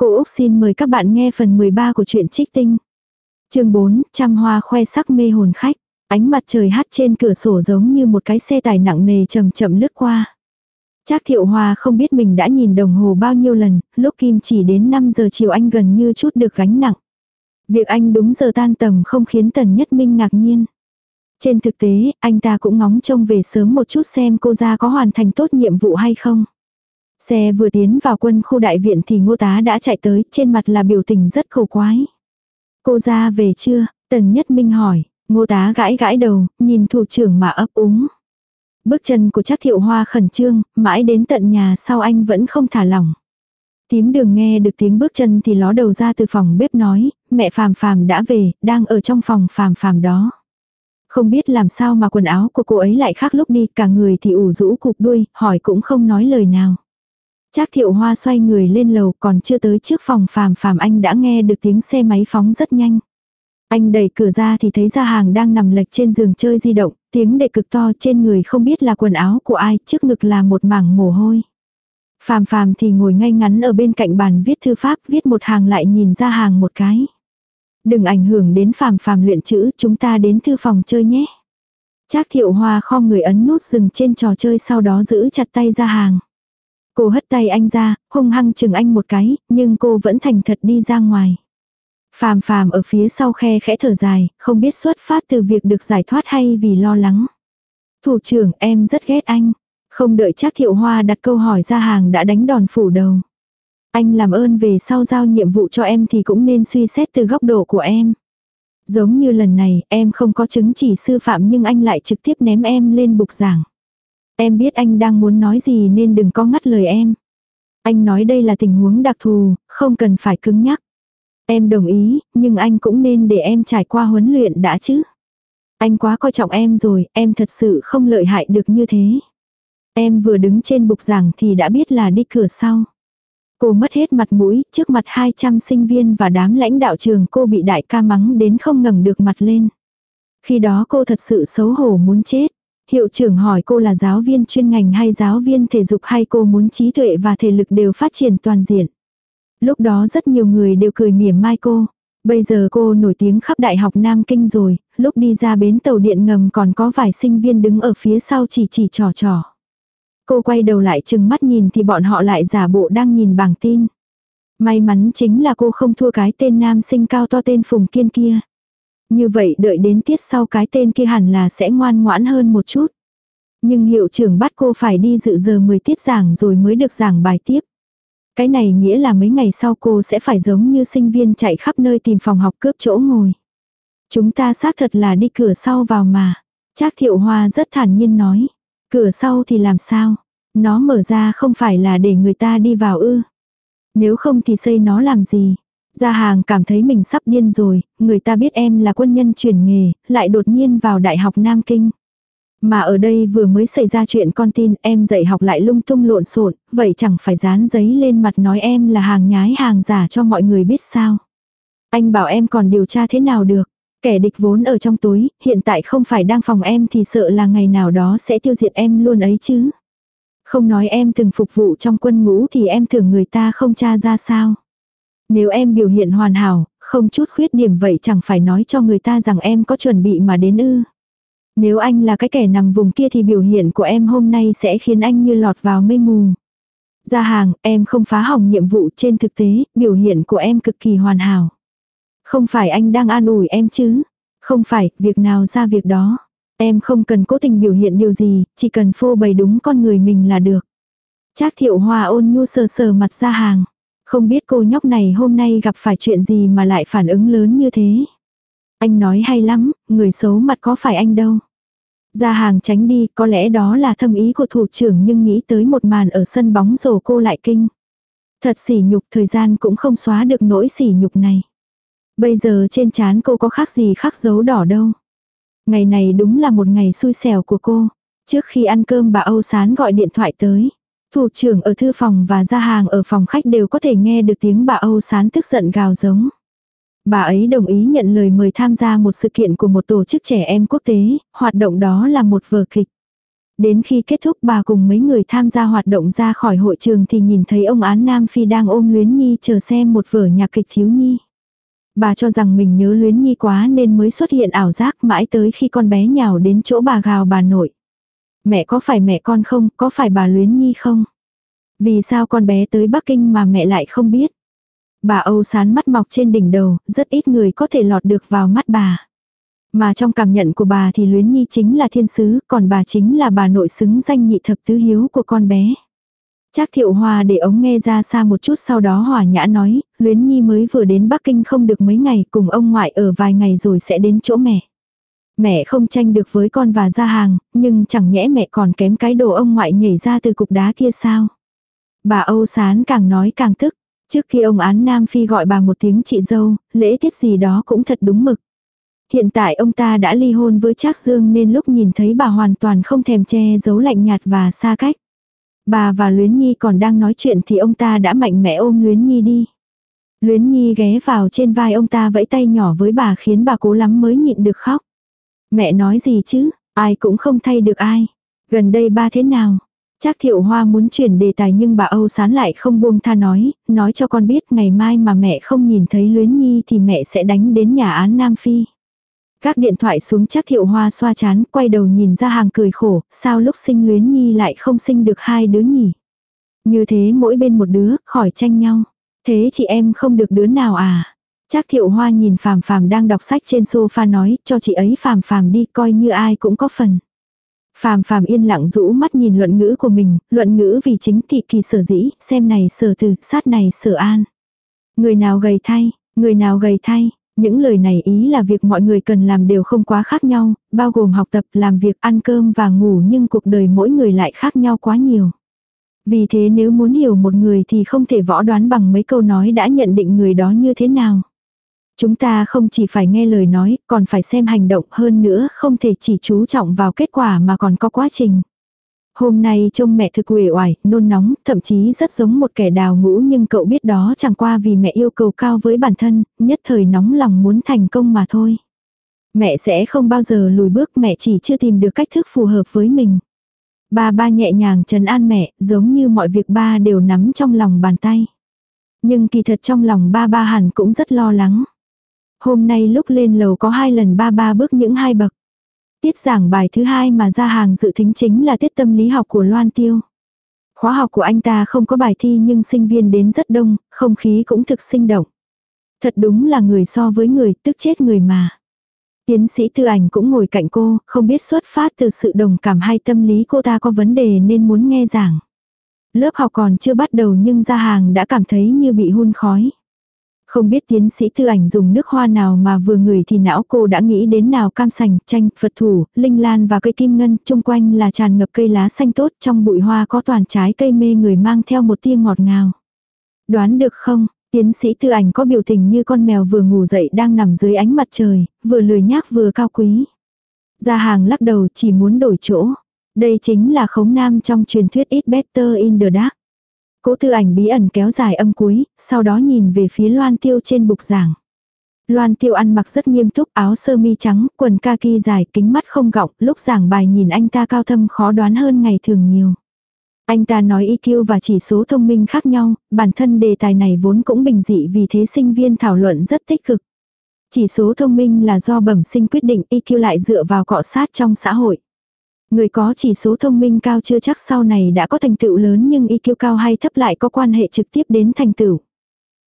Cô Úc xin mời các bạn nghe phần 13 của truyện Trích Tinh. chương 4, trăm hoa khoe sắc mê hồn khách. Ánh mặt trời hắt trên cửa sổ giống như một cái xe tải nặng nề chậm chậm lướt qua. Trác thiệu hoa không biết mình đã nhìn đồng hồ bao nhiêu lần, lúc kim chỉ đến 5 giờ chiều anh gần như chút được gánh nặng. Việc anh đúng giờ tan tầm không khiến Tần Nhất Minh ngạc nhiên. Trên thực tế, anh ta cũng ngóng trông về sớm một chút xem cô ra có hoàn thành tốt nhiệm vụ hay không. Xe vừa tiến vào quân khu đại viện thì ngô tá đã chạy tới, trên mặt là biểu tình rất khổ quái. Cô ra về chưa? Tần Nhất Minh hỏi, ngô tá gãi gãi đầu, nhìn thủ trưởng mà ấp úng. Bước chân của chắc thiệu hoa khẩn trương, mãi đến tận nhà sau anh vẫn không thả lỏng. Tím đường nghe được tiếng bước chân thì ló đầu ra từ phòng bếp nói, mẹ phàm phàm đã về, đang ở trong phòng phàm phàm đó. Không biết làm sao mà quần áo của cô ấy lại khác lúc đi, cả người thì ủ rũ cục đuôi, hỏi cũng không nói lời nào. Trác thiệu hoa xoay người lên lầu còn chưa tới trước phòng phàm phàm anh đã nghe được tiếng xe máy phóng rất nhanh. Anh đẩy cửa ra thì thấy ra hàng đang nằm lệch trên giường chơi di động, tiếng đệ cực to trên người không biết là quần áo của ai, trước ngực là một mảng mồ hôi. Phàm phàm thì ngồi ngay ngắn ở bên cạnh bàn viết thư pháp, viết một hàng lại nhìn ra hàng một cái. Đừng ảnh hưởng đến phàm phàm luyện chữ, chúng ta đến thư phòng chơi nhé. Trác thiệu hoa kho người ấn nút dừng trên trò chơi sau đó giữ chặt tay ra hàng. Cô hất tay anh ra, hung hăng chừng anh một cái, nhưng cô vẫn thành thật đi ra ngoài. Phàm phàm ở phía sau khe khẽ thở dài, không biết xuất phát từ việc được giải thoát hay vì lo lắng. Thủ trưởng em rất ghét anh. Không đợi chắc thiệu hoa đặt câu hỏi ra hàng đã đánh đòn phủ đầu. Anh làm ơn về sau giao nhiệm vụ cho em thì cũng nên suy xét từ góc độ của em. Giống như lần này em không có chứng chỉ sư phạm nhưng anh lại trực tiếp ném em lên bục giảng. Em biết anh đang muốn nói gì nên đừng có ngắt lời em. Anh nói đây là tình huống đặc thù, không cần phải cứng nhắc. Em đồng ý, nhưng anh cũng nên để em trải qua huấn luyện đã chứ. Anh quá coi trọng em rồi, em thật sự không lợi hại được như thế. Em vừa đứng trên bục giảng thì đã biết là đi cửa sau. Cô mất hết mặt mũi, trước mặt 200 sinh viên và đám lãnh đạo trường cô bị đại ca mắng đến không ngẩng được mặt lên. Khi đó cô thật sự xấu hổ muốn chết. Hiệu trưởng hỏi cô là giáo viên chuyên ngành hay giáo viên thể dục hay cô muốn trí tuệ và thể lực đều phát triển toàn diện. Lúc đó rất nhiều người đều cười mỉa mai cô. Bây giờ cô nổi tiếng khắp Đại học Nam Kinh rồi, lúc đi ra bến tàu điện ngầm còn có vài sinh viên đứng ở phía sau chỉ chỉ trò trò. Cô quay đầu lại chừng mắt nhìn thì bọn họ lại giả bộ đang nhìn bảng tin. May mắn chính là cô không thua cái tên nam sinh cao to tên Phùng Kiên kia. Như vậy đợi đến tiết sau cái tên kia hẳn là sẽ ngoan ngoãn hơn một chút. Nhưng hiệu trưởng bắt cô phải đi dự giờ 10 tiết giảng rồi mới được giảng bài tiếp. Cái này nghĩa là mấy ngày sau cô sẽ phải giống như sinh viên chạy khắp nơi tìm phòng học cướp chỗ ngồi. Chúng ta xác thật là đi cửa sau vào mà. Trác thiệu hoa rất thản nhiên nói. Cửa sau thì làm sao? Nó mở ra không phải là để người ta đi vào ư. Nếu không thì xây nó làm gì? Gia hàng cảm thấy mình sắp điên rồi, người ta biết em là quân nhân chuyển nghề, lại đột nhiên vào Đại học Nam Kinh. Mà ở đây vừa mới xảy ra chuyện con tin em dạy học lại lung tung lộn xộn, vậy chẳng phải dán giấy lên mặt nói em là hàng nhái hàng giả cho mọi người biết sao. Anh bảo em còn điều tra thế nào được. Kẻ địch vốn ở trong túi, hiện tại không phải đang phòng em thì sợ là ngày nào đó sẽ tiêu diệt em luôn ấy chứ. Không nói em từng phục vụ trong quân ngũ thì em tưởng người ta không tra ra sao. Nếu em biểu hiện hoàn hảo, không chút khuyết điểm vậy chẳng phải nói cho người ta rằng em có chuẩn bị mà đến ư. Nếu anh là cái kẻ nằm vùng kia thì biểu hiện của em hôm nay sẽ khiến anh như lọt vào mây mù. Ra hàng, em không phá hỏng nhiệm vụ trên thực tế, biểu hiện của em cực kỳ hoàn hảo. Không phải anh đang an ủi em chứ. Không phải, việc nào ra việc đó. Em không cần cố tình biểu hiện điều gì, chỉ cần phô bày đúng con người mình là được. Trác thiệu hòa ôn nhu sờ sờ mặt ra hàng. Không biết cô nhóc này hôm nay gặp phải chuyện gì mà lại phản ứng lớn như thế. Anh nói hay lắm, người xấu mặt có phải anh đâu. Ra hàng tránh đi, có lẽ đó là thâm ý của thủ trưởng nhưng nghĩ tới một màn ở sân bóng rổ cô lại kinh. Thật sỉ nhục, thời gian cũng không xóa được nỗi sỉ nhục này. Bây giờ trên trán cô có khác gì khác dấu đỏ đâu. Ngày này đúng là một ngày xui xẻo của cô. Trước khi ăn cơm bà Âu Sán gọi điện thoại tới. Thủ trưởng ở thư phòng và gia hàng ở phòng khách đều có thể nghe được tiếng bà Âu Sán tức giận gào giống. Bà ấy đồng ý nhận lời mời tham gia một sự kiện của một tổ chức trẻ em quốc tế, hoạt động đó là một vở kịch. Đến khi kết thúc bà cùng mấy người tham gia hoạt động ra khỏi hội trường thì nhìn thấy ông Án Nam Phi đang ôm Luyến Nhi chờ xem một vở nhạc kịch thiếu nhi. Bà cho rằng mình nhớ Luyến Nhi quá nên mới xuất hiện ảo giác mãi tới khi con bé nhào đến chỗ bà gào bà nội. Mẹ có phải mẹ con không, có phải bà Luyến Nhi không? Vì sao con bé tới Bắc Kinh mà mẹ lại không biết? Bà Âu sán mắt mọc trên đỉnh đầu, rất ít người có thể lọt được vào mắt bà. Mà trong cảm nhận của bà thì Luyến Nhi chính là thiên sứ, còn bà chính là bà nội xứng danh nhị thập tứ hiếu của con bé. Trác thiệu hòa để ống nghe ra xa một chút sau đó hòa nhã nói, Luyến Nhi mới vừa đến Bắc Kinh không được mấy ngày cùng ông ngoại ở vài ngày rồi sẽ đến chỗ mẹ. Mẹ không tranh được với con và ra hàng, nhưng chẳng nhẽ mẹ còn kém cái đồ ông ngoại nhảy ra từ cục đá kia sao. Bà Âu Sán càng nói càng tức. Trước khi ông án Nam Phi gọi bà một tiếng chị dâu, lễ tiết gì đó cũng thật đúng mực. Hiện tại ông ta đã ly hôn với Trác Dương nên lúc nhìn thấy bà hoàn toàn không thèm che giấu lạnh nhạt và xa cách. Bà và Luyến Nhi còn đang nói chuyện thì ông ta đã mạnh mẽ ôm Luyến Nhi đi. Luyến Nhi ghé vào trên vai ông ta vẫy tay nhỏ với bà khiến bà cố lắm mới nhịn được khóc. Mẹ nói gì chứ, ai cũng không thay được ai. Gần đây ba thế nào? Chắc thiệu hoa muốn chuyển đề tài nhưng bà Âu sán lại không buông tha nói, nói cho con biết ngày mai mà mẹ không nhìn thấy luyến nhi thì mẹ sẽ đánh đến nhà án Nam Phi. Các điện thoại xuống chắc thiệu hoa xoa chán, quay đầu nhìn ra hàng cười khổ, sao lúc sinh luyến nhi lại không sinh được hai đứa nhỉ? Như thế mỗi bên một đứa, khỏi tranh nhau. Thế chị em không được đứa nào à? Chắc thiệu hoa nhìn phàm phàm đang đọc sách trên sofa nói, cho chị ấy phàm phàm đi, coi như ai cũng có phần. Phàm phàm yên lặng rũ mắt nhìn luận ngữ của mình, luận ngữ vì chính thị kỳ sở dĩ, xem này sở từ, sát này sở an. Người nào gầy thay, người nào gầy thay, những lời này ý là việc mọi người cần làm đều không quá khác nhau, bao gồm học tập, làm việc, ăn cơm và ngủ nhưng cuộc đời mỗi người lại khác nhau quá nhiều. Vì thế nếu muốn hiểu một người thì không thể võ đoán bằng mấy câu nói đã nhận định người đó như thế nào. Chúng ta không chỉ phải nghe lời nói, còn phải xem hành động hơn nữa, không thể chỉ chú trọng vào kết quả mà còn có quá trình. Hôm nay trông mẹ thực uể oải, nôn nóng, thậm chí rất giống một kẻ đào ngũ nhưng cậu biết đó chẳng qua vì mẹ yêu cầu cao với bản thân, nhất thời nóng lòng muốn thành công mà thôi. Mẹ sẽ không bao giờ lùi bước mẹ chỉ chưa tìm được cách thức phù hợp với mình. Ba ba nhẹ nhàng trấn an mẹ, giống như mọi việc ba đều nắm trong lòng bàn tay. Nhưng kỳ thật trong lòng ba ba hẳn cũng rất lo lắng. Hôm nay lúc lên lầu có hai lần ba ba bước những hai bậc. Tiết giảng bài thứ hai mà ra hàng dự thính chính là tiết tâm lý học của Loan Tiêu. Khóa học của anh ta không có bài thi nhưng sinh viên đến rất đông, không khí cũng thực sinh động. Thật đúng là người so với người, tức chết người mà. Tiến sĩ tư ảnh cũng ngồi cạnh cô, không biết xuất phát từ sự đồng cảm hay tâm lý cô ta có vấn đề nên muốn nghe giảng. Lớp học còn chưa bắt đầu nhưng ra hàng đã cảm thấy như bị hun khói. Không biết tiến sĩ thư ảnh dùng nước hoa nào mà vừa ngửi thì não cô đã nghĩ đến nào cam sành, chanh, Phật thủ, linh lan và cây kim ngân, chung quanh là tràn ngập cây lá xanh tốt, trong bụi hoa có toàn trái cây mê người mang theo một tia ngọt ngào. Đoán được không, tiến sĩ thư ảnh có biểu tình như con mèo vừa ngủ dậy đang nằm dưới ánh mặt trời, vừa lười nhác vừa cao quý. Ra hàng lắc đầu chỉ muốn đổi chỗ. Đây chính là khống nam trong truyền thuyết It Better in the Dark. Cố tư ảnh bí ẩn kéo dài âm cuối, sau đó nhìn về phía loan tiêu trên bục giảng. Loan tiêu ăn mặc rất nghiêm túc, áo sơ mi trắng, quần kaki dài, kính mắt không gọng, lúc giảng bài nhìn anh ta cao thâm khó đoán hơn ngày thường nhiều. Anh ta nói EQ và chỉ số thông minh khác nhau, bản thân đề tài này vốn cũng bình dị vì thế sinh viên thảo luận rất tích cực. Chỉ số thông minh là do bẩm sinh quyết định EQ lại dựa vào cọ sát trong xã hội. Người có chỉ số thông minh cao chưa chắc sau này đã có thành tựu lớn nhưng IQ cao hay thấp lại có quan hệ trực tiếp đến thành tựu.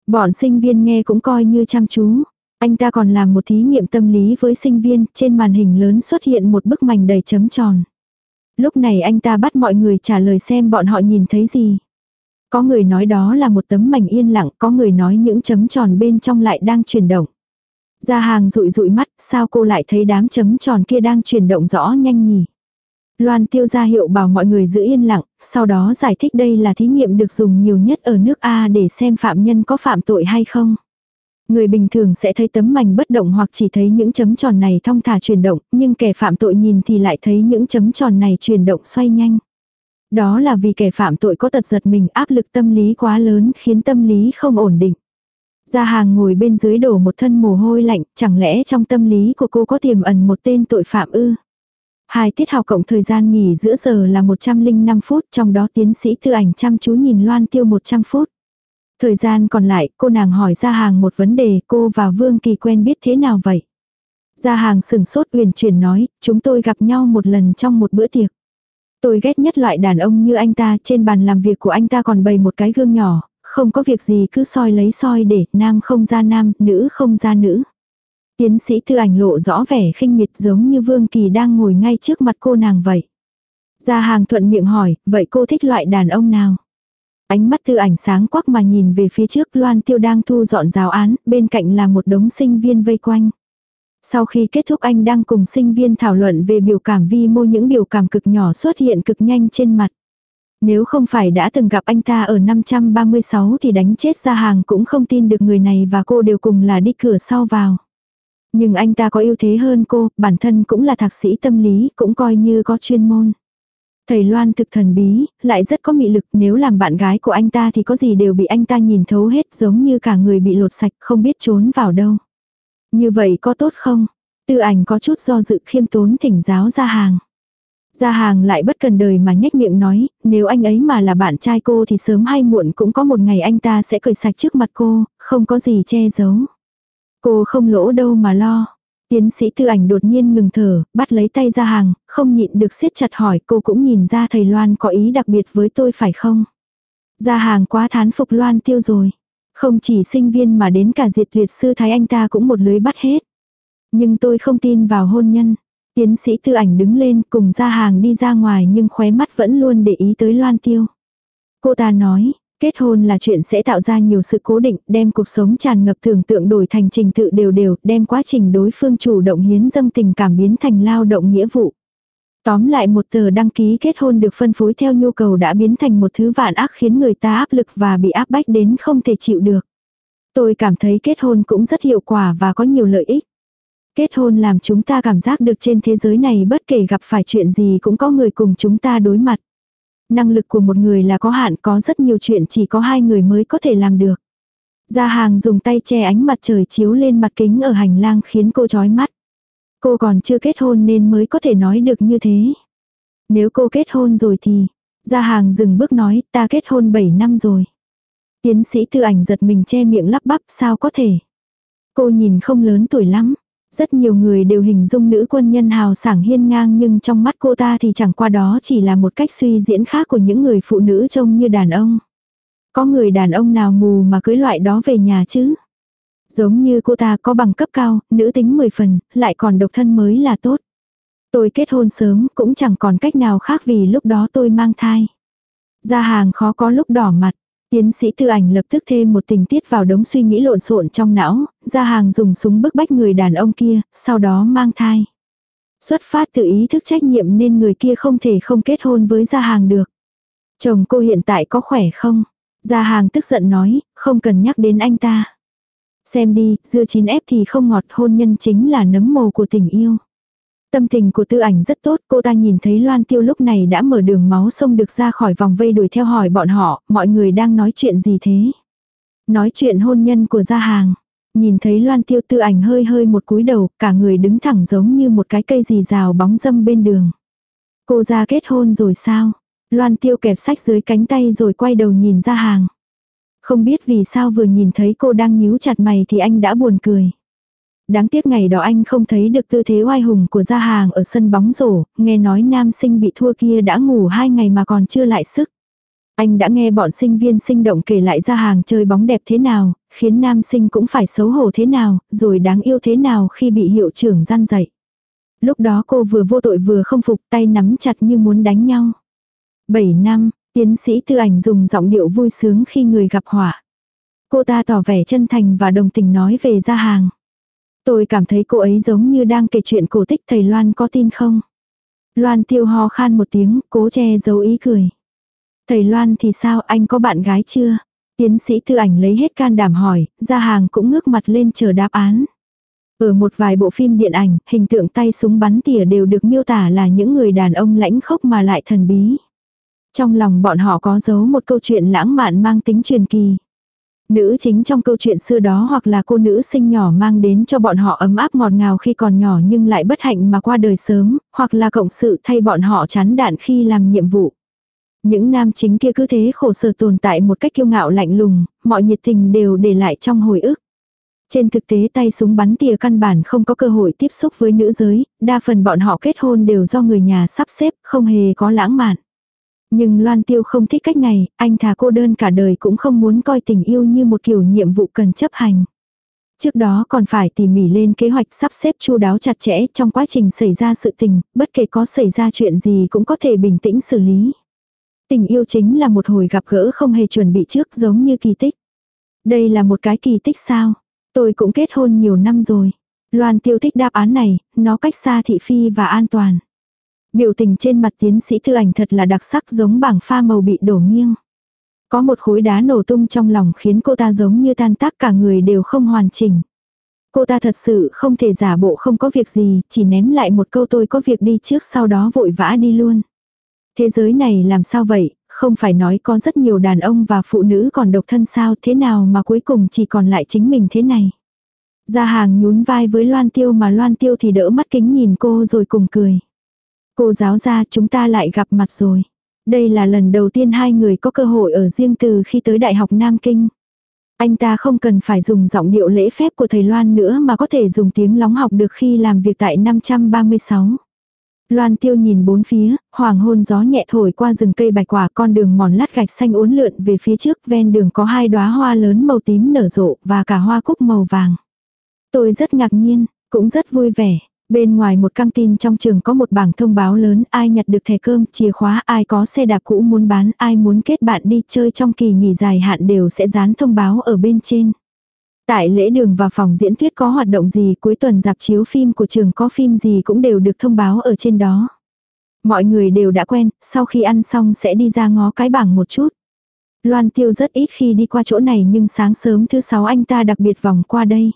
Bọn sinh viên nghe cũng coi như chăm chú. Anh ta còn làm một thí nghiệm tâm lý với sinh viên, trên màn hình lớn xuất hiện một bức mảnh đầy chấm tròn. Lúc này anh ta bắt mọi người trả lời xem bọn họ nhìn thấy gì. Có người nói đó là một tấm mảnh yên lặng, có người nói những chấm tròn bên trong lại đang chuyển động. Ra hàng rụi rụi mắt, sao cô lại thấy đám chấm tròn kia đang chuyển động rõ nhanh nhỉ? Loan tiêu ra hiệu bảo mọi người giữ yên lặng, sau đó giải thích đây là thí nghiệm được dùng nhiều nhất ở nước A để xem phạm nhân có phạm tội hay không. Người bình thường sẽ thấy tấm mảnh bất động hoặc chỉ thấy những chấm tròn này thong thả chuyển động, nhưng kẻ phạm tội nhìn thì lại thấy những chấm tròn này chuyển động xoay nhanh. Đó là vì kẻ phạm tội có tật giật mình áp lực tâm lý quá lớn khiến tâm lý không ổn định. Gia hàng ngồi bên dưới đổ một thân mồ hôi lạnh, chẳng lẽ trong tâm lý của cô có tiềm ẩn một tên tội phạm ư? Hai tiết học cộng thời gian nghỉ giữa giờ là 105 phút, trong đó tiến sĩ tư ảnh chăm chú nhìn Loan Tiêu 100 phút. Thời gian còn lại, cô nàng hỏi ra hàng một vấn đề, cô và Vương Kỳ quen biết thế nào vậy? Gia hàng sừng sốt uyển chuyển nói, chúng tôi gặp nhau một lần trong một bữa tiệc. Tôi ghét nhất loại đàn ông như anh ta, trên bàn làm việc của anh ta còn bày một cái gương nhỏ, không có việc gì cứ soi lấy soi để, nam không ra nam, nữ không ra nữ. Tiến sĩ thư ảnh lộ rõ vẻ khinh miệt giống như Vương Kỳ đang ngồi ngay trước mặt cô nàng vậy. Gia hàng thuận miệng hỏi, vậy cô thích loại đàn ông nào? Ánh mắt tư ảnh sáng quắc mà nhìn về phía trước Loan Tiêu đang thu dọn giáo án, bên cạnh là một đống sinh viên vây quanh. Sau khi kết thúc anh đang cùng sinh viên thảo luận về biểu cảm vi mô những biểu cảm cực nhỏ xuất hiện cực nhanh trên mặt. Nếu không phải đã từng gặp anh ta ở 536 thì đánh chết ra hàng cũng không tin được người này và cô đều cùng là đi cửa sau vào. Nhưng anh ta có ưu thế hơn cô, bản thân cũng là thạc sĩ tâm lý, cũng coi như có chuyên môn. Thầy Loan thực thần bí, lại rất có mị lực, nếu làm bạn gái của anh ta thì có gì đều bị anh ta nhìn thấu hết giống như cả người bị lột sạch không biết trốn vào đâu. Như vậy có tốt không? Tư ảnh có chút do dự khiêm tốn thỉnh giáo ra hàng. gia hàng lại bất cần đời mà nhếch miệng nói, nếu anh ấy mà là bạn trai cô thì sớm hay muộn cũng có một ngày anh ta sẽ cười sạch trước mặt cô, không có gì che giấu. Cô không lỗ đâu mà lo. Tiến sĩ tư ảnh đột nhiên ngừng thở, bắt lấy tay ra hàng, không nhịn được siết chặt hỏi cô cũng nhìn ra thầy Loan có ý đặc biệt với tôi phải không? Ra hàng quá thán phục Loan tiêu rồi. Không chỉ sinh viên mà đến cả diệt tuyệt sư thái anh ta cũng một lưới bắt hết. Nhưng tôi không tin vào hôn nhân. Tiến sĩ tư ảnh đứng lên cùng ra hàng đi ra ngoài nhưng khóe mắt vẫn luôn để ý tới loan tiêu. Cô ta nói, kết hôn là chuyện sẽ tạo ra nhiều sự cố định, đem cuộc sống tràn ngập tưởng tượng đổi thành trình tự đều đều, đem quá trình đối phương chủ động hiến dâng tình cảm biến thành lao động nghĩa vụ. Tóm lại một tờ đăng ký kết hôn được phân phối theo nhu cầu đã biến thành một thứ vạn ác khiến người ta áp lực và bị áp bách đến không thể chịu được. Tôi cảm thấy kết hôn cũng rất hiệu quả và có nhiều lợi ích. Kết hôn làm chúng ta cảm giác được trên thế giới này bất kể gặp phải chuyện gì cũng có người cùng chúng ta đối mặt. Năng lực của một người là có hạn có rất nhiều chuyện chỉ có hai người mới có thể làm được. Gia hàng dùng tay che ánh mặt trời chiếu lên mặt kính ở hành lang khiến cô chói mắt. Cô còn chưa kết hôn nên mới có thể nói được như thế. Nếu cô kết hôn rồi thì, Gia hàng dừng bước nói ta kết hôn 7 năm rồi. Tiến sĩ tư ảnh giật mình che miệng lắp bắp sao có thể. Cô nhìn không lớn tuổi lắm. Rất nhiều người đều hình dung nữ quân nhân hào sảng hiên ngang nhưng trong mắt cô ta thì chẳng qua đó chỉ là một cách suy diễn khác của những người phụ nữ trông như đàn ông. Có người đàn ông nào mù mà cưới loại đó về nhà chứ? Giống như cô ta có bằng cấp cao, nữ tính 10 phần, lại còn độc thân mới là tốt. Tôi kết hôn sớm cũng chẳng còn cách nào khác vì lúc đó tôi mang thai. Ra hàng khó có lúc đỏ mặt. Tiến sĩ tư ảnh lập tức thêm một tình tiết vào đống suy nghĩ lộn xộn trong não, gia hàng dùng súng bức bách người đàn ông kia, sau đó mang thai. Xuất phát từ ý thức trách nhiệm nên người kia không thể không kết hôn với gia hàng được. Chồng cô hiện tại có khỏe không? Gia hàng tức giận nói, không cần nhắc đến anh ta. Xem đi, dưa chín ép thì không ngọt hôn nhân chính là nấm mồ của tình yêu. Tâm tình của tư ảnh rất tốt, cô ta nhìn thấy Loan Tiêu lúc này đã mở đường máu sông được ra khỏi vòng vây đuổi theo hỏi bọn họ, mọi người đang nói chuyện gì thế? Nói chuyện hôn nhân của gia hàng. Nhìn thấy Loan Tiêu tư ảnh hơi hơi một cúi đầu, cả người đứng thẳng giống như một cái cây gì rào bóng dâm bên đường. Cô ra kết hôn rồi sao? Loan Tiêu kẹp sách dưới cánh tay rồi quay đầu nhìn ra hàng. Không biết vì sao vừa nhìn thấy cô đang nhíu chặt mày thì anh đã buồn cười. Đáng tiếc ngày đó anh không thấy được tư thế oai hùng của gia hàng ở sân bóng rổ, nghe nói nam sinh bị thua kia đã ngủ hai ngày mà còn chưa lại sức. Anh đã nghe bọn sinh viên sinh động kể lại gia hàng chơi bóng đẹp thế nào, khiến nam sinh cũng phải xấu hổ thế nào, rồi đáng yêu thế nào khi bị hiệu trưởng gian dạy. Lúc đó cô vừa vô tội vừa không phục tay nắm chặt như muốn đánh nhau. 7 năm, tiến sĩ tư ảnh dùng giọng điệu vui sướng khi người gặp họa. Cô ta tỏ vẻ chân thành và đồng tình nói về gia hàng. Tôi cảm thấy cô ấy giống như đang kể chuyện cổ tích thầy Loan có tin không? Loan tiêu ho khan một tiếng, cố che giấu ý cười. Thầy Loan thì sao, anh có bạn gái chưa? Tiến sĩ Tư ảnh lấy hết can đảm hỏi, ra hàng cũng ngước mặt lên chờ đáp án. Ở một vài bộ phim điện ảnh, hình tượng tay súng bắn tỉa đều được miêu tả là những người đàn ông lãnh khốc mà lại thần bí. Trong lòng bọn họ có giấu một câu chuyện lãng mạn mang tính truyền kỳ. Nữ chính trong câu chuyện xưa đó hoặc là cô nữ sinh nhỏ mang đến cho bọn họ ấm áp ngọt ngào khi còn nhỏ nhưng lại bất hạnh mà qua đời sớm, hoặc là cộng sự thay bọn họ chán đạn khi làm nhiệm vụ. Những nam chính kia cứ thế khổ sở tồn tại một cách kiêu ngạo lạnh lùng, mọi nhiệt tình đều để lại trong hồi ức. Trên thực tế tay súng bắn tỉa căn bản không có cơ hội tiếp xúc với nữ giới, đa phần bọn họ kết hôn đều do người nhà sắp xếp, không hề có lãng mạn. Nhưng Loan Tiêu không thích cách này, anh thà cô đơn cả đời cũng không muốn coi tình yêu như một kiểu nhiệm vụ cần chấp hành. Trước đó còn phải tỉ mỉ lên kế hoạch sắp xếp chu đáo chặt chẽ trong quá trình xảy ra sự tình, bất kể có xảy ra chuyện gì cũng có thể bình tĩnh xử lý. Tình yêu chính là một hồi gặp gỡ không hề chuẩn bị trước giống như kỳ tích. Đây là một cái kỳ tích sao? Tôi cũng kết hôn nhiều năm rồi. Loan tiêu thích đáp án này, nó cách xa thị phi và an toàn. Biểu tình trên mặt tiến sĩ tư ảnh thật là đặc sắc giống bảng pha màu bị đổ nghiêng. Có một khối đá nổ tung trong lòng khiến cô ta giống như tan tác cả người đều không hoàn chỉnh. Cô ta thật sự không thể giả bộ không có việc gì, chỉ ném lại một câu tôi có việc đi trước sau đó vội vã đi luôn. Thế giới này làm sao vậy, không phải nói có rất nhiều đàn ông và phụ nữ còn độc thân sao thế nào mà cuối cùng chỉ còn lại chính mình thế này. Gia hàng nhún vai với Loan Tiêu mà Loan Tiêu thì đỡ mắt kính nhìn cô rồi cùng cười. Cô giáo ra chúng ta lại gặp mặt rồi. Đây là lần đầu tiên hai người có cơ hội ở riêng từ khi tới Đại học Nam Kinh. Anh ta không cần phải dùng giọng điệu lễ phép của thầy Loan nữa mà có thể dùng tiếng lóng học được khi làm việc tại 536. Loan tiêu nhìn bốn phía, hoàng hôn gió nhẹ thổi qua rừng cây bạch quả con đường mòn lát gạch xanh uốn lượn về phía trước ven đường có hai đóa hoa lớn màu tím nở rộ và cả hoa cúc màu vàng. Tôi rất ngạc nhiên, cũng rất vui vẻ. Bên ngoài một căng tin trong trường có một bảng thông báo lớn ai nhặt được thẻ cơm, chìa khóa, ai có xe đạp cũ muốn bán, ai muốn kết bạn đi chơi trong kỳ nghỉ dài hạn đều sẽ dán thông báo ở bên trên. Tại lễ đường và phòng diễn thuyết có hoạt động gì cuối tuần dạp chiếu phim của trường có phim gì cũng đều được thông báo ở trên đó. Mọi người đều đã quen, sau khi ăn xong sẽ đi ra ngó cái bảng một chút. Loan tiêu rất ít khi đi qua chỗ này nhưng sáng sớm thứ sáu anh ta đặc biệt vòng qua đây.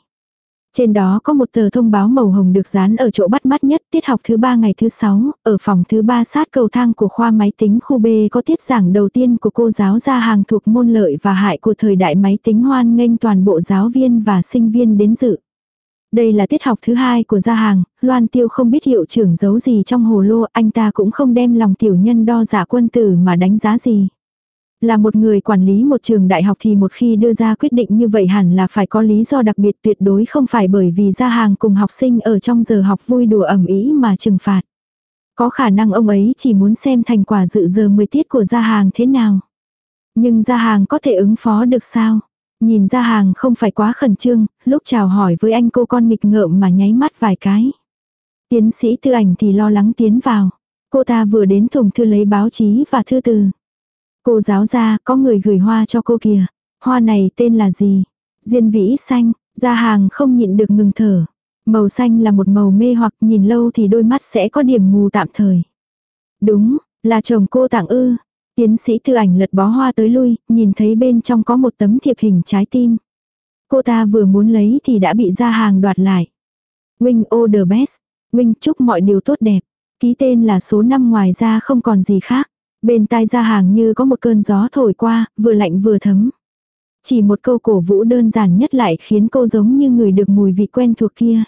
Trên đó có một tờ thông báo màu hồng được dán ở chỗ bắt mắt nhất tiết học thứ ba ngày thứ sáu, ở phòng thứ ba sát cầu thang của khoa máy tính khu B có tiết giảng đầu tiên của cô giáo gia hàng thuộc môn lợi và hại của thời đại máy tính hoan nghênh toàn bộ giáo viên và sinh viên đến dự. Đây là tiết học thứ hai của gia hàng, Loan Tiêu không biết hiệu trưởng giấu gì trong hồ lô, anh ta cũng không đem lòng tiểu nhân đo giả quân tử mà đánh giá gì. Là một người quản lý một trường đại học thì một khi đưa ra quyết định như vậy hẳn là phải có lý do đặc biệt tuyệt đối không phải bởi vì ra hàng cùng học sinh ở trong giờ học vui đùa ẩm ý mà trừng phạt. Có khả năng ông ấy chỉ muốn xem thành quả dự giờ 10 tiết của gia hàng thế nào. Nhưng gia hàng có thể ứng phó được sao? Nhìn gia hàng không phải quá khẩn trương, lúc chào hỏi với anh cô con nghịch ngợm mà nháy mắt vài cái. Tiến sĩ tư ảnh thì lo lắng tiến vào. Cô ta vừa đến thùng thư lấy báo chí và thư từ. Cô giáo ra, có người gửi hoa cho cô kìa. Hoa này tên là gì? Diên vĩ xanh, ra hàng không nhịn được ngừng thở. Màu xanh là một màu mê hoặc nhìn lâu thì đôi mắt sẽ có điểm mù tạm thời. Đúng, là chồng cô tặng ư. Tiến sĩ thư ảnh lật bó hoa tới lui, nhìn thấy bên trong có một tấm thiệp hình trái tim. Cô ta vừa muốn lấy thì đã bị ra hàng đoạt lại. Wing order the best. Wing chúc mọi điều tốt đẹp. Ký tên là số năm ngoài ra không còn gì khác. Bên tai ra hàng như có một cơn gió thổi qua, vừa lạnh vừa thấm. Chỉ một câu cổ vũ đơn giản nhất lại khiến cô giống như người được mùi vị quen thuộc kia.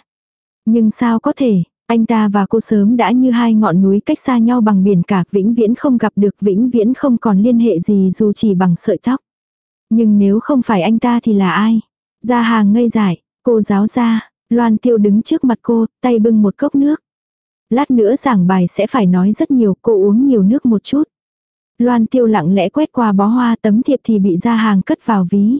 Nhưng sao có thể, anh ta và cô sớm đã như hai ngọn núi cách xa nhau bằng biển cả, vĩnh viễn không gặp được, vĩnh viễn không còn liên hệ gì dù chỉ bằng sợi tóc. Nhưng nếu không phải anh ta thì là ai? Ra hàng ngây dại, cô giáo ra, Loan Tiêu đứng trước mặt cô, tay bưng một cốc nước. Lát nữa giảng bài sẽ phải nói rất nhiều, cô uống nhiều nước một chút. Loan tiêu lặng lẽ quét qua bó hoa tấm thiệp thì bị gia hàng cất vào ví.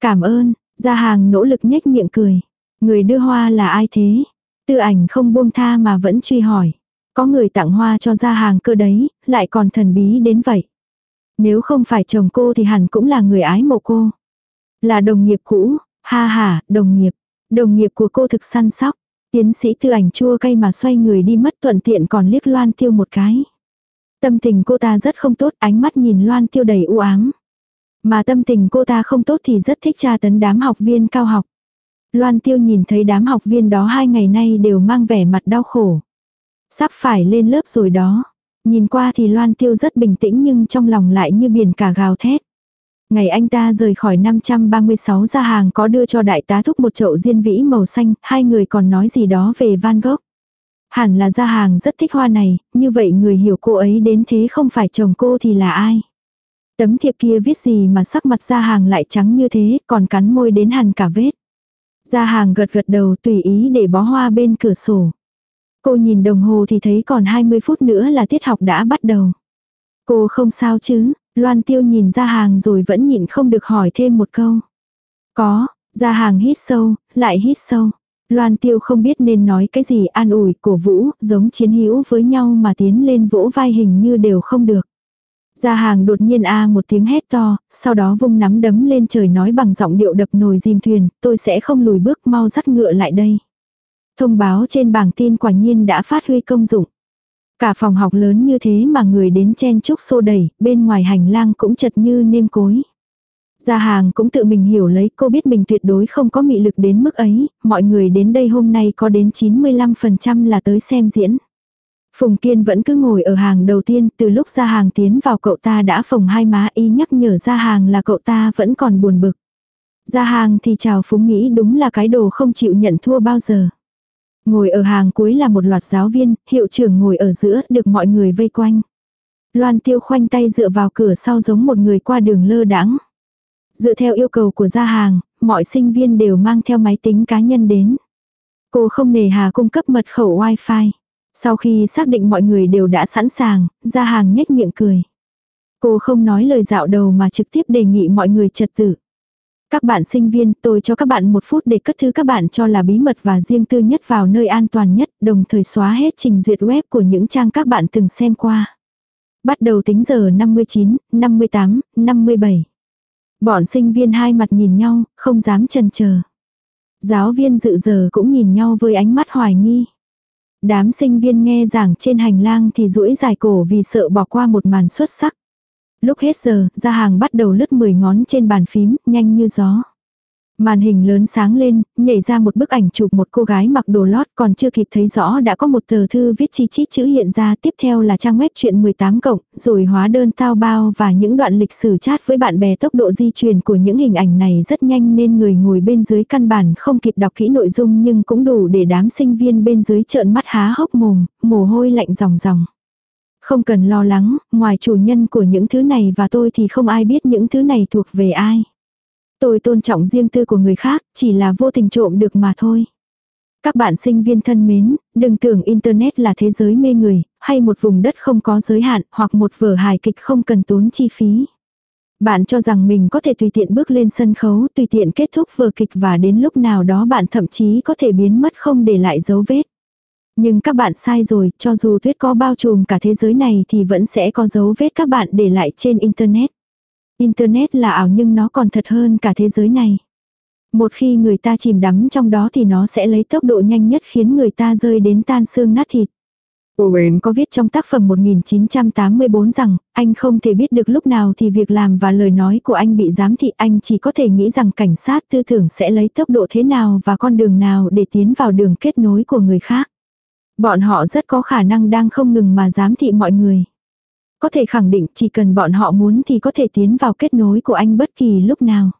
Cảm ơn, gia hàng nỗ lực nhếch miệng cười. Người đưa hoa là ai thế? Tư ảnh không buông tha mà vẫn truy hỏi. Có người tặng hoa cho gia hàng cơ đấy, lại còn thần bí đến vậy. Nếu không phải chồng cô thì hẳn cũng là người ái mộ cô. Là đồng nghiệp cũ, ha ha, đồng nghiệp. Đồng nghiệp của cô thực săn sóc. Tiến sĩ tư ảnh chua cay mà xoay người đi mất thuận tiện còn liếc loan tiêu một cái. Tâm tình cô ta rất không tốt, ánh mắt nhìn Loan Tiêu đầy u ám. Mà tâm tình cô ta không tốt thì rất thích tra tấn đám học viên cao học. Loan Tiêu nhìn thấy đám học viên đó hai ngày nay đều mang vẻ mặt đau khổ. Sắp phải lên lớp rồi đó. Nhìn qua thì Loan Tiêu rất bình tĩnh nhưng trong lòng lại như biển cả gào thét. Ngày anh ta rời khỏi 536 ra hàng có đưa cho đại tá thúc một chậu diên vĩ màu xanh, hai người còn nói gì đó về Van Gogh. Hẳn là gia hàng rất thích hoa này, như vậy người hiểu cô ấy đến thế không phải chồng cô thì là ai. Tấm thiệp kia viết gì mà sắc mặt gia hàng lại trắng như thế, còn cắn môi đến hằn cả vết. Gia hàng gật gật đầu tùy ý để bó hoa bên cửa sổ. Cô nhìn đồng hồ thì thấy còn 20 phút nữa là tiết học đã bắt đầu. Cô không sao chứ, Loan tiêu nhìn ra hàng rồi vẫn nhịn không được hỏi thêm một câu. Có, ra hàng hít sâu, lại hít sâu. Loan tiêu không biết nên nói cái gì an ủi, cổ vũ, giống chiến hữu với nhau mà tiến lên vỗ vai hình như đều không được. Gia hàng đột nhiên a à một tiếng hét to, sau đó vung nắm đấm lên trời nói bằng giọng điệu đập nồi dìm thuyền, tôi sẽ không lùi bước mau dắt ngựa lại đây. Thông báo trên bảng tin quả nhiên đã phát huy công dụng. Cả phòng học lớn như thế mà người đến chen chúc xô đẩy, bên ngoài hành lang cũng chật như nêm cối. Gia hàng cũng tự mình hiểu lấy cô biết mình tuyệt đối không có mị lực đến mức ấy, mọi người đến đây hôm nay có đến 95% là tới xem diễn. Phùng Kiên vẫn cứ ngồi ở hàng đầu tiên, từ lúc ra hàng tiến vào cậu ta đã phồng hai má y nhắc nhở ra hàng là cậu ta vẫn còn buồn bực. Ra hàng thì chào phúng nghĩ đúng là cái đồ không chịu nhận thua bao giờ. Ngồi ở hàng cuối là một loạt giáo viên, hiệu trưởng ngồi ở giữa, được mọi người vây quanh. Loan tiêu khoanh tay dựa vào cửa sau giống một người qua đường lơ đãng. Dựa theo yêu cầu của gia hàng, mọi sinh viên đều mang theo máy tính cá nhân đến. Cô không nề hà cung cấp mật khẩu wifi. Sau khi xác định mọi người đều đã sẵn sàng, gia hàng nhếch miệng cười. Cô không nói lời dạo đầu mà trực tiếp đề nghị mọi người trật tự. Các bạn sinh viên, tôi cho các bạn một phút để cất thứ các bạn cho là bí mật và riêng tư nhất vào nơi an toàn nhất, đồng thời xóa hết trình duyệt web của những trang các bạn từng xem qua. Bắt đầu tính giờ 59, 58, 57. Bọn sinh viên hai mặt nhìn nhau, không dám chần chờ. Giáo viên dự giờ cũng nhìn nhau với ánh mắt hoài nghi. Đám sinh viên nghe giảng trên hành lang thì duỗi dài cổ vì sợ bỏ qua một màn xuất sắc. Lúc hết giờ, ra hàng bắt đầu lướt 10 ngón trên bàn phím, nhanh như gió. Màn hình lớn sáng lên, nhảy ra một bức ảnh chụp một cô gái mặc đồ lót còn chưa kịp thấy rõ đã có một tờ thư viết chi chít chữ hiện ra tiếp theo là trang web chuyện 18 cộng, rồi hóa đơn tao bao và những đoạn lịch sử chat với bạn bè tốc độ di chuyển của những hình ảnh này rất nhanh nên người ngồi bên dưới căn bản không kịp đọc kỹ nội dung nhưng cũng đủ để đám sinh viên bên dưới trợn mắt há hốc mồm, mồ hôi lạnh ròng ròng. Không cần lo lắng, ngoài chủ nhân của những thứ này và tôi thì không ai biết những thứ này thuộc về ai. Tôi tôn trọng riêng tư của người khác, chỉ là vô tình trộm được mà thôi. Các bạn sinh viên thân mến, đừng tưởng Internet là thế giới mê người, hay một vùng đất không có giới hạn, hoặc một vở hài kịch không cần tốn chi phí. Bạn cho rằng mình có thể tùy tiện bước lên sân khấu, tùy tiện kết thúc vở kịch và đến lúc nào đó bạn thậm chí có thể biến mất không để lại dấu vết. Nhưng các bạn sai rồi, cho dù tuyết có bao trùm cả thế giới này thì vẫn sẽ có dấu vết các bạn để lại trên Internet. Internet là ảo nhưng nó còn thật hơn cả thế giới này. Một khi người ta chìm đắm trong đó thì nó sẽ lấy tốc độ nhanh nhất khiến người ta rơi đến tan xương nát thịt. Owen có viết trong tác phẩm 1984 rằng, anh không thể biết được lúc nào thì việc làm và lời nói của anh bị giám thị anh chỉ có thể nghĩ rằng cảnh sát tư tưởng sẽ lấy tốc độ thế nào và con đường nào để tiến vào đường kết nối của người khác. Bọn họ rất có khả năng đang không ngừng mà giám thị mọi người. Có thể khẳng định chỉ cần bọn họ muốn thì có thể tiến vào kết nối của anh bất kỳ lúc nào.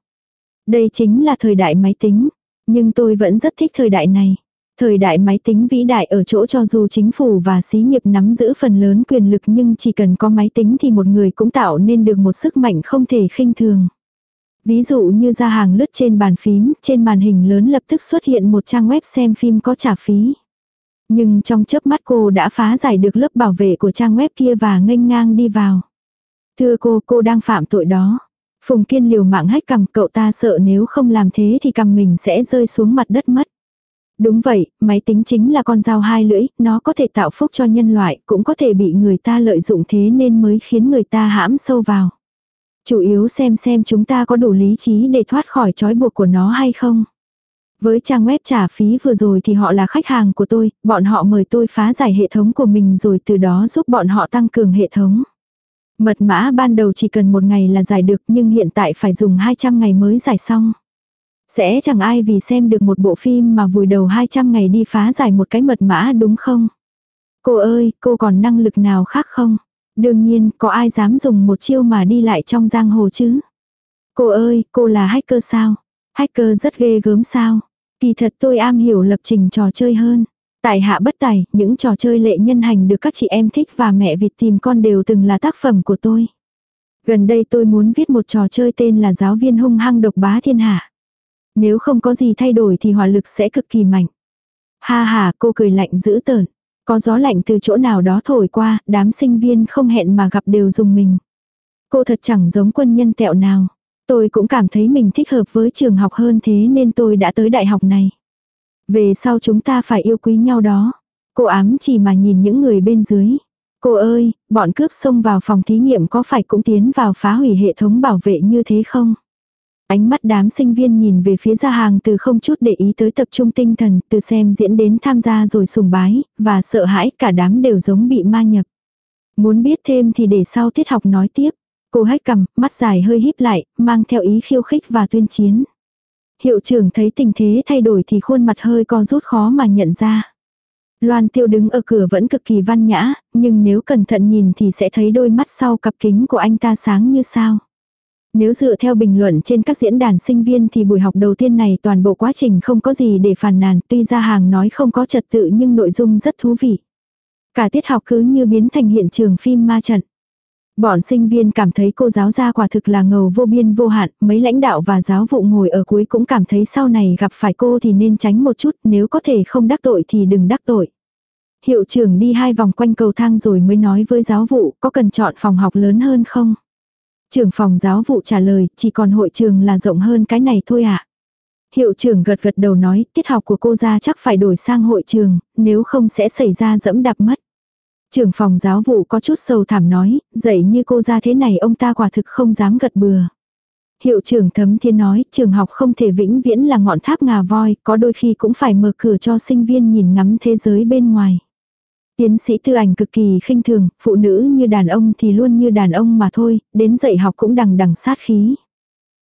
Đây chính là thời đại máy tính. Nhưng tôi vẫn rất thích thời đại này. Thời đại máy tính vĩ đại ở chỗ cho dù chính phủ và xí nghiệp nắm giữ phần lớn quyền lực nhưng chỉ cần có máy tính thì một người cũng tạo nên được một sức mạnh không thể khinh thường. Ví dụ như ra hàng lướt trên bàn phím, trên màn hình lớn lập tức xuất hiện một trang web xem phim có trả phí. Nhưng trong chớp mắt cô đã phá giải được lớp bảo vệ của trang web kia và nghênh ngang đi vào. Thưa cô, cô đang phạm tội đó. Phùng Kiên liều mạng hách cầm cậu ta sợ nếu không làm thế thì cầm mình sẽ rơi xuống mặt đất mất. Đúng vậy, máy tính chính là con dao hai lưỡi, nó có thể tạo phúc cho nhân loại, cũng có thể bị người ta lợi dụng thế nên mới khiến người ta hãm sâu vào. Chủ yếu xem xem chúng ta có đủ lý trí để thoát khỏi trói buộc của nó hay không. Với trang web trả phí vừa rồi thì họ là khách hàng của tôi, bọn họ mời tôi phá giải hệ thống của mình rồi từ đó giúp bọn họ tăng cường hệ thống. Mật mã ban đầu chỉ cần một ngày là giải được nhưng hiện tại phải dùng 200 ngày mới giải xong. Sẽ chẳng ai vì xem được một bộ phim mà vùi đầu 200 ngày đi phá giải một cái mật mã đúng không? Cô ơi, cô còn năng lực nào khác không? Đương nhiên, có ai dám dùng một chiêu mà đi lại trong giang hồ chứ? Cô ơi, cô là hacker sao? Hacker rất ghê gớm sao? Kỳ thật tôi am hiểu lập trình trò chơi hơn. Tại hạ bất tài, những trò chơi lệ nhân hành được các chị em thích và mẹ vịt tìm con đều từng là tác phẩm của tôi. Gần đây tôi muốn viết một trò chơi tên là giáo viên hung hăng độc bá thiên hạ. Nếu không có gì thay đổi thì hỏa lực sẽ cực kỳ mạnh. Ha ha, cô cười lạnh dữ tợn. Có gió lạnh từ chỗ nào đó thổi qua, đám sinh viên không hẹn mà gặp đều dùng mình. Cô thật chẳng giống quân nhân tẹo nào. Tôi cũng cảm thấy mình thích hợp với trường học hơn thế nên tôi đã tới đại học này. Về sau chúng ta phải yêu quý nhau đó. Cô ám chỉ mà nhìn những người bên dưới. Cô ơi, bọn cướp xông vào phòng thí nghiệm có phải cũng tiến vào phá hủy hệ thống bảo vệ như thế không? Ánh mắt đám sinh viên nhìn về phía gia hàng từ không chút để ý tới tập trung tinh thần, từ xem diễn đến tham gia rồi sùng bái, và sợ hãi cả đám đều giống bị ma nhập. Muốn biết thêm thì để sau tiết học nói tiếp. Cô hách cầm, mắt dài hơi híp lại, mang theo ý khiêu khích và tuyên chiến. Hiệu trưởng thấy tình thế thay đổi thì khuôn mặt hơi co rút khó mà nhận ra. Loan tiêu đứng ở cửa vẫn cực kỳ văn nhã, nhưng nếu cẩn thận nhìn thì sẽ thấy đôi mắt sau cặp kính của anh ta sáng như sao. Nếu dựa theo bình luận trên các diễn đàn sinh viên thì buổi học đầu tiên này toàn bộ quá trình không có gì để phàn nàn, tuy ra hàng nói không có trật tự nhưng nội dung rất thú vị. Cả tiết học cứ như biến thành hiện trường phim ma trận. Bọn sinh viên cảm thấy cô giáo gia quả thực là ngầu vô biên vô hạn, mấy lãnh đạo và giáo vụ ngồi ở cuối cũng cảm thấy sau này gặp phải cô thì nên tránh một chút, nếu có thể không đắc tội thì đừng đắc tội. Hiệu trưởng đi hai vòng quanh cầu thang rồi mới nói với giáo vụ có cần chọn phòng học lớn hơn không? Trưởng phòng giáo vụ trả lời, chỉ còn hội trường là rộng hơn cái này thôi ạ. À? Hiệu trưởng gật gật đầu nói, tiết học của cô ra chắc phải đổi sang hội trường, nếu không sẽ xảy ra dẫm đạp mất. Trưởng phòng giáo vụ có chút sầu thảm nói, dạy như cô ra thế này ông ta quả thực không dám gật bừa. Hiệu trưởng thấm thiên nói, trường học không thể vĩnh viễn là ngọn tháp ngà voi, có đôi khi cũng phải mở cửa cho sinh viên nhìn ngắm thế giới bên ngoài. Tiến sĩ tư ảnh cực kỳ khinh thường, phụ nữ như đàn ông thì luôn như đàn ông mà thôi, đến dạy học cũng đằng đằng sát khí.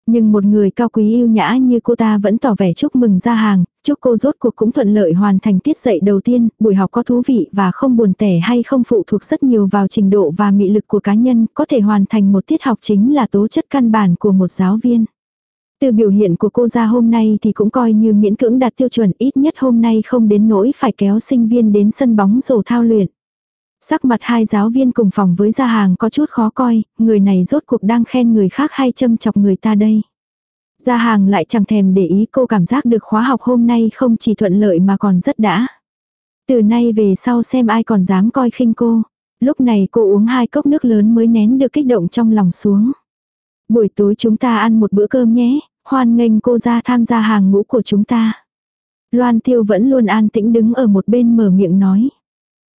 Nhưng một người cao quý yêu nhã như cô ta vẫn tỏ vẻ chúc mừng ra hàng, chúc cô rốt cuộc cũng thuận lợi hoàn thành tiết dạy đầu tiên, buổi học có thú vị và không buồn tẻ hay không phụ thuộc rất nhiều vào trình độ và mị lực của cá nhân, có thể hoàn thành một tiết học chính là tố chất căn bản của một giáo viên. Từ biểu hiện của cô ra hôm nay thì cũng coi như miễn cưỡng đạt tiêu chuẩn ít nhất hôm nay không đến nỗi phải kéo sinh viên đến sân bóng rổ thao luyện. Sắc mặt hai giáo viên cùng phòng với gia hàng có chút khó coi, người này rốt cuộc đang khen người khác hay châm chọc người ta đây. Gia hàng lại chẳng thèm để ý cô cảm giác được khóa học hôm nay không chỉ thuận lợi mà còn rất đã. Từ nay về sau xem ai còn dám coi khinh cô. Lúc này cô uống hai cốc nước lớn mới nén được kích động trong lòng xuống. Buổi tối chúng ta ăn một bữa cơm nhé, hoan nghênh cô ra tham gia hàng ngũ của chúng ta. Loan tiêu vẫn luôn an tĩnh đứng ở một bên mở miệng nói.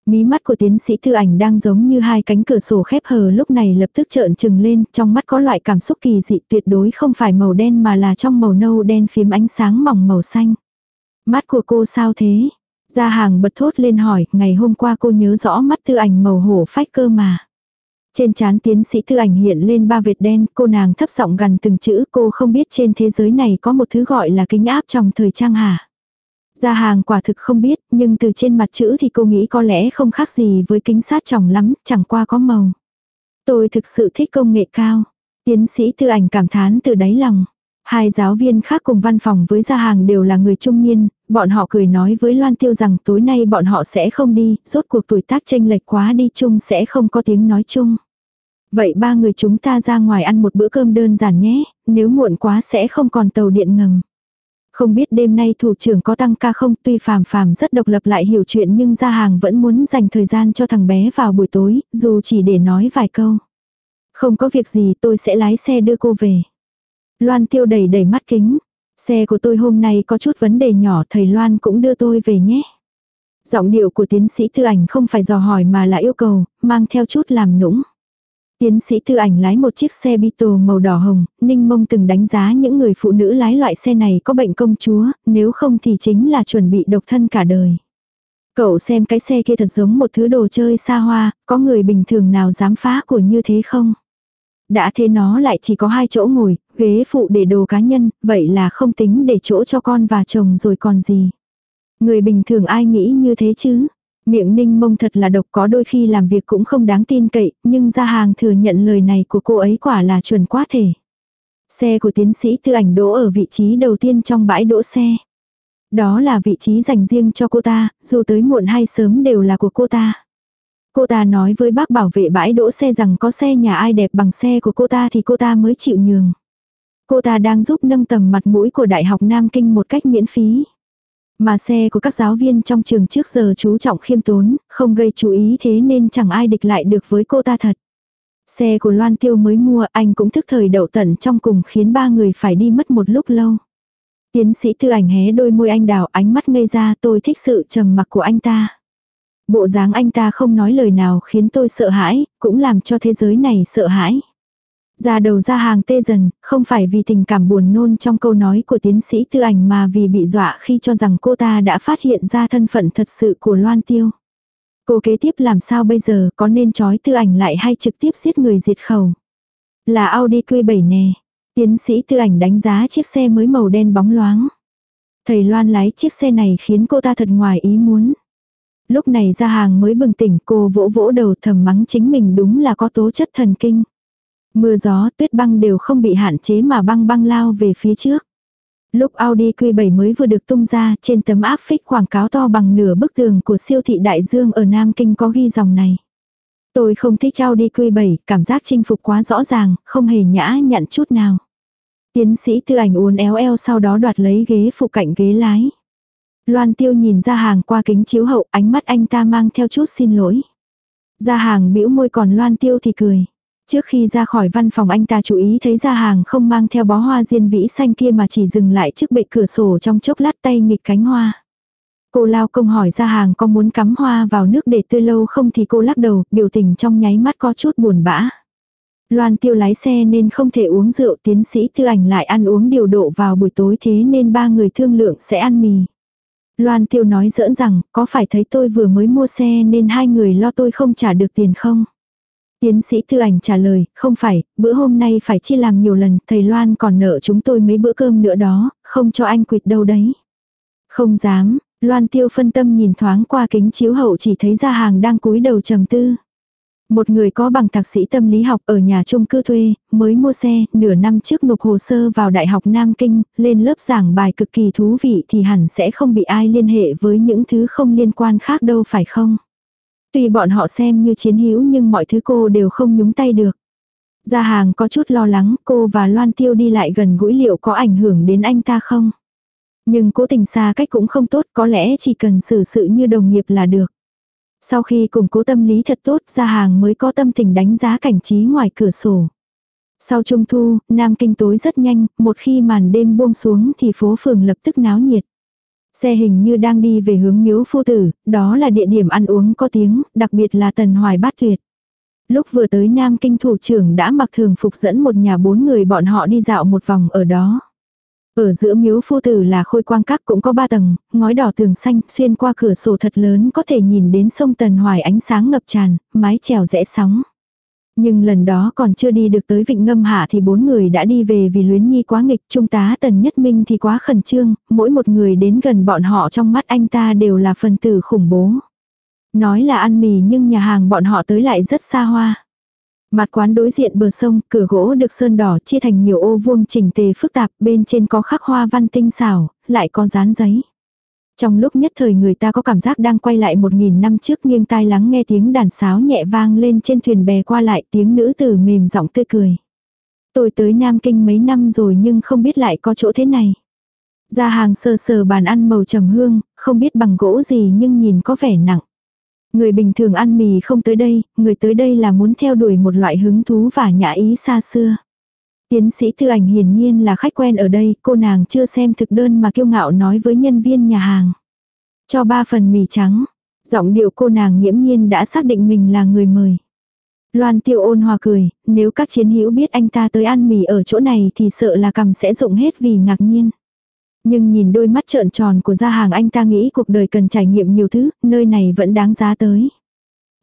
Mí mắt của tiến sĩ thư ảnh đang giống như hai cánh cửa sổ khép hờ lúc này lập tức trợn trừng lên, trong mắt có loại cảm xúc kỳ dị tuyệt đối không phải màu đen mà là trong màu nâu đen phím ánh sáng mỏng màu xanh. Mắt của cô sao thế? Gia hàng bật thốt lên hỏi, ngày hôm qua cô nhớ rõ mắt tư ảnh màu hổ phách cơ mà. Trên trán tiến sĩ thư ảnh hiện lên ba vệt đen, cô nàng thấp giọng gần từng chữ cô không biết trên thế giới này có một thứ gọi là kính áp trong thời trang hả. Gia hàng quả thực không biết, nhưng từ trên mặt chữ thì cô nghĩ có lẽ không khác gì với kính sát trọng lắm, chẳng qua có màu. Tôi thực sự thích công nghệ cao. Tiến sĩ tư ảnh cảm thán từ đáy lòng. Hai giáo viên khác cùng văn phòng với gia hàng đều là người trung niên, bọn họ cười nói với Loan Tiêu rằng tối nay bọn họ sẽ không đi, rốt cuộc tuổi tác chênh lệch quá đi chung sẽ không có tiếng nói chung. Vậy ba người chúng ta ra ngoài ăn một bữa cơm đơn giản nhé, nếu muộn quá sẽ không còn tàu điện ngầm. Không biết đêm nay thủ trưởng có tăng ca không tuy phàm phàm rất độc lập lại hiểu chuyện nhưng gia hàng vẫn muốn dành thời gian cho thằng bé vào buổi tối, dù chỉ để nói vài câu. Không có việc gì tôi sẽ lái xe đưa cô về. Loan tiêu đầy đầy mắt kính. Xe của tôi hôm nay có chút vấn đề nhỏ thầy Loan cũng đưa tôi về nhé. Giọng điệu của tiến sĩ thư ảnh không phải dò hỏi mà là yêu cầu, mang theo chút làm nũng. Tiến sĩ tư ảnh lái một chiếc xe Beetle màu đỏ hồng, Ninh Mông từng đánh giá những người phụ nữ lái loại xe này có bệnh công chúa, nếu không thì chính là chuẩn bị độc thân cả đời. Cậu xem cái xe kia thật giống một thứ đồ chơi xa hoa, có người bình thường nào dám phá của như thế không? Đã thế nó lại chỉ có hai chỗ ngồi, ghế phụ để đồ cá nhân, vậy là không tính để chỗ cho con và chồng rồi còn gì. Người bình thường ai nghĩ như thế chứ? Miệng ninh mông thật là độc có đôi khi làm việc cũng không đáng tin cậy, nhưng ra hàng thừa nhận lời này của cô ấy quả là chuẩn quá thể. Xe của tiến sĩ tư ảnh đỗ ở vị trí đầu tiên trong bãi đỗ xe. Đó là vị trí dành riêng cho cô ta, dù tới muộn hay sớm đều là của cô ta. Cô ta nói với bác bảo vệ bãi đỗ xe rằng có xe nhà ai đẹp bằng xe của cô ta thì cô ta mới chịu nhường. Cô ta đang giúp nâng tầm mặt mũi của Đại học Nam Kinh một cách miễn phí. Mà xe của các giáo viên trong trường trước giờ chú trọng khiêm tốn, không gây chú ý thế nên chẳng ai địch lại được với cô ta thật. Xe của Loan Tiêu mới mua anh cũng thức thời đậu tận trong cùng khiến ba người phải đi mất một lúc lâu. Tiến sĩ Tư ảnh hé đôi môi anh đào ánh mắt ngây ra tôi thích sự trầm mặc của anh ta. Bộ dáng anh ta không nói lời nào khiến tôi sợ hãi, cũng làm cho thế giới này sợ hãi. Ra đầu ra hàng tê dần, không phải vì tình cảm buồn nôn trong câu nói của tiến sĩ tư ảnh mà vì bị dọa khi cho rằng cô ta đã phát hiện ra thân phận thật sự của Loan Tiêu. Cô kế tiếp làm sao bây giờ có nên trói tư ảnh lại hay trực tiếp giết người diệt khẩu. Là Audi Q7 nè. Tiến sĩ tư ảnh đánh giá chiếc xe mới màu đen bóng loáng. Thầy Loan lái chiếc xe này khiến cô ta thật ngoài ý muốn. Lúc này ra hàng mới bừng tỉnh cô vỗ vỗ đầu thầm mắng chính mình đúng là có tố chất thần kinh. Mưa gió tuyết băng đều không bị hạn chế mà băng băng lao về phía trước. Lúc Audi Q7 mới vừa được tung ra trên tấm áp phích quảng cáo to bằng nửa bức tường của siêu thị Đại Dương ở Nam Kinh có ghi dòng này. Tôi không thích Audi Q7, cảm giác chinh phục quá rõ ràng, không hề nhã nhặn chút nào. Tiến sĩ tư ảnh uốn éo eo sau đó đoạt lấy ghế phụ cạnh ghế lái. Loan tiêu nhìn ra hàng qua kính chiếu hậu ánh mắt anh ta mang theo chút xin lỗi. Ra hàng bĩu môi còn loan tiêu thì cười. Trước khi ra khỏi văn phòng anh ta chú ý thấy ra hàng không mang theo bó hoa diên vĩ xanh kia mà chỉ dừng lại trước bệ cửa sổ trong chốc lát tay nghịch cánh hoa. Cô lao công hỏi ra hàng có muốn cắm hoa vào nước để tươi lâu không thì cô lắc đầu, biểu tình trong nháy mắt có chút buồn bã. Loan tiêu lái xe nên không thể uống rượu tiến sĩ tư ảnh lại ăn uống điều độ vào buổi tối thế nên ba người thương lượng sẽ ăn mì. Loan tiêu nói giỡn rằng có phải thấy tôi vừa mới mua xe nên hai người lo tôi không trả được tiền không? Tiến sĩ thư ảnh trả lời, không phải, bữa hôm nay phải chia làm nhiều lần, thầy Loan còn nợ chúng tôi mấy bữa cơm nữa đó, không cho anh quỵt đâu đấy. Không dám, Loan tiêu phân tâm nhìn thoáng qua kính chiếu hậu chỉ thấy ra hàng đang cúi đầu trầm tư. Một người có bằng thạc sĩ tâm lý học ở nhà chung cư thuê, mới mua xe, nửa năm trước nộp hồ sơ vào Đại học Nam Kinh, lên lớp giảng bài cực kỳ thú vị thì hẳn sẽ không bị ai liên hệ với những thứ không liên quan khác đâu phải không? Tuy bọn họ xem như chiến hữu nhưng mọi thứ cô đều không nhúng tay được. Gia hàng có chút lo lắng cô và Loan Tiêu đi lại gần gũi liệu có ảnh hưởng đến anh ta không? Nhưng cố tình xa cách cũng không tốt có lẽ chỉ cần xử sự như đồng nghiệp là được. Sau khi củng cố tâm lý thật tốt gia hàng mới có tâm tình đánh giá cảnh trí ngoài cửa sổ. Sau trung thu, Nam Kinh tối rất nhanh, một khi màn đêm buông xuống thì phố phường lập tức náo nhiệt. Xe hình như đang đi về hướng miếu phu tử, đó là địa điểm ăn uống có tiếng, đặc biệt là tần hoài bát tuyệt. Lúc vừa tới Nam Kinh thủ trưởng đã mặc thường phục dẫn một nhà bốn người bọn họ đi dạo một vòng ở đó. Ở giữa miếu phu tử là khôi quang các cũng có ba tầng, ngói đỏ tường xanh, xuyên qua cửa sổ thật lớn có thể nhìn đến sông Tần Hoài ánh sáng ngập tràn, mái chèo rẽ sóng. Nhưng lần đó còn chưa đi được tới vịnh ngâm hạ thì bốn người đã đi về vì luyến nhi quá nghịch, trung tá tần nhất minh thì quá khẩn trương, mỗi một người đến gần bọn họ trong mắt anh ta đều là phần tử khủng bố. Nói là ăn mì nhưng nhà hàng bọn họ tới lại rất xa hoa. Mặt quán đối diện bờ sông, cửa gỗ được sơn đỏ chia thành nhiều ô vuông chỉnh tề phức tạp, bên trên có khắc hoa văn tinh xảo, lại có dán giấy. Trong lúc nhất thời người ta có cảm giác đang quay lại một nghìn năm trước nghiêng tai lắng nghe tiếng đàn sáo nhẹ vang lên trên thuyền bè qua lại tiếng nữ tử mềm giọng tươi cười. Tôi tới Nam Kinh mấy năm rồi nhưng không biết lại có chỗ thế này. Ra hàng sờ sờ bàn ăn màu trầm hương, không biết bằng gỗ gì nhưng nhìn có vẻ nặng. Người bình thường ăn mì không tới đây, người tới đây là muốn theo đuổi một loại hứng thú và nhã ý xa xưa. Tiến sĩ thư ảnh hiển nhiên là khách quen ở đây, cô nàng chưa xem thực đơn mà kiêu ngạo nói với nhân viên nhà hàng. Cho ba phần mì trắng. Giọng điệu cô nàng nghiễm nhiên đã xác định mình là người mời. Loan tiêu ôn hòa cười, nếu các chiến hữu biết anh ta tới ăn mì ở chỗ này thì sợ là cầm sẽ rụng hết vì ngạc nhiên. Nhưng nhìn đôi mắt trợn tròn của gia hàng anh ta nghĩ cuộc đời cần trải nghiệm nhiều thứ, nơi này vẫn đáng giá tới.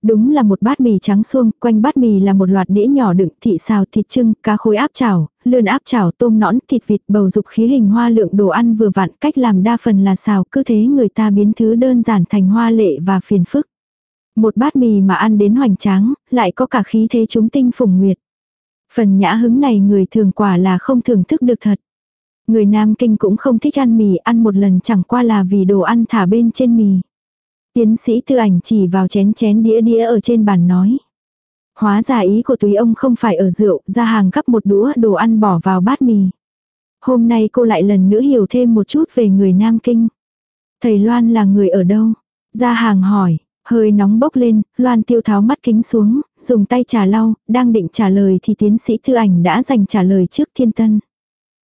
Đúng là một bát mì trắng xuông, quanh bát mì là một loạt đĩa nhỏ đựng thị xào thịt trưng, cá khối áp chảo, lươn áp chảo, tôm nõn, thịt vịt, bầu dục khí hình hoa lượng đồ ăn vừa vặn, cách làm đa phần là xào, cứ thế người ta biến thứ đơn giản thành hoa lệ và phiền phức. Một bát mì mà ăn đến hoành tráng, lại có cả khí thế chúng tinh phùng nguyệt. Phần nhã hứng này người thường quả là không thưởng thức được thật. Người Nam Kinh cũng không thích ăn mì, ăn một lần chẳng qua là vì đồ ăn thả bên trên mì. Tiến sĩ tư ảnh chỉ vào chén chén đĩa đĩa ở trên bàn nói. Hóa ra ý của túy ông không phải ở rượu, ra hàng gấp một đũa đồ ăn bỏ vào bát mì. Hôm nay cô lại lần nữa hiểu thêm một chút về người Nam Kinh. Thầy Loan là người ở đâu? Ra hàng hỏi, hơi nóng bốc lên, Loan tiêu tháo mắt kính xuống, dùng tay trà lau, đang định trả lời thì tiến sĩ thư ảnh đã dành trả lời trước thiên tân.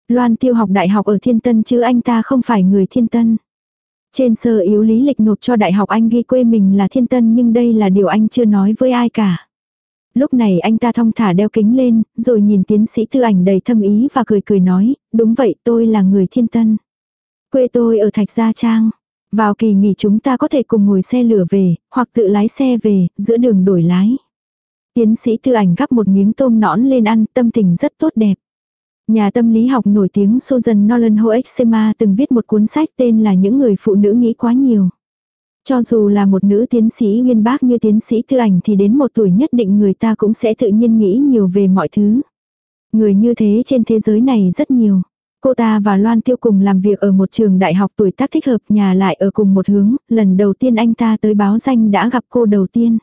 Loan tiêu học đại học ở thiên tân chứ anh ta không phải người thiên tân. Trên sơ yếu lý lịch nộp cho đại học anh ghi quê mình là thiên tân nhưng đây là điều anh chưa nói với ai cả. Lúc này anh ta thong thả đeo kính lên, rồi nhìn tiến sĩ tư ảnh đầy thâm ý và cười cười nói, đúng vậy tôi là người thiên tân. Quê tôi ở Thạch Gia Trang. Vào kỳ nghỉ chúng ta có thể cùng ngồi xe lửa về, hoặc tự lái xe về, giữa đường đổi lái. Tiến sĩ tư ảnh gắp một miếng tôm nõn lên ăn, tâm tình rất tốt đẹp. Nhà tâm lý học nổi tiếng Susan Nolan Hoexema từng viết một cuốn sách tên là Những người phụ nữ nghĩ quá nhiều. Cho dù là một nữ tiến sĩ uyên bác như tiến sĩ tư ảnh thì đến một tuổi nhất định người ta cũng sẽ tự nhiên nghĩ nhiều về mọi thứ. Người như thế trên thế giới này rất nhiều. Cô ta và Loan Tiêu cùng làm việc ở một trường đại học tuổi tác thích hợp nhà lại ở cùng một hướng, lần đầu tiên anh ta tới báo danh đã gặp cô đầu tiên.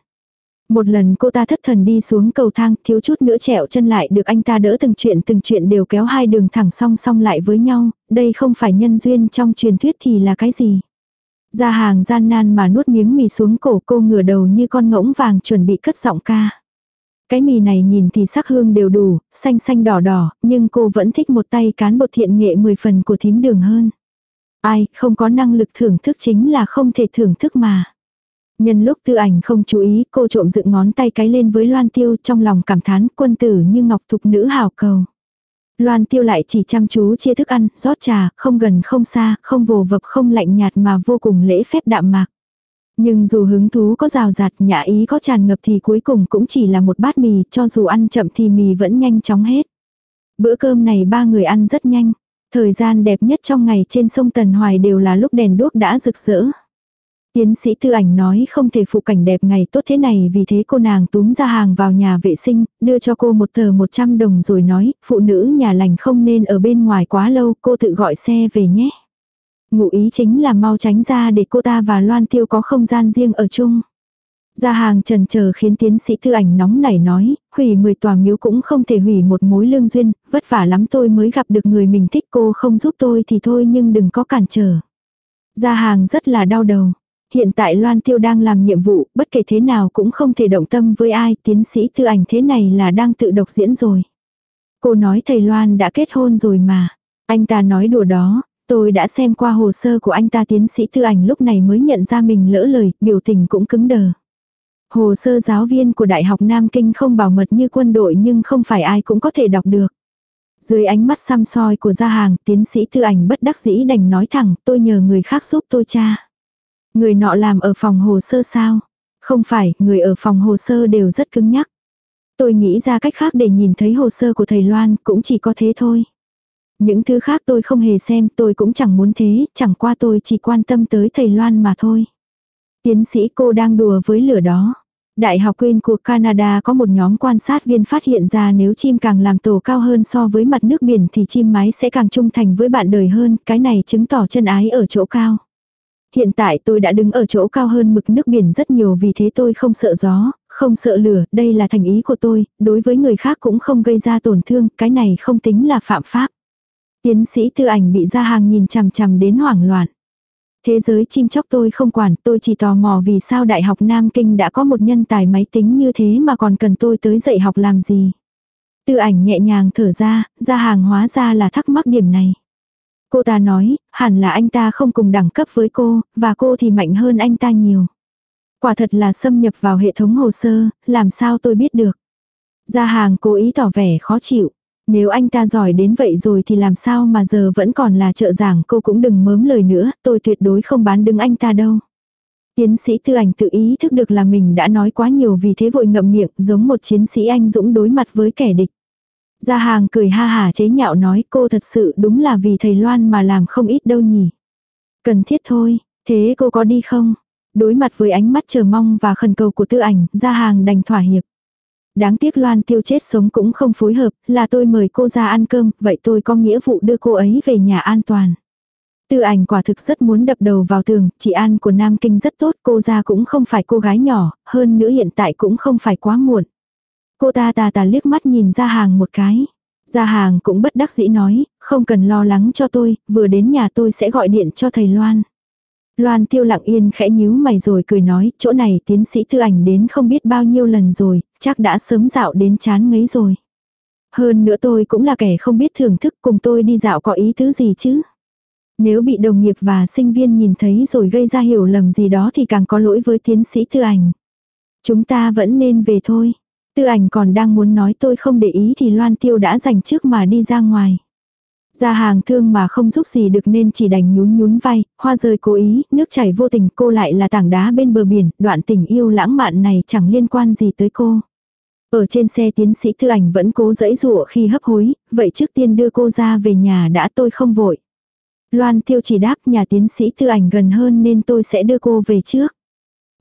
Một lần cô ta thất thần đi xuống cầu thang, thiếu chút nữa trẹo chân lại được anh ta đỡ từng chuyện từng chuyện đều kéo hai đường thẳng song song lại với nhau, đây không phải nhân duyên trong truyền thuyết thì là cái gì. Ra hàng gian nan mà nuốt miếng mì xuống cổ cô ngửa đầu như con ngỗng vàng chuẩn bị cất giọng ca. Cái mì này nhìn thì sắc hương đều đủ, xanh xanh đỏ đỏ, nhưng cô vẫn thích một tay cán bột thiện nghệ 10 phần của thím đường hơn. Ai, không có năng lực thưởng thức chính là không thể thưởng thức mà. Nhân lúc tư ảnh không chú ý, cô trộm dựng ngón tay cái lên với Loan Tiêu trong lòng cảm thán quân tử như ngọc thục nữ hào cầu. Loan Tiêu lại chỉ chăm chú chia thức ăn, rót trà, không gần không xa, không vồ vập không lạnh nhạt mà vô cùng lễ phép đạm mạc. Nhưng dù hứng thú có rào rạt, nhã ý có tràn ngập thì cuối cùng cũng chỉ là một bát mì, cho dù ăn chậm thì mì vẫn nhanh chóng hết. Bữa cơm này ba người ăn rất nhanh. Thời gian đẹp nhất trong ngày trên sông Tần Hoài đều là lúc đèn đuốc đã rực rỡ. Tiến sĩ tư ảnh nói không thể phụ cảnh đẹp ngày tốt thế này vì thế cô nàng túm ra hàng vào nhà vệ sinh, đưa cho cô một tờ 100 đồng rồi nói, phụ nữ nhà lành không nên ở bên ngoài quá lâu, cô tự gọi xe về nhé. Ngụ ý chính là mau tránh ra để cô ta và Loan Tiêu có không gian riêng ở chung. Ra hàng trần chờ khiến tiến sĩ tư ảnh nóng nảy nói, hủy 10 tòa miếu cũng không thể hủy một mối lương duyên, vất vả lắm tôi mới gặp được người mình thích cô không giúp tôi thì thôi nhưng đừng có cản trở. Ra hàng rất là đau đầu. Hiện tại Loan Tiêu đang làm nhiệm vụ, bất kể thế nào cũng không thể động tâm với ai, tiến sĩ tư ảnh thế này là đang tự độc diễn rồi. Cô nói thầy Loan đã kết hôn rồi mà. Anh ta nói đùa đó, tôi đã xem qua hồ sơ của anh ta tiến sĩ tư ảnh lúc này mới nhận ra mình lỡ lời, biểu tình cũng cứng đờ. Hồ sơ giáo viên của Đại học Nam Kinh không bảo mật như quân đội nhưng không phải ai cũng có thể đọc được. Dưới ánh mắt xăm soi của gia hàng, tiến sĩ tư ảnh bất đắc dĩ đành nói thẳng, tôi nhờ người khác giúp tôi cha. Người nọ làm ở phòng hồ sơ sao? Không phải, người ở phòng hồ sơ đều rất cứng nhắc. Tôi nghĩ ra cách khác để nhìn thấy hồ sơ của thầy Loan, cũng chỉ có thế thôi. Những thứ khác tôi không hề xem, tôi cũng chẳng muốn thế, chẳng qua tôi chỉ quan tâm tới thầy Loan mà thôi. Tiến sĩ cô đang đùa với lửa đó. Đại học Queen của Canada có một nhóm quan sát viên phát hiện ra nếu chim càng làm tổ cao hơn so với mặt nước biển thì chim mái sẽ càng trung thành với bạn đời hơn, cái này chứng tỏ chân ái ở chỗ cao. Hiện tại tôi đã đứng ở chỗ cao hơn mực nước biển rất nhiều vì thế tôi không sợ gió, không sợ lửa, đây là thành ý của tôi, đối với người khác cũng không gây ra tổn thương, cái này không tính là phạm pháp. Tiến sĩ tư ảnh bị ra hàng nhìn chằm chằm đến hoảng loạn. Thế giới chim chóc tôi không quản, tôi chỉ tò mò vì sao Đại học Nam Kinh đã có một nhân tài máy tính như thế mà còn cần tôi tới dạy học làm gì. Tư ảnh nhẹ nhàng thở ra, ra hàng hóa ra là thắc mắc điểm này. Cô ta nói, hẳn là anh ta không cùng đẳng cấp với cô, và cô thì mạnh hơn anh ta nhiều. Quả thật là xâm nhập vào hệ thống hồ sơ, làm sao tôi biết được. Gia hàng cố ý tỏ vẻ khó chịu. Nếu anh ta giỏi đến vậy rồi thì làm sao mà giờ vẫn còn là trợ giảng cô cũng đừng mớm lời nữa, tôi tuyệt đối không bán đứng anh ta đâu. Tiến sĩ tư ảnh tự ý thức được là mình đã nói quá nhiều vì thế vội ngậm miệng giống một chiến sĩ anh dũng đối mặt với kẻ địch. Gia hàng cười ha hà chế nhạo nói cô thật sự đúng là vì thầy Loan mà làm không ít đâu nhỉ. Cần thiết thôi, thế cô có đi không? Đối mặt với ánh mắt chờ mong và khẩn cầu của tư ảnh, gia hàng đành thỏa hiệp. Đáng tiếc Loan Tiêu chết sống cũng không phối hợp, là tôi mời cô ra ăn cơm, vậy tôi có nghĩa vụ đưa cô ấy về nhà an toàn. Tư ảnh quả thực rất muốn đập đầu vào tường, chị An của Nam Kinh rất tốt, cô ra cũng không phải cô gái nhỏ, hơn nữa hiện tại cũng không phải quá muộn. Cô ta tà tà liếc mắt nhìn ra hàng một cái. Gia hàng cũng bất đắc dĩ nói, không cần lo lắng cho tôi, vừa đến nhà tôi sẽ gọi điện cho thầy Loan. Loan tiêu lặng yên khẽ nhíu mày rồi cười nói, chỗ này tiến sĩ thư ảnh đến không biết bao nhiêu lần rồi, chắc đã sớm dạo đến chán ngấy rồi. Hơn nữa tôi cũng là kẻ không biết thưởng thức cùng tôi đi dạo có ý thứ gì chứ. Nếu bị đồng nghiệp và sinh viên nhìn thấy rồi gây ra hiểu lầm gì đó thì càng có lỗi với tiến sĩ thư ảnh. Chúng ta vẫn nên về thôi. Tư ảnh còn đang muốn nói tôi không để ý thì Loan Tiêu đã dành trước mà đi ra ngoài. Ra hàng thương mà không giúp gì được nên chỉ đành nhún nhún vai, hoa rơi cố ý, nước chảy vô tình cô lại là tảng đá bên bờ biển, đoạn tình yêu lãng mạn này chẳng liên quan gì tới cô. Ở trên xe tiến sĩ thư ảnh vẫn cố dẫy dụa khi hấp hối, vậy trước tiên đưa cô ra về nhà đã tôi không vội. Loan tiêu chỉ đáp nhà tiến sĩ thư ảnh gần hơn nên tôi sẽ đưa cô về trước.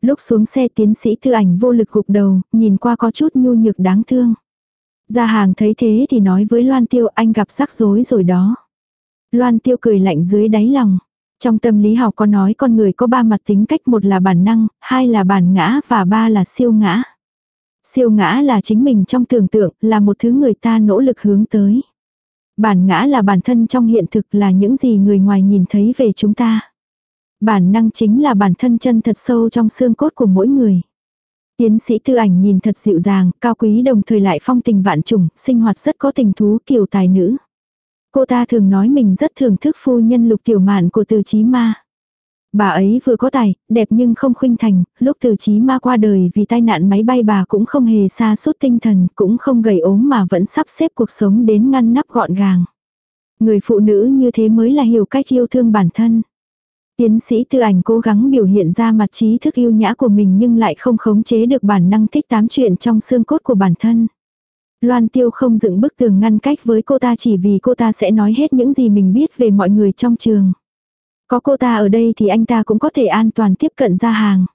Lúc xuống xe tiến sĩ thư ảnh vô lực gục đầu, nhìn qua có chút nhu nhược đáng thương. Gia hàng thấy thế thì nói với Loan Tiêu anh gặp rắc rối rồi đó. Loan Tiêu cười lạnh dưới đáy lòng. Trong tâm lý học có nói con người có ba mặt tính cách một là bản năng, hai là bản ngã và ba là siêu ngã. Siêu ngã là chính mình trong tưởng tượng, là một thứ người ta nỗ lực hướng tới. Bản ngã là bản thân trong hiện thực là những gì người ngoài nhìn thấy về chúng ta. Bản năng chính là bản thân chân thật sâu trong xương cốt của mỗi người. Tiến sĩ tư ảnh nhìn thật dịu dàng, cao quý đồng thời lại phong tình vạn trùng, sinh hoạt rất có tình thú kiểu tài nữ. Cô ta thường nói mình rất thưởng thức phu nhân lục tiểu mạn của từ chí ma. Bà ấy vừa có tài, đẹp nhưng không khuynh thành, lúc từ chí ma qua đời vì tai nạn máy bay bà cũng không hề xa suốt tinh thần, cũng không gầy ốm mà vẫn sắp xếp cuộc sống đến ngăn nắp gọn gàng. Người phụ nữ như thế mới là hiểu cách yêu thương bản thân. Tiến sĩ tư ảnh cố gắng biểu hiện ra mặt trí thức yêu nhã của mình nhưng lại không khống chế được bản năng thích tám chuyện trong xương cốt của bản thân. Loan tiêu không dựng bức tường ngăn cách với cô ta chỉ vì cô ta sẽ nói hết những gì mình biết về mọi người trong trường. Có cô ta ở đây thì anh ta cũng có thể an toàn tiếp cận ra hàng.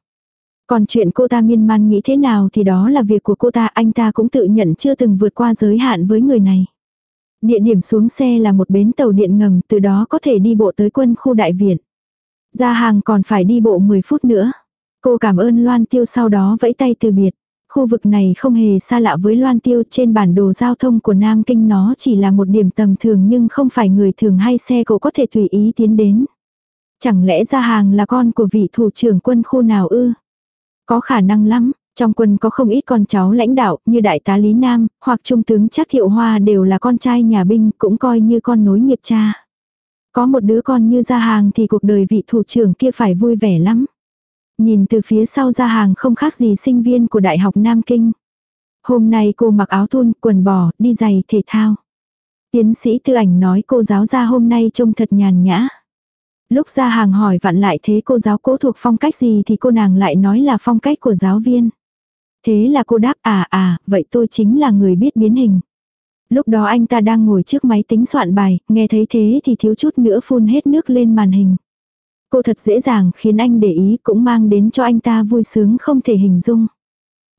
Còn chuyện cô ta miên man nghĩ thế nào thì đó là việc của cô ta, anh ta cũng tự nhận chưa từng vượt qua giới hạn với người này. Địa điểm xuống xe là một bến tàu điện ngầm, từ đó có thể đi bộ tới quân khu đại viện. Ra hàng còn phải đi bộ 10 phút nữa. Cô cảm ơn Loan Tiêu sau đó vẫy tay từ biệt. Khu vực này không hề xa lạ với Loan Tiêu trên bản đồ giao thông của Nam Kinh nó chỉ là một điểm tầm thường nhưng không phải người thường hay xe cộ có thể tùy ý tiến đến. Chẳng lẽ ra hàng là con của vị thủ trưởng quân khu nào ư? Có khả năng lắm, trong quân có không ít con cháu lãnh đạo như đại tá Lý Nam hoặc trung tướng Trác Thiệu Hoa đều là con trai nhà binh cũng coi như con nối nghiệp cha. Có một đứa con như ra hàng thì cuộc đời vị thủ trưởng kia phải vui vẻ lắm. Nhìn từ phía sau ra hàng không khác gì sinh viên của Đại học Nam Kinh. Hôm nay cô mặc áo thun, quần bò, đi giày thể thao. Tiến sĩ tư ảnh nói cô giáo ra hôm nay trông thật nhàn nhã. Lúc ra hàng hỏi vặn lại thế cô giáo cố thuộc phong cách gì thì cô nàng lại nói là phong cách của giáo viên. Thế là cô đáp à à, vậy tôi chính là người biết biến hình. Lúc đó anh ta đang ngồi trước máy tính soạn bài, nghe thấy thế thì thiếu chút nữa phun hết nước lên màn hình. Cô thật dễ dàng khiến anh để ý cũng mang đến cho anh ta vui sướng không thể hình dung.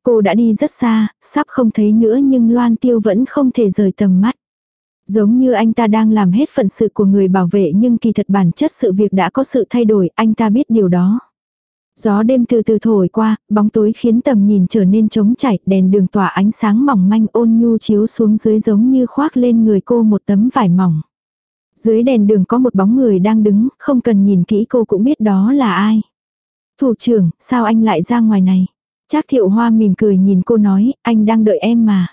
Cô đã đi rất xa, sắp không thấy nữa nhưng Loan Tiêu vẫn không thể rời tầm mắt. Giống như anh ta đang làm hết phận sự của người bảo vệ nhưng kỳ thật bản chất sự việc đã có sự thay đổi, anh ta biết điều đó. Gió đêm từ từ thổi qua, bóng tối khiến tầm nhìn trở nên trống chảy, đèn đường tỏa ánh sáng mỏng manh ôn nhu chiếu xuống dưới giống như khoác lên người cô một tấm vải mỏng. Dưới đèn đường có một bóng người đang đứng, không cần nhìn kỹ cô cũng biết đó là ai. Thủ trưởng, sao anh lại ra ngoài này? Trác thiệu hoa mỉm cười nhìn cô nói, anh đang đợi em mà.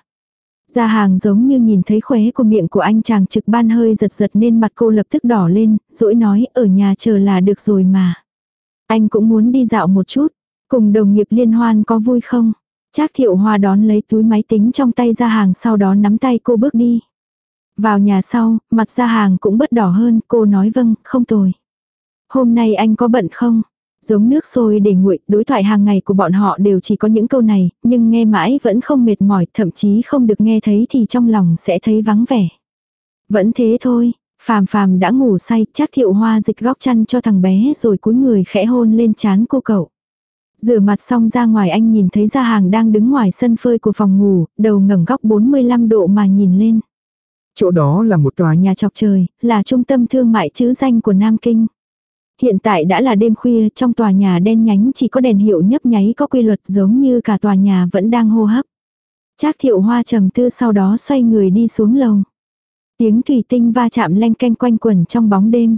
Ra hàng giống như nhìn thấy khóe của miệng của anh chàng trực ban hơi giật giật nên mặt cô lập tức đỏ lên, dỗi nói ở nhà chờ là được rồi mà. Anh cũng muốn đi dạo một chút. Cùng đồng nghiệp liên hoan có vui không? Trác thiệu hoa đón lấy túi máy tính trong tay ra hàng sau đó nắm tay cô bước đi. Vào nhà sau, mặt ra hàng cũng bớt đỏ hơn, cô nói vâng, không tồi. Hôm nay anh có bận không? Giống nước sôi để nguội, đối thoại hàng ngày của bọn họ đều chỉ có những câu này, nhưng nghe mãi vẫn không mệt mỏi, thậm chí không được nghe thấy thì trong lòng sẽ thấy vắng vẻ. Vẫn thế thôi, Phàm phàm đã ngủ say, chắc thiệu hoa dịch góc chăn cho thằng bé rồi cúi người khẽ hôn lên chán cô cậu. Rửa mặt xong ra ngoài anh nhìn thấy gia hàng đang đứng ngoài sân phơi của phòng ngủ, đầu ngẩng góc 45 độ mà nhìn lên. Chỗ đó là một tòa Nhà chọc trời, là trung tâm thương mại chữ danh của Nam Kinh. Hiện tại đã là đêm khuya, trong tòa nhà đen nhánh chỉ có đèn hiệu nhấp nháy có quy luật giống như cả tòa nhà vẫn đang hô hấp. Trác thiệu hoa trầm tư sau đó xoay người đi xuống lầu. Tiếng thủy tinh va chạm leng canh quanh quẩn trong bóng đêm.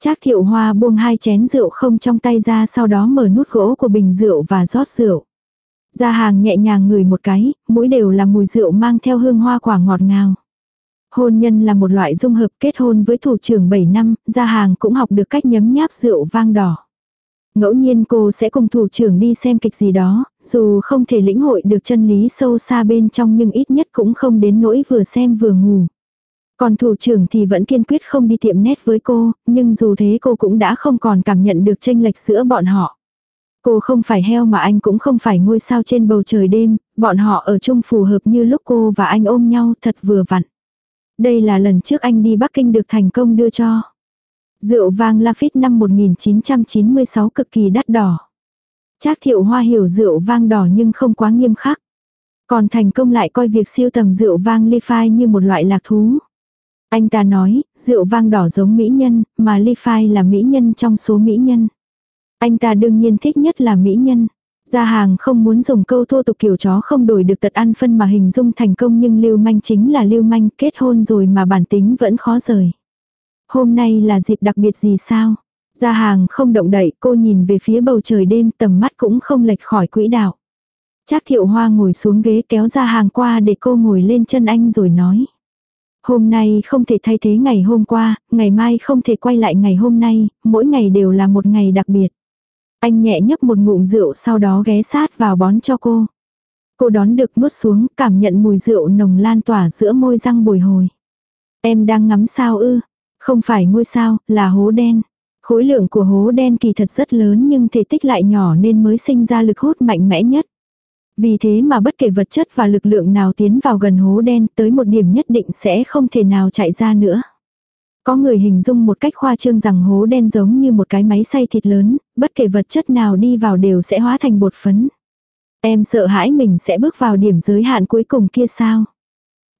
Trác thiệu hoa buông hai chén rượu không trong tay ra sau đó mở nút gỗ của bình rượu và rót rượu. Ra hàng nhẹ nhàng ngửi một cái, mũi đều là mùi rượu mang theo hương hoa quả ngọt ngào. Hôn nhân là một loại dung hợp kết hôn với thủ trưởng 7 năm, ra hàng cũng học được cách nhấm nháp rượu vang đỏ. Ngẫu nhiên cô sẽ cùng thủ trưởng đi xem kịch gì đó, dù không thể lĩnh hội được chân lý sâu xa bên trong nhưng ít nhất cũng không đến nỗi vừa xem vừa ngủ. Còn thủ trưởng thì vẫn kiên quyết không đi tiệm nét với cô, nhưng dù thế cô cũng đã không còn cảm nhận được tranh lệch giữa bọn họ. Cô không phải heo mà anh cũng không phải ngôi sao trên bầu trời đêm, bọn họ ở chung phù hợp như lúc cô và anh ôm nhau thật vừa vặn. Đây là lần trước anh đi Bắc Kinh được thành công đưa cho. Rượu vang Lafite năm 1996 cực kỳ đắt đỏ. Trác thiệu hoa hiểu rượu vang đỏ nhưng không quá nghiêm khắc. Còn thành công lại coi việc siêu tầm rượu vang ly phai như một loại lạc thú. Anh ta nói, rượu vang đỏ giống mỹ nhân, mà ly phai là mỹ nhân trong số mỹ nhân. Anh ta đương nhiên thích nhất là mỹ nhân. Gia hàng không muốn dùng câu thô tục kiểu chó không đổi được tật ăn phân mà hình dung thành công nhưng lưu manh chính là lưu manh kết hôn rồi mà bản tính vẫn khó rời. Hôm nay là dịp đặc biệt gì sao? Gia hàng không động đậy cô nhìn về phía bầu trời đêm tầm mắt cũng không lệch khỏi quỹ đạo. Trác thiệu hoa ngồi xuống ghế kéo ra hàng qua để cô ngồi lên chân anh rồi nói. Hôm nay không thể thay thế ngày hôm qua, ngày mai không thể quay lại ngày hôm nay, mỗi ngày đều là một ngày đặc biệt. Anh nhẹ nhấp một ngụm rượu sau đó ghé sát vào bón cho cô. Cô đón được nuốt xuống, cảm nhận mùi rượu nồng lan tỏa giữa môi răng bồi hồi. Em đang ngắm sao ư? Không phải ngôi sao, là hố đen. Khối lượng của hố đen kỳ thật rất lớn nhưng thể tích lại nhỏ nên mới sinh ra lực hút mạnh mẽ nhất. Vì thế mà bất kể vật chất và lực lượng nào tiến vào gần hố đen tới một điểm nhất định sẽ không thể nào chạy ra nữa. Có người hình dung một cách khoa trương rằng hố đen giống như một cái máy xay thịt lớn, bất kể vật chất nào đi vào đều sẽ hóa thành bột phấn. Em sợ hãi mình sẽ bước vào điểm giới hạn cuối cùng kia sao?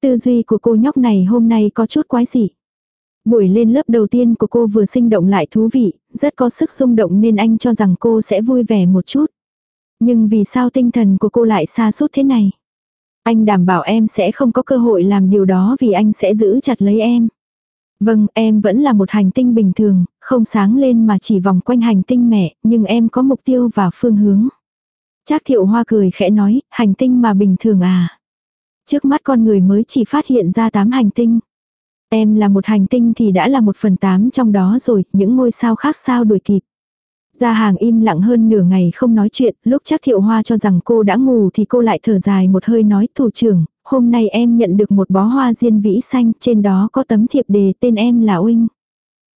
Tư duy của cô nhóc này hôm nay có chút quái dị. Buổi lên lớp đầu tiên của cô vừa sinh động lại thú vị, rất có sức xung động nên anh cho rằng cô sẽ vui vẻ một chút. Nhưng vì sao tinh thần của cô lại xa suốt thế này? Anh đảm bảo em sẽ không có cơ hội làm điều đó vì anh sẽ giữ chặt lấy em. Vâng, em vẫn là một hành tinh bình thường, không sáng lên mà chỉ vòng quanh hành tinh mẹ, nhưng em có mục tiêu và phương hướng. Trác thiệu hoa cười khẽ nói, hành tinh mà bình thường à. Trước mắt con người mới chỉ phát hiện ra tám hành tinh. Em là một hành tinh thì đã là một phần tám trong đó rồi, những ngôi sao khác sao đuổi kịp. Gia hàng im lặng hơn nửa ngày không nói chuyện, lúc chắc thiệu hoa cho rằng cô đã ngủ thì cô lại thở dài một hơi nói thủ trưởng, hôm nay em nhận được một bó hoa diên vĩ xanh, trên đó có tấm thiệp đề tên em là Uinh.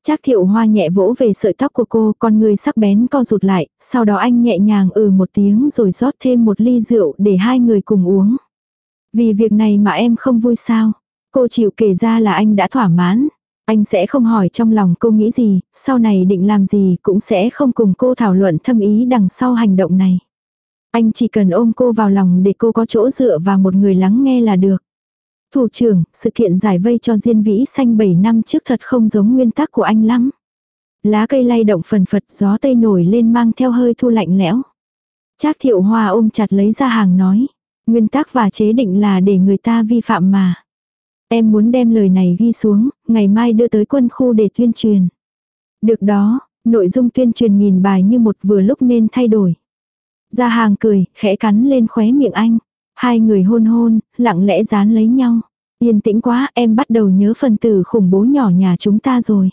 Trác thiệu hoa nhẹ vỗ về sợi tóc của cô, con người sắc bén co rụt lại, sau đó anh nhẹ nhàng ừ một tiếng rồi rót thêm một ly rượu để hai người cùng uống. Vì việc này mà em không vui sao? Cô chịu kể ra là anh đã thỏa mãn. Anh sẽ không hỏi trong lòng cô nghĩ gì, sau này định làm gì cũng sẽ không cùng cô thảo luận thâm ý đằng sau hành động này. Anh chỉ cần ôm cô vào lòng để cô có chỗ dựa và một người lắng nghe là được. Thủ trưởng, sự kiện giải vây cho Diên Vĩ xanh 7 năm trước thật không giống nguyên tắc của anh lắm. Lá cây lay động phần phật gió tây nổi lên mang theo hơi thu lạnh lẽo. Trác thiệu hoa ôm chặt lấy ra hàng nói. Nguyên tắc và chế định là để người ta vi phạm mà. Em muốn đem lời này ghi xuống, ngày mai đưa tới quân khu để tuyên truyền. Được đó, nội dung tuyên truyền nghìn bài như một vừa lúc nên thay đổi. Gia hàng cười, khẽ cắn lên khóe miệng anh. Hai người hôn hôn, lặng lẽ dán lấy nhau. Yên tĩnh quá, em bắt đầu nhớ phần tử khủng bố nhỏ nhà chúng ta rồi.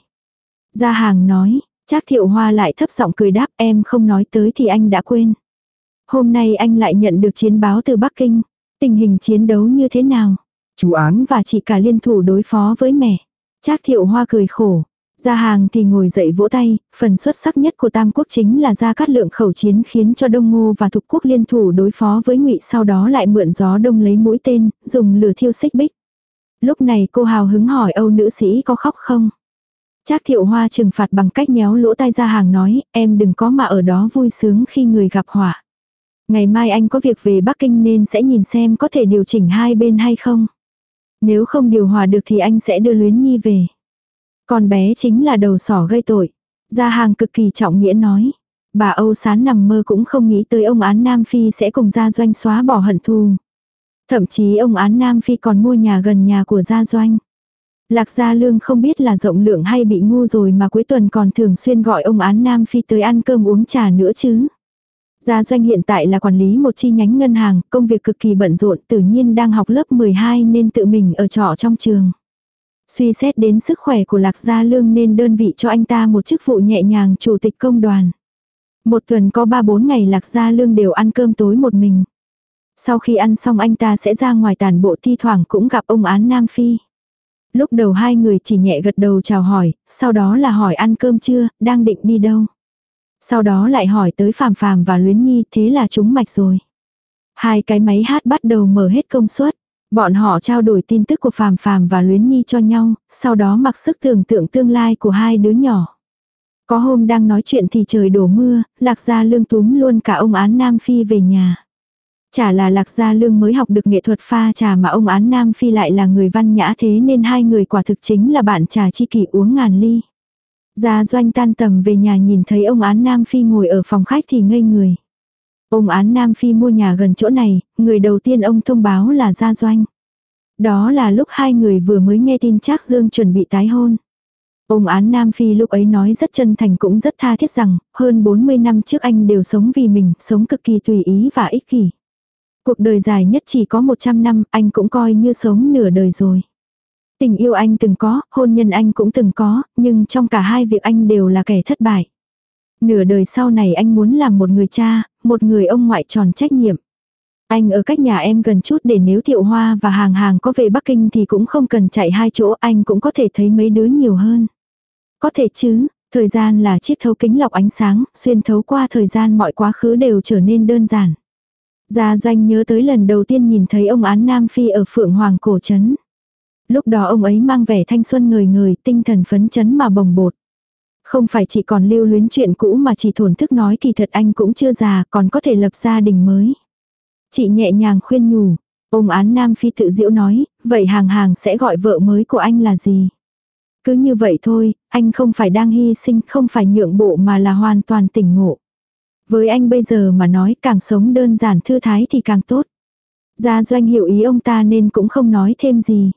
Gia hàng nói, chắc thiệu hoa lại thấp giọng cười đáp em không nói tới thì anh đã quên. Hôm nay anh lại nhận được chiến báo từ Bắc Kinh. Tình hình chiến đấu như thế nào? Chú án và chị cả liên thủ đối phó với mẹ. Trác thiệu hoa cười khổ. Gia hàng thì ngồi dậy vỗ tay, phần xuất sắc nhất của Tam Quốc chính là ra cát lượng khẩu chiến khiến cho Đông Ngô và Thục Quốc liên thủ đối phó với ngụy sau đó lại mượn gió đông lấy mũi tên, dùng lửa thiêu xích bích. Lúc này cô hào hứng hỏi Âu nữ sĩ có khóc không? Trác thiệu hoa trừng phạt bằng cách nhéo lỗ tai ra hàng nói, em đừng có mà ở đó vui sướng khi người gặp họa. Ngày mai anh có việc về Bắc Kinh nên sẽ nhìn xem có thể điều chỉnh hai bên hay không. Nếu không điều hòa được thì anh sẽ đưa Luyến Nhi về. Con bé chính là đầu sỏ gây tội. Gia hàng cực kỳ trọng nghĩa nói. Bà Âu Sán nằm mơ cũng không nghĩ tới ông án Nam Phi sẽ cùng gia doanh xóa bỏ hận thù. Thậm chí ông án Nam Phi còn mua nhà gần nhà của gia doanh. Lạc Gia Lương không biết là rộng lượng hay bị ngu rồi mà cuối tuần còn thường xuyên gọi ông án Nam Phi tới ăn cơm uống trà nữa chứ. Gia Doanh hiện tại là quản lý một chi nhánh ngân hàng, công việc cực kỳ bận rộn, tự nhiên đang học lớp 12 nên tự mình ở trọ trong trường. Suy xét đến sức khỏe của Lạc Gia Lương nên đơn vị cho anh ta một chức vụ nhẹ nhàng chủ tịch công đoàn. Một tuần có 3-4 ngày Lạc Gia Lương đều ăn cơm tối một mình. Sau khi ăn xong anh ta sẽ ra ngoài tàn bộ thi thoảng cũng gặp ông án Nam Phi. Lúc đầu hai người chỉ nhẹ gật đầu chào hỏi, sau đó là hỏi ăn cơm chưa, đang định đi đâu. Sau đó lại hỏi tới Phàm Phàm và Luyến Nhi, thế là chúng mạch rồi. Hai cái máy hát bắt đầu mở hết công suất. Bọn họ trao đổi tin tức của Phàm Phàm và Luyến Nhi cho nhau, sau đó mặc sức tưởng tượng tương lai của hai đứa nhỏ. Có hôm đang nói chuyện thì trời đổ mưa, Lạc Gia Lương túm luôn cả ông án Nam Phi về nhà. Chả là Lạc Gia Lương mới học được nghệ thuật pha trà mà ông án Nam Phi lại là người văn nhã thế nên hai người quả thực chính là bạn trà chi kỷ uống ngàn ly. Gia Doanh tan tầm về nhà nhìn thấy ông án Nam Phi ngồi ở phòng khách thì ngây người. Ông án Nam Phi mua nhà gần chỗ này, người đầu tiên ông thông báo là Gia Doanh. Đó là lúc hai người vừa mới nghe tin Trác Dương chuẩn bị tái hôn. Ông án Nam Phi lúc ấy nói rất chân thành cũng rất tha thiết rằng, hơn 40 năm trước anh đều sống vì mình, sống cực kỳ tùy ý và ích kỷ. Cuộc đời dài nhất chỉ có 100 năm, anh cũng coi như sống nửa đời rồi. Tình yêu anh từng có, hôn nhân anh cũng từng có, nhưng trong cả hai việc anh đều là kẻ thất bại. Nửa đời sau này anh muốn làm một người cha, một người ông ngoại tròn trách nhiệm. Anh ở cách nhà em gần chút để nếu Thiệu Hoa và Hàng Hàng có về Bắc Kinh thì cũng không cần chạy hai chỗ anh cũng có thể thấy mấy đứa nhiều hơn. Có thể chứ, thời gian là chiếc thấu kính lọc ánh sáng, xuyên thấu qua thời gian mọi quá khứ đều trở nên đơn giản. Gia Doanh nhớ tới lần đầu tiên nhìn thấy ông án Nam Phi ở Phượng Hoàng Cổ Trấn. Lúc đó ông ấy mang vẻ thanh xuân người người, tinh thần phấn chấn mà bồng bột. Không phải chỉ còn lưu luyến chuyện cũ mà chỉ thổn thức nói kỳ thật anh cũng chưa già, còn có thể lập gia đình mới. Chị nhẹ nhàng khuyên nhủ, ông án Nam Phi tự diễu nói, vậy hàng hàng sẽ gọi vợ mới của anh là gì? Cứ như vậy thôi, anh không phải đang hy sinh, không phải nhượng bộ mà là hoàn toàn tỉnh ngộ. Với anh bây giờ mà nói càng sống đơn giản thư thái thì càng tốt. Gia doanh hiểu ý ông ta nên cũng không nói thêm gì.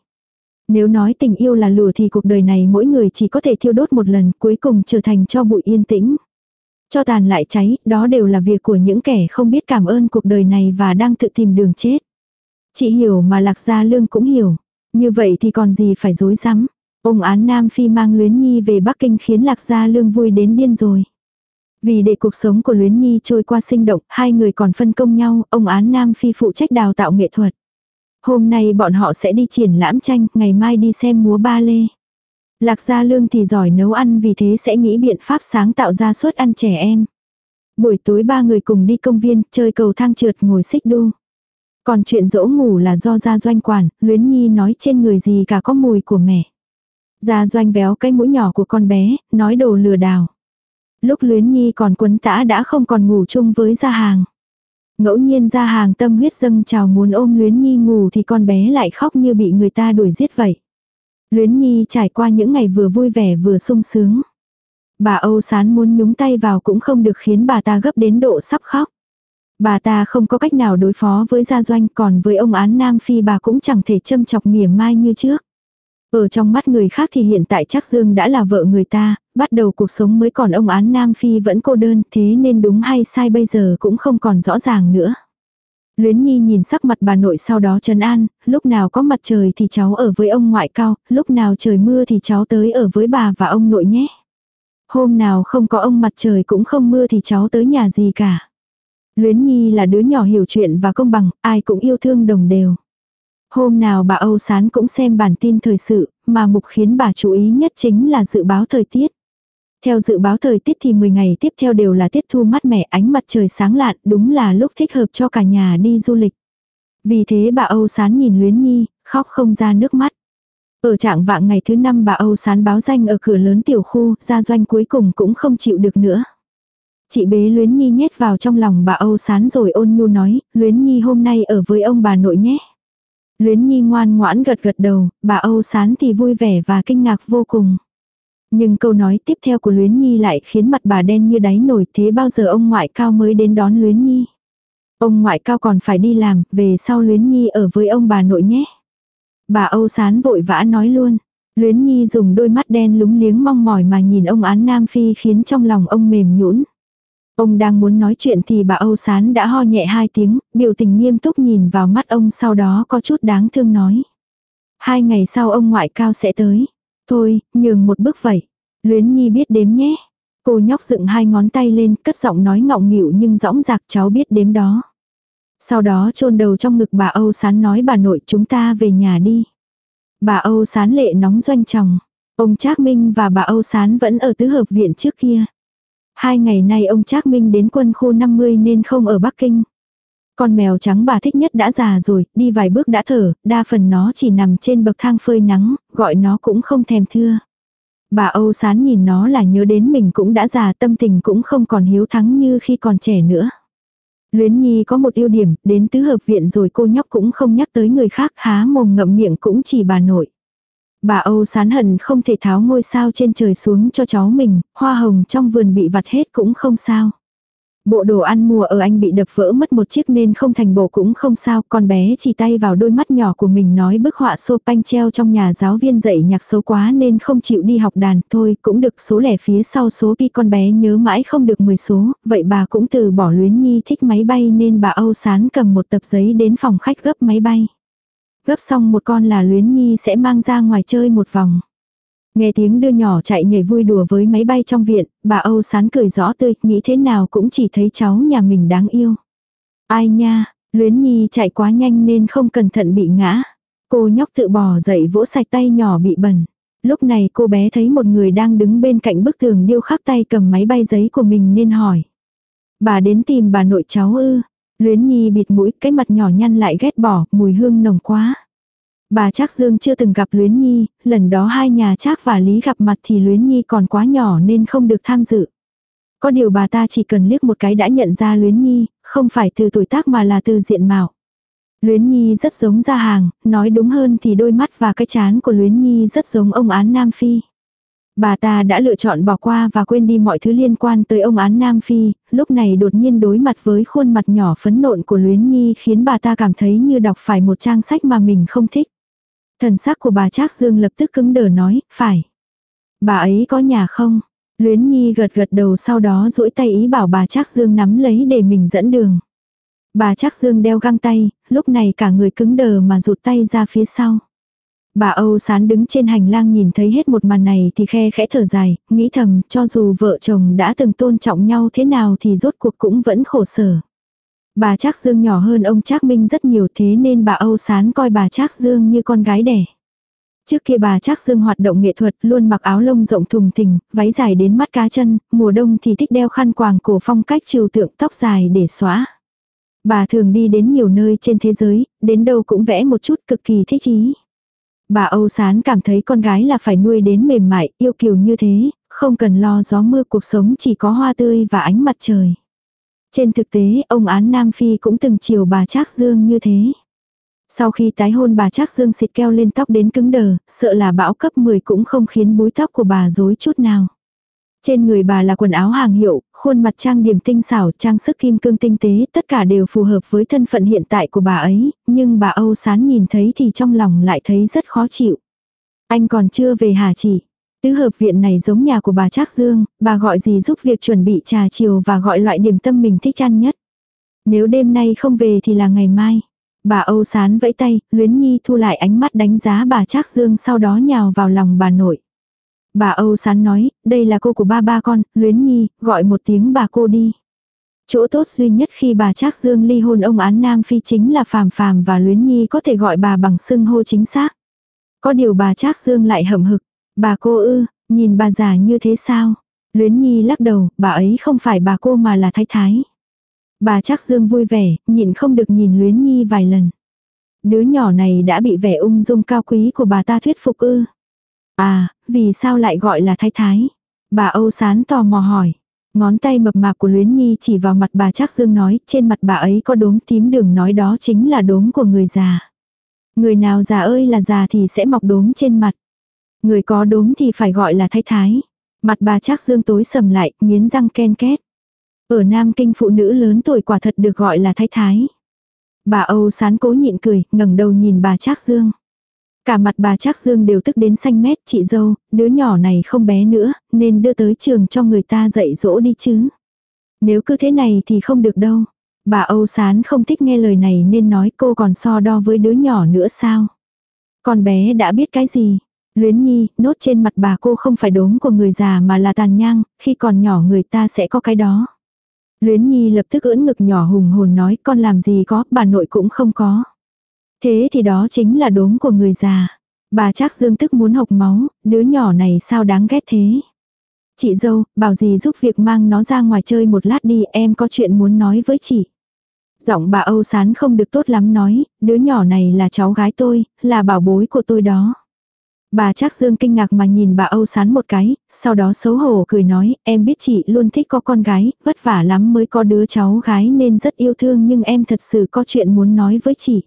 Nếu nói tình yêu là lửa thì cuộc đời này mỗi người chỉ có thể thiêu đốt một lần cuối cùng trở thành cho bụi yên tĩnh. Cho tàn lại cháy, đó đều là việc của những kẻ không biết cảm ơn cuộc đời này và đang tự tìm đường chết. Chị hiểu mà Lạc Gia Lương cũng hiểu. Như vậy thì còn gì phải dối rắm Ông án Nam Phi mang Luyến Nhi về Bắc Kinh khiến Lạc Gia Lương vui đến điên rồi. Vì để cuộc sống của Luyến Nhi trôi qua sinh động, hai người còn phân công nhau, ông án Nam Phi phụ trách đào tạo nghệ thuật. Hôm nay bọn họ sẽ đi triển lãm tranh, ngày mai đi xem múa ba lê. Lạc Gia Lương thì giỏi nấu ăn vì thế sẽ nghĩ biện pháp sáng tạo ra suất ăn trẻ em. Buổi tối ba người cùng đi công viên, chơi cầu thang trượt ngồi xích đu. Còn chuyện dỗ ngủ là do Gia Doanh quản, Luyến Nhi nói trên người gì cả có mùi của mẹ. Gia Doanh véo cái mũi nhỏ của con bé, nói đồ lừa đảo. Lúc Luyến Nhi còn quấn tã đã không còn ngủ chung với Gia Hàng. Ngẫu nhiên ra Hàng tâm huyết dâng chào muốn ôm Luyến Nhi ngủ thì con bé lại khóc như bị người ta đuổi giết vậy. Luyến Nhi trải qua những ngày vừa vui vẻ vừa sung sướng. Bà Âu Sán muốn nhúng tay vào cũng không được khiến bà ta gấp đến độ sắp khóc. Bà ta không có cách nào đối phó với gia doanh còn với ông án Nam Phi bà cũng chẳng thể châm chọc mỉa mai như trước. Ở trong mắt người khác thì hiện tại chắc Dương đã là vợ người ta, bắt đầu cuộc sống mới còn ông án Nam Phi vẫn cô đơn thế nên đúng hay sai bây giờ cũng không còn rõ ràng nữa. Luyến Nhi nhìn sắc mặt bà nội sau đó trấn an, lúc nào có mặt trời thì cháu ở với ông ngoại cao, lúc nào trời mưa thì cháu tới ở với bà và ông nội nhé. Hôm nào không có ông mặt trời cũng không mưa thì cháu tới nhà gì cả. Luyến Nhi là đứa nhỏ hiểu chuyện và công bằng, ai cũng yêu thương đồng đều. Hôm nào bà Âu Sán cũng xem bản tin thời sự, mà mục khiến bà chú ý nhất chính là dự báo thời tiết. Theo dự báo thời tiết thì 10 ngày tiếp theo đều là tiết thu mát mẻ ánh mặt trời sáng lạn, đúng là lúc thích hợp cho cả nhà đi du lịch. Vì thế bà Âu Sán nhìn Luyến Nhi, khóc không ra nước mắt. Ở trạng vạng ngày thứ năm bà Âu sán báo danh ở cửa lớn tiểu khu, gia doanh cuối cùng cũng không chịu được nữa. Chị bế Luyến Nhi nhét vào trong lòng bà Âu sán rồi ôn nhu nói, Luyến Nhi hôm nay ở với ông bà nội nhé. Luyến Nhi ngoan ngoãn gật gật đầu, bà Âu sán thì vui vẻ và kinh ngạc vô cùng. Nhưng câu nói tiếp theo của Luyến Nhi lại khiến mặt bà đen như đáy nổi thế bao giờ ông ngoại cao mới đến đón Luyến Nhi. Ông ngoại cao còn phải đi làm, về sau Luyến Nhi ở với ông bà nội nhé. Bà Âu Sán vội vã nói luôn. Luyến Nhi dùng đôi mắt đen lúng liếng mong mỏi mà nhìn ông án Nam Phi khiến trong lòng ông mềm nhũn. Ông đang muốn nói chuyện thì bà Âu Sán đã ho nhẹ hai tiếng, biểu tình nghiêm túc nhìn vào mắt ông sau đó có chút đáng thương nói. Hai ngày sau ông ngoại cao sẽ tới. Thôi, nhường một bước vậy. Luyến Nhi biết đếm nhé. Cô nhóc dựng hai ngón tay lên, cất giọng nói ngọng nghịu nhưng rõng rạc cháu biết đếm đó. Sau đó chôn đầu trong ngực bà Âu Sán nói bà nội chúng ta về nhà đi. Bà Âu Sán lệ nóng doanh chồng. Ông Trác Minh và bà Âu Sán vẫn ở tứ hợp viện trước kia. Hai ngày nay ông Trác Minh đến quân khu 50 nên không ở Bắc Kinh. Con mèo trắng bà thích nhất đã già rồi, đi vài bước đã thở, đa phần nó chỉ nằm trên bậc thang phơi nắng, gọi nó cũng không thèm thưa. Bà Âu Sán nhìn nó là nhớ đến mình cũng đã già tâm tình cũng không còn hiếu thắng như khi còn trẻ nữa. Luyến Nhi có một ưu điểm, đến tứ hợp viện rồi cô nhóc cũng không nhắc tới người khác, há mồm ngậm miệng cũng chỉ bà nội. Bà Âu sán hận không thể tháo ngôi sao trên trời xuống cho cháu mình, hoa hồng trong vườn bị vặt hết cũng không sao. Bộ đồ ăn mùa ở anh bị đập vỡ mất một chiếc nên không thành bộ cũng không sao, con bé chỉ tay vào đôi mắt nhỏ của mình nói bức họa Chopin treo trong nhà giáo viên dạy nhạc xấu quá nên không chịu đi học đàn, thôi cũng được số lẻ phía sau số pi con bé nhớ mãi không được 10 số, vậy bà cũng từ bỏ luyến nhi thích máy bay nên bà Âu Sán cầm một tập giấy đến phòng khách gấp máy bay. Gấp xong một con là luyến nhi sẽ mang ra ngoài chơi một vòng. Nghe tiếng đưa nhỏ chạy nhảy vui đùa với máy bay trong viện, bà Âu sán cười rõ tươi, nghĩ thế nào cũng chỉ thấy cháu nhà mình đáng yêu. Ai nha, luyến nhi chạy quá nhanh nên không cẩn thận bị ngã. Cô nhóc tự bỏ dậy vỗ sạch tay nhỏ bị bẩn. Lúc này cô bé thấy một người đang đứng bên cạnh bức tường điêu khắc tay cầm máy bay giấy của mình nên hỏi. Bà đến tìm bà nội cháu ư. Luyến nhi bịt mũi cái mặt nhỏ nhăn lại ghét bỏ, mùi hương nồng quá. Bà Trác Dương chưa từng gặp Luyến Nhi, lần đó hai nhà Trác và Lý gặp mặt thì Luyến Nhi còn quá nhỏ nên không được tham dự. Có điều bà ta chỉ cần liếc một cái đã nhận ra Luyến Nhi, không phải từ tuổi tác mà là từ diện mạo. Luyến Nhi rất giống ra hàng, nói đúng hơn thì đôi mắt và cái chán của Luyến Nhi rất giống ông án Nam Phi. Bà ta đã lựa chọn bỏ qua và quên đi mọi thứ liên quan tới ông án Nam Phi, lúc này đột nhiên đối mặt với khuôn mặt nhỏ phấn nộn của Luyến Nhi khiến bà ta cảm thấy như đọc phải một trang sách mà mình không thích. Thần sắc của bà Trác Dương lập tức cứng đờ nói, phải. Bà ấy có nhà không? Luyến Nhi gật gật đầu sau đó duỗi tay ý bảo bà Trác Dương nắm lấy để mình dẫn đường. Bà Trác Dương đeo găng tay, lúc này cả người cứng đờ mà rụt tay ra phía sau. Bà Âu Sán đứng trên hành lang nhìn thấy hết một màn này thì khe khẽ thở dài, nghĩ thầm cho dù vợ chồng đã từng tôn trọng nhau thế nào thì rốt cuộc cũng vẫn khổ sở. Bà Trác Dương nhỏ hơn ông Trác Minh rất nhiều thế nên bà Âu Sán coi bà Trác Dương như con gái đẻ. Trước kia bà Trác Dương hoạt động nghệ thuật luôn mặc áo lông rộng thùng thình, váy dài đến mắt cá chân, mùa đông thì thích đeo khăn quàng cổ phong cách trừu tượng tóc dài để xóa. Bà thường đi đến nhiều nơi trên thế giới, đến đâu cũng vẽ một chút cực kỳ thích ý. Bà Âu Sán cảm thấy con gái là phải nuôi đến mềm mại, yêu kiều như thế, không cần lo gió mưa cuộc sống chỉ có hoa tươi và ánh mặt trời. Trên thực tế, ông án Nam Phi cũng từng chiều bà Trác Dương như thế. Sau khi tái hôn bà Trác Dương xịt keo lên tóc đến cứng đờ, sợ là bão cấp 10 cũng không khiến búi tóc của bà rối chút nào. Trên người bà là quần áo hàng hiệu, khuôn mặt trang điểm tinh xảo, trang sức kim cương tinh tế, tất cả đều phù hợp với thân phận hiện tại của bà ấy, nhưng bà Âu Sán nhìn thấy thì trong lòng lại thấy rất khó chịu. Anh còn chưa về hả chị? Tứ hợp viện này giống nhà của bà Trác Dương, bà gọi gì giúp việc chuẩn bị trà chiều và gọi loại điểm tâm mình thích ăn nhất. Nếu đêm nay không về thì là ngày mai. Bà Âu Sán vẫy tay, Luyến Nhi thu lại ánh mắt đánh giá bà Trác Dương sau đó nhào vào lòng bà nội. Bà Âu Sán nói, đây là cô của ba ba con, Luyến Nhi, gọi một tiếng bà cô đi. Chỗ tốt duy nhất khi bà Trác Dương ly hôn ông án Nam Phi chính là Phàm Phàm và Luyến Nhi có thể gọi bà bằng xưng hô chính xác. Có điều bà Trác Dương lại hậm hực, Bà cô ư, nhìn bà già như thế sao? Luyến Nhi lắc đầu, bà ấy không phải bà cô mà là thái thái. Bà Trác Dương vui vẻ, nhịn không được nhìn Luyến Nhi vài lần. Đứa nhỏ này đã bị vẻ ung dung cao quý của bà ta thuyết phục ư. À, vì sao lại gọi là thái thái? Bà Âu Sán tò mò hỏi. Ngón tay mập mạp của Luyến Nhi chỉ vào mặt bà Trác Dương nói, trên mặt bà ấy có đốm tím đường nói đó chính là đốm của người già. Người nào già ơi là già thì sẽ mọc đốm trên mặt. Người có đốm thì phải gọi là thái thái. Mặt bà Trác Dương tối sầm lại, nghiến răng ken két. Ở Nam Kinh phụ nữ lớn tuổi quả thật được gọi là thái thái. Bà Âu sán cố nhịn cười, ngẩng đầu nhìn bà Trác Dương. Cả mặt bà Trác Dương đều tức đến xanh mét, chị dâu, đứa nhỏ này không bé nữa, nên đưa tới trường cho người ta dạy dỗ đi chứ. Nếu cứ thế này thì không được đâu. Bà Âu Sán không thích nghe lời này nên nói cô còn so đo với đứa nhỏ nữa sao. Con bé đã biết cái gì. Luyến Nhi, nốt trên mặt bà cô không phải đốm của người già mà là tàn nhang, khi còn nhỏ người ta sẽ có cái đó. Luyến Nhi lập tức ưỡn ngực nhỏ hùng hồn nói con làm gì có, bà nội cũng không có. Thế thì đó chính là đốm của người già. Bà chắc dương tức muốn hộc máu, đứa nhỏ này sao đáng ghét thế. Chị dâu, bảo gì giúp việc mang nó ra ngoài chơi một lát đi, em có chuyện muốn nói với chị. Giọng bà Âu Sán không được tốt lắm nói, đứa nhỏ này là cháu gái tôi, là bảo bối của tôi đó. Bà chắc Dương kinh ngạc mà nhìn bà Âu Sán một cái, sau đó xấu hổ cười nói, em biết chị luôn thích có con gái, vất vả lắm mới có đứa cháu gái nên rất yêu thương nhưng em thật sự có chuyện muốn nói với chị.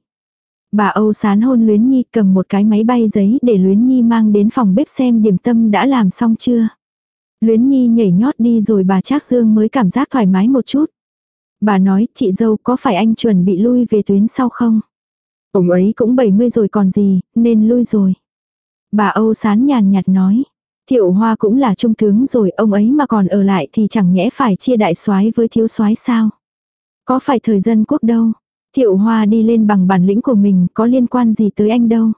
Bà Âu Sán hôn Luyến Nhi cầm một cái máy bay giấy để Luyến Nhi mang đến phòng bếp xem điểm tâm đã làm xong chưa. Luyến Nhi nhảy nhót đi rồi bà Trác Dương mới cảm giác thoải mái một chút. Bà nói, chị dâu có phải anh chuẩn bị lui về tuyến sau không? Ông ấy cũng 70 rồi còn gì, nên lui rồi. Bà Âu Sán nhàn nhạt nói. Thiệu Hoa cũng là trung tướng rồi, ông ấy mà còn ở lại thì chẳng nhẽ phải chia đại soái với thiếu soái sao? Có phải thời dân quốc đâu? Thiệu Hoa đi lên bằng bản lĩnh của mình, có liên quan gì tới anh đâu?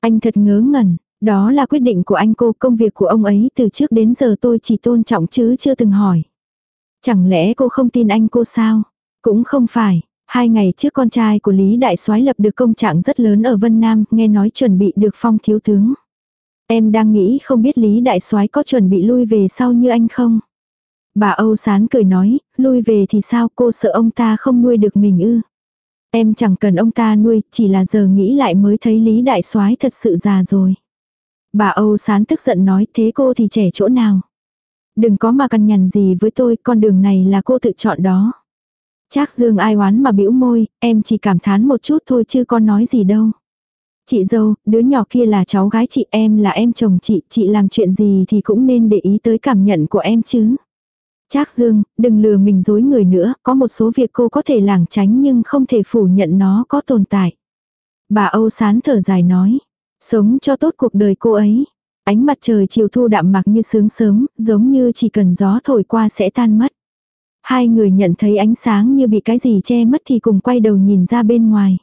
Anh thật ngớ ngẩn, đó là quyết định của anh cô, công việc của ông ấy từ trước đến giờ tôi chỉ tôn trọng chứ chưa từng hỏi. Chẳng lẽ cô không tin anh cô sao? Cũng không phải, hai ngày trước con trai của Lý Đại soái lập được công trạng rất lớn ở Vân Nam, nghe nói chuẩn bị được phong thiếu tướng. Em đang nghĩ không biết Lý Đại soái có chuẩn bị lui về sau như anh không? Bà Âu Sán cười nói, lui về thì sao cô sợ ông ta không nuôi được mình ư? Em chẳng cần ông ta nuôi, chỉ là giờ nghĩ lại mới thấy Lý Đại soái thật sự già rồi. Bà Âu Sán tức giận nói thế cô thì trẻ chỗ nào? Đừng có mà cằn nhằn gì với tôi, con đường này là cô tự chọn đó. Trác Dương ai oán mà bĩu môi, em chỉ cảm thán một chút thôi chứ con nói gì đâu. Chị dâu, đứa nhỏ kia là cháu gái chị em là em chồng chị, chị làm chuyện gì thì cũng nên để ý tới cảm nhận của em chứ. Trác Dương, đừng lừa mình dối người nữa, có một số việc cô có thể lảng tránh nhưng không thể phủ nhận nó có tồn tại. Bà Âu Sán thở dài nói, sống cho tốt cuộc đời cô ấy. Ánh mặt trời chiều thu đạm mạc như sướng sớm, giống như chỉ cần gió thổi qua sẽ tan mất. Hai người nhận thấy ánh sáng như bị cái gì che mất thì cùng quay đầu nhìn ra bên ngoài.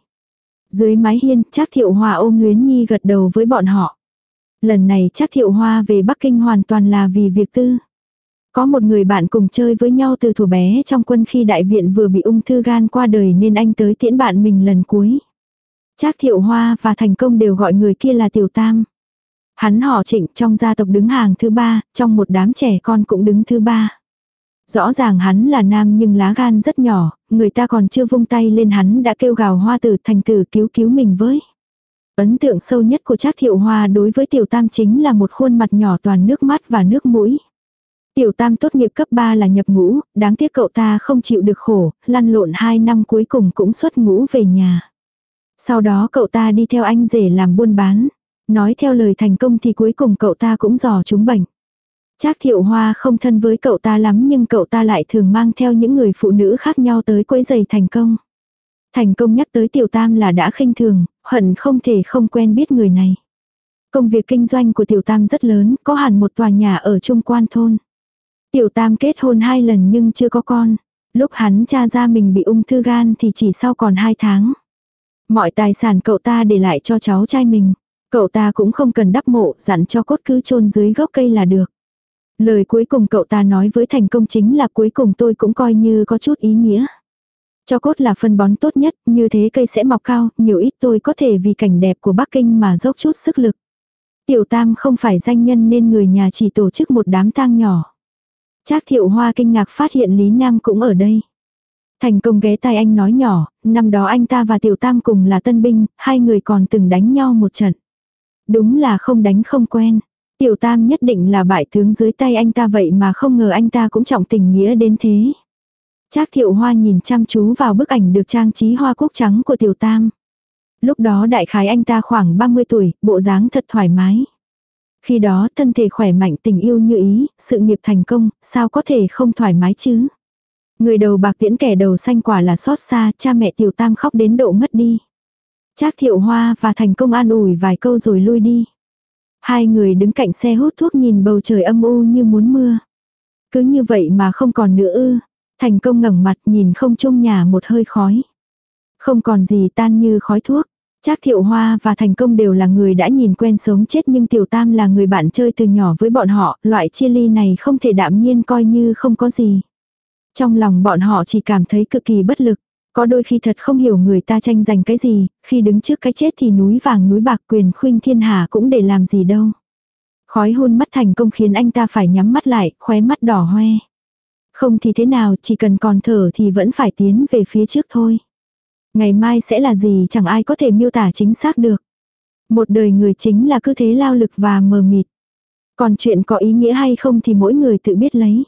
Dưới mái hiên, Trác thiệu hòa ôm luyến nhi gật đầu với bọn họ. Lần này Trác thiệu hoa về Bắc Kinh hoàn toàn là vì việc tư. Có một người bạn cùng chơi với nhau từ thủ bé trong quân khi đại viện vừa bị ung thư gan qua đời nên anh tới tiễn bạn mình lần cuối. Trác thiệu hoa và thành công đều gọi người kia là tiểu tam. Hắn họ trịnh trong gia tộc đứng hàng thứ ba, trong một đám trẻ con cũng đứng thứ ba. Rõ ràng hắn là nam nhưng lá gan rất nhỏ, người ta còn chưa vung tay lên hắn đã kêu gào hoa tử thành tử cứu cứu mình với. Ấn tượng sâu nhất của Trác Thiệu Hoa đối với Tiểu Tam chính là một khuôn mặt nhỏ toàn nước mắt và nước mũi. Tiểu Tam tốt nghiệp cấp 3 là nhập ngũ, đáng tiếc cậu ta không chịu được khổ, lăn lộn 2 năm cuối cùng cũng xuất ngũ về nhà. Sau đó cậu ta đi theo anh rể làm buôn bán. Nói theo lời thành công thì cuối cùng cậu ta cũng dò trúng bệnh. Trác thiệu hoa không thân với cậu ta lắm nhưng cậu ta lại thường mang theo những người phụ nữ khác nhau tới quấy giày thành công. Thành công nhắc tới tiểu tam là đã khinh thường, hận không thể không quen biết người này. Công việc kinh doanh của tiểu tam rất lớn, có hẳn một tòa nhà ở trung quan thôn. Tiểu tam kết hôn hai lần nhưng chưa có con. Lúc hắn cha ra mình bị ung thư gan thì chỉ sau còn hai tháng. Mọi tài sản cậu ta để lại cho cháu trai mình. Cậu ta cũng không cần đắp mộ, dặn cho cốt cứ chôn dưới gốc cây là được. Lời cuối cùng cậu ta nói với thành công chính là cuối cùng tôi cũng coi như có chút ý nghĩa. Cho cốt là phân bón tốt nhất, như thế cây sẽ mọc cao, nhiều ít tôi có thể vì cảnh đẹp của Bắc Kinh mà dốc chút sức lực. Tiểu Tam không phải danh nhân nên người nhà chỉ tổ chức một đám tang nhỏ. Trác thiệu hoa kinh ngạc phát hiện Lý Nam cũng ở đây. Thành công ghé tai anh nói nhỏ, năm đó anh ta và Tiểu Tam cùng là tân binh, hai người còn từng đánh nhau một trận. Đúng là không đánh không quen. Tiểu Tam nhất định là bại tướng dưới tay anh ta vậy mà không ngờ anh ta cũng trọng tình nghĩa đến thế. Trác Thiệu Hoa nhìn chăm chú vào bức ảnh được trang trí hoa cúc trắng của Tiểu Tam. Lúc đó đại khái anh ta khoảng 30 tuổi, bộ dáng thật thoải mái. Khi đó thân thể khỏe mạnh tình yêu như ý, sự nghiệp thành công, sao có thể không thoải mái chứ? Người đầu bạc tiễn kẻ đầu xanh quả là xót xa, cha mẹ tiểu tam khóc đến độ ngất đi. Trác thiệu hoa và thành công an ủi vài câu rồi lui đi. Hai người đứng cạnh xe hút thuốc nhìn bầu trời âm u như muốn mưa. Cứ như vậy mà không còn nữa ư. Thành công ngẩng mặt nhìn không chung nhà một hơi khói. Không còn gì tan như khói thuốc. Trác Thiệu Hoa và Thành Công đều là người đã nhìn quen sống chết nhưng Tiểu Tam là người bạn chơi từ nhỏ với bọn họ, loại chia ly này không thể đạm nhiên coi như không có gì. Trong lòng bọn họ chỉ cảm thấy cực kỳ bất lực. Có đôi khi thật không hiểu người ta tranh giành cái gì, khi đứng trước cái chết thì núi vàng núi bạc quyền khuynh thiên hà cũng để làm gì đâu. Khói hôn mắt thành công khiến anh ta phải nhắm mắt lại, khóe mắt đỏ hoe. Không thì thế nào, chỉ cần còn thở thì vẫn phải tiến về phía trước thôi. Ngày mai sẽ là gì chẳng ai có thể miêu tả chính xác được. Một đời người chính là cứ thế lao lực và mờ mịt. Còn chuyện có ý nghĩa hay không thì mỗi người tự biết lấy.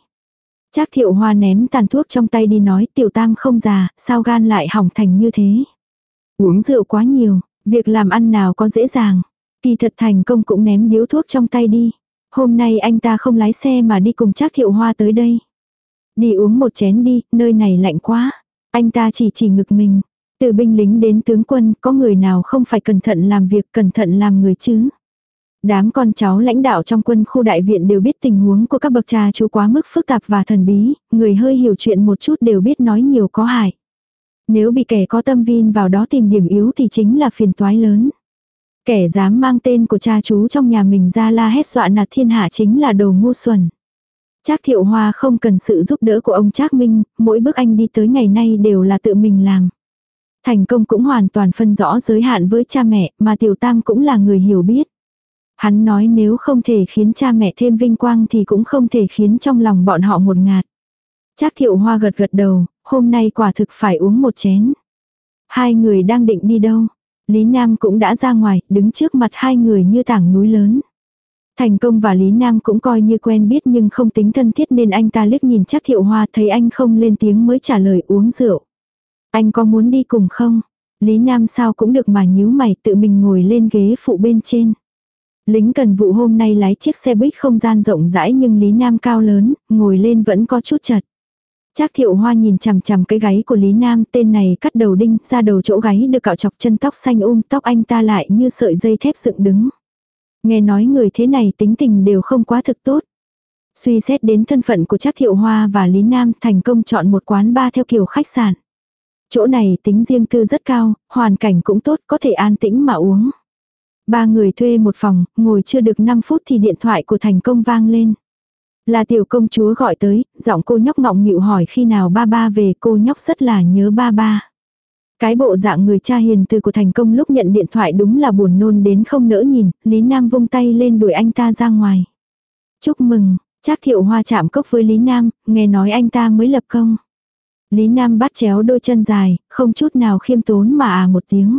Trác thiệu hoa ném tàn thuốc trong tay đi nói tiểu tam không già, sao gan lại hỏng thành như thế. Uống rượu quá nhiều, việc làm ăn nào có dễ dàng. Kỳ thật thành công cũng ném điếu thuốc trong tay đi. Hôm nay anh ta không lái xe mà đi cùng Trác thiệu hoa tới đây. Đi uống một chén đi, nơi này lạnh quá. Anh ta chỉ chỉ ngực mình. Từ binh lính đến tướng quân, có người nào không phải cẩn thận làm việc, cẩn thận làm người chứ? Đám con cháu lãnh đạo trong quân khu đại viện đều biết tình huống của các bậc cha chú quá mức phức tạp và thần bí, người hơi hiểu chuyện một chút đều biết nói nhiều có hại. Nếu bị kẻ có tâm vin vào đó tìm điểm yếu thì chính là phiền toái lớn. Kẻ dám mang tên của cha chú trong nhà mình ra la hét dọa nạt thiên hạ chính là đồ ngu xuẩn. Trác thiệu hoa không cần sự giúp đỡ của ông Trác Minh, mỗi bước anh đi tới ngày nay đều là tự mình làm. Thành công cũng hoàn toàn phân rõ giới hạn với cha mẹ, mà tiểu tam cũng là người hiểu biết. Hắn nói nếu không thể khiến cha mẹ thêm vinh quang thì cũng không thể khiến trong lòng bọn họ một ngạt. Trác thiệu hoa gật gật đầu, hôm nay quả thực phải uống một chén. Hai người đang định đi đâu? Lý Nam cũng đã ra ngoài, đứng trước mặt hai người như tảng núi lớn. Thành công và Lý Nam cũng coi như quen biết nhưng không tính thân thiết nên anh ta liếc nhìn chắc thiệu hoa thấy anh không lên tiếng mới trả lời uống rượu. Anh có muốn đi cùng không? Lý Nam sao cũng được mà nhíu mày tự mình ngồi lên ghế phụ bên trên. Lính cần vụ hôm nay lái chiếc xe buýt không gian rộng rãi nhưng Lý Nam cao lớn, ngồi lên vẫn có chút chật. Trác thiệu hoa nhìn chằm chằm cái gáy của Lý Nam, tên này cắt đầu đinh, ra đầu chỗ gáy được cạo chọc chân tóc xanh um, tóc anh ta lại như sợi dây thép dựng đứng. Nghe nói người thế này tính tình đều không quá thực tốt. Suy xét đến thân phận của Trác thiệu hoa và Lý Nam thành công chọn một quán ba theo kiểu khách sạn. Chỗ này tính riêng tư rất cao, hoàn cảnh cũng tốt, có thể an tĩnh mà uống. Ba người thuê một phòng, ngồi chưa được 5 phút thì điện thoại của thành công vang lên. Là tiểu công chúa gọi tới, giọng cô nhóc ngọng nghịu hỏi khi nào ba ba về cô nhóc rất là nhớ ba ba. Cái bộ dạng người cha hiền từ của thành công lúc nhận điện thoại đúng là buồn nôn đến không nỡ nhìn, Lý Nam vung tay lên đuổi anh ta ra ngoài. Chúc mừng, chắc thiệu hoa chạm cốc với Lý Nam, nghe nói anh ta mới lập công. Lý Nam bắt chéo đôi chân dài, không chút nào khiêm tốn mà à một tiếng.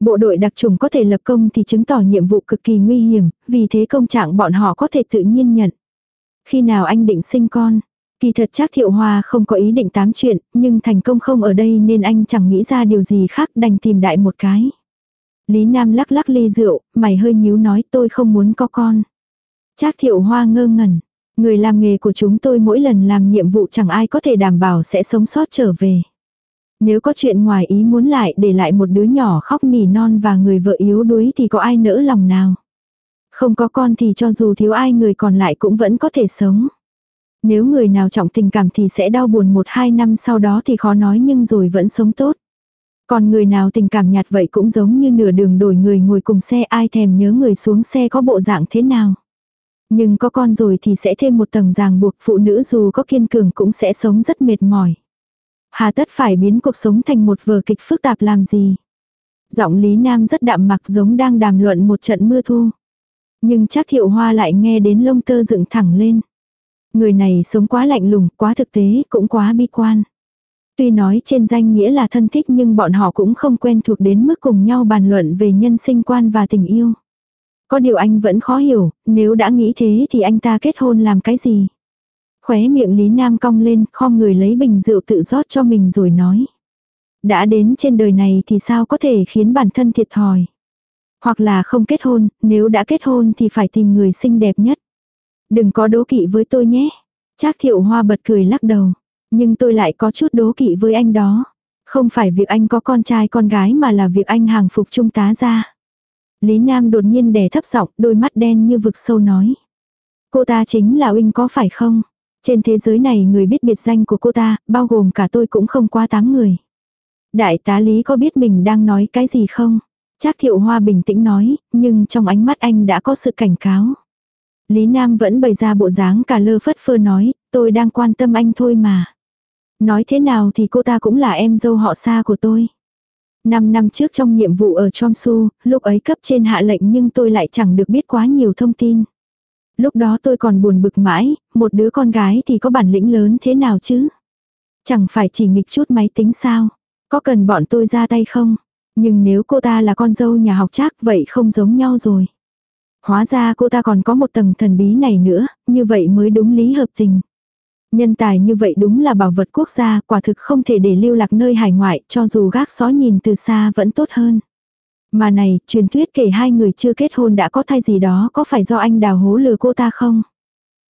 Bộ đội đặc trùng có thể lập công thì chứng tỏ nhiệm vụ cực kỳ nguy hiểm, vì thế công trạng bọn họ có thể tự nhiên nhận. Khi nào anh định sinh con? Kỳ thật chắc thiệu hoa không có ý định tám chuyện, nhưng thành công không ở đây nên anh chẳng nghĩ ra điều gì khác đành tìm đại một cái. Lý Nam lắc lắc ly rượu, mày hơi nhíu nói tôi không muốn có con. Trác thiệu hoa ngơ ngẩn. Người làm nghề của chúng tôi mỗi lần làm nhiệm vụ chẳng ai có thể đảm bảo sẽ sống sót trở về. Nếu có chuyện ngoài ý muốn lại để lại một đứa nhỏ khóc nỉ non và người vợ yếu đuối thì có ai nỡ lòng nào. Không có con thì cho dù thiếu ai người còn lại cũng vẫn có thể sống. Nếu người nào trọng tình cảm thì sẽ đau buồn một hai năm sau đó thì khó nói nhưng rồi vẫn sống tốt. Còn người nào tình cảm nhạt vậy cũng giống như nửa đường đổi người ngồi cùng xe, ai thèm nhớ người xuống xe có bộ dạng thế nào. Nhưng có con rồi thì sẽ thêm một tầng ràng buộc phụ nữ dù có kiên cường cũng sẽ sống rất mệt mỏi. Hà tất phải biến cuộc sống thành một vở kịch phức tạp làm gì. Giọng Lý Nam rất đạm mặc giống đang đàm luận một trận mưa thu. Nhưng chắc thiệu hoa lại nghe đến lông tơ dựng thẳng lên. Người này sống quá lạnh lùng, quá thực tế, cũng quá bi quan. Tuy nói trên danh nghĩa là thân thích nhưng bọn họ cũng không quen thuộc đến mức cùng nhau bàn luận về nhân sinh quan và tình yêu. Có điều anh vẫn khó hiểu, nếu đã nghĩ thế thì anh ta kết hôn làm cái gì? Khóe miệng Lý Nam cong lên, khom người lấy bình rượu tự rót cho mình rồi nói. Đã đến trên đời này thì sao có thể khiến bản thân thiệt thòi? Hoặc là không kết hôn, nếu đã kết hôn thì phải tìm người xinh đẹp nhất. Đừng có đố kỵ với tôi nhé. Trác thiệu hoa bật cười lắc đầu. Nhưng tôi lại có chút đố kỵ với anh đó. Không phải việc anh có con trai con gái mà là việc anh hàng phục trung tá ra. Lý Nam đột nhiên đè thấp giọng, đôi mắt đen như vực sâu nói. Cô ta chính là Uynh có phải không? Trên thế giới này người biết biệt danh của cô ta, bao gồm cả tôi cũng không quá tám người. Đại tá Lý có biết mình đang nói cái gì không? Trác thiệu hoa bình tĩnh nói, nhưng trong ánh mắt anh đã có sự cảnh cáo. Lý Nam vẫn bày ra bộ dáng cả lơ phất phơ nói, tôi đang quan tâm anh thôi mà. Nói thế nào thì cô ta cũng là em dâu họ xa của tôi. Năm năm trước trong nhiệm vụ ở Chomsu, lúc ấy cấp trên hạ lệnh nhưng tôi lại chẳng được biết quá nhiều thông tin. Lúc đó tôi còn buồn bực mãi, một đứa con gái thì có bản lĩnh lớn thế nào chứ? Chẳng phải chỉ nghịch chút máy tính sao? Có cần bọn tôi ra tay không? Nhưng nếu cô ta là con dâu nhà học trác vậy không giống nhau rồi. Hóa ra cô ta còn có một tầng thần bí này nữa, như vậy mới đúng lý hợp tình. Nhân tài như vậy đúng là bảo vật quốc gia, quả thực không thể để lưu lạc nơi hải ngoại, cho dù gác xó nhìn từ xa vẫn tốt hơn. Mà này, truyền thuyết kể hai người chưa kết hôn đã có thai gì đó có phải do anh đào hố lừa cô ta không?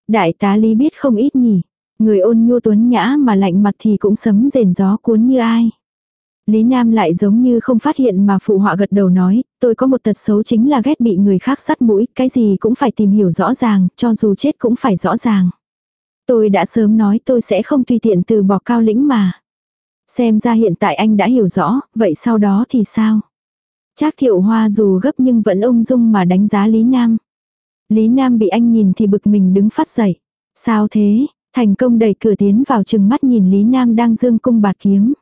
Đại tá Lý biết không ít nhỉ. Người ôn nhu tuấn nhã mà lạnh mặt thì cũng sấm rền gió cuốn như ai. Lý Nam lại giống như không phát hiện mà phụ họa gật đầu nói, tôi có một tật xấu chính là ghét bị người khác sắt mũi, cái gì cũng phải tìm hiểu rõ ràng, cho dù chết cũng phải rõ ràng. Tôi đã sớm nói tôi sẽ không tùy tiện từ bỏ cao lĩnh mà. Xem ra hiện tại anh đã hiểu rõ, vậy sau đó thì sao? Trác thiệu hoa dù gấp nhưng vẫn ung dung mà đánh giá Lý Nam. Lý Nam bị anh nhìn thì bực mình đứng phát dậy. Sao thế? Thành công đẩy cửa tiến vào chừng mắt nhìn Lý Nam đang dương cung bạt kiếm.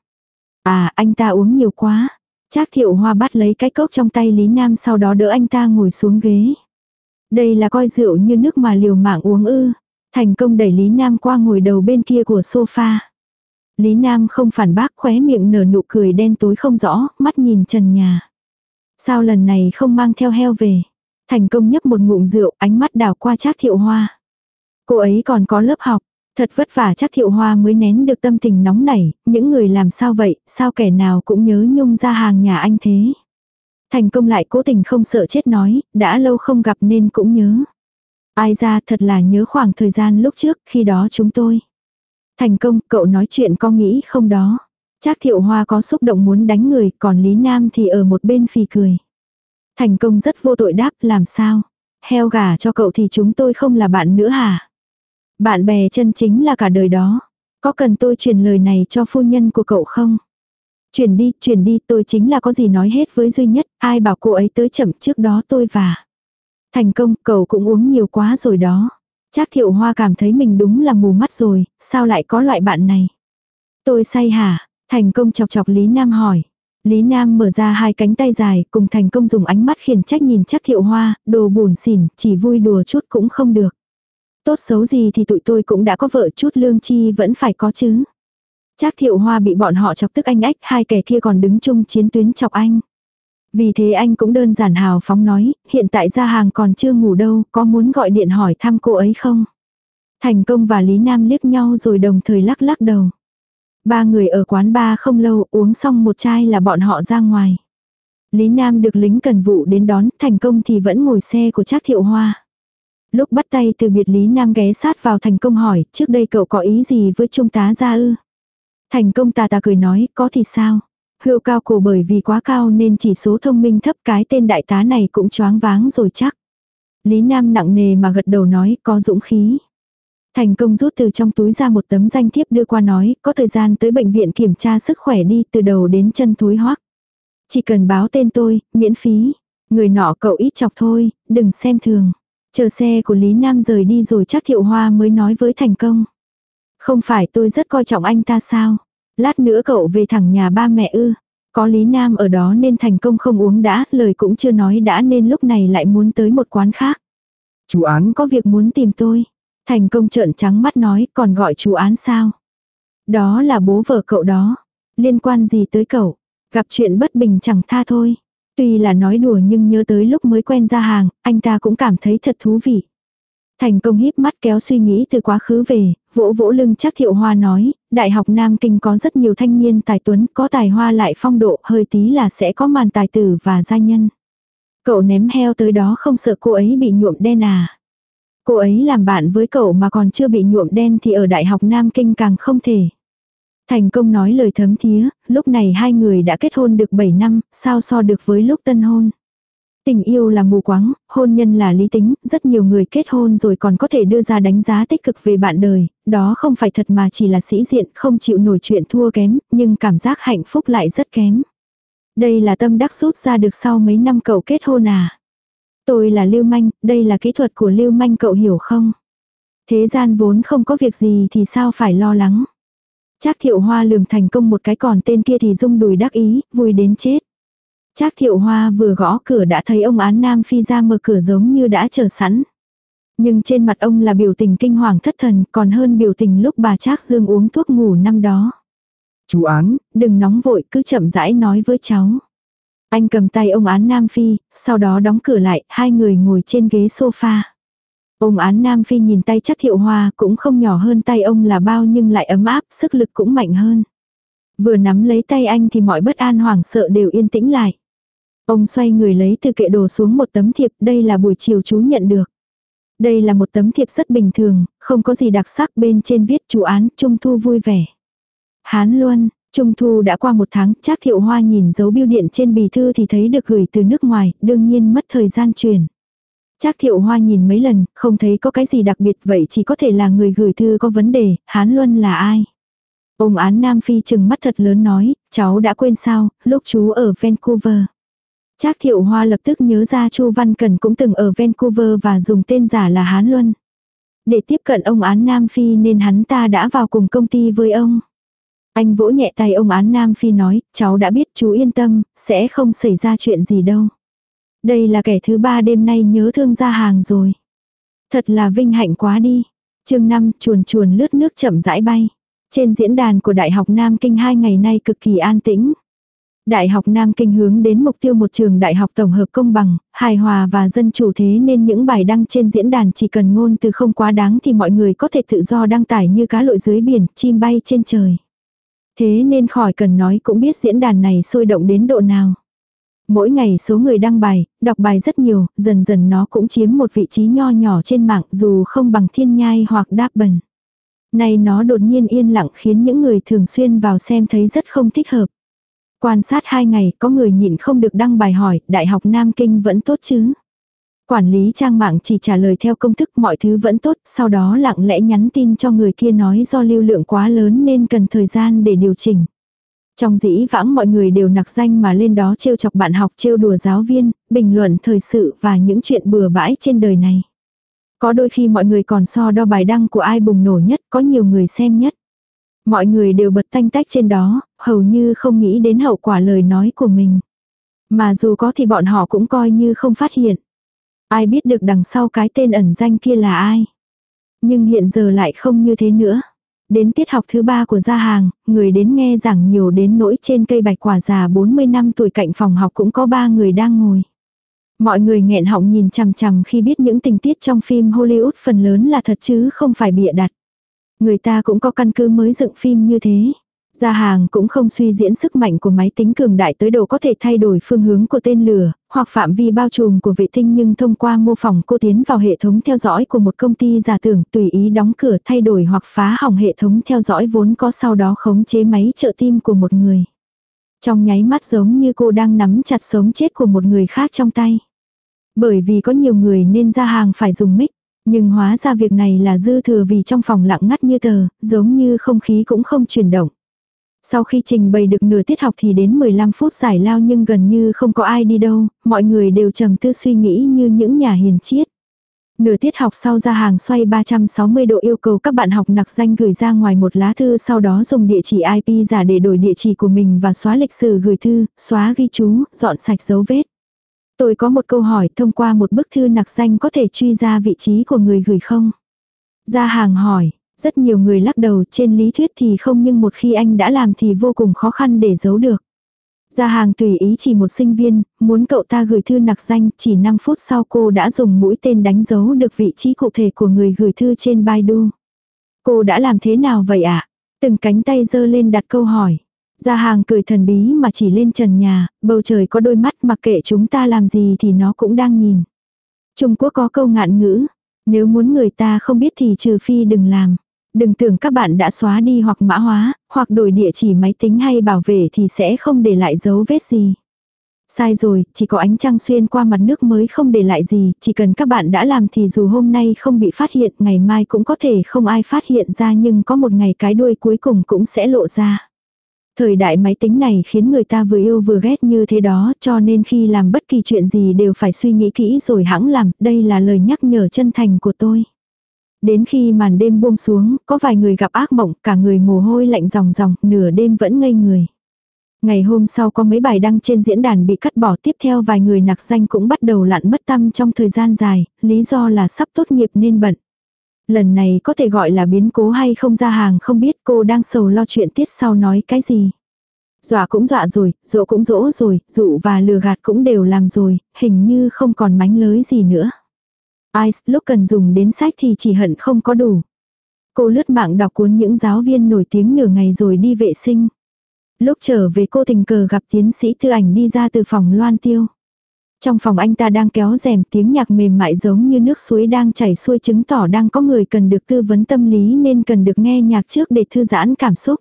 À, anh ta uống nhiều quá. Trác thiệu hoa bắt lấy cái cốc trong tay Lý Nam sau đó đỡ anh ta ngồi xuống ghế. Đây là coi rượu như nước mà liều mạng uống ư. Thành công đẩy Lý Nam qua ngồi đầu bên kia của sofa. Lý Nam không phản bác khóe miệng nở nụ cười đen tối không rõ, mắt nhìn trần nhà. Sao lần này không mang theo heo về? Thành công nhấp một ngụm rượu, ánh mắt đảo qua Trác Thiệu Hoa. Cô ấy còn có lớp học, thật vất vả Trác Thiệu Hoa mới nén được tâm tình nóng nảy, những người làm sao vậy, sao kẻ nào cũng nhớ nhung ra hàng nhà anh thế. Thành công lại cố tình không sợ chết nói, đã lâu không gặp nên cũng nhớ. Ai ra thật là nhớ khoảng thời gian lúc trước khi đó chúng tôi. Thành công, cậu nói chuyện có nghĩ không đó. Trác thiệu hoa có xúc động muốn đánh người, còn Lý Nam thì ở một bên phì cười. Thành công rất vô tội đáp, làm sao? Heo gà cho cậu thì chúng tôi không là bạn nữa hả? Bạn bè chân chính là cả đời đó. Có cần tôi truyền lời này cho phu nhân của cậu không? Truyền đi, truyền đi, tôi chính là có gì nói hết với duy nhất, ai bảo cô ấy tới chậm trước đó tôi và. Thành công, cậu cũng uống nhiều quá rồi đó. Trác thiệu hoa cảm thấy mình đúng là mù mắt rồi, sao lại có loại bạn này? Tôi say hả? Thành công chọc chọc Lý Nam hỏi. Lý Nam mở ra hai cánh tay dài, cùng thành công dùng ánh mắt khiển trách nhìn chắc thiệu hoa, đồ buồn xỉn, chỉ vui đùa chút cũng không được. Tốt xấu gì thì tụi tôi cũng đã có vợ chút lương chi vẫn phải có chứ. Chắc thiệu hoa bị bọn họ chọc tức anh ách, hai kẻ kia còn đứng chung chiến tuyến chọc anh. Vì thế anh cũng đơn giản hào phóng nói, hiện tại ra hàng còn chưa ngủ đâu, có muốn gọi điện hỏi thăm cô ấy không? Thành công và Lý Nam liếc nhau rồi đồng thời lắc lắc đầu. Ba người ở quán ba không lâu uống xong một chai là bọn họ ra ngoài. Lý Nam được lính cần vụ đến đón, thành công thì vẫn ngồi xe của Trác Thiệu Hoa. Lúc bắt tay từ biệt Lý Nam ghé sát vào thành công hỏi, trước đây cậu có ý gì với trung tá gia ư? Thành công tà tà cười nói, có thì sao? Hưu cao cổ bởi vì quá cao nên chỉ số thông minh thấp cái tên đại tá này cũng choáng váng rồi chắc. Lý Nam nặng nề mà gật đầu nói có dũng khí. Thành công rút từ trong túi ra một tấm danh thiếp đưa qua nói, có thời gian tới bệnh viện kiểm tra sức khỏe đi từ đầu đến chân thối hoắc. Chỉ cần báo tên tôi, miễn phí. Người nọ cậu ít chọc thôi, đừng xem thường. Chờ xe của Lý Nam rời đi rồi chắc thiệu hoa mới nói với thành công. Không phải tôi rất coi trọng anh ta sao? Lát nữa cậu về thẳng nhà ba mẹ ư. Có Lý Nam ở đó nên thành công không uống đã, lời cũng chưa nói đã nên lúc này lại muốn tới một quán khác. Chú án có việc muốn tìm tôi. Thành công trợn trắng mắt nói còn gọi chú án sao. Đó là bố vợ cậu đó. Liên quan gì tới cậu? Gặp chuyện bất bình chẳng tha thôi. Tuy là nói đùa nhưng nhớ tới lúc mới quen ra hàng, anh ta cũng cảm thấy thật thú vị. Thành công híp mắt kéo suy nghĩ từ quá khứ về, vỗ vỗ lưng chắc thiệu hoa nói, Đại học Nam Kinh có rất nhiều thanh niên tài tuấn, có tài hoa lại phong độ, hơi tí là sẽ có màn tài tử và gia nhân. Cậu ném heo tới đó không sợ cô ấy bị nhuộm đen à. Cô ấy làm bạn với cậu mà còn chưa bị nhuộm đen thì ở Đại học Nam Kinh càng không thể. Thành công nói lời thấm thía, lúc này hai người đã kết hôn được 7 năm, sao so được với lúc tân hôn. Tình yêu là mù quáng, hôn nhân là lý tính, rất nhiều người kết hôn rồi còn có thể đưa ra đánh giá tích cực về bạn đời, đó không phải thật mà chỉ là sĩ diện, không chịu nổi chuyện thua kém, nhưng cảm giác hạnh phúc lại rất kém. Đây là tâm đắc rút ra được sau mấy năm cậu kết hôn à. Tôi là lưu manh, đây là kỹ thuật của lưu manh cậu hiểu không? Thế gian vốn không có việc gì thì sao phải lo lắng. Trác thiệu hoa lườm thành công một cái còn tên kia thì rung đùi đắc ý, vui đến chết. Trác thiệu hoa vừa gõ cửa đã thấy ông án nam phi ra mở cửa giống như đã chờ sẵn. Nhưng trên mặt ông là biểu tình kinh hoàng thất thần còn hơn biểu tình lúc bà Trác Dương uống thuốc ngủ năm đó. Chú án, Đừng nóng vội cứ chậm rãi nói với cháu. Anh cầm tay ông án Nam Phi, sau đó đóng cửa lại, hai người ngồi trên ghế sofa. Ông án Nam Phi nhìn tay chắc thiệu hoa cũng không nhỏ hơn tay ông là bao nhưng lại ấm áp, sức lực cũng mạnh hơn. Vừa nắm lấy tay anh thì mọi bất an hoảng sợ đều yên tĩnh lại. Ông xoay người lấy từ kệ đồ xuống một tấm thiệp, đây là buổi chiều chú nhận được. Đây là một tấm thiệp rất bình thường, không có gì đặc sắc bên trên viết chủ án Trung Thu vui vẻ. Hán Luân, Trung Thu đã qua một tháng, Trác Thiệu Hoa nhìn dấu biêu điện trên bì thư thì thấy được gửi từ nước ngoài, đương nhiên mất thời gian truyền. Trác Thiệu Hoa nhìn mấy lần, không thấy có cái gì đặc biệt vậy chỉ có thể là người gửi thư có vấn đề, Hán Luân là ai? Ông án Nam Phi chừng mắt thật lớn nói, cháu đã quên sao, lúc chú ở Vancouver. Trác Thiệu Hoa lập tức nhớ ra Chu Văn Cần cũng từng ở Vancouver và dùng tên giả là Hán Luân. Để tiếp cận ông án Nam Phi nên hắn ta đã vào cùng công ty với ông. Anh vỗ nhẹ tay ông án Nam Phi nói, cháu đã biết chú yên tâm, sẽ không xảy ra chuyện gì đâu. Đây là kẻ thứ ba đêm nay nhớ thương ra hàng rồi. Thật là vinh hạnh quá đi. chương 5 chuồn chuồn lướt nước chậm rãi bay. Trên diễn đàn của Đại học Nam Kinh hai ngày nay cực kỳ an tĩnh. Đại học Nam Kinh hướng đến mục tiêu một trường đại học tổng hợp công bằng, hài hòa và dân chủ thế nên những bài đăng trên diễn đàn chỉ cần ngôn từ không quá đáng thì mọi người có thể tự do đăng tải như cá lội dưới biển, chim bay trên trời. Thế nên khỏi cần nói cũng biết diễn đàn này sôi động đến độ nào. Mỗi ngày số người đăng bài, đọc bài rất nhiều, dần dần nó cũng chiếm một vị trí nho nhỏ trên mạng dù không bằng thiên nhai hoặc đáp bần. Này nó đột nhiên yên lặng khiến những người thường xuyên vào xem thấy rất không thích hợp. Quan sát hai ngày, có người nhịn không được đăng bài hỏi, Đại học Nam Kinh vẫn tốt chứ? Quản lý trang mạng chỉ trả lời theo công thức mọi thứ vẫn tốt, sau đó lặng lẽ nhắn tin cho người kia nói do lưu lượng quá lớn nên cần thời gian để điều chỉnh. Trong dĩ vãng mọi người đều nặc danh mà lên đó trêu chọc bạn học trêu đùa giáo viên, bình luận thời sự và những chuyện bừa bãi trên đời này. Có đôi khi mọi người còn so đo bài đăng của ai bùng nổ nhất, có nhiều người xem nhất. Mọi người đều bật tanh tách trên đó, hầu như không nghĩ đến hậu quả lời nói của mình. Mà dù có thì bọn họ cũng coi như không phát hiện. Ai biết được đằng sau cái tên ẩn danh kia là ai. Nhưng hiện giờ lại không như thế nữa. Đến tiết học thứ ba của gia hàng, người đến nghe giảng nhiều đến nỗi trên cây bạch quả già 40 năm tuổi cạnh phòng học cũng có ba người đang ngồi. Mọi người nghẹn họng nhìn chằm chằm khi biết những tình tiết trong phim Hollywood phần lớn là thật chứ không phải bịa đặt. Người ta cũng có căn cứ mới dựng phim như thế. Gia hàng cũng không suy diễn sức mạnh của máy tính cường đại tới độ có thể thay đổi phương hướng của tên lửa, hoặc phạm vi bao trùm của vệ tinh nhưng thông qua mô phỏng cô tiến vào hệ thống theo dõi của một công ty giả tưởng tùy ý đóng cửa thay đổi hoặc phá hỏng hệ thống theo dõi vốn có sau đó khống chế máy trợ tim của một người. Trong nháy mắt giống như cô đang nắm chặt sống chết của một người khác trong tay. Bởi vì có nhiều người nên ra hàng phải dùng mic. Nhưng hóa ra việc này là dư thừa vì trong phòng lặng ngắt như tờ, giống như không khí cũng không chuyển động. Sau khi trình bày được nửa tiết học thì đến 15 phút giải lao nhưng gần như không có ai đi đâu, mọi người đều trầm tư suy nghĩ như những nhà hiền triết. Nửa tiết học sau ra hàng xoay 360 độ yêu cầu các bạn học nặc danh gửi ra ngoài một lá thư sau đó dùng địa chỉ IP giả để đổi địa chỉ của mình và xóa lịch sử gửi thư, xóa ghi chú, dọn sạch dấu vết. Tôi có một câu hỏi thông qua một bức thư nặc danh có thể truy ra vị trí của người gửi không? Gia hàng hỏi, Rất nhiều người lắc đầu trên lý thuyết thì không nhưng một khi anh đã làm thì vô cùng khó khăn để giấu được. gia hàng tùy ý chỉ một sinh viên, muốn cậu ta gửi thư nặc danh, chỉ 5 phút sau cô đã dùng mũi tên đánh dấu được vị trí cụ thể của người gửi thư trên Baidu. Cô đã làm thế nào vậy ạ? À? Từng cánh tay giơ lên đặt câu hỏi gia hàng cười thần bí mà chỉ lên trần nhà, bầu trời có đôi mắt mặc kệ chúng ta làm gì thì nó cũng đang nhìn. Trung Quốc có câu ngạn ngữ, nếu muốn người ta không biết thì trừ phi đừng làm. Đừng tưởng các bạn đã xóa đi hoặc mã hóa, hoặc đổi địa chỉ máy tính hay bảo vệ thì sẽ không để lại dấu vết gì. Sai rồi, chỉ có ánh trăng xuyên qua mặt nước mới không để lại gì, chỉ cần các bạn đã làm thì dù hôm nay không bị phát hiện, ngày mai cũng có thể không ai phát hiện ra nhưng có một ngày cái đuôi cuối cùng cũng sẽ lộ ra. Thời đại máy tính này khiến người ta vừa yêu vừa ghét như thế đó, cho nên khi làm bất kỳ chuyện gì đều phải suy nghĩ kỹ rồi hãng làm, đây là lời nhắc nhở chân thành của tôi. Đến khi màn đêm buông xuống, có vài người gặp ác mộng, cả người mồ hôi lạnh ròng ròng, nửa đêm vẫn ngây người. Ngày hôm sau có mấy bài đăng trên diễn đàn bị cắt bỏ tiếp theo vài người nặc danh cũng bắt đầu lặn mất tâm trong thời gian dài, lý do là sắp tốt nghiệp nên bận. Lần này có thể gọi là biến cố hay không ra hàng không biết cô đang sầu lo chuyện tiết sau nói cái gì. Dọa cũng dọa rồi, dỗ cũng dỗ rồi, dụ và lừa gạt cũng đều làm rồi, hình như không còn mánh lới gì nữa. Ice lúc cần dùng đến sách thì chỉ hận không có đủ. Cô lướt mạng đọc cuốn những giáo viên nổi tiếng nửa ngày rồi đi vệ sinh. Lúc trở về cô tình cờ gặp tiến sĩ thư ảnh đi ra từ phòng loan tiêu. Trong phòng anh ta đang kéo rèm tiếng nhạc mềm mại giống như nước suối đang chảy xuôi chứng tỏ đang có người cần được tư vấn tâm lý nên cần được nghe nhạc trước để thư giãn cảm xúc.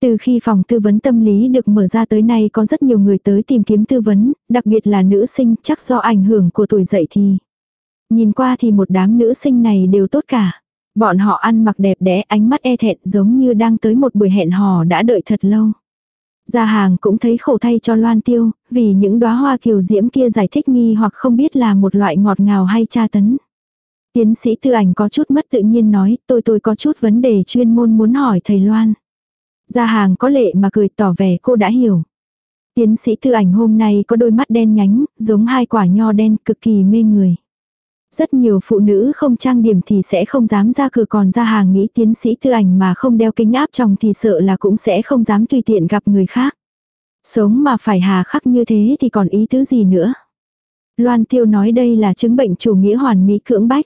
Từ khi phòng tư vấn tâm lý được mở ra tới nay có rất nhiều người tới tìm kiếm tư vấn, đặc biệt là nữ sinh chắc do ảnh hưởng của tuổi dậy thì. Nhìn qua thì một đám nữ sinh này đều tốt cả. Bọn họ ăn mặc đẹp đẽ ánh mắt e thẹn giống như đang tới một buổi hẹn hò đã đợi thật lâu. Gia hàng cũng thấy khổ thay cho Loan Tiêu, vì những đóa hoa kiều diễm kia giải thích nghi hoặc không biết là một loại ngọt ngào hay tra tấn. Tiến sĩ tư ảnh có chút mất tự nhiên nói, tôi tôi có chút vấn đề chuyên môn muốn hỏi thầy Loan. Gia hàng có lệ mà cười tỏ vẻ cô đã hiểu. Tiến sĩ tư ảnh hôm nay có đôi mắt đen nhánh, giống hai quả nho đen cực kỳ mê người. Rất nhiều phụ nữ không trang điểm thì sẽ không dám ra cửa, còn ra hàng nghĩ tiến sĩ tư ảnh mà không đeo kính áp chồng thì sợ là cũng sẽ không dám tùy tiện gặp người khác. Sống mà phải hà khắc như thế thì còn ý tứ gì nữa. Loan tiêu nói đây là chứng bệnh chủ nghĩa hoàn mỹ cưỡng bách.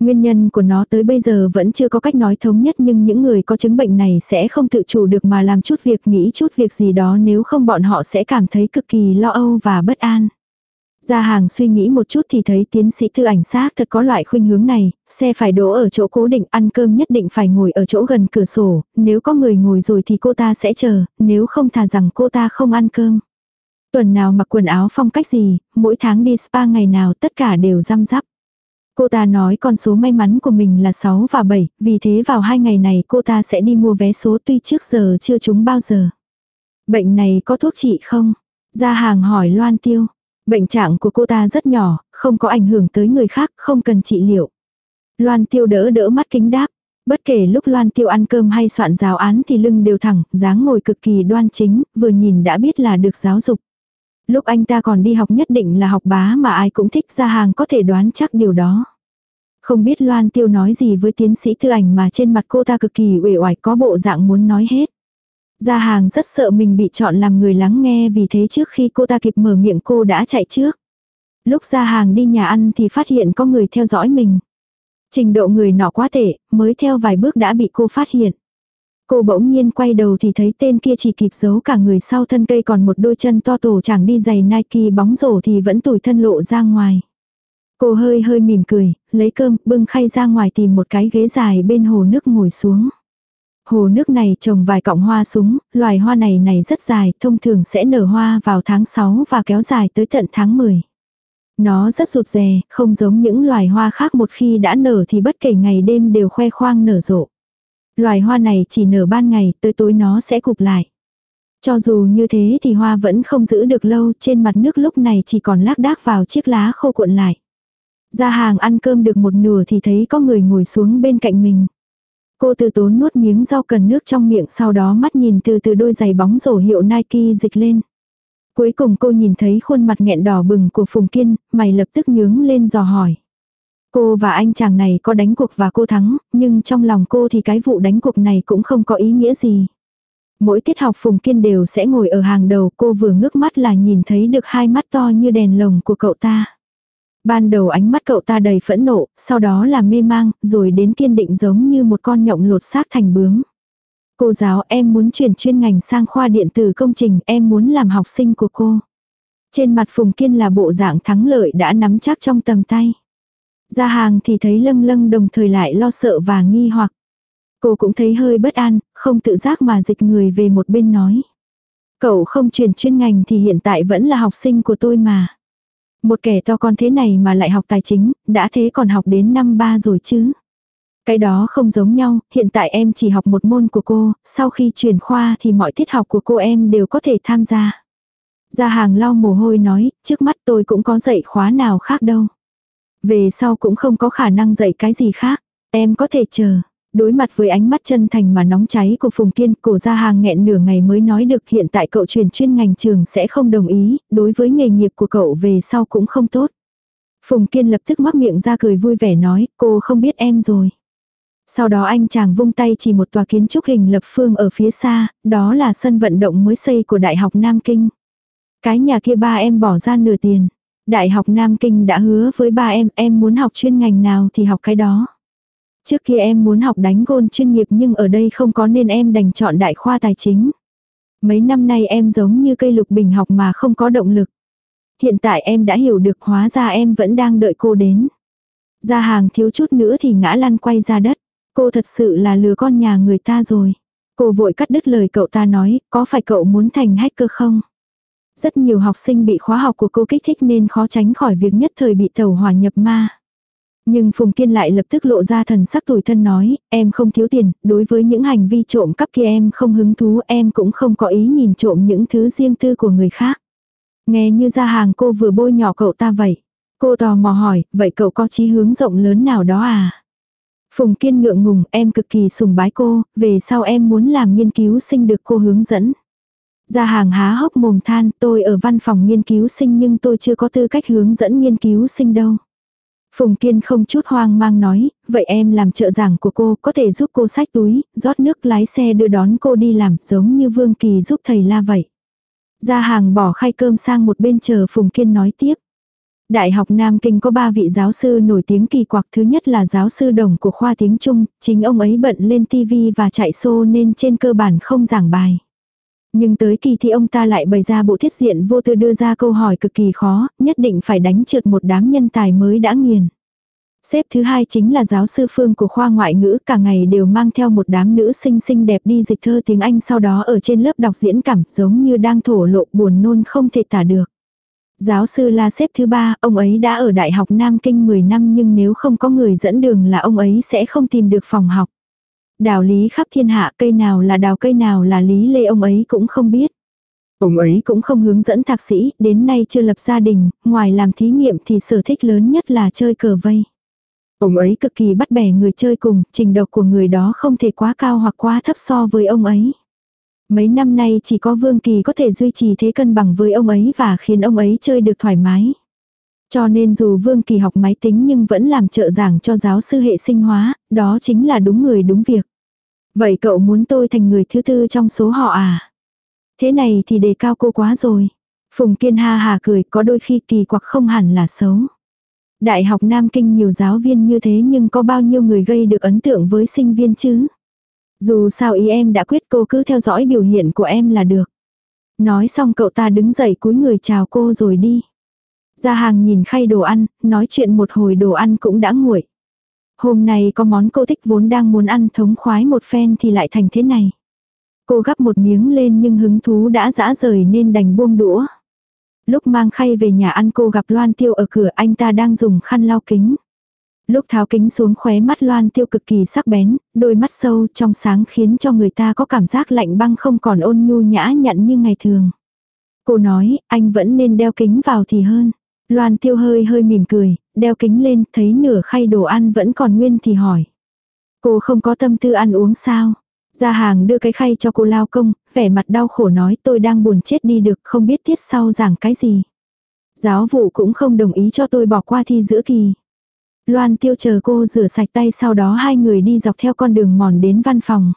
Nguyên nhân của nó tới bây giờ vẫn chưa có cách nói thống nhất, nhưng những người có chứng bệnh này sẽ không tự chủ được mà làm chút việc, nghĩ chút việc gì đó, nếu không bọn họ sẽ cảm thấy cực kỳ lo âu và bất an. Gia hàng suy nghĩ một chút thì thấy tiến sĩ thư ảnh xác thật có loại khuynh hướng này, xe phải đỗ ở chỗ cố định ăn cơm nhất định phải ngồi ở chỗ gần cửa sổ, nếu có người ngồi rồi thì cô ta sẽ chờ, nếu không thà rằng cô ta không ăn cơm. Tuần nào mặc quần áo phong cách gì, mỗi tháng đi spa ngày nào tất cả đều răm rắp. Cô ta nói con số may mắn của mình là 6 và 7, vì thế vào hai ngày này cô ta sẽ đi mua vé số tuy trước giờ chưa trúng bao giờ. Bệnh này có thuốc trị không? Gia hàng hỏi Loan Tiêu. Bệnh trạng của cô ta rất nhỏ, không có ảnh hưởng tới người khác, không cần trị liệu. Loan tiêu đỡ đỡ mắt kính đáp. Bất kể lúc Loan tiêu ăn cơm hay soạn giáo án thì lưng đều thẳng, dáng ngồi cực kỳ đoan chính, vừa nhìn đã biết là được giáo dục. Lúc anh ta còn đi học nhất định là học bá mà ai cũng thích ra hàng có thể đoán chắc điều đó. Không biết Loan tiêu nói gì với tiến sĩ thư ảnh mà trên mặt cô ta cực kỳ uể oải có bộ dạng muốn nói hết. Gia hàng rất sợ mình bị chọn làm người lắng nghe vì thế trước khi cô ta kịp mở miệng cô đã chạy trước. Lúc gia hàng đi nhà ăn thì phát hiện có người theo dõi mình. Trình độ người nọ quá tệ, mới theo vài bước đã bị cô phát hiện. Cô bỗng nhiên quay đầu thì thấy tên kia chỉ kịp giấu cả người sau thân cây còn một đôi chân to tổ chẳng đi giày Nike bóng rổ thì vẫn tủi thân lộ ra ngoài. Cô hơi hơi mỉm cười, lấy cơm, bưng khay ra ngoài tìm một cái ghế dài bên hồ nước ngồi xuống. Hồ nước này trồng vài cọng hoa súng, loài hoa này này rất dài, thông thường sẽ nở hoa vào tháng 6 và kéo dài tới tận tháng 10. Nó rất rụt rè, không giống những loài hoa khác một khi đã nở thì bất kể ngày đêm đều khoe khoang nở rộ. Loài hoa này chỉ nở ban ngày, tới tối nó sẽ cụp lại. Cho dù như thế thì hoa vẫn không giữ được lâu, trên mặt nước lúc này chỉ còn lác đác vào chiếc lá khô cuộn lại. Ra hàng ăn cơm được một nửa thì thấy có người ngồi xuống bên cạnh mình. Cô từ tốn nuốt miếng rau cần nước trong miệng sau đó mắt nhìn từ từ đôi giày bóng rổ hiệu Nike dịch lên. Cuối cùng cô nhìn thấy khuôn mặt nghẹn đỏ bừng của Phùng Kiên, mày lập tức nhướng lên dò hỏi. Cô và anh chàng này có đánh cuộc và cô thắng, nhưng trong lòng cô thì cái vụ đánh cuộc này cũng không có ý nghĩa gì. Mỗi tiết học Phùng Kiên đều sẽ ngồi ở hàng đầu cô vừa ngước mắt là nhìn thấy được hai mắt to như đèn lồng của cậu ta. Ban đầu ánh mắt cậu ta đầy phẫn nộ, sau đó là mê mang, rồi đến kiên định giống như một con nhộng lột xác thành bướm. Cô giáo em muốn chuyển chuyên ngành sang khoa điện tử công trình, em muốn làm học sinh của cô. Trên mặt Phùng Kiên là bộ dạng thắng lợi đã nắm chắc trong tầm tay. Ra hàng thì thấy lâng lâng đồng thời lại lo sợ và nghi hoặc. Cô cũng thấy hơi bất an, không tự giác mà dịch người về một bên nói. Cậu không chuyển chuyên ngành thì hiện tại vẫn là học sinh của tôi mà. Một kẻ to con thế này mà lại học tài chính, đã thế còn học đến năm ba rồi chứ. Cái đó không giống nhau, hiện tại em chỉ học một môn của cô, sau khi chuyển khoa thì mọi tiết học của cô em đều có thể tham gia. Gia hàng lau mồ hôi nói, trước mắt tôi cũng có dạy khóa nào khác đâu. Về sau cũng không có khả năng dạy cái gì khác, em có thể chờ. Đối mặt với ánh mắt chân thành mà nóng cháy của Phùng Kiên, cổ ra hàng nghẹn nửa ngày mới nói được hiện tại cậu chuyển chuyên ngành trường sẽ không đồng ý, đối với nghề nghiệp của cậu về sau cũng không tốt. Phùng Kiên lập tức mắc miệng ra cười vui vẻ nói, cô không biết em rồi. Sau đó anh chàng vung tay chỉ một tòa kiến trúc hình lập phương ở phía xa, đó là sân vận động mới xây của Đại học Nam Kinh. Cái nhà kia ba em bỏ ra nửa tiền. Đại học Nam Kinh đã hứa với ba em, em muốn học chuyên ngành nào thì học cái đó. Trước kia em muốn học đánh gôn chuyên nghiệp nhưng ở đây không có nên em đành chọn đại khoa tài chính. Mấy năm nay em giống như cây lục bình học mà không có động lực. Hiện tại em đã hiểu được hóa ra em vẫn đang đợi cô đến. Ra hàng thiếu chút nữa thì ngã lăn quay ra đất. Cô thật sự là lừa con nhà người ta rồi. Cô vội cắt đứt lời cậu ta nói, có phải cậu muốn thành hacker không? Rất nhiều học sinh bị khóa học của cô kích thích nên khó tránh khỏi việc nhất thời bị tàu hỏa nhập ma. Nhưng Phùng Kiên lại lập tức lộ ra thần sắc tủi thân nói, em không thiếu tiền, đối với những hành vi trộm cắp kia em không hứng thú, em cũng không có ý nhìn trộm những thứ riêng tư của người khác. Nghe như ra hàng cô vừa bôi nhỏ cậu ta vậy. Cô tò mò hỏi, vậy cậu có chí hướng rộng lớn nào đó à? Phùng Kiên ngượng ngùng, em cực kỳ sùng bái cô, về sau em muốn làm nghiên cứu sinh được cô hướng dẫn. Ra hàng há hốc mồm than, tôi ở văn phòng nghiên cứu sinh nhưng tôi chưa có tư cách hướng dẫn nghiên cứu sinh đâu. Phùng Kiên không chút hoang mang nói, vậy em làm trợ giảng của cô có thể giúp cô sách túi, rót nước lái xe đưa đón cô đi làm giống như Vương Kỳ giúp thầy la vậy. Ra hàng bỏ khay cơm sang một bên chờ Phùng Kiên nói tiếp. Đại học Nam Kinh có ba vị giáo sư nổi tiếng kỳ quặc thứ nhất là giáo sư đồng của khoa tiếng Trung, chính ông ấy bận lên TV và chạy xô nên trên cơ bản không giảng bài. Nhưng tới kỳ thi ông ta lại bày ra bộ thiết diện vô tư đưa ra câu hỏi cực kỳ khó, nhất định phải đánh trượt một đám nhân tài mới đã nghiền. Xếp thứ hai chính là giáo sư Phương của khoa ngoại ngữ cả ngày đều mang theo một đám nữ sinh xinh đẹp đi dịch thơ tiếng Anh sau đó ở trên lớp đọc diễn cảm giống như đang thổ lộ buồn nôn không thể tả được. Giáo sư là xếp thứ ba, ông ấy đã ở Đại học Nam Kinh 10 năm nhưng nếu không có người dẫn đường là ông ấy sẽ không tìm được phòng học. Đào lý khắp thiên hạ cây nào là đào cây nào là lý lê ông ấy cũng không biết. Ông ấy cũng không hướng dẫn thạc sĩ, đến nay chưa lập gia đình, ngoài làm thí nghiệm thì sở thích lớn nhất là chơi cờ vây. Ông ấy cực kỳ bắt bẻ người chơi cùng, trình độ của người đó không thể quá cao hoặc quá thấp so với ông ấy. Mấy năm nay chỉ có Vương Kỳ có thể duy trì thế cân bằng với ông ấy và khiến ông ấy chơi được thoải mái. Cho nên dù Vương Kỳ học máy tính nhưng vẫn làm trợ giảng cho giáo sư hệ sinh hóa, đó chính là đúng người đúng việc. Vậy cậu muốn tôi thành người thứ tư trong số họ à? Thế này thì đề cao cô quá rồi. Phùng Kiên ha hà cười có đôi khi kỳ quặc không hẳn là xấu. Đại học Nam Kinh nhiều giáo viên như thế nhưng có bao nhiêu người gây được ấn tượng với sinh viên chứ? Dù sao ý em đã quyết cô cứ theo dõi biểu hiện của em là được. Nói xong cậu ta đứng dậy cúi người chào cô rồi đi. Ra hàng nhìn khay đồ ăn, nói chuyện một hồi đồ ăn cũng đã nguội. Hôm nay có món cô thích vốn đang muốn ăn thống khoái một phen thì lại thành thế này. Cô gắp một miếng lên nhưng hứng thú đã dã rời nên đành buông đũa. Lúc mang khay về nhà ăn cô gặp Loan Tiêu ở cửa anh ta đang dùng khăn lau kính. Lúc tháo kính xuống khóe mắt Loan Tiêu cực kỳ sắc bén, đôi mắt sâu trong sáng khiến cho người ta có cảm giác lạnh băng không còn ôn nhu nhã nhặn như ngày thường. Cô nói, anh vẫn nên đeo kính vào thì hơn. Loan Tiêu hơi hơi mỉm cười, đeo kính lên, thấy nửa khay đồ ăn vẫn còn nguyên thì hỏi. Cô không có tâm tư ăn uống sao? Gia hàng đưa cái khay cho cô lao công, vẻ mặt đau khổ nói tôi đang buồn chết đi được không biết tiết sau giảng cái gì. Giáo vụ cũng không đồng ý cho tôi bỏ qua thi giữa kỳ. Loan tiêu chờ cô rửa sạch tay sau đó hai người đi dọc theo con đường mòn đến văn phòng.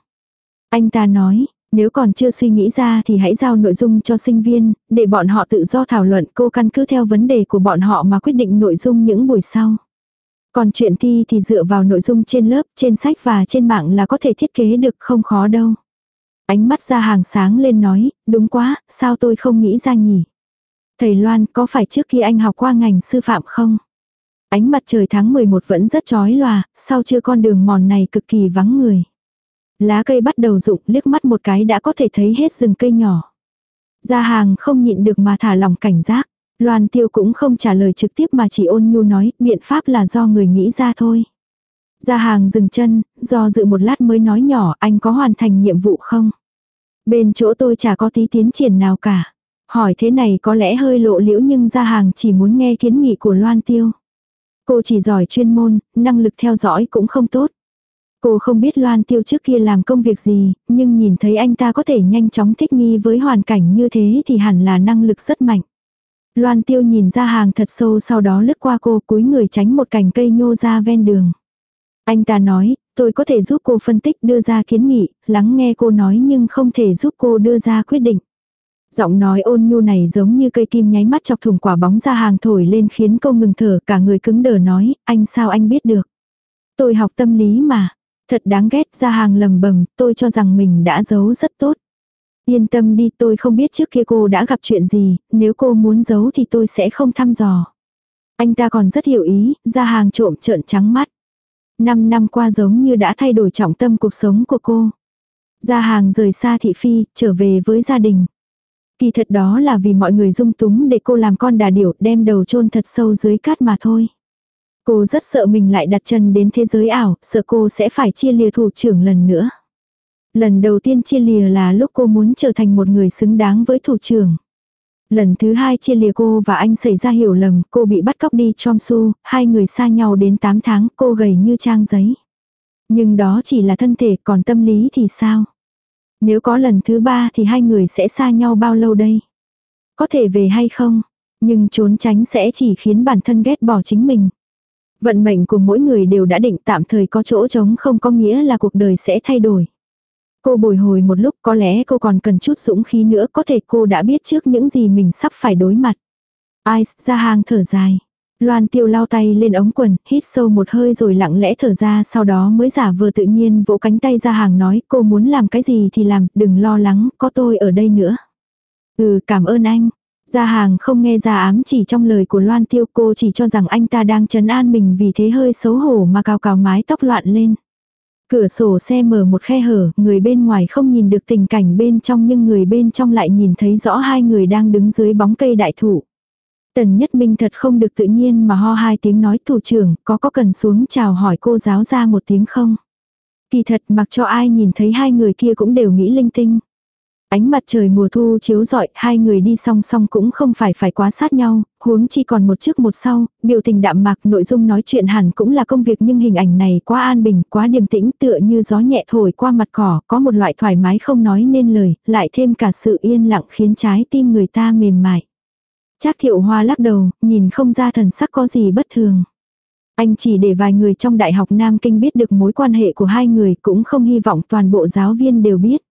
Anh ta nói, nếu còn chưa suy nghĩ ra thì hãy giao nội dung cho sinh viên, để bọn họ tự do thảo luận cô căn cứ theo vấn đề của bọn họ mà quyết định nội dung những buổi sau. Còn chuyện thi thì dựa vào nội dung trên lớp, trên sách và trên mạng là có thể thiết kế được không khó đâu. Ánh mắt ra hàng sáng lên nói, đúng quá, sao tôi không nghĩ ra nhỉ? Thầy Loan, có phải trước khi anh học qua ngành sư phạm không? Ánh mặt trời tháng 11 vẫn rất chói lòa, sau chưa con đường mòn này cực kỳ vắng người. Lá cây bắt đầu rụng liếc mắt một cái đã có thể thấy hết rừng cây nhỏ. Gia hàng không nhịn được mà thả lòng cảnh giác. Loan tiêu cũng không trả lời trực tiếp mà chỉ ôn nhu nói biện pháp là do người nghĩ ra thôi. Gia hàng dừng chân, do dự một lát mới nói nhỏ anh có hoàn thành nhiệm vụ không? Bên chỗ tôi chả có tí tiến triển nào cả. Hỏi thế này có lẽ hơi lộ liễu nhưng gia hàng chỉ muốn nghe kiến nghị của Loan tiêu. Cô chỉ giỏi chuyên môn, năng lực theo dõi cũng không tốt. Cô không biết Loan Tiêu trước kia làm công việc gì, nhưng nhìn thấy anh ta có thể nhanh chóng thích nghi với hoàn cảnh như thế thì hẳn là năng lực rất mạnh. Loan Tiêu nhìn ra hàng thật sâu sau đó lướt qua cô cúi người tránh một cành cây nhô ra ven đường. Anh ta nói, tôi có thể giúp cô phân tích đưa ra kiến nghị, lắng nghe cô nói nhưng không thể giúp cô đưa ra quyết định. Giọng nói ôn nhu này giống như cây kim nháy mắt chọc thùng quả bóng ra hàng thổi lên khiến cô ngừng thở cả người cứng đờ nói, anh sao anh biết được. Tôi học tâm lý mà, Thật đáng ghét ra hàng lầm bầm, tôi cho rằng mình đã giấu rất tốt. Yên tâm đi tôi không biết trước kia cô đã gặp chuyện gì, nếu cô muốn giấu thì tôi sẽ không thăm dò. Anh ta còn rất hiểu ý, ra hàng trộm trợn trắng mắt. Năm năm qua giống như đã thay đổi trọng tâm cuộc sống của cô. Ra hàng rời xa thị phi, trở về với gia đình. Kỳ thật đó là vì mọi người dung túng để cô làm con đà điểu đem đầu chôn thật sâu dưới cát mà thôi. Cô rất sợ mình lại đặt chân đến thế giới ảo, sợ cô sẽ phải chia lìa thủ trưởng lần nữa. Lần đầu tiên chia lìa là lúc cô muốn trở thành một người xứng đáng với thủ trưởng. Lần thứ hai chia lìa cô và anh xảy ra hiểu lầm, cô bị bắt cóc đi trong su, hai người xa nhau đến 8 tháng, cô gầy như trang giấy. Nhưng đó chỉ là thân thể, còn tâm lý thì sao? Nếu có lần thứ ba thì hai người sẽ xa nhau bao lâu đây? Có thể về hay không? Nhưng trốn tránh sẽ chỉ khiến bản thân ghét bỏ chính mình. Vận mệnh của mỗi người đều đã định tạm thời có chỗ trống không có nghĩa là cuộc đời sẽ thay đổi. Cô bồi hồi một lúc có lẽ cô còn cần chút dũng khí nữa có thể cô đã biết trước những gì mình sắp phải đối mặt. Ice ra hàng thở dài. Loan tiêu lao tay lên ống quần, hít sâu một hơi rồi lặng lẽ thở ra sau đó mới giả vờ tự nhiên vỗ cánh tay ra hàng nói cô muốn làm cái gì thì làm, đừng lo lắng, có tôi ở đây nữa. Ừ cảm ơn anh, Gia hàng không nghe ra ám chỉ trong lời của Loan Tiêu cô chỉ cho rằng anh ta đang trấn an mình vì thế hơi xấu hổ mà cào cào mái tóc loạn lên. Cửa sổ xe mở một khe hở, người bên ngoài không nhìn được tình cảnh bên trong nhưng người bên trong lại nhìn thấy rõ hai người đang đứng dưới bóng cây đại thụ. Tần Nhất Minh thật không được tự nhiên mà ho hai tiếng nói thủ trưởng, có có cần xuống chào hỏi cô giáo ra một tiếng không? Kỳ thật mặc cho ai nhìn thấy hai người kia cũng đều nghĩ linh tinh. Ánh mặt trời mùa thu chiếu rọi, hai người đi song song cũng không phải phải quá sát nhau, huống chi còn một trước một sau, biểu tình đạm mạc nội dung nói chuyện hẳn cũng là công việc nhưng hình ảnh này quá an bình, quá điềm tĩnh tựa như gió nhẹ thổi qua mặt cỏ, có một loại thoải mái không nói nên lời, lại thêm cả sự yên lặng khiến trái tim người ta mềm mại. Trác thiệu hoa lắc đầu, nhìn không ra thần sắc có gì bất thường. Anh chỉ để vài người trong Đại học Nam Kinh biết được mối quan hệ của hai người cũng không hy vọng toàn bộ giáo viên đều biết.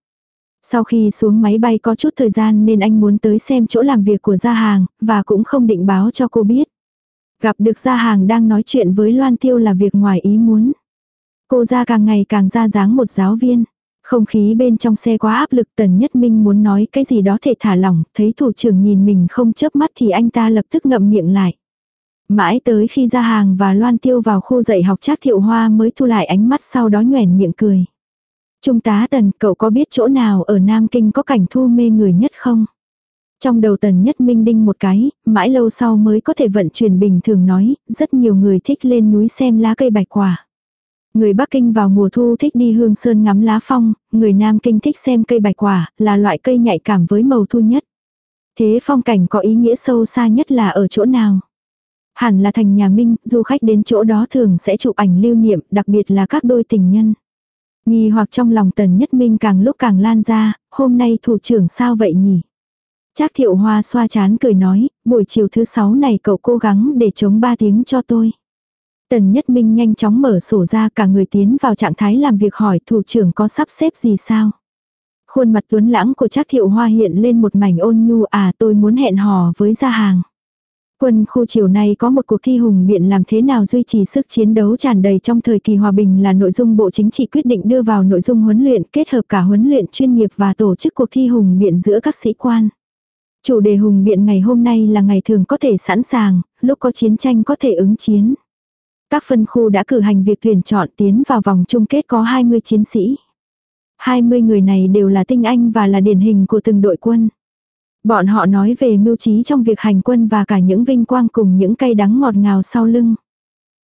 Sau khi xuống máy bay có chút thời gian nên anh muốn tới xem chỗ làm việc của gia hàng, và cũng không định báo cho cô biết. Gặp được gia hàng đang nói chuyện với Loan Tiêu là việc ngoài ý muốn. Cô ra càng ngày càng ra dáng một giáo viên. Không khí bên trong xe quá áp lực tần nhất minh muốn nói cái gì đó thể thả lỏng, thấy thủ trưởng nhìn mình không chớp mắt thì anh ta lập tức ngậm miệng lại. Mãi tới khi ra hàng và loan tiêu vào khu dạy học trác thiệu hoa mới thu lại ánh mắt sau đó nhoẻn miệng cười. Trung tá tần, cậu có biết chỗ nào ở Nam Kinh có cảnh thu mê người nhất không? Trong đầu tần nhất minh đinh một cái, mãi lâu sau mới có thể vận chuyển bình thường nói, rất nhiều người thích lên núi xem lá cây bạch quả. Người Bắc Kinh vào mùa thu thích đi hương sơn ngắm lá phong, người Nam Kinh thích xem cây bạch quả, là loại cây nhạy cảm với màu thu nhất. Thế phong cảnh có ý nghĩa sâu xa nhất là ở chỗ nào? Hẳn là thành nhà Minh, du khách đến chỗ đó thường sẽ chụp ảnh lưu niệm, đặc biệt là các đôi tình nhân. Nghi hoặc trong lòng tần nhất minh càng lúc càng lan ra, hôm nay thủ trưởng sao vậy nhỉ? Trác thiệu hoa xoa chán cười nói, buổi chiều thứ sáu này cậu cố gắng để chống ba tiếng cho tôi. Tần Nhất Minh nhanh chóng mở sổ ra cả người tiến vào trạng thái làm việc hỏi thủ trưởng có sắp xếp gì sao. Khuôn mặt tuấn lãng của Trác Thiệu Hoa hiện lên một mảnh ôn nhu à tôi muốn hẹn hò với gia hàng. Quân khu chiều nay có một cuộc thi hùng biện làm thế nào duy trì sức chiến đấu tràn đầy trong thời kỳ hòa bình là nội dung Bộ Chính trị quyết định đưa vào nội dung huấn luyện kết hợp cả huấn luyện chuyên nghiệp và tổ chức cuộc thi hùng biện giữa các sĩ quan. Chủ đề hùng biện ngày hôm nay là ngày thường có thể sẵn sàng, lúc có chiến tranh có thể ứng chiến. Các phân khu đã cử hành việc tuyển chọn tiến vào vòng chung kết có 20 chiến sĩ. 20 người này đều là tinh anh và là điển hình của từng đội quân. Bọn họ nói về mưu trí trong việc hành quân và cả những vinh quang cùng những cay đắng ngọt ngào sau lưng.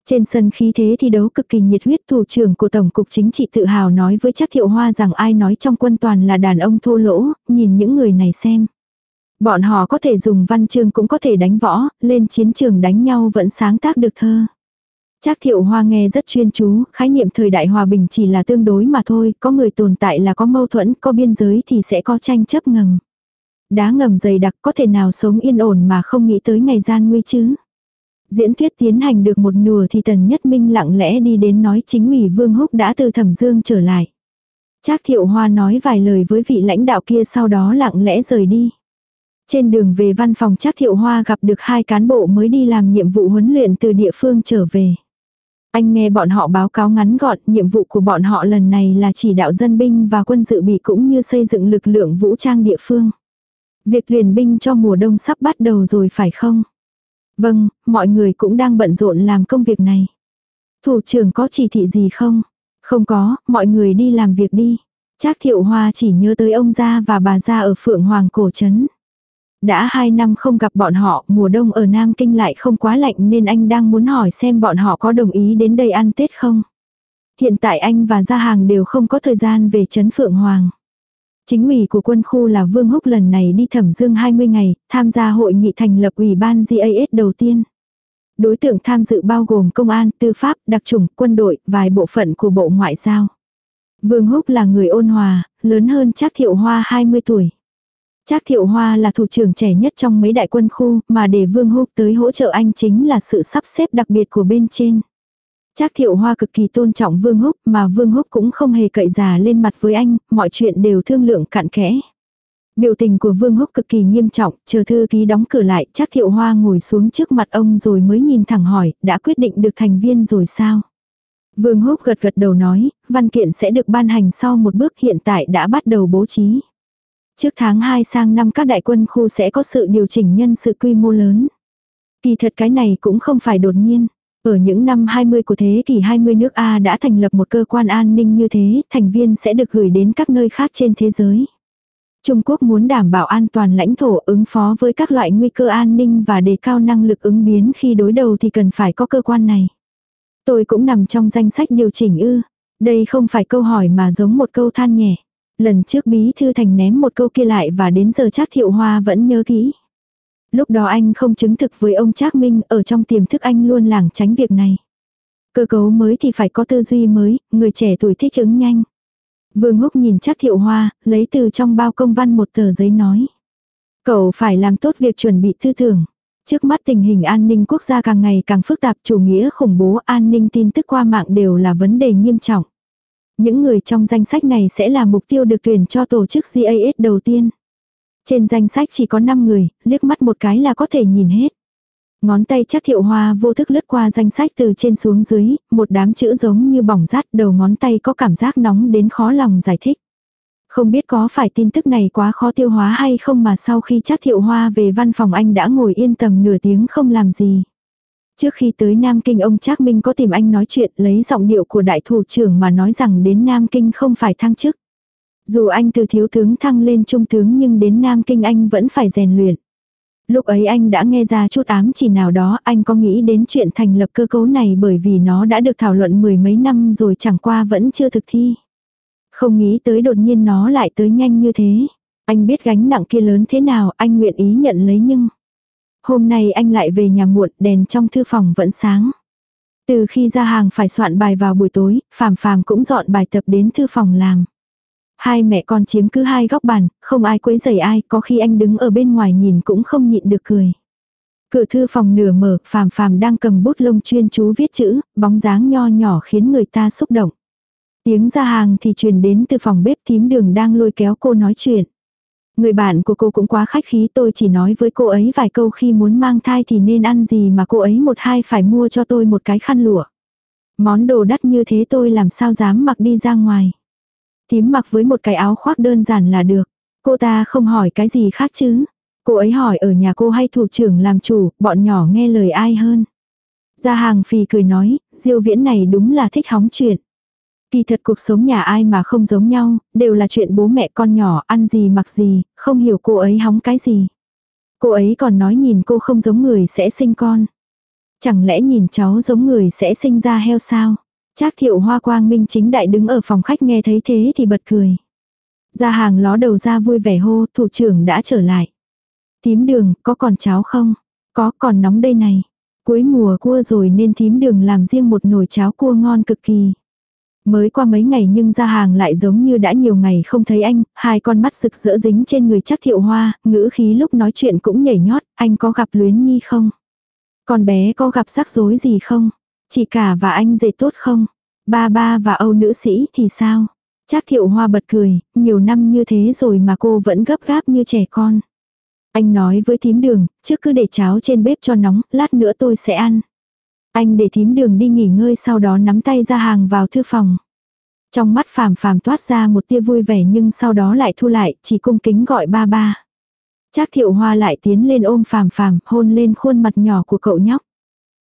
Trên sân khí thế thi đấu cực kỳ nhiệt huyết thủ trưởng của Tổng cục Chính trị tự hào nói với chắc thiệu hoa rằng ai nói trong quân toàn là đàn ông thô lỗ, nhìn những người này xem. Bọn họ có thể dùng văn chương cũng có thể đánh võ, lên chiến trường đánh nhau vẫn sáng tác được thơ. Trác thiệu hoa nghe rất chuyên chú, khái niệm thời đại hòa bình chỉ là tương đối mà thôi, có người tồn tại là có mâu thuẫn, có biên giới thì sẽ có tranh chấp ngầm. Đá ngầm dày đặc có thể nào sống yên ổn mà không nghĩ tới ngày gian nguy chứ. Diễn thuyết tiến hành được một nửa thì Tần Nhất Minh lặng lẽ đi đến nói chính ủy Vương Húc đã từ thẩm dương trở lại. Trác thiệu hoa nói vài lời với vị lãnh đạo kia sau đó lặng lẽ rời đi. Trên đường về văn phòng Trác thiệu hoa gặp được hai cán bộ mới đi làm nhiệm vụ huấn luyện từ địa phương trở về. Anh nghe bọn họ báo cáo ngắn gọn, nhiệm vụ của bọn họ lần này là chỉ đạo dân binh và quân dự bị cũng như xây dựng lực lượng vũ trang địa phương. Việc tuyển binh cho mùa đông sắp bắt đầu rồi phải không? Vâng, mọi người cũng đang bận rộn làm công việc này. Thủ trưởng có chỉ thị gì không? Không có, mọi người đi làm việc đi. Trác thiệu hoa chỉ nhớ tới ông gia và bà gia ở Phượng Hoàng Cổ Trấn. Đã hai năm không gặp bọn họ, mùa đông ở Nam Kinh lại không quá lạnh nên anh đang muốn hỏi xem bọn họ có đồng ý đến đây ăn Tết không. Hiện tại anh và Gia Hàng đều không có thời gian về Trấn Phượng Hoàng. Chính ủy của quân khu là Vương Húc lần này đi thẩm dương 20 ngày, tham gia hội nghị thành lập ủy ban GAS đầu tiên. Đối tượng tham dự bao gồm công an, tư pháp, đặc chủng, quân đội, vài bộ phận của bộ ngoại giao. Vương Húc là người ôn hòa, lớn hơn Trác Thiệu Hoa 20 tuổi. Trác Thiệu Hoa là thủ trưởng trẻ nhất trong mấy đại quân khu, mà để Vương Húc tới hỗ trợ anh chính là sự sắp xếp đặc biệt của bên trên. Trác Thiệu Hoa cực kỳ tôn trọng Vương Húc, mà Vương Húc cũng không hề cậy già lên mặt với anh, mọi chuyện đều thương lượng cặn kẽ. Biểu tình của Vương Húc cực kỳ nghiêm trọng, chờ thư ký đóng cửa lại, Trác Thiệu Hoa ngồi xuống trước mặt ông rồi mới nhìn thẳng hỏi, đã quyết định được thành viên rồi sao? Vương Húc gật gật đầu nói, văn kiện sẽ được ban hành sau một bước hiện tại đã bắt đầu bố trí. Trước tháng 2 sang năm các đại quân khu sẽ có sự điều chỉnh nhân sự quy mô lớn. Kỳ thật cái này cũng không phải đột nhiên. Ở những năm 20 của thế kỷ 20 nước A đã thành lập một cơ quan an ninh như thế, thành viên sẽ được gửi đến các nơi khác trên thế giới. Trung Quốc muốn đảm bảo an toàn lãnh thổ ứng phó với các loại nguy cơ an ninh và đề cao năng lực ứng biến khi đối đầu thì cần phải có cơ quan này. Tôi cũng nằm trong danh sách điều chỉnh ư. Đây không phải câu hỏi mà giống một câu than nhẹ. Lần trước bí thư thành ném một câu kia lại và đến giờ chắc thiệu hoa vẫn nhớ kỹ. Lúc đó anh không chứng thực với ông Trác Minh, ở trong tiềm thức anh luôn lảng tránh việc này. Cơ cấu mới thì phải có tư duy mới, người trẻ tuổi thích ứng nhanh. Vương Húc nhìn chắc thiệu hoa, lấy từ trong bao công văn một tờ giấy nói. Cậu phải làm tốt việc chuẩn bị tư tưởng. Trước mắt tình hình an ninh quốc gia càng ngày càng phức tạp chủ nghĩa khủng bố an ninh tin tức qua mạng đều là vấn đề nghiêm trọng. Những người trong danh sách này sẽ là mục tiêu được tuyển cho tổ chức GAS đầu tiên. Trên danh sách chỉ có 5 người, liếc mắt một cái là có thể nhìn hết. Ngón tay chắc thiệu hoa vô thức lướt qua danh sách từ trên xuống dưới, một đám chữ giống như bỏng rát đầu ngón tay có cảm giác nóng đến khó lòng giải thích. Không biết có phải tin tức này quá khó tiêu hóa hay không mà sau khi chắc thiệu hoa về văn phòng anh đã ngồi yên tầm nửa tiếng không làm gì. Trước khi tới Nam Kinh ông Trác Minh có tìm anh nói chuyện lấy giọng điệu của đại thủ trưởng mà nói rằng đến Nam Kinh không phải thăng chức. Dù anh từ thiếu tướng thăng lên trung tướng nhưng đến Nam Kinh anh vẫn phải rèn luyện. Lúc ấy anh đã nghe ra chút ám chỉ nào đó anh có nghĩ đến chuyện thành lập cơ cấu này bởi vì nó đã được thảo luận mười mấy năm rồi chẳng qua vẫn chưa thực thi. Không nghĩ tới đột nhiên nó lại tới nhanh như thế. Anh biết gánh nặng kia lớn thế nào anh nguyện ý nhận lấy nhưng... Hôm nay anh lại về nhà muộn, đèn trong thư phòng vẫn sáng. Từ khi ra hàng phải soạn bài vào buổi tối, Phàm Phàm cũng dọn bài tập đến thư phòng làm. Hai mẹ con chiếm cứ hai góc bàn, không ai quấy rầy ai, có khi anh đứng ở bên ngoài nhìn cũng không nhịn được cười. Cửa thư phòng nửa mở, phàm phàm đang cầm bút lông chuyên chú viết chữ, bóng dáng nho nhỏ khiến người ta xúc động. Tiếng ra hàng thì truyền đến từ phòng bếp thím đường đang lôi kéo cô nói chuyện. Người bạn của cô cũng quá khách khí tôi chỉ nói với cô ấy vài câu khi muốn mang thai thì nên ăn gì mà cô ấy một hai phải mua cho tôi một cái khăn lụa. Món đồ đắt như thế tôi làm sao dám mặc đi ra ngoài. Thím mặc với một cái áo khoác đơn giản là được. Cô ta không hỏi cái gì khác chứ. Cô ấy hỏi ở nhà cô hay thủ trưởng làm chủ, bọn nhỏ nghe lời ai hơn. Gia hàng phì cười nói, diêu viễn này đúng là thích hóng chuyện. Kỳ thật cuộc sống nhà ai mà không giống nhau, đều là chuyện bố mẹ con nhỏ ăn gì mặc gì, không hiểu cô ấy hóng cái gì. Cô ấy còn nói nhìn cô không giống người sẽ sinh con. Chẳng lẽ nhìn cháu giống người sẽ sinh ra heo sao? Trác thiệu hoa quang minh chính đại đứng ở phòng khách nghe thấy thế thì bật cười. Ra hàng ló đầu ra vui vẻ hô, thủ trưởng đã trở lại. Tím đường, có còn cháo không? Có, còn nóng đây này. Cuối mùa cua rồi nên thím đường làm riêng một nồi cháo cua ngon cực kỳ. Mới qua mấy ngày nhưng ra hàng lại giống như đã nhiều ngày không thấy anh, hai con mắt rực rỡ dính trên người chắc thiệu hoa, ngữ khí lúc nói chuyện cũng nhảy nhót, anh có gặp luyến nhi không? Con bé có gặp rắc rối gì không? Chị cả và anh dệt tốt không? Ba ba và Âu nữ sĩ thì sao? Chắc thiệu hoa bật cười, nhiều năm như thế rồi mà cô vẫn gấp gáp như trẻ con. Anh nói với thím đường, trước cứ để cháo trên bếp cho nóng, lát nữa tôi sẽ ăn. Anh để thím đường đi nghỉ ngơi sau đó nắm tay ra hàng vào thư phòng. Trong mắt phàm phàm toát ra một tia vui vẻ nhưng sau đó lại thu lại, chỉ cung kính gọi ba ba. Trác thiệu hoa lại tiến lên ôm phàm phàm, hôn lên khuôn mặt nhỏ của cậu nhóc.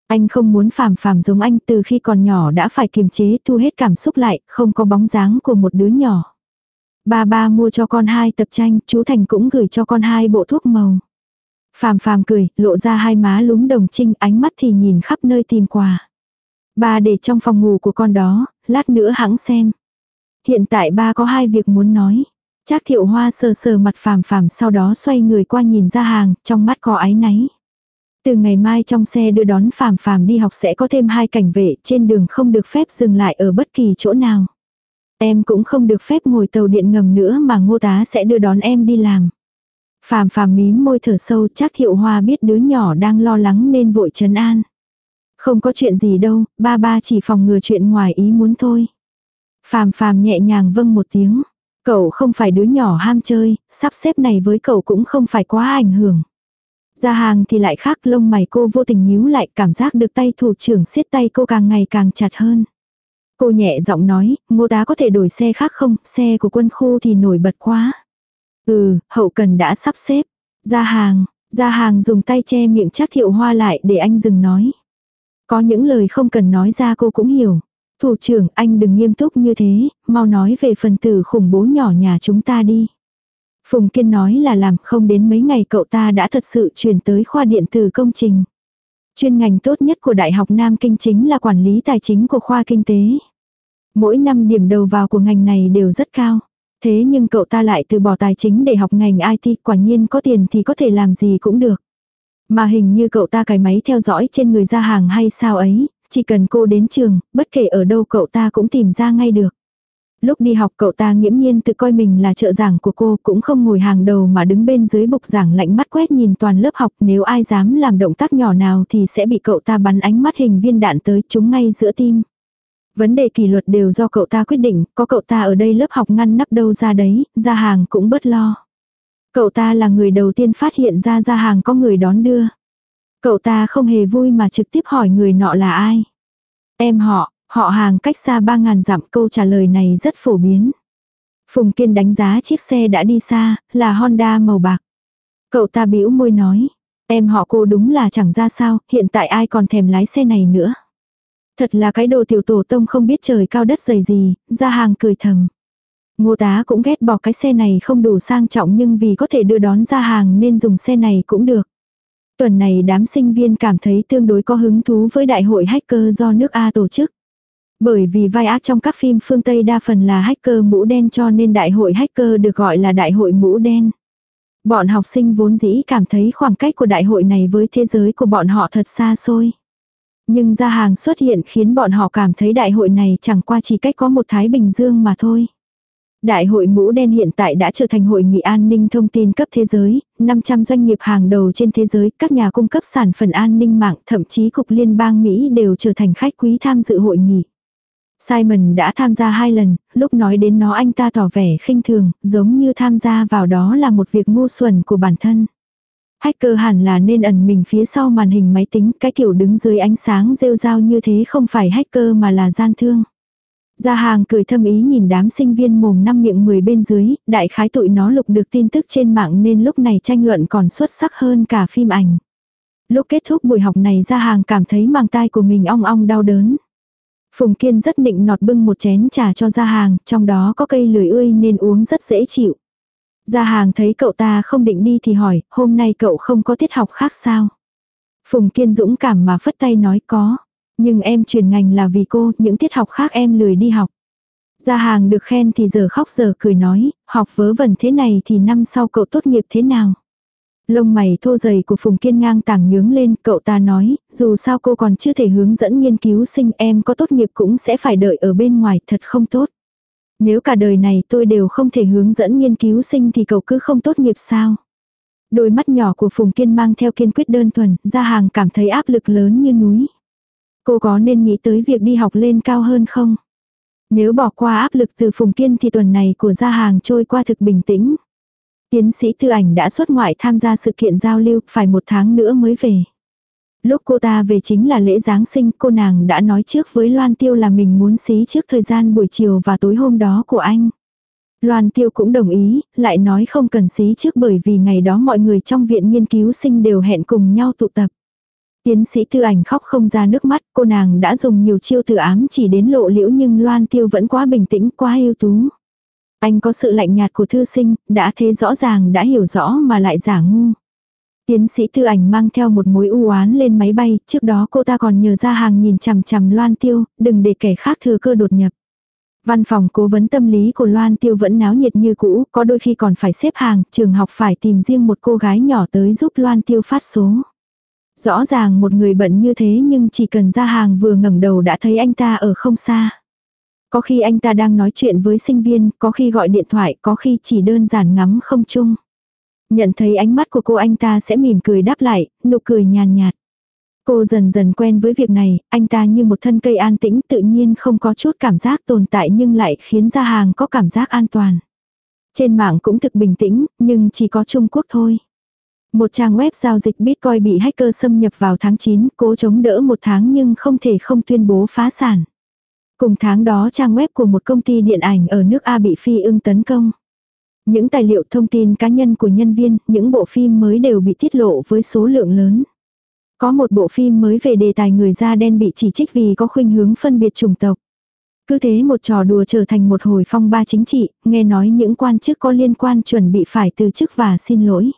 Anh không muốn phàm phàm giống anh từ khi còn nhỏ đã phải kiềm chế thu hết cảm xúc lại, không có bóng dáng của một đứa nhỏ. Ba ba mua cho con hai tập tranh, chú Thành cũng gửi cho con hai bộ thuốc màu. Phàm phàm cười, lộ ra hai má lúm đồng trinh, ánh mắt thì nhìn khắp nơi tìm quà. Ba để trong phòng ngủ của con đó, lát nữa hãng xem. Hiện tại ba có hai việc muốn nói. Trác thiệu hoa sờ sờ mặt phàm phàm sau đó xoay người qua nhìn ra hàng, trong mắt có áy náy. Từ ngày mai trong xe đưa đón phàm phàm đi học sẽ có thêm hai cảnh vệ, trên đường không được phép dừng lại ở bất kỳ chỗ nào. Em cũng không được phép ngồi tàu điện ngầm nữa mà ngô tá sẽ đưa đón em đi làm. Phàm phàm mím môi thở sâu chắc thiệu hoa biết đứa nhỏ đang lo lắng nên vội trấn an. Không có chuyện gì đâu, ba ba chỉ phòng ngừa chuyện ngoài ý muốn thôi. Phàm phàm nhẹ nhàng vâng một tiếng. Cậu không phải đứa nhỏ ham chơi, sắp xếp này với cậu cũng không phải quá ảnh hưởng. Ra hàng thì lại khác lông mày cô vô tình nhíu lại cảm giác được tay thủ trưởng siết tay cô càng ngày càng chặt hơn. Cô nhẹ giọng nói, ngô tá có thể đổi xe khác không, xe của quân khu thì nổi bật quá. Ừ, hậu cần đã sắp xếp. Ra hàng, ra hàng dùng tay che miệng chắc thiệu hoa lại để anh dừng nói. Có những lời không cần nói ra cô cũng hiểu. Thủ trưởng anh đừng nghiêm túc như thế, mau nói về phần tử khủng bố nhỏ nhà chúng ta đi. Phùng Kiên nói là làm không đến mấy ngày cậu ta đã thật sự chuyển tới khoa điện tử công trình. Chuyên ngành tốt nhất của Đại học Nam Kinh chính là quản lý tài chính của khoa kinh tế. Mỗi năm điểm đầu vào của ngành này đều rất cao. Thế nhưng cậu ta lại từ bỏ tài chính để học ngành IT, quả nhiên có tiền thì có thể làm gì cũng được. Mà hình như cậu ta cài máy theo dõi trên người ra hàng hay sao ấy, chỉ cần cô đến trường, bất kể ở đâu cậu ta cũng tìm ra ngay được. Lúc đi học cậu ta nghiễm nhiên tự coi mình là trợ giảng của cô cũng không ngồi hàng đầu mà đứng bên dưới bục giảng lạnh mắt quét nhìn toàn lớp học nếu ai dám làm động tác nhỏ nào thì sẽ bị cậu ta bắn ánh mắt hình viên đạn tới chúng ngay giữa tim. Vấn đề kỷ luật đều do cậu ta quyết định, có cậu ta ở đây lớp học ngăn nắp đâu ra đấy, ra hàng cũng bớt lo. Cậu ta là người đầu tiên phát hiện ra ra hàng có người đón đưa. Cậu ta không hề vui mà trực tiếp hỏi người nọ là ai. Em họ, họ hàng cách xa ba ngàn dặm câu trả lời này rất phổ biến. Phùng Kiên đánh giá chiếc xe đã đi xa, là Honda màu bạc. Cậu ta bĩu môi nói, em họ cô đúng là chẳng ra sao, hiện tại ai còn thèm lái xe này nữa. Thật là cái đồ tiểu tổ tông không biết trời cao đất dày gì, ra hàng cười thầm. Ngô tá cũng ghét bỏ cái xe này không đủ sang trọng nhưng vì có thể đưa đón ra hàng nên dùng xe này cũng được. Tuần này đám sinh viên cảm thấy tương đối có hứng thú với đại hội hacker do nước A tổ chức. Bởi vì vai ác trong các phim phương Tây đa phần là hacker mũ đen cho nên đại hội hacker được gọi là đại hội mũ đen. Bọn học sinh vốn dĩ cảm thấy khoảng cách của đại hội này với thế giới của bọn họ thật xa xôi. Nhưng ra hàng xuất hiện khiến bọn họ cảm thấy đại hội này chẳng qua chỉ cách có một Thái Bình Dương mà thôi. Đại hội mũ đen hiện tại đã trở thành hội nghị an ninh thông tin cấp thế giới, 500 doanh nghiệp hàng đầu trên thế giới, các nhà cung cấp sản phẩm an ninh mạng, thậm chí cục liên bang Mỹ đều trở thành khách quý tham dự hội nghị. Simon đã tham gia hai lần, lúc nói đến nó anh ta tỏ vẻ khinh thường, giống như tham gia vào đó là một việc ngu xuẩn của bản thân. Hacker hẳn là nên ẩn mình phía sau màn hình máy tính, cái kiểu đứng dưới ánh sáng rêu rao như thế không phải hacker mà là gian thương. Gia hàng cười thâm ý nhìn đám sinh viên mồm năm miệng 10 bên dưới, đại khái tụi nó lục được tin tức trên mạng nên lúc này tranh luận còn xuất sắc hơn cả phim ảnh. Lúc kết thúc buổi học này Gia hàng cảm thấy màng tai của mình ong ong đau đớn. Phùng Kiên rất nịnh nọt bưng một chén trà cho Gia hàng, trong đó có cây lười ươi nên uống rất dễ chịu. Gia hàng thấy cậu ta không định đi thì hỏi, hôm nay cậu không có tiết học khác sao? Phùng Kiên dũng cảm mà phất tay nói có. Nhưng em chuyển ngành là vì cô, những tiết học khác em lười đi học. Gia hàng được khen thì giờ khóc giờ cười nói, học vớ vẩn thế này thì năm sau cậu tốt nghiệp thế nào? Lông mày thô dày của Phùng Kiên ngang tảng nhướng lên, cậu ta nói, dù sao cô còn chưa thể hướng dẫn nghiên cứu sinh em có tốt nghiệp cũng sẽ phải đợi ở bên ngoài, thật không tốt. Nếu cả đời này tôi đều không thể hướng dẫn nghiên cứu sinh thì cậu cứ không tốt nghiệp sao? Đôi mắt nhỏ của Phùng Kiên mang theo kiên quyết đơn thuần, ra hàng cảm thấy áp lực lớn như núi. Cô có nên nghĩ tới việc đi học lên cao hơn không? Nếu bỏ qua áp lực từ Phùng Kiên thì tuần này của gia hàng trôi qua thực bình tĩnh. Tiến sĩ tư ảnh đã xuất ngoại tham gia sự kiện giao lưu, phải một tháng nữa mới về. Lúc cô ta về chính là lễ Giáng sinh, cô nàng đã nói trước với Loan Tiêu là mình muốn xí trước thời gian buổi chiều và tối hôm đó của anh. Loan Tiêu cũng đồng ý, lại nói không cần xí trước bởi vì ngày đó mọi người trong viện nghiên cứu sinh đều hẹn cùng nhau tụ tập. Tiến sĩ tư ảnh khóc không ra nước mắt, cô nàng đã dùng nhiều chiêu từ ám chỉ đến lộ liễu nhưng Loan Tiêu vẫn quá bình tĩnh, quá yêu tú. Anh có sự lạnh nhạt của thư sinh, đã thế rõ ràng đã hiểu rõ mà lại giả ngu. Tiến sĩ tư ảnh mang theo một mối u oán lên máy bay, trước đó cô ta còn nhờ ra hàng nhìn chằm chằm Loan Tiêu, đừng để kẻ khác thừa cơ đột nhập. Văn phòng cố vấn tâm lý của Loan Tiêu vẫn náo nhiệt như cũ, có đôi khi còn phải xếp hàng, trường học phải tìm riêng một cô gái nhỏ tới giúp Loan Tiêu phát số. Rõ ràng một người bận như thế nhưng chỉ cần ra hàng vừa ngẩng đầu đã thấy anh ta ở không xa. Có khi anh ta đang nói chuyện với sinh viên, có khi gọi điện thoại, có khi chỉ đơn giản ngắm không chung. Nhận thấy ánh mắt của cô anh ta sẽ mỉm cười đáp lại, nụ cười nhàn nhạt. Cô dần dần quen với việc này, anh ta như một thân cây an tĩnh tự nhiên không có chút cảm giác tồn tại nhưng lại khiến ra hàng có cảm giác an toàn. Trên mạng cũng thực bình tĩnh, nhưng chỉ có Trung Quốc thôi. Một trang web giao dịch Bitcoin bị hacker xâm nhập vào tháng 9, cố chống đỡ một tháng nhưng không thể không tuyên bố phá sản. Cùng tháng đó trang web của một công ty điện ảnh ở nước A bị phi ưng tấn công. Những tài liệu thông tin cá nhân của nhân viên, những bộ phim mới đều bị tiết lộ với số lượng lớn. Có một bộ phim mới về đề tài người da đen bị chỉ trích vì có khuynh hướng phân biệt chủng tộc. Cứ thế một trò đùa trở thành một hồi phong ba chính trị, nghe nói những quan chức có liên quan chuẩn bị phải từ chức và xin lỗi.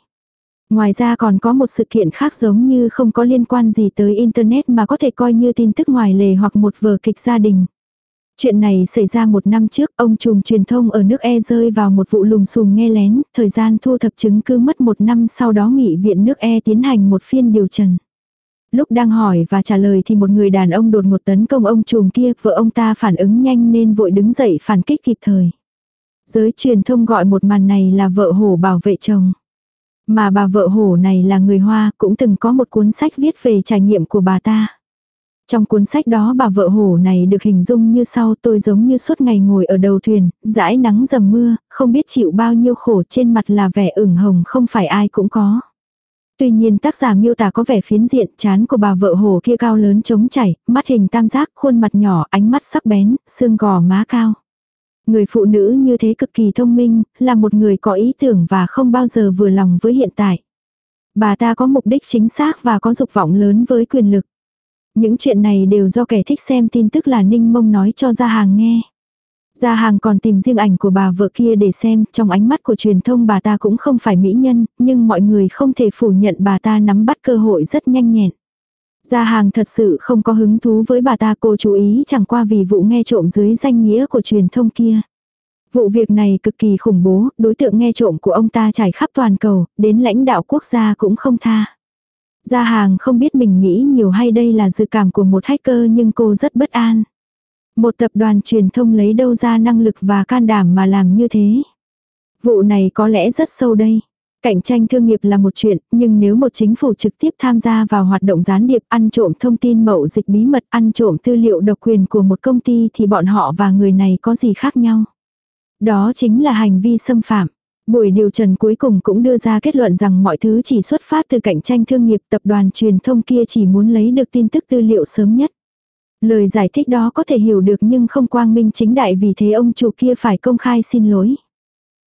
Ngoài ra còn có một sự kiện khác giống như không có liên quan gì tới Internet mà có thể coi như tin tức ngoài lề hoặc một vở kịch gia đình. Chuyện này xảy ra một năm trước, ông trùm truyền thông ở nước E rơi vào một vụ lùm xùm nghe lén, thời gian thu thập chứng cứ mất một năm sau đó nghị viện nước E tiến hành một phiên điều trần. Lúc đang hỏi và trả lời thì một người đàn ông đột ngột tấn công ông trùm kia, vợ ông ta phản ứng nhanh nên vội đứng dậy phản kích kịp thời. Giới truyền thông gọi một màn này là vợ hổ bảo vệ chồng. Mà bà vợ hổ này là người Hoa, cũng từng có một cuốn sách viết về trải nghiệm của bà ta. Trong cuốn sách đó bà vợ hổ này được hình dung như sau tôi giống như suốt ngày ngồi ở đầu thuyền, dãi nắng dầm mưa, không biết chịu bao nhiêu khổ trên mặt là vẻ ửng hồng không phải ai cũng có. Tuy nhiên tác giả miêu tả có vẻ phiến diện, chán của bà vợ hổ kia cao lớn trống chảy, mắt hình tam giác, khuôn mặt nhỏ, ánh mắt sắc bén, xương gò má cao. Người phụ nữ như thế cực kỳ thông minh, là một người có ý tưởng và không bao giờ vừa lòng với hiện tại. Bà ta có mục đích chính xác và có dục vọng lớn với quyền lực. Những chuyện này đều do kẻ thích xem tin tức là Ninh Mông nói cho Gia Hàng nghe. Gia Hàng còn tìm riêng ảnh của bà vợ kia để xem, trong ánh mắt của truyền thông bà ta cũng không phải mỹ nhân, nhưng mọi người không thể phủ nhận bà ta nắm bắt cơ hội rất nhanh nhẹn. Gia hàng thật sự không có hứng thú với bà ta cô chú ý chẳng qua vì vụ nghe trộm dưới danh nghĩa của truyền thông kia. Vụ việc này cực kỳ khủng bố, đối tượng nghe trộm của ông ta trải khắp toàn cầu, đến lãnh đạo quốc gia cũng không tha. Gia hàng không biết mình nghĩ nhiều hay đây là dự cảm của một hacker nhưng cô rất bất an. Một tập đoàn truyền thông lấy đâu ra năng lực và can đảm mà làm như thế. Vụ này có lẽ rất sâu đây. Cạnh tranh thương nghiệp là một chuyện, nhưng nếu một chính phủ trực tiếp tham gia vào hoạt động gián điệp ăn trộm thông tin mậu dịch bí mật ăn trộm tư liệu độc quyền của một công ty thì bọn họ và người này có gì khác nhau. Đó chính là hành vi xâm phạm. Buổi điều trần cuối cùng cũng đưa ra kết luận rằng mọi thứ chỉ xuất phát từ cạnh tranh thương nghiệp, tập đoàn truyền thông kia chỉ muốn lấy được tin tức tư liệu sớm nhất. Lời giải thích đó có thể hiểu được nhưng không quang minh chính đại vì thế ông chủ kia phải công khai xin lỗi.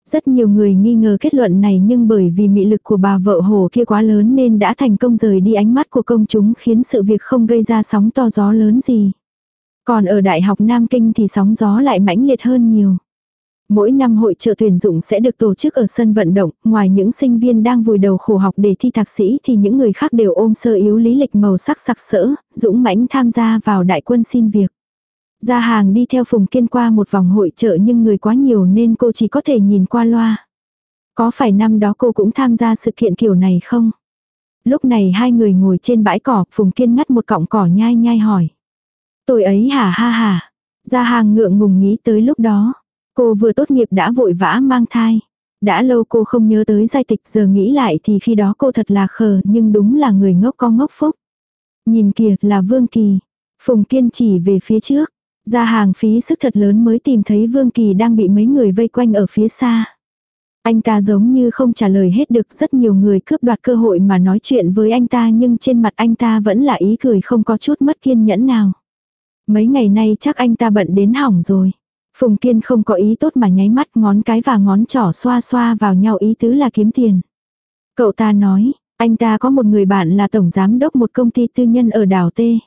Rất nhiều người nghi ngờ kết luận này nhưng bởi vì mị lực của bà vợ hồ kia quá lớn nên đã thành công rời đi ánh mắt của công chúng khiến sự việc không gây ra sóng to gió lớn gì. Còn ở Đại học Nam Kinh thì sóng gió lại mãnh liệt hơn nhiều. Mỗi năm hội trợ tuyển dụng sẽ được tổ chức ở sân vận động, ngoài những sinh viên đang vùi đầu khổ học để thi thạc sĩ thì những người khác đều ôm sơ yếu lý lịch màu sắc sặc sỡ, dũng mãnh tham gia vào đại quân xin việc. Ra hàng đi theo Phùng Kiên qua một vòng hội trợ nhưng người quá nhiều nên cô chỉ có thể nhìn qua loa. Có phải năm đó cô cũng tham gia sự kiện kiểu này không? Lúc này hai người ngồi trên bãi cỏ, Phùng Kiên ngắt một cọng cỏ nhai nhai hỏi. Tôi ấy hả ha hả. Ra hàng ngượng ngùng nghĩ tới lúc đó. Cô vừa tốt nghiệp đã vội vã mang thai. Đã lâu cô không nhớ tới giai tịch, giờ nghĩ lại thì khi đó cô thật là khờ, nhưng đúng là người ngốc có ngốc phúc. Nhìn kìa, là Vương Kỳ. Phùng Kiên chỉ về phía trước. Ra hàng phí sức thật lớn mới tìm thấy Vương Kỳ đang bị mấy người vây quanh ở phía xa. Anh ta giống như không trả lời hết được, rất nhiều người cướp đoạt cơ hội mà nói chuyện với anh ta, nhưng trên mặt anh ta vẫn là ý cười không có chút mất kiên nhẫn nào. Mấy ngày nay chắc anh ta bận đến hỏng rồi. Phùng Kiên không có ý tốt mà nháy mắt ngón cái và ngón trỏ xoa xoa vào nhau ý tứ là kiếm tiền. Cậu ta nói, anh ta có một người bạn là tổng giám đốc một công ty tư nhân ở đảo Tê.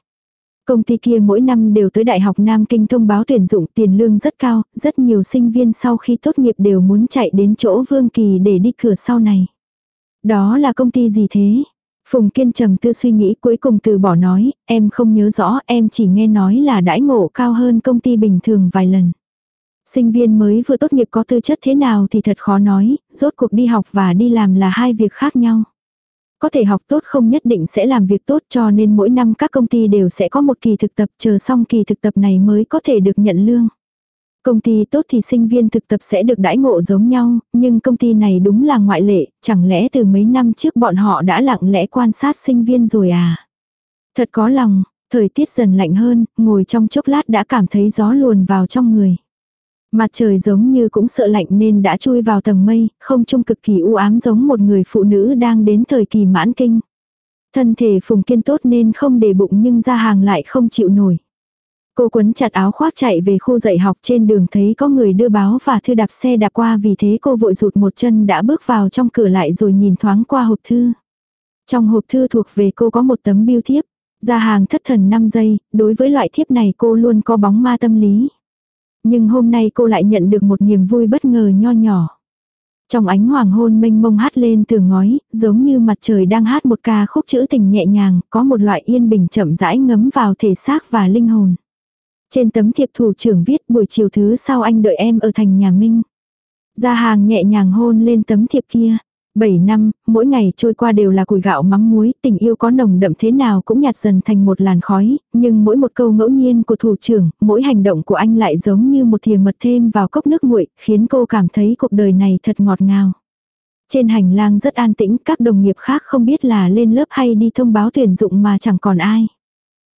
Công ty kia mỗi năm đều tới Đại học Nam Kinh thông báo tuyển dụng tiền lương rất cao, rất nhiều sinh viên sau khi tốt nghiệp đều muốn chạy đến chỗ Vương Kỳ để đi cửa sau này. Đó là công ty gì thế? Phùng Kiên trầm tư suy nghĩ cuối cùng từ bỏ nói, em không nhớ rõ, em chỉ nghe nói là đãi ngộ cao hơn công ty bình thường vài lần. Sinh viên mới vừa tốt nghiệp có tư chất thế nào thì thật khó nói, rốt cuộc đi học và đi làm là hai việc khác nhau. Có thể học tốt không nhất định sẽ làm việc tốt cho nên mỗi năm các công ty đều sẽ có một kỳ thực tập chờ xong kỳ thực tập này mới có thể được nhận lương. Công ty tốt thì sinh viên thực tập sẽ được đãi ngộ giống nhau, nhưng công ty này đúng là ngoại lệ, chẳng lẽ từ mấy năm trước bọn họ đã lặng lẽ quan sát sinh viên rồi à? Thật có lòng, thời tiết dần lạnh hơn, ngồi trong chốc lát đã cảm thấy gió luồn vào trong người. Mặt trời giống như cũng sợ lạnh nên đã chui vào tầng mây, không trông cực kỳ u ám giống một người phụ nữ đang đến thời kỳ mãn kinh. Thân thể phùng kiên tốt nên không để bụng nhưng ra hàng lại không chịu nổi. Cô quấn chặt áo khoác chạy về khu dạy học trên đường thấy có người đưa báo và thư đạp xe đạp qua vì thế cô vội rụt một chân đã bước vào trong cửa lại rồi nhìn thoáng qua hộp thư. Trong hộp thư thuộc về cô có một tấm biêu thiếp. Ra hàng thất thần 5 giây, đối với loại thiếp này cô luôn có bóng ma tâm lý. Nhưng hôm nay cô lại nhận được một niềm vui bất ngờ nho nhỏ. Trong ánh hoàng hôn mênh mông hát lên từ ngói, giống như mặt trời đang hát một ca khúc trữ tình nhẹ nhàng, có một loại yên bình chậm rãi ngấm vào thể xác và linh hồn. Trên tấm thiệp thủ trưởng viết buổi chiều thứ sau anh đợi em ở thành nhà Minh. Ra hàng nhẹ nhàng hôn lên tấm thiệp kia. 7 năm, mỗi ngày trôi qua đều là củi gạo mắm muối, tình yêu có nồng đậm thế nào cũng nhạt dần thành một làn khói, nhưng mỗi một câu ngẫu nhiên của thủ trưởng, mỗi hành động của anh lại giống như một thìa mật thêm vào cốc nước nguội, khiến cô cảm thấy cuộc đời này thật ngọt ngào. Trên hành lang rất an tĩnh, các đồng nghiệp khác không biết là lên lớp hay đi thông báo tuyển dụng mà chẳng còn ai.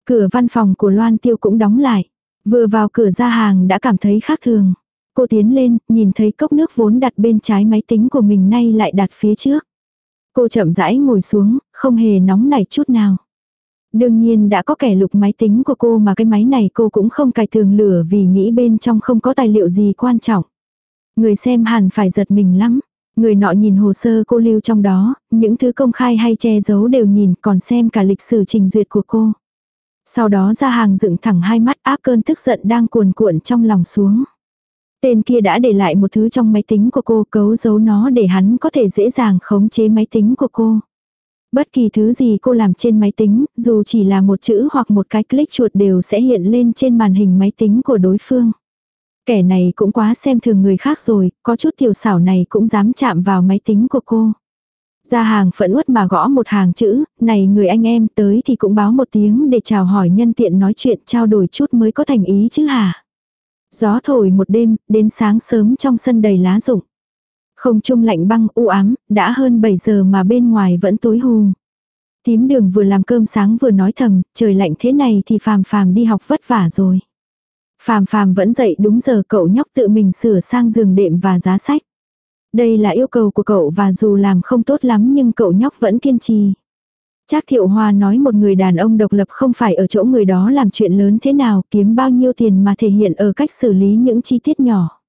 Cửa văn phòng của Loan Tiêu cũng đóng lại. Vừa vào cửa ra hàng đã cảm thấy khác thường. Cô tiến lên, nhìn thấy cốc nước vốn đặt bên trái máy tính của mình nay lại đặt phía trước. Cô chậm rãi ngồi xuống, không hề nóng nảy chút nào. Đương nhiên đã có kẻ lục máy tính của cô mà cái máy này cô cũng không cài tường lửa vì nghĩ bên trong không có tài liệu gì quan trọng. Người xem hẳn phải giật mình lắm. Người nọ nhìn hồ sơ cô lưu trong đó, những thứ công khai hay che giấu đều nhìn còn xem cả lịch sử trình duyệt của cô. Sau đó ra hàng dựng thẳng hai mắt áp cơn tức giận đang cuồn cuộn trong lòng xuống. Tên kia đã để lại một thứ trong máy tính của cô cấu giấu nó để hắn có thể dễ dàng khống chế máy tính của cô. Bất kỳ thứ gì cô làm trên máy tính, dù chỉ là một chữ hoặc một cái click chuột đều sẽ hiện lên trên màn hình máy tính của đối phương. Kẻ này cũng quá xem thường người khác rồi, có chút tiểu xảo này cũng dám chạm vào máy tính của cô. Ra hàng phẫn uất mà gõ một hàng chữ, này người anh em tới thì cũng báo một tiếng để chào hỏi nhân tiện nói chuyện trao đổi chút mới có thành ý chứ hả. Gió thổi một đêm, đến sáng sớm trong sân đầy lá rụng. Không trung lạnh băng u ám, đã hơn 7 giờ mà bên ngoài vẫn tối hù. Tím đường vừa làm cơm sáng vừa nói thầm, trời lạnh thế này thì phàm phàm đi học vất vả rồi. Phàm phàm vẫn dậy đúng giờ cậu nhóc tự mình sửa sang giường đệm và giá sách. Đây là yêu cầu của cậu và dù làm không tốt lắm nhưng cậu nhóc vẫn kiên trì. Trác thiệu hoa nói một người đàn ông độc lập không phải ở chỗ người đó làm chuyện lớn thế nào, kiếm bao nhiêu tiền mà thể hiện ở cách xử lý những chi tiết nhỏ.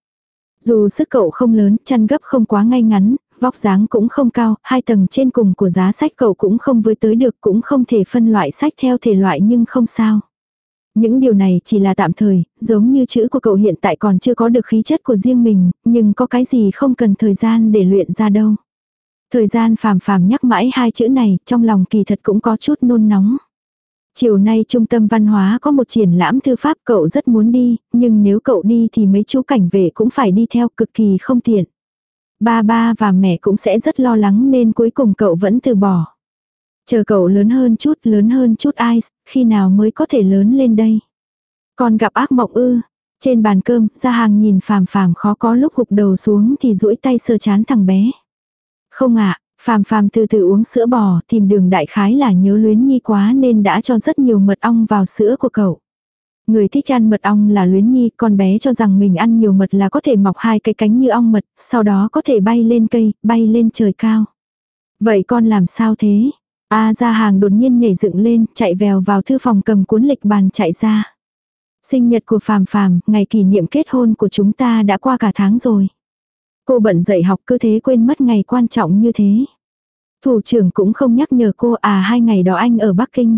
Dù sức cậu không lớn, chăn gấp không quá ngay ngắn, vóc dáng cũng không cao, hai tầng trên cùng của giá sách cậu cũng không với tới được, cũng không thể phân loại sách theo thể loại nhưng không sao. Những điều này chỉ là tạm thời, giống như chữ của cậu hiện tại còn chưa có được khí chất của riêng mình, nhưng có cái gì không cần thời gian để luyện ra đâu. Thời gian phàm phàm nhắc mãi hai chữ này, trong lòng kỳ thật cũng có chút nôn nóng. Chiều nay trung tâm văn hóa có một triển lãm thư pháp cậu rất muốn đi, nhưng nếu cậu đi thì mấy chú cảnh vệ cũng phải đi theo cực kỳ không tiện. Ba ba và mẹ cũng sẽ rất lo lắng nên cuối cùng cậu vẫn từ bỏ. Chờ cậu lớn hơn chút, lớn hơn chút ai, khi nào mới có thể lớn lên đây. Còn gặp ác mộng ư. Trên bàn cơm, ra hàng nhìn phàm phàm khó có lúc gục đầu xuống thì duỗi tay sơ chán thằng bé. Không ạ, phàm phàm từ từ uống sữa bò, tìm đường đại khái là nhớ luyến nhi quá nên đã cho rất nhiều mật ong vào sữa của cậu. Người thích ăn mật ong là luyến nhi, con bé cho rằng mình ăn nhiều mật là có thể mọc hai cái cánh như ong mật, sau đó có thể bay lên cây, bay lên trời cao. Vậy con làm sao thế? A ra hàng đột nhiên nhảy dựng lên, chạy vèo vào thư phòng cầm cuốn lịch bàn chạy ra. Sinh nhật của phàm phàm, ngày kỷ niệm kết hôn của chúng ta đã qua cả tháng rồi. Cô bận dạy học cứ thế quên mất ngày quan trọng như thế. Thủ trưởng cũng không nhắc nhở cô à hai ngày đó anh ở Bắc Kinh.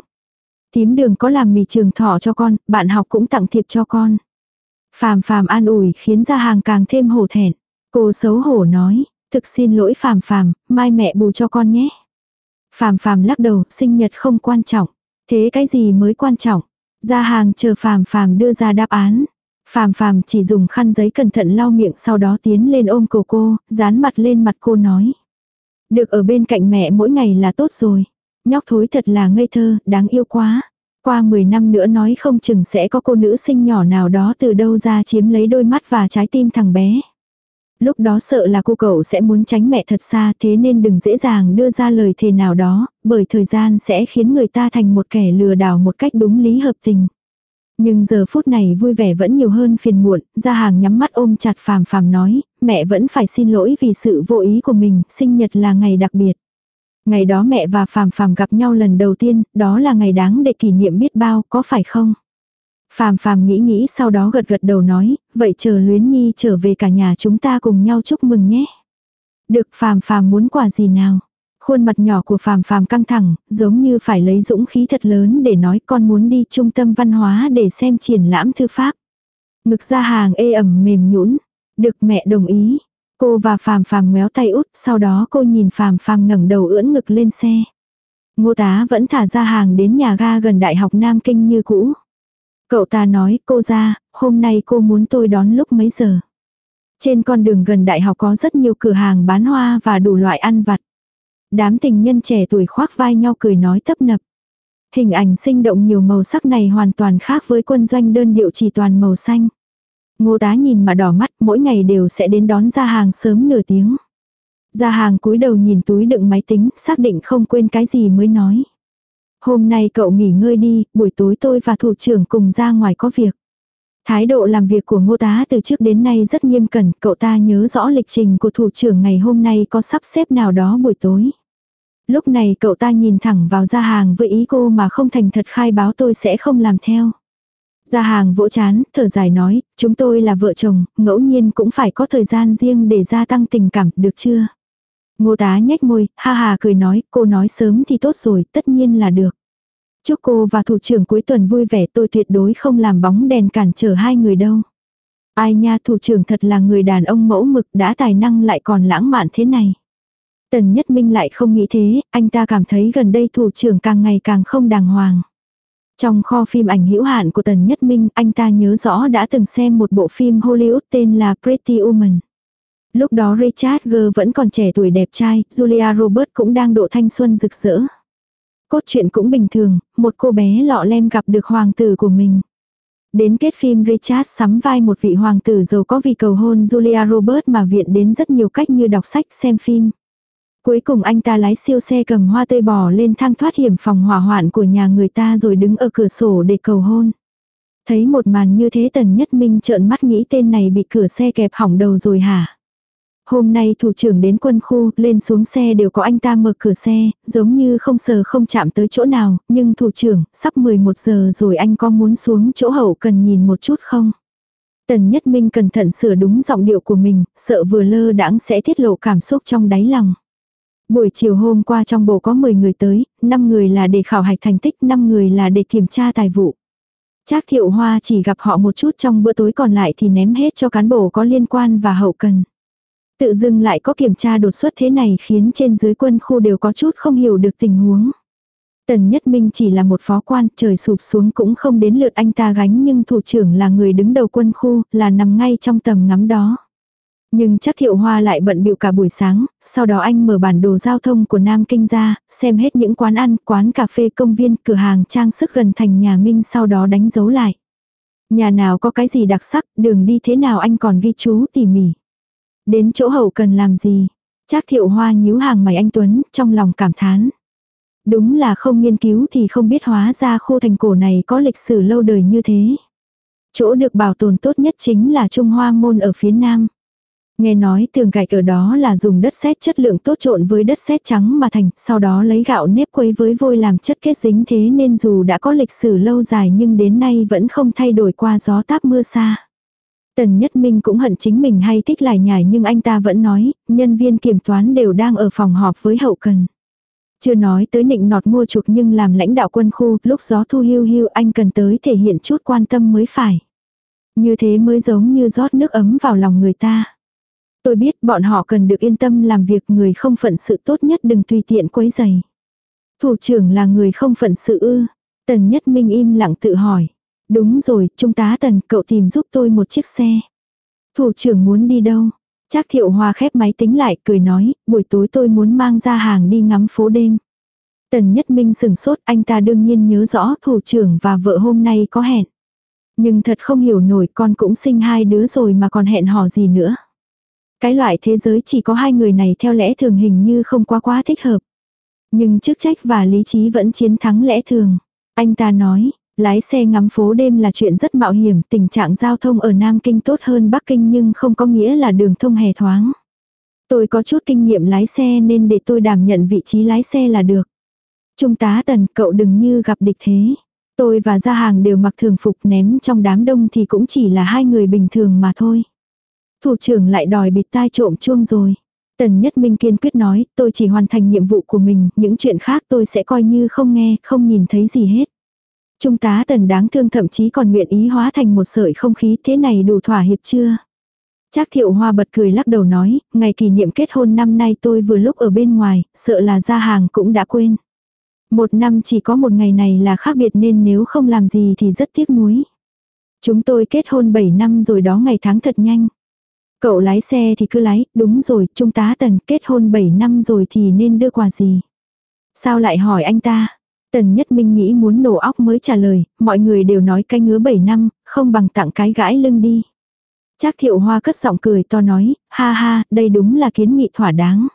Tím đường có làm mì trường thọ cho con, bạn học cũng tặng thiệp cho con. Phàm phàm an ủi khiến ra hàng càng thêm hổ thẹn. Cô xấu hổ nói, thực xin lỗi phàm phàm, mai mẹ bù cho con nhé. Phàm phàm lắc đầu, sinh nhật không quan trọng. Thế cái gì mới quan trọng? Ra hàng chờ phàm phàm đưa ra đáp án. Phàm phàm chỉ dùng khăn giấy cẩn thận lau miệng sau đó tiến lên ôm cổ cô, dán mặt lên mặt cô nói. Được ở bên cạnh mẹ mỗi ngày là tốt rồi. Nhóc thối thật là ngây thơ, đáng yêu quá. Qua 10 năm nữa nói không chừng sẽ có cô nữ sinh nhỏ nào đó từ đâu ra chiếm lấy đôi mắt và trái tim thằng bé. Lúc đó sợ là cô cậu sẽ muốn tránh mẹ thật xa thế nên đừng dễ dàng đưa ra lời thề nào đó, bởi thời gian sẽ khiến người ta thành một kẻ lừa đảo một cách đúng lý hợp tình. Nhưng giờ phút này vui vẻ vẫn nhiều hơn phiền muộn, ra hàng nhắm mắt ôm chặt phàm phàm nói, mẹ vẫn phải xin lỗi vì sự vô ý của mình, sinh nhật là ngày đặc biệt. Ngày đó mẹ và phàm phàm gặp nhau lần đầu tiên, đó là ngày đáng để kỷ niệm biết bao, có phải không? Phàm phàm nghĩ nghĩ sau đó gật gật đầu nói, vậy chờ luyến nhi trở về cả nhà chúng ta cùng nhau chúc mừng nhé. Được phàm phàm muốn quà gì nào? Khuôn mặt nhỏ của phàm phàm căng thẳng, giống như phải lấy dũng khí thật lớn để nói con muốn đi trung tâm văn hóa để xem triển lãm thư pháp. Ngực ra hàng ê ẩm mềm nhũn Được mẹ đồng ý. Cô và phàm phàm ngoéo tay út, sau đó cô nhìn phàm phàm ngẩng đầu ưỡn ngực lên xe. Ngô tá vẫn thả ra hàng đến nhà ga gần Đại học Nam Kinh như cũ. Cậu ta nói, cô ra, hôm nay cô muốn tôi đón lúc mấy giờ. Trên con đường gần đại học có rất nhiều cửa hàng bán hoa và đủ loại ăn vặt. Đám tình nhân trẻ tuổi khoác vai nhau cười nói tấp nập. Hình ảnh sinh động nhiều màu sắc này hoàn toàn khác với quân doanh đơn điệu chỉ toàn màu xanh. Ngô tá nhìn mà đỏ mắt mỗi ngày đều sẽ đến đón ra hàng sớm nửa tiếng. Ra hàng cúi đầu nhìn túi đựng máy tính, xác định không quên cái gì mới nói. Hôm nay cậu nghỉ ngơi đi, buổi tối tôi và thủ trưởng cùng ra ngoài có việc. Thái độ làm việc của ngô tá từ trước đến nay rất nghiêm cẩn, cậu ta nhớ rõ lịch trình của thủ trưởng ngày hôm nay có sắp xếp nào đó buổi tối. Lúc này cậu ta nhìn thẳng vào gia hàng với ý cô mà không thành thật khai báo tôi sẽ không làm theo. Gia hàng vỗ chán, thở dài nói, chúng tôi là vợ chồng, ngẫu nhiên cũng phải có thời gian riêng để gia tăng tình cảm, được chưa? Ngô tá nhếch môi, ha ha cười nói, cô nói sớm thì tốt rồi, tất nhiên là được. Chúc cô và thủ trưởng cuối tuần vui vẻ tôi tuyệt đối không làm bóng đèn cản trở hai người đâu. Ai nha thủ trưởng thật là người đàn ông mẫu mực đã tài năng lại còn lãng mạn thế này. Tần Nhất Minh lại không nghĩ thế, anh ta cảm thấy gần đây thủ trưởng càng ngày càng không đàng hoàng. Trong kho phim ảnh hữu hạn của Tần Nhất Minh, anh ta nhớ rõ đã từng xem một bộ phim Hollywood tên là Pretty Woman. Lúc đó Richard Gere vẫn còn trẻ tuổi đẹp trai, Julia Roberts cũng đang độ thanh xuân rực rỡ. Cốt truyện cũng bình thường, một cô bé lọ lem gặp được hoàng tử của mình. Đến kết phim Richard sắm vai một vị hoàng tử giàu có vì cầu hôn Julia Roberts mà viện đến rất nhiều cách như đọc sách, xem phim. Cuối cùng anh ta lái siêu xe cầm hoa tươi bò lên thang thoát hiểm phòng hỏa hoạn của nhà người ta rồi đứng ở cửa sổ để cầu hôn. Thấy một màn như thế Tần Nhất Minh trợn mắt nghĩ tên này bị cửa xe kẹp hỏng đầu rồi hả? Hôm nay thủ trưởng đến quân khu, lên xuống xe đều có anh ta mở cửa xe, giống như không sờ không chạm tới chỗ nào, nhưng thủ trưởng, sắp 11 giờ rồi anh có muốn xuống chỗ hậu cần nhìn một chút không? Tần Nhất Minh cẩn thận sửa đúng giọng điệu của mình, sợ vừa lơ đãng sẽ tiết lộ cảm xúc trong đáy lòng. Buổi chiều hôm qua trong bộ có 10 người tới, 5 người là để khảo hạch thành tích, 5 người là để kiểm tra tài vụ. Trác thiệu hoa chỉ gặp họ một chút trong bữa tối còn lại thì ném hết cho cán bộ có liên quan và hậu cần. Tự dưng lại có kiểm tra đột xuất thế này khiến trên dưới quân khu đều có chút không hiểu được tình huống. Tần Nhất Minh chỉ là một phó quan, trời sụp xuống cũng không đến lượt anh ta gánh nhưng thủ trưởng là người đứng đầu quân khu, là nằm ngay trong tầm ngắm đó. Nhưng chắc thiệu hoa lại bận bịu cả buổi sáng, sau đó anh mở bản đồ giao thông của Nam Kinh ra, xem hết những quán ăn, quán cà phê công viên, cửa hàng trang sức gần thành nhà Minh sau đó đánh dấu lại. Nhà nào có cái gì đặc sắc, đường đi thế nào anh còn ghi chú tỉ mỉ. Đến chỗ hậu cần làm gì? Trác thiệu hoa nhíu hàng mày anh Tuấn, trong lòng cảm thán. Đúng là không nghiên cứu thì không biết hóa ra khu thành cổ này có lịch sử lâu đời như thế. Chỗ được bảo tồn tốt nhất chính là Trung Hoa Môn ở phía nam. Nghe nói tường gạch ở đó là dùng đất sét chất lượng tốt trộn với đất sét trắng mà thành, sau đó lấy gạo nếp quấy với vôi làm chất kết dính thế nên dù đã có lịch sử lâu dài nhưng đến nay vẫn không thay đổi qua gió táp mưa xa. Tần Nhất Minh cũng hận chính mình hay thích lải nhải nhưng anh ta vẫn nói, nhân viên kiểm toán đều đang ở phòng họp với hậu cần. Chưa nói tới nịnh nọt mua chuộc nhưng làm lãnh đạo quân khu, lúc gió thu hưu hưu anh cần tới thể hiện chút quan tâm mới phải. Như thế mới giống như rót nước ấm vào lòng người ta. Tôi biết bọn họ cần được yên tâm làm việc người không phận sự tốt nhất đừng tùy tiện quấy giày. Thủ trưởng là người không phận sự ư. Tần Nhất Minh im lặng tự hỏi. Đúng rồi, Trung tá Tần, cậu tìm giúp tôi một chiếc xe. Thủ trưởng muốn đi đâu? Trác thiệu hòa khép máy tính lại, cười nói, buổi tối tôi muốn mang ra hàng đi ngắm phố đêm. Tần Nhất Minh sừng sốt, anh ta đương nhiên nhớ rõ thủ trưởng và vợ hôm nay có hẹn. Nhưng thật không hiểu nổi con cũng sinh hai đứa rồi mà còn hẹn hò gì nữa. Cái loại thế giới chỉ có hai người này theo lẽ thường hình như không quá quá thích hợp. Nhưng chức trách và lý trí vẫn chiến thắng lẽ thường. Anh ta nói, lái xe ngắm phố đêm là chuyện rất mạo hiểm, tình trạng giao thông ở Nam Kinh tốt hơn Bắc Kinh nhưng không có nghĩa là đường thông hề thoáng. Tôi có chút kinh nghiệm lái xe nên để tôi đảm nhận vị trí lái xe là được. Trung tá Tần, cậu đừng như gặp địch thế. Tôi và Gia Hàng đều mặc thường phục ném trong đám đông thì cũng chỉ là hai người bình thường mà thôi. Thủ trưởng lại đòi bịt tai trộm chuông rồi. Tần Nhất Minh kiên quyết nói, tôi chỉ hoàn thành nhiệm vụ của mình, những chuyện khác tôi sẽ coi như không nghe, không nhìn thấy gì hết. Trung tá Tần đáng thương thậm chí còn nguyện ý hóa thành một sợi không khí thế này đủ thỏa hiệp chưa? Trác thiệu hoa bật cười lắc đầu nói, ngày kỷ niệm kết hôn năm nay tôi vừa lúc ở bên ngoài, sợ là ra hàng cũng đã quên. Một năm chỉ có một ngày này là khác biệt nên nếu không làm gì thì rất tiếc nuối. Chúng tôi kết hôn 7 năm rồi đó ngày tháng thật nhanh. Cậu lái xe thì cứ lái, đúng rồi, trung tá tần kết hôn 7 năm rồi thì nên đưa quà gì. Sao lại hỏi anh ta? Tần Nhất Minh nghĩ muốn nổ óc mới trả lời, mọi người đều nói cái ngứa 7 năm, không bằng tặng cái gãi lưng đi. Trác thiệu hoa cất giọng cười to nói, ha ha, đây đúng là kiến nghị thỏa đáng.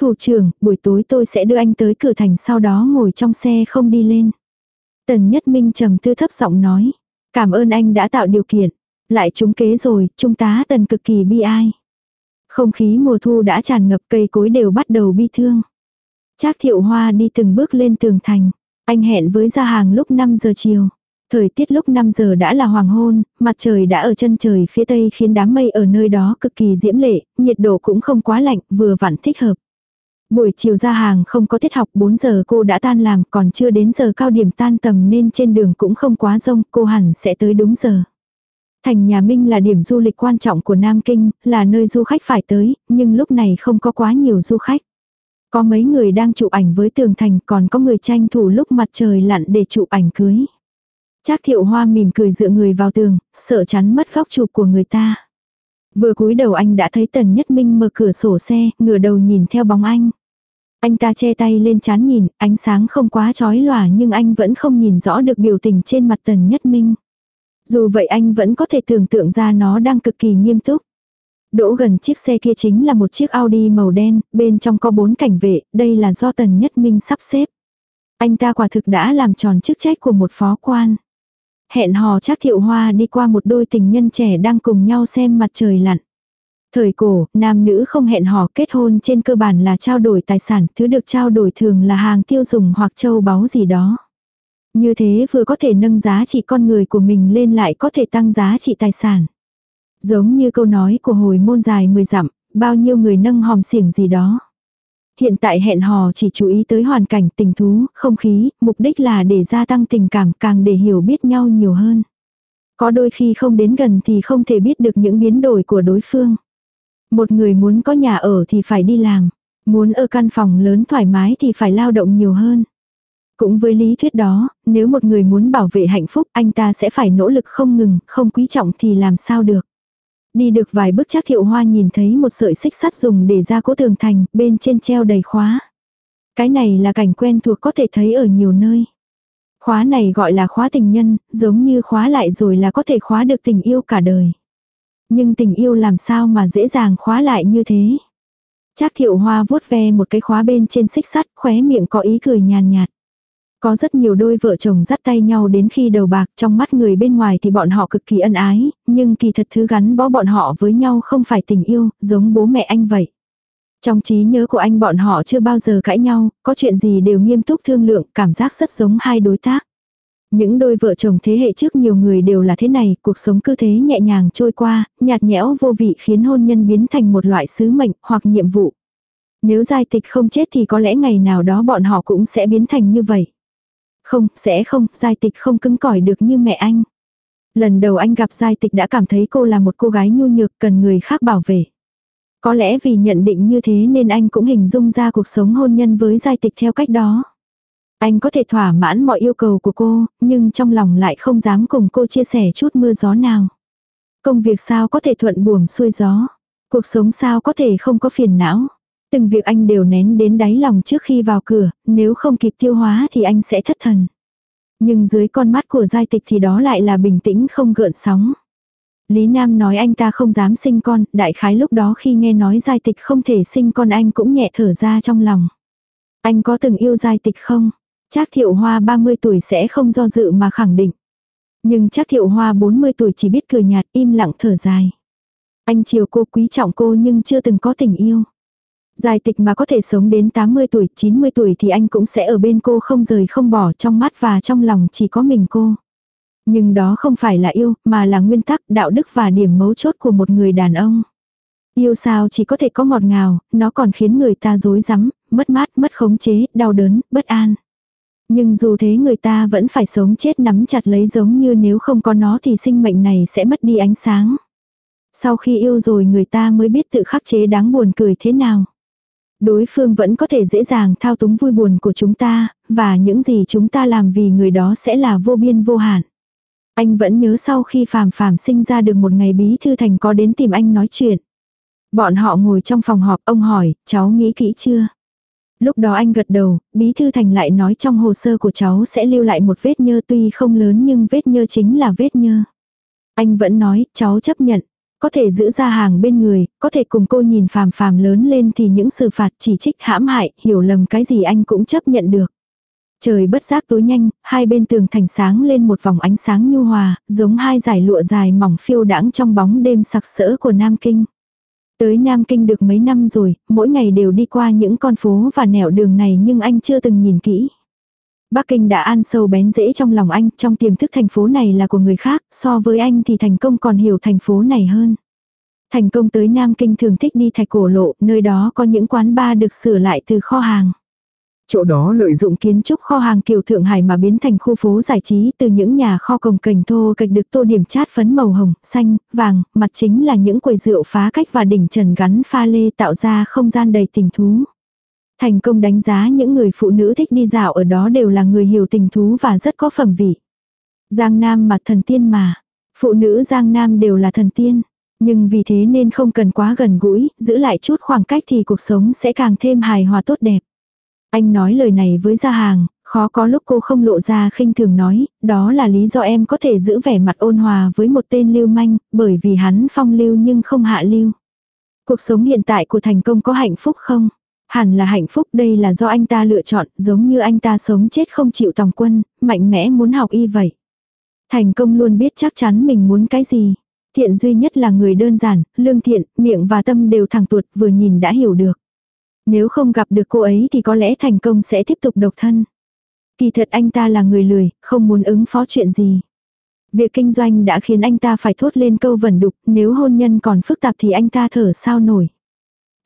Thủ trưởng, buổi tối tôi sẽ đưa anh tới cửa thành sau đó ngồi trong xe không đi lên. Tần Nhất Minh trầm tư thấp giọng nói, cảm ơn anh đã tạo điều kiện. Lại trúng kế rồi, trung tá tần cực kỳ bi ai. Không khí mùa thu đã tràn ngập cây cối đều bắt đầu bi thương. Trác thiệu hoa đi từng bước lên tường thành. Anh hẹn với gia hàng lúc 5 giờ chiều. Thời tiết lúc 5 giờ đã là hoàng hôn, mặt trời đã ở chân trời phía tây khiến đám mây ở nơi đó cực kỳ diễm lệ, nhiệt độ cũng không quá lạnh, vừa vặn thích hợp. Buổi chiều ra hàng không có tiết học 4 giờ cô đã tan làm còn chưa đến giờ cao điểm tan tầm nên trên đường cũng không quá rông, cô hẳn sẽ tới đúng giờ. Thành nhà Minh là điểm du lịch quan trọng của Nam Kinh, là nơi du khách phải tới, nhưng lúc này không có quá nhiều du khách. Có mấy người đang chụp ảnh với tường thành còn có người tranh thủ lúc mặt trời lặn để chụp ảnh cưới. Trác thiệu hoa mỉm cười dựa người vào tường, sợ chắn mất góc chụp của người ta. Vừa cúi đầu anh đã thấy Tần Nhất Minh mở cửa sổ xe, ngửa đầu nhìn theo bóng anh. Anh ta che tay lên chán nhìn, ánh sáng không quá chói lòa nhưng anh vẫn không nhìn rõ được biểu tình trên mặt Tần Nhất Minh. Dù vậy anh vẫn có thể tưởng tượng ra nó đang cực kỳ nghiêm túc. Đỗ gần chiếc xe kia chính là một chiếc Audi màu đen, bên trong có bốn cảnh vệ, đây là do Tần Nhất Minh sắp xếp. Anh ta quả thực đã làm tròn chức trách của một phó quan. Hẹn hò chắc thiệu hoa đi qua một đôi tình nhân trẻ đang cùng nhau xem mặt trời lặn. Thời cổ, nam nữ không hẹn hò kết hôn trên cơ bản là trao đổi tài sản, thứ được trao đổi thường là hàng tiêu dùng hoặc châu báu gì đó. Như thế vừa có thể nâng giá trị con người của mình lên lại có thể tăng giá trị tài sản. Giống như câu nói của hồi môn dài 10 dặm, bao nhiêu người nâng hòm xiển gì đó. Hiện tại hẹn hò chỉ chú ý tới hoàn cảnh tình thú, không khí, mục đích là để gia tăng tình cảm càng để hiểu biết nhau nhiều hơn. Có đôi khi không đến gần thì không thể biết được những biến đổi của đối phương. Một người muốn có nhà ở thì phải đi làm, muốn ở căn phòng lớn thoải mái thì phải lao động nhiều hơn. Cũng với lý thuyết đó, nếu một người muốn bảo vệ hạnh phúc anh ta sẽ phải nỗ lực không ngừng, không quý trọng thì làm sao được. Đi được vài bước chắc thiệu hoa nhìn thấy một sợi xích sắt dùng để ra cố tường thành, bên trên treo đầy khóa. Cái này là cảnh quen thuộc có thể thấy ở nhiều nơi. Khóa này gọi là khóa tình nhân, giống như khóa lại rồi là có thể khóa được tình yêu cả đời. Nhưng tình yêu làm sao mà dễ dàng khóa lại như thế. Trác thiệu hoa vuốt ve một cái khóa bên trên xích sắt, khóe miệng có ý cười nhàn nhạt. Có rất nhiều đôi vợ chồng dắt tay nhau đến khi đầu bạc trong mắt người bên ngoài thì bọn họ cực kỳ ân ái, nhưng kỳ thật thứ gắn bó bọn họ với nhau không phải tình yêu, giống bố mẹ anh vậy. Trong trí nhớ của anh bọn họ chưa bao giờ cãi nhau, có chuyện gì đều nghiêm túc thương lượng, cảm giác rất giống hai đối tác. Những đôi vợ chồng thế hệ trước nhiều người đều là thế này, cuộc sống cứ thế nhẹ nhàng trôi qua, nhạt nhẽo vô vị khiến hôn nhân biến thành một loại sứ mệnh hoặc nhiệm vụ. Nếu giai tịch không chết thì có lẽ ngày nào đó bọn họ cũng sẽ biến thành như vậy. Không, sẽ không, giai tịch không cứng cỏi được như mẹ anh. Lần đầu anh gặp giai tịch đã cảm thấy cô là một cô gái nhu nhược cần người khác bảo vệ. Có lẽ vì nhận định như thế nên anh cũng hình dung ra cuộc sống hôn nhân với giai tịch theo cách đó. Anh có thể thỏa mãn mọi yêu cầu của cô, nhưng trong lòng lại không dám cùng cô chia sẻ chút mưa gió nào. Công việc sao có thể thuận buồm xuôi gió. Cuộc sống sao có thể không có phiền não. Từng việc anh đều nén đến đáy lòng trước khi vào cửa, nếu không kịp tiêu hóa thì anh sẽ thất thần. Nhưng dưới con mắt của giai tịch thì đó lại là bình tĩnh không gợn sóng. Lý Nam nói anh ta không dám sinh con, đại khái lúc đó khi nghe nói giai tịch không thể sinh con anh cũng nhẹ thở ra trong lòng. Anh có từng yêu giai tịch không? Trác thiệu hoa 30 tuổi sẽ không do dự mà khẳng định. Nhưng Trác thiệu hoa 40 tuổi chỉ biết cười nhạt im lặng thở dài. Anh chiều cô quý trọng cô nhưng chưa từng có tình yêu. Dài tịch mà có thể sống đến 80 tuổi, 90 tuổi thì anh cũng sẽ ở bên cô không rời không bỏ trong mắt và trong lòng chỉ có mình cô. Nhưng đó không phải là yêu, mà là nguyên tắc, đạo đức và điểm mấu chốt của một người đàn ông. Yêu sao chỉ có thể có ngọt ngào, nó còn khiến người ta dối rắm mất mát, mất khống chế, đau đớn, bất an. Nhưng dù thế người ta vẫn phải sống chết nắm chặt lấy giống như nếu không có nó thì sinh mệnh này sẽ mất đi ánh sáng. Sau khi yêu rồi người ta mới biết tự khắc chế đáng buồn cười thế nào. Đối phương vẫn có thể dễ dàng thao túng vui buồn của chúng ta, và những gì chúng ta làm vì người đó sẽ là vô biên vô hạn. Anh vẫn nhớ sau khi phàm phàm sinh ra được một ngày bí thư thành có đến tìm anh nói chuyện. Bọn họ ngồi trong phòng họp, ông hỏi, cháu nghĩ kỹ chưa? Lúc đó anh gật đầu, bí thư thành lại nói trong hồ sơ của cháu sẽ lưu lại một vết nhơ tuy không lớn nhưng vết nhơ chính là vết nhơ. Anh vẫn nói, cháu chấp nhận. Có thể giữ ra hàng bên người, có thể cùng cô nhìn phàm phàm lớn lên thì những sự phạt chỉ trích hãm hại, hiểu lầm cái gì anh cũng chấp nhận được. Trời bất giác tối nhanh, hai bên tường thành sáng lên một vòng ánh sáng nhu hòa, giống hai dải lụa dài mỏng phiêu đãng trong bóng đêm sặc sỡ của Nam Kinh. Tới Nam Kinh được mấy năm rồi, mỗi ngày đều đi qua những con phố và nẻo đường này nhưng anh chưa từng nhìn kỹ. Bắc Kinh đã ăn sâu bén rễ trong lòng anh, trong tiềm thức thành phố này là của người khác, so với anh thì thành công còn hiểu thành phố này hơn. Thành công tới Nam Kinh thường thích đi thạch cổ lộ, nơi đó có những quán bar được sửa lại từ kho hàng. Chỗ đó lợi dụng kiến trúc kho hàng kiểu Thượng Hải mà biến thành khu phố giải trí từ những nhà kho cồng kềnh thô cạch được tô điểm chát phấn màu hồng, xanh, vàng, mặt chính là những quầy rượu phá cách và đỉnh trần gắn pha lê tạo ra không gian đầy tình thú. Thành công đánh giá những người phụ nữ thích đi dạo ở đó đều là người hiểu tình thú và rất có phẩm vị. Giang Nam mà thần tiên mà. Phụ nữ Giang Nam đều là thần tiên. Nhưng vì thế nên không cần quá gần gũi, giữ lại chút khoảng cách thì cuộc sống sẽ càng thêm hài hòa tốt đẹp. Anh nói lời này với gia hàng, khó có lúc cô không lộ ra khinh thường nói, đó là lý do em có thể giữ vẻ mặt ôn hòa với một tên lưu manh, bởi vì hắn phong lưu nhưng không hạ lưu. Cuộc sống hiện tại của thành công có hạnh phúc không? Hẳn là hạnh phúc đây là do anh ta lựa chọn, giống như anh ta sống chết không chịu tòng quân, mạnh mẽ muốn học y vậy. Thành công luôn biết chắc chắn mình muốn cái gì. Thiện duy nhất là người đơn giản, lương thiện, miệng và tâm đều thẳng tuột vừa nhìn đã hiểu được. Nếu không gặp được cô ấy thì có lẽ thành công sẽ tiếp tục độc thân. Kỳ thật anh ta là người lười, không muốn ứng phó chuyện gì. Việc kinh doanh đã khiến anh ta phải thốt lên câu vẩn đục, nếu hôn nhân còn phức tạp thì anh ta thở sao nổi.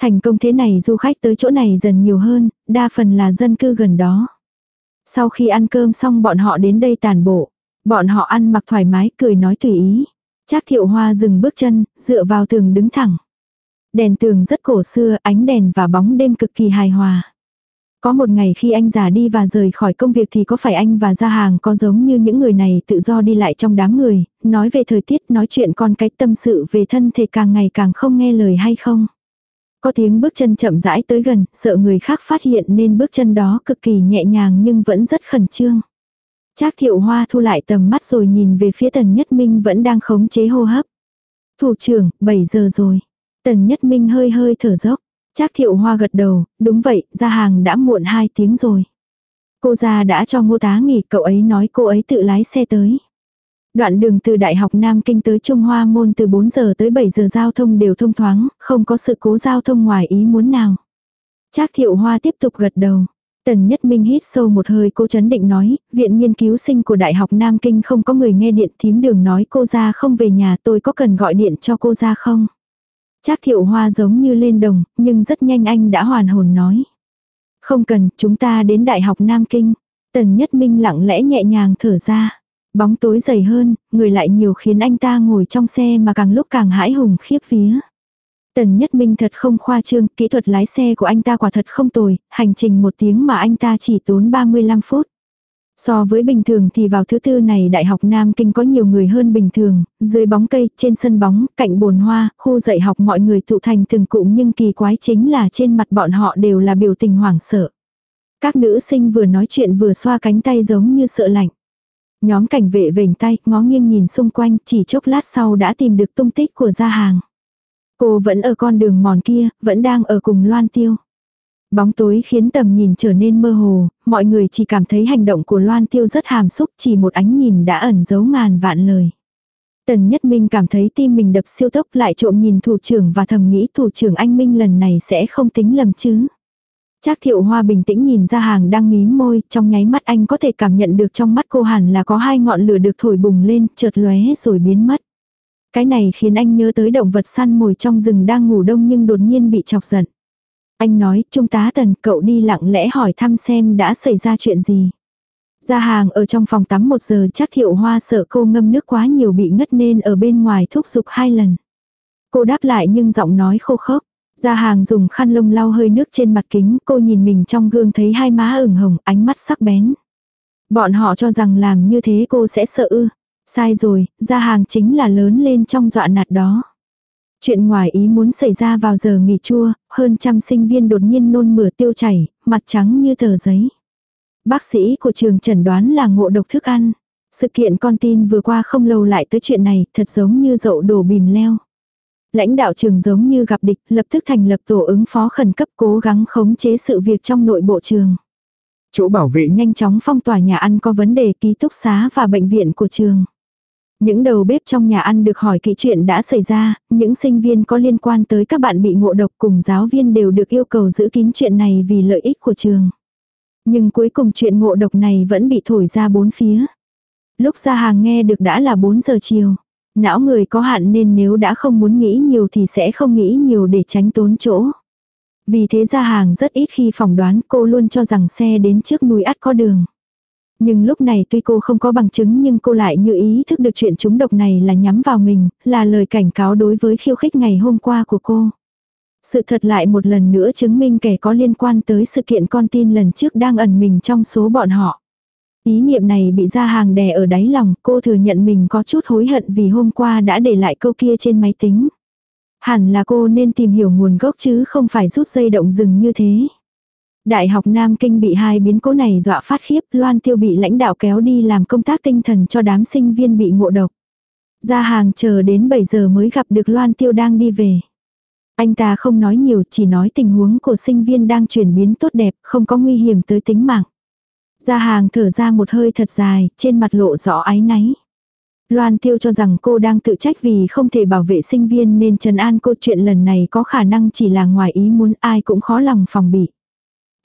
Thành công thế này du khách tới chỗ này dần nhiều hơn, đa phần là dân cư gần đó. Sau khi ăn cơm xong bọn họ đến đây tàn bộ. Bọn họ ăn mặc thoải mái, cười nói tùy ý. Trác thiệu hoa dừng bước chân, dựa vào tường đứng thẳng. Đèn tường rất cổ xưa, ánh đèn và bóng đêm cực kỳ hài hòa. Có một ngày khi anh già đi và rời khỏi công việc thì có phải anh và gia hàng có giống như những người này tự do đi lại trong đám người, nói về thời tiết, nói chuyện con cái tâm sự về thân thể càng ngày càng không nghe lời hay không? Có tiếng bước chân chậm rãi tới gần, sợ người khác phát hiện nên bước chân đó cực kỳ nhẹ nhàng nhưng vẫn rất khẩn trương. Trác thiệu hoa thu lại tầm mắt rồi nhìn về phía tần nhất minh vẫn đang khống chế hô hấp. Thủ trưởng, 7 giờ rồi. Tần nhất minh hơi hơi thở dốc. Trác thiệu hoa gật đầu, đúng vậy, ra hàng đã muộn 2 tiếng rồi. Cô già đã cho ngô tá nghỉ, cậu ấy nói cô ấy tự lái xe tới. Đoạn đường từ Đại học Nam Kinh tới Trung Hoa Môn từ 4 giờ tới 7 giờ giao thông đều thông thoáng, không có sự cố giao thông ngoài ý muốn nào. Trác thiệu hoa tiếp tục gật đầu. Tần Nhất Minh hít sâu một hơi cô chấn định nói, viện nghiên cứu sinh của Đại học Nam Kinh không có người nghe điện thím đường nói cô ra không về nhà tôi có cần gọi điện cho cô ra không? Trác thiệu hoa giống như lên đồng, nhưng rất nhanh anh đã hoàn hồn nói. Không cần, chúng ta đến Đại học Nam Kinh. Tần Nhất Minh lặng lẽ nhẹ nhàng thở ra. Bóng tối dày hơn, người lại nhiều khiến anh ta ngồi trong xe mà càng lúc càng hãi hùng khiếp vía. Tần Nhất Minh thật không khoa trương, kỹ thuật lái xe của anh ta quả thật không tồi, hành trình một tiếng mà anh ta chỉ tốn 35 phút. So với bình thường thì vào thứ tư này Đại học Nam Kinh có nhiều người hơn bình thường, dưới bóng cây, trên sân bóng, cạnh bồn hoa, khu dạy học mọi người tụ thành từng cụm nhưng kỳ quái chính là trên mặt bọn họ đều là biểu tình hoảng sợ. Các nữ sinh vừa nói chuyện vừa xoa cánh tay giống như sợ lạnh. Nhóm cảnh vệ vểnh tay, ngó nghiêng nhìn xung quanh, chỉ chốc lát sau đã tìm được tung tích của gia hàng. Cô vẫn ở con đường mòn kia, vẫn đang ở cùng Loan Tiêu. Bóng tối khiến tầm nhìn trở nên mơ hồ, mọi người chỉ cảm thấy hành động của Loan Tiêu rất hàm xúc, chỉ một ánh nhìn đã ẩn giấu ngàn vạn lời. Tần Nhất Minh cảm thấy tim mình đập siêu tốc lại trộm nhìn thủ trưởng và thầm nghĩ thủ trưởng anh Minh lần này sẽ không tính lầm chứ. Trác thiệu hoa bình tĩnh nhìn ra hàng đang mím môi, trong nháy mắt anh có thể cảm nhận được trong mắt cô hẳn là có hai ngọn lửa được thổi bùng lên, chợt lóe rồi biến mất. Cái này khiến anh nhớ tới động vật săn mồi trong rừng đang ngủ đông nhưng đột nhiên bị chọc giận. Anh nói, Trung tá Tần, cậu đi lặng lẽ hỏi thăm xem đã xảy ra chuyện gì. Ra hàng ở trong phòng tắm một giờ chắc thiệu hoa sợ cô ngâm nước quá nhiều bị ngất nên ở bên ngoài thúc giục hai lần. Cô đáp lại nhưng giọng nói khô khốc. Ra hàng dùng khăn lông lau hơi nước trên mặt kính, cô nhìn mình trong gương thấy hai má ửng hồng, ánh mắt sắc bén. Bọn họ cho rằng làm như thế cô sẽ sợ ư. Sai rồi, ra hàng chính là lớn lên trong dọa nạt đó. Chuyện ngoài ý muốn xảy ra vào giờ nghỉ chua, hơn trăm sinh viên đột nhiên nôn mửa tiêu chảy, mặt trắng như tờ giấy. Bác sĩ của trường chẩn đoán là ngộ độc thức ăn. Sự kiện con tin vừa qua không lâu lại tới chuyện này, thật giống như dậu đổ bìm leo. Lãnh đạo trường giống như gặp địch, lập tức thành lập tổ ứng phó khẩn cấp cố gắng khống chế sự việc trong nội bộ trường. Chỗ bảo vệ Nhanh chóng phong tỏa nhà ăn có vấn đề ký túc xá và bệnh viện của trường. Những đầu bếp trong nhà ăn được hỏi kỹ chuyện đã xảy ra, những sinh viên có liên quan tới các bạn bị ngộ độc cùng giáo viên đều được yêu cầu giữ kín chuyện này vì lợi ích của trường. Nhưng cuối cùng chuyện ngộ độc này vẫn bị thổi ra bốn phía. Lúc ra hàng nghe được đã là 4 giờ chiều. Não người có hạn nên nếu đã không muốn nghĩ nhiều thì sẽ không nghĩ nhiều để tránh tốn chỗ. Vì thế ra hàng rất ít khi phỏng đoán cô luôn cho rằng xe đến trước núi ắt có đường. Nhưng lúc này tuy cô không có bằng chứng nhưng cô lại như ý thức được chuyện chúng độc này là nhắm vào mình, là lời cảnh cáo đối với khiêu khích ngày hôm qua của cô. Sự thật lại một lần nữa chứng minh kẻ có liên quan tới sự kiện con tin lần trước đang ẩn mình trong số bọn họ. Ý niệm này bị ra hàng đè ở đáy lòng, cô thừa nhận mình có chút hối hận vì hôm qua đã để lại câu kia trên máy tính. Hẳn là cô nên tìm hiểu nguồn gốc chứ không phải rút dây động rừng như thế. Đại học Nam Kinh bị hai biến cố này dọa phát khiếp, Loan Tiêu bị lãnh đạo kéo đi làm công tác tinh thần cho đám sinh viên bị ngộ độc. Ra hàng chờ đến 7 giờ mới gặp được Loan Tiêu đang đi về. Anh ta không nói nhiều, chỉ nói tình huống của sinh viên đang chuyển biến tốt đẹp, không có nguy hiểm tới tính mạng gia hàng thở ra một hơi thật dài, trên mặt lộ rõ áy náy. Loan tiêu cho rằng cô đang tự trách vì không thể bảo vệ sinh viên nên trần an cô chuyện lần này có khả năng chỉ là ngoài ý muốn ai cũng khó lòng phòng bị.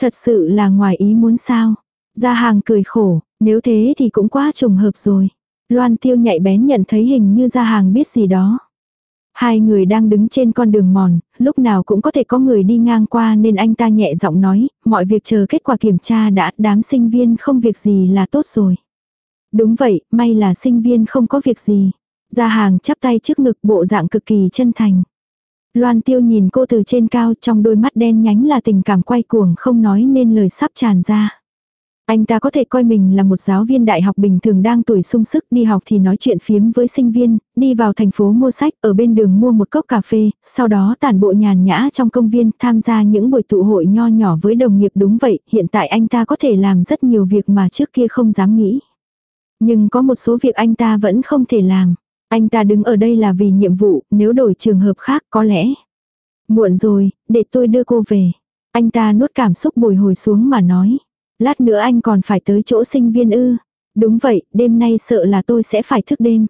Thật sự là ngoài ý muốn sao? Gia hàng cười khổ, nếu thế thì cũng quá trùng hợp rồi. Loan tiêu nhạy bén nhận thấy hình như gia hàng biết gì đó. Hai người đang đứng trên con đường mòn, lúc nào cũng có thể có người đi ngang qua nên anh ta nhẹ giọng nói, mọi việc chờ kết quả kiểm tra đã, đám sinh viên không việc gì là tốt rồi. Đúng vậy, may là sinh viên không có việc gì. Gia hàng chắp tay trước ngực bộ dạng cực kỳ chân thành. Loan tiêu nhìn cô từ trên cao trong đôi mắt đen nhánh là tình cảm quay cuồng không nói nên lời sắp tràn ra. Anh ta có thể coi mình là một giáo viên đại học bình thường đang tuổi sung sức đi học thì nói chuyện phiếm với sinh viên, đi vào thành phố mua sách, ở bên đường mua một cốc cà phê, sau đó tản bộ nhàn nhã trong công viên, tham gia những buổi tụ hội nho nhỏ với đồng nghiệp đúng vậy, hiện tại anh ta có thể làm rất nhiều việc mà trước kia không dám nghĩ. Nhưng có một số việc anh ta vẫn không thể làm. Anh ta đứng ở đây là vì nhiệm vụ, nếu đổi trường hợp khác có lẽ. Muộn rồi, để tôi đưa cô về. Anh ta nuốt cảm xúc bồi hồi xuống mà nói. Lát nữa anh còn phải tới chỗ sinh viên ư. Đúng vậy, đêm nay sợ là tôi sẽ phải thức đêm.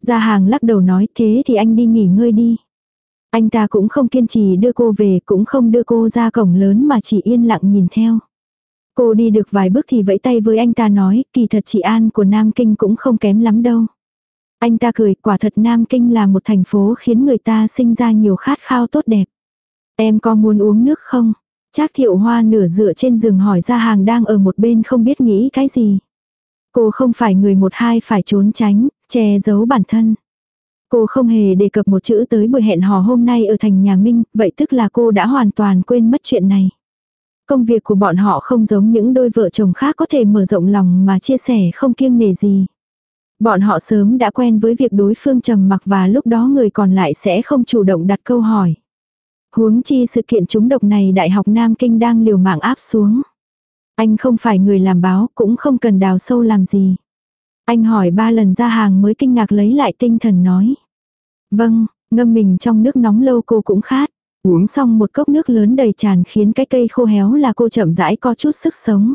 Gia hàng lắc đầu nói thế thì anh đi nghỉ ngơi đi. Anh ta cũng không kiên trì đưa cô về, cũng không đưa cô ra cổng lớn mà chỉ yên lặng nhìn theo. Cô đi được vài bước thì vẫy tay với anh ta nói, kỳ thật chị An của Nam Kinh cũng không kém lắm đâu. Anh ta cười, quả thật Nam Kinh là một thành phố khiến người ta sinh ra nhiều khát khao tốt đẹp. Em có muốn uống nước không? Trác thiệu hoa nửa dựa trên giường hỏi ra hàng đang ở một bên không biết nghĩ cái gì. Cô không phải người một hai phải trốn tránh, che giấu bản thân. Cô không hề đề cập một chữ tới buổi hẹn hò hôm nay ở thành nhà Minh, vậy tức là cô đã hoàn toàn quên mất chuyện này. Công việc của bọn họ không giống những đôi vợ chồng khác có thể mở rộng lòng mà chia sẻ không kiêng nề gì. Bọn họ sớm đã quen với việc đối phương trầm mặc và lúc đó người còn lại sẽ không chủ động đặt câu hỏi. Huống chi sự kiện trúng độc này Đại học Nam Kinh đang liều mạng áp xuống. Anh không phải người làm báo, cũng không cần đào sâu làm gì. Anh hỏi ba lần ra hàng mới kinh ngạc lấy lại tinh thần nói. Vâng, ngâm mình trong nước nóng lâu cô cũng khát. Uống xong một cốc nước lớn đầy tràn khiến cái cây khô héo là cô chậm rãi có chút sức sống.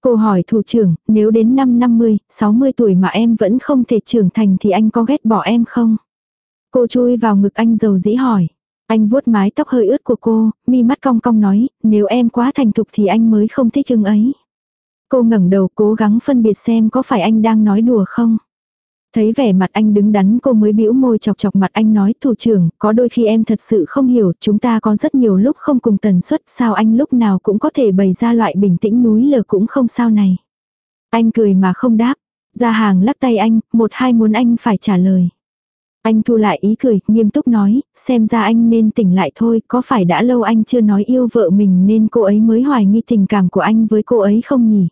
Cô hỏi thủ trưởng, nếu đến năm 50, 60 tuổi mà em vẫn không thể trưởng thành thì anh có ghét bỏ em không? Cô chui vào ngực anh dầu dĩ hỏi. Anh vuốt mái tóc hơi ướt của cô, mi mắt cong cong nói, nếu em quá thành thục thì anh mới không thích chừng ấy. Cô ngẩng đầu cố gắng phân biệt xem có phải anh đang nói đùa không. Thấy vẻ mặt anh đứng đắn cô mới bĩu môi chọc chọc mặt anh nói thủ trưởng, có đôi khi em thật sự không hiểu, chúng ta có rất nhiều lúc không cùng tần suất, sao anh lúc nào cũng có thể bày ra loại bình tĩnh núi lờ cũng không sao này. Anh cười mà không đáp, ra hàng lắc tay anh, một hai muốn anh phải trả lời. Anh thu lại ý cười, nghiêm túc nói, xem ra anh nên tỉnh lại thôi, có phải đã lâu anh chưa nói yêu vợ mình nên cô ấy mới hoài nghi tình cảm của anh với cô ấy không nhỉ?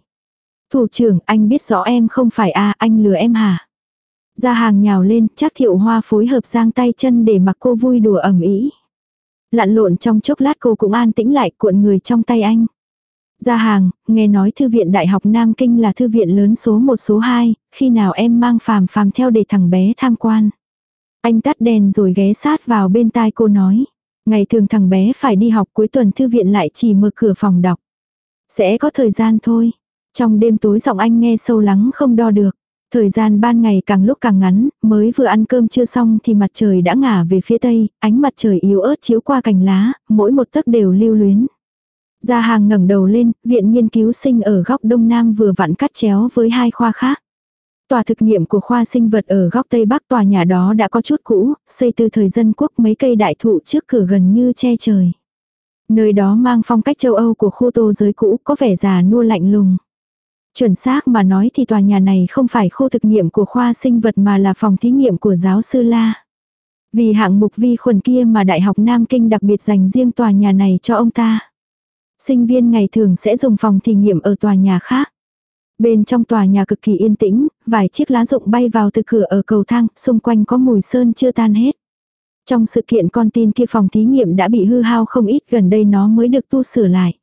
Thủ trưởng, anh biết rõ em không phải a anh lừa em hả? Ra hàng nhào lên, chắc thiệu hoa phối hợp giang tay chân để mặc cô vui đùa ẩm ý. Lặn lộn trong chốc lát cô cũng an tĩnh lại cuộn người trong tay anh. Ra hàng, nghe nói thư viện Đại học Nam Kinh là thư viện lớn số 1 số 2, khi nào em mang phàm phàm theo để thằng bé tham quan. Anh tắt đèn rồi ghé sát vào bên tai cô nói. Ngày thường thằng bé phải đi học cuối tuần thư viện lại chỉ mở cửa phòng đọc. Sẽ có thời gian thôi. Trong đêm tối giọng anh nghe sâu lắng không đo được. Thời gian ban ngày càng lúc càng ngắn, mới vừa ăn cơm chưa xong thì mặt trời đã ngả về phía tây, ánh mặt trời yếu ớt chiếu qua cành lá, mỗi một tấc đều lưu luyến. Gia hàng ngẩng đầu lên, viện nghiên cứu sinh ở góc đông nam vừa vặn cắt chéo với hai khoa khác. Tòa thực nghiệm của khoa sinh vật ở góc tây bắc tòa nhà đó đã có chút cũ, xây từ thời dân quốc mấy cây đại thụ trước cửa gần như che trời. Nơi đó mang phong cách châu Âu của khu tô giới cũ có vẻ già nua lạnh lùng. Chuẩn xác mà nói thì tòa nhà này không phải khu thực nghiệm của khoa sinh vật mà là phòng thí nghiệm của giáo sư La. Vì hạng mục vi khuẩn kia mà Đại học Nam Kinh đặc biệt dành riêng tòa nhà này cho ông ta. Sinh viên ngày thường sẽ dùng phòng thí nghiệm ở tòa nhà khác. Bên trong tòa nhà cực kỳ yên tĩnh, vài chiếc lá rụng bay vào từ cửa ở cầu thang, xung quanh có mùi sơn chưa tan hết. Trong sự kiện con tin kia phòng thí nghiệm đã bị hư hao không ít gần đây nó mới được tu sửa lại.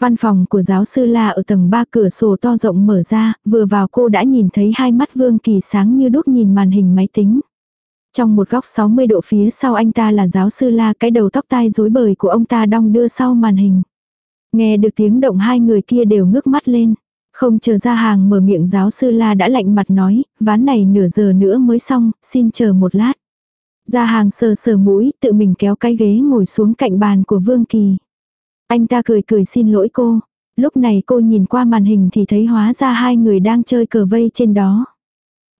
Văn phòng của giáo sư La ở tầng 3 cửa sổ to rộng mở ra, vừa vào cô đã nhìn thấy hai mắt Vương Kỳ sáng như đúc nhìn màn hình máy tính. Trong một góc 60 độ phía sau anh ta là giáo sư La cái đầu tóc tai rối bời của ông ta đong đưa sau màn hình. Nghe được tiếng động hai người kia đều ngước mắt lên. Không chờ ra hàng mở miệng giáo sư La đã lạnh mặt nói, ván này nửa giờ nữa mới xong, xin chờ một lát. Ra hàng sờ sờ mũi, tự mình kéo cái ghế ngồi xuống cạnh bàn của Vương Kỳ. Anh ta cười cười xin lỗi cô. Lúc này cô nhìn qua màn hình thì thấy hóa ra hai người đang chơi cờ vây trên đó.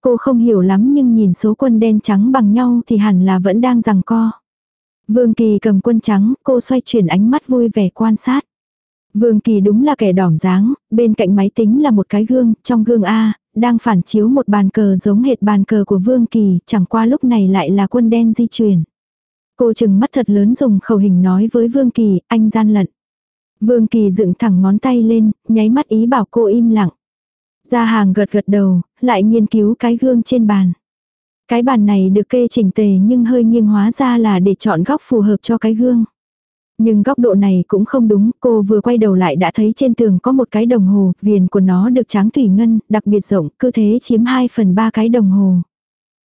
Cô không hiểu lắm nhưng nhìn số quân đen trắng bằng nhau thì hẳn là vẫn đang rằng co. Vương Kỳ cầm quân trắng, cô xoay chuyển ánh mắt vui vẻ quan sát. Vương Kỳ đúng là kẻ đỏm dáng, bên cạnh máy tính là một cái gương, trong gương A, đang phản chiếu một bàn cờ giống hệt bàn cờ của Vương Kỳ, chẳng qua lúc này lại là quân đen di chuyển. Cô chừng mắt thật lớn dùng khẩu hình nói với Vương Kỳ, anh gian lận. Vương Kỳ dựng thẳng ngón tay lên, nháy mắt ý bảo cô im lặng. Gia hàng gật gật đầu, lại nghiên cứu cái gương trên bàn. Cái bàn này được kê chỉnh tề nhưng hơi nghiêng hóa ra là để chọn góc phù hợp cho cái gương. Nhưng góc độ này cũng không đúng, cô vừa quay đầu lại đã thấy trên tường có một cái đồng hồ, viền của nó được trắng thủy ngân, đặc biệt rộng, cứ thế chiếm 2 phần 3 cái đồng hồ.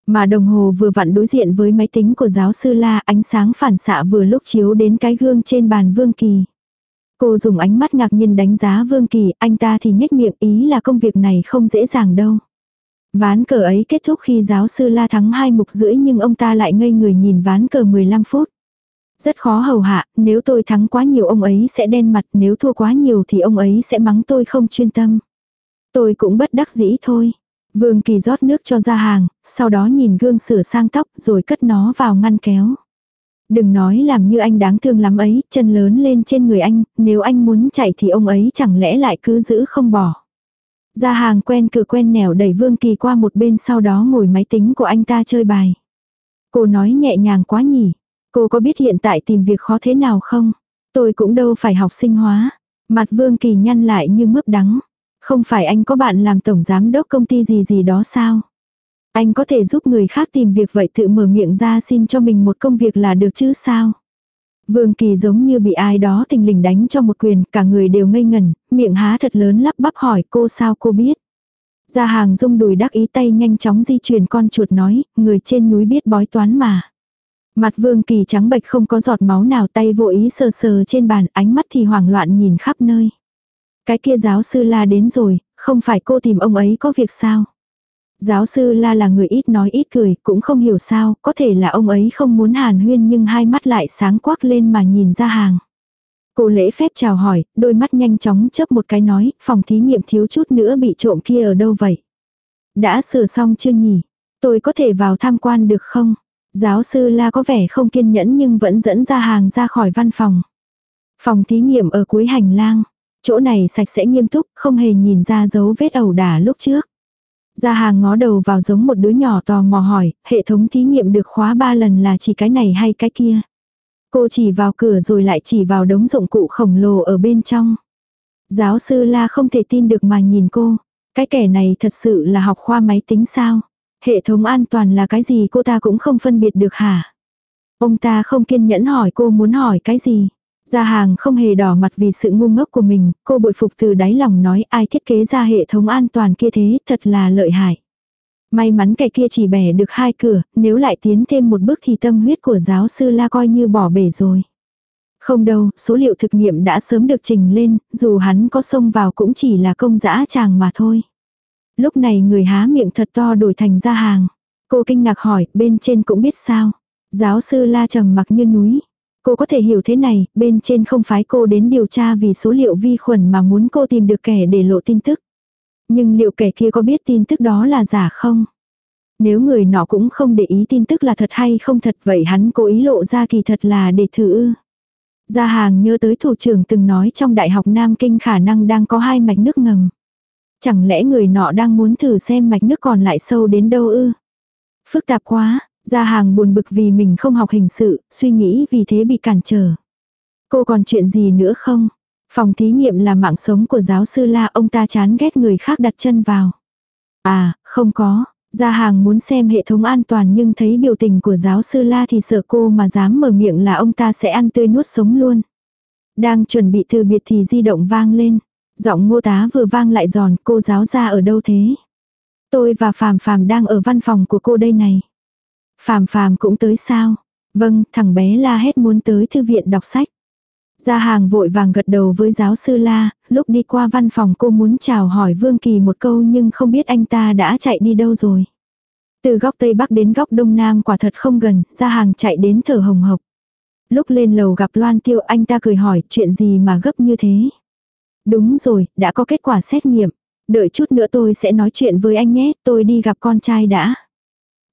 Mà đồng hồ vừa vặn đối diện với máy tính của giáo sư La, ánh sáng phản xạ vừa lúc chiếu đến cái gương trên bàn Vương Kỳ. Cô dùng ánh mắt ngạc nhiên đánh giá Vương Kỳ, anh ta thì nhếch miệng ý là công việc này không dễ dàng đâu. Ván cờ ấy kết thúc khi giáo sư La thắng hai mục rưỡi nhưng ông ta lại ngây người nhìn ván cờ 15 phút. Rất khó hầu hạ, nếu tôi thắng quá nhiều ông ấy sẽ đen mặt, nếu thua quá nhiều thì ông ấy sẽ mắng tôi không chuyên tâm. Tôi cũng bất đắc dĩ thôi. Vương Kỳ rót nước cho ra hàng, sau đó nhìn gương sửa sang tóc rồi cất nó vào ngăn kéo. Đừng nói làm như anh đáng thương lắm ấy, chân lớn lên trên người anh, nếu anh muốn chạy thì ông ấy chẳng lẽ lại cứ giữ không bỏ. Ra hàng quen cử quen nẻo đẩy Vương Kỳ qua một bên sau đó ngồi máy tính của anh ta chơi bài. Cô nói nhẹ nhàng quá nhỉ. Cô có biết hiện tại tìm việc khó thế nào không? Tôi cũng đâu phải học sinh hóa. Mặt Vương Kỳ nhăn lại như mướp đắng. Không phải anh có bạn làm tổng giám đốc công ty gì gì đó sao? Anh có thể giúp người khác tìm việc vậy tự mở miệng ra xin cho mình một công việc là được chứ sao? Vương Kỳ giống như bị ai đó tình lình đánh cho một quyền, cả người đều ngây ngẩn, miệng há thật lớn lắp bắp hỏi cô sao cô biết. gia hàng dung đùi đắc ý tay nhanh chóng di chuyển con chuột nói, người trên núi biết bói toán mà. Mặt Vương Kỳ trắng bệch không có giọt máu nào tay vô ý sờ sờ trên bàn, ánh mắt thì hoảng loạn nhìn khắp nơi. Cái kia giáo sư la đến rồi, không phải cô tìm ông ấy có việc sao? Giáo sư La là người ít nói ít cười, cũng không hiểu sao, có thể là ông ấy không muốn hàn huyên nhưng hai mắt lại sáng quắc lên mà nhìn ra hàng. Cô lễ phép chào hỏi, đôi mắt nhanh chóng chớp một cái nói, phòng thí nghiệm thiếu chút nữa bị trộm kia ở đâu vậy? Đã sửa xong chưa nhỉ? Tôi có thể vào tham quan được không? Giáo sư La có vẻ không kiên nhẫn nhưng vẫn dẫn ra hàng ra khỏi văn phòng. Phòng thí nghiệm ở cuối hành lang. Chỗ này sạch sẽ nghiêm túc, không hề nhìn ra dấu vết ẩu đả lúc trước. Ra hàng ngó đầu vào giống một đứa nhỏ tò mò hỏi, hệ thống thí nghiệm được khóa ba lần là chỉ cái này hay cái kia. Cô chỉ vào cửa rồi lại chỉ vào đống dụng cụ khổng lồ ở bên trong. Giáo sư La không thể tin được mà nhìn cô. Cái kẻ này thật sự là học khoa máy tính sao? Hệ thống an toàn là cái gì cô ta cũng không phân biệt được hả? Ông ta không kiên nhẫn hỏi cô muốn hỏi cái gì. Gia hàng không hề đỏ mặt vì sự ngu ngốc của mình, cô bội phục từ đáy lòng nói ai thiết kế ra hệ thống an toàn kia thế thật là lợi hại. May mắn kẻ kia chỉ bẻ được hai cửa, nếu lại tiến thêm một bước thì tâm huyết của giáo sư la coi như bỏ bể rồi. Không đâu, số liệu thực nghiệm đã sớm được trình lên, dù hắn có xông vào cũng chỉ là công dã chàng mà thôi. Lúc này người há miệng thật to đổi thành ra hàng. Cô kinh ngạc hỏi, bên trên cũng biết sao. Giáo sư la trầm mặc như núi. Cô có thể hiểu thế này, bên trên không phái cô đến điều tra vì số liệu vi khuẩn mà muốn cô tìm được kẻ để lộ tin tức. Nhưng liệu kẻ kia có biết tin tức đó là giả không? Nếu người nọ cũng không để ý tin tức là thật hay không thật vậy hắn cố ý lộ ra kỳ thật là để thử ư. Gia hàng nhớ tới thủ trưởng từng nói trong Đại học Nam Kinh khả năng đang có hai mạch nước ngầm. Chẳng lẽ người nọ đang muốn thử xem mạch nước còn lại sâu đến đâu ư? Phức tạp quá, Gia hàng buồn bực vì mình không học hình sự, suy nghĩ vì thế bị cản trở. Cô còn chuyện gì nữa không? Phòng thí nghiệm là mạng sống của giáo sư La ông ta chán ghét người khác đặt chân vào. À, không có. Ra hàng muốn xem hệ thống an toàn nhưng thấy biểu tình của giáo sư La thì sợ cô mà dám mở miệng là ông ta sẽ ăn tươi nuốt sống luôn. Đang chuẩn bị từ biệt thì di động vang lên. Giọng ngô tá vừa vang lại giòn cô giáo ra ở đâu thế? Tôi và Phàm Phàm đang ở văn phòng của cô đây này. Phàm Phàm cũng tới sao? Vâng, thằng bé la hét muốn tới thư viện đọc sách. Gia hàng vội vàng gật đầu với giáo sư La, lúc đi qua văn phòng cô muốn chào hỏi Vương Kỳ một câu nhưng không biết anh ta đã chạy đi đâu rồi. Từ góc Tây Bắc đến góc Đông Nam quả thật không gần, Gia hàng chạy đến thở hồng hộc. Lúc lên lầu gặp Loan Tiêu anh ta cười hỏi chuyện gì mà gấp như thế. Đúng rồi, đã có kết quả xét nghiệm. Đợi chút nữa tôi sẽ nói chuyện với anh nhé, tôi đi gặp con trai đã.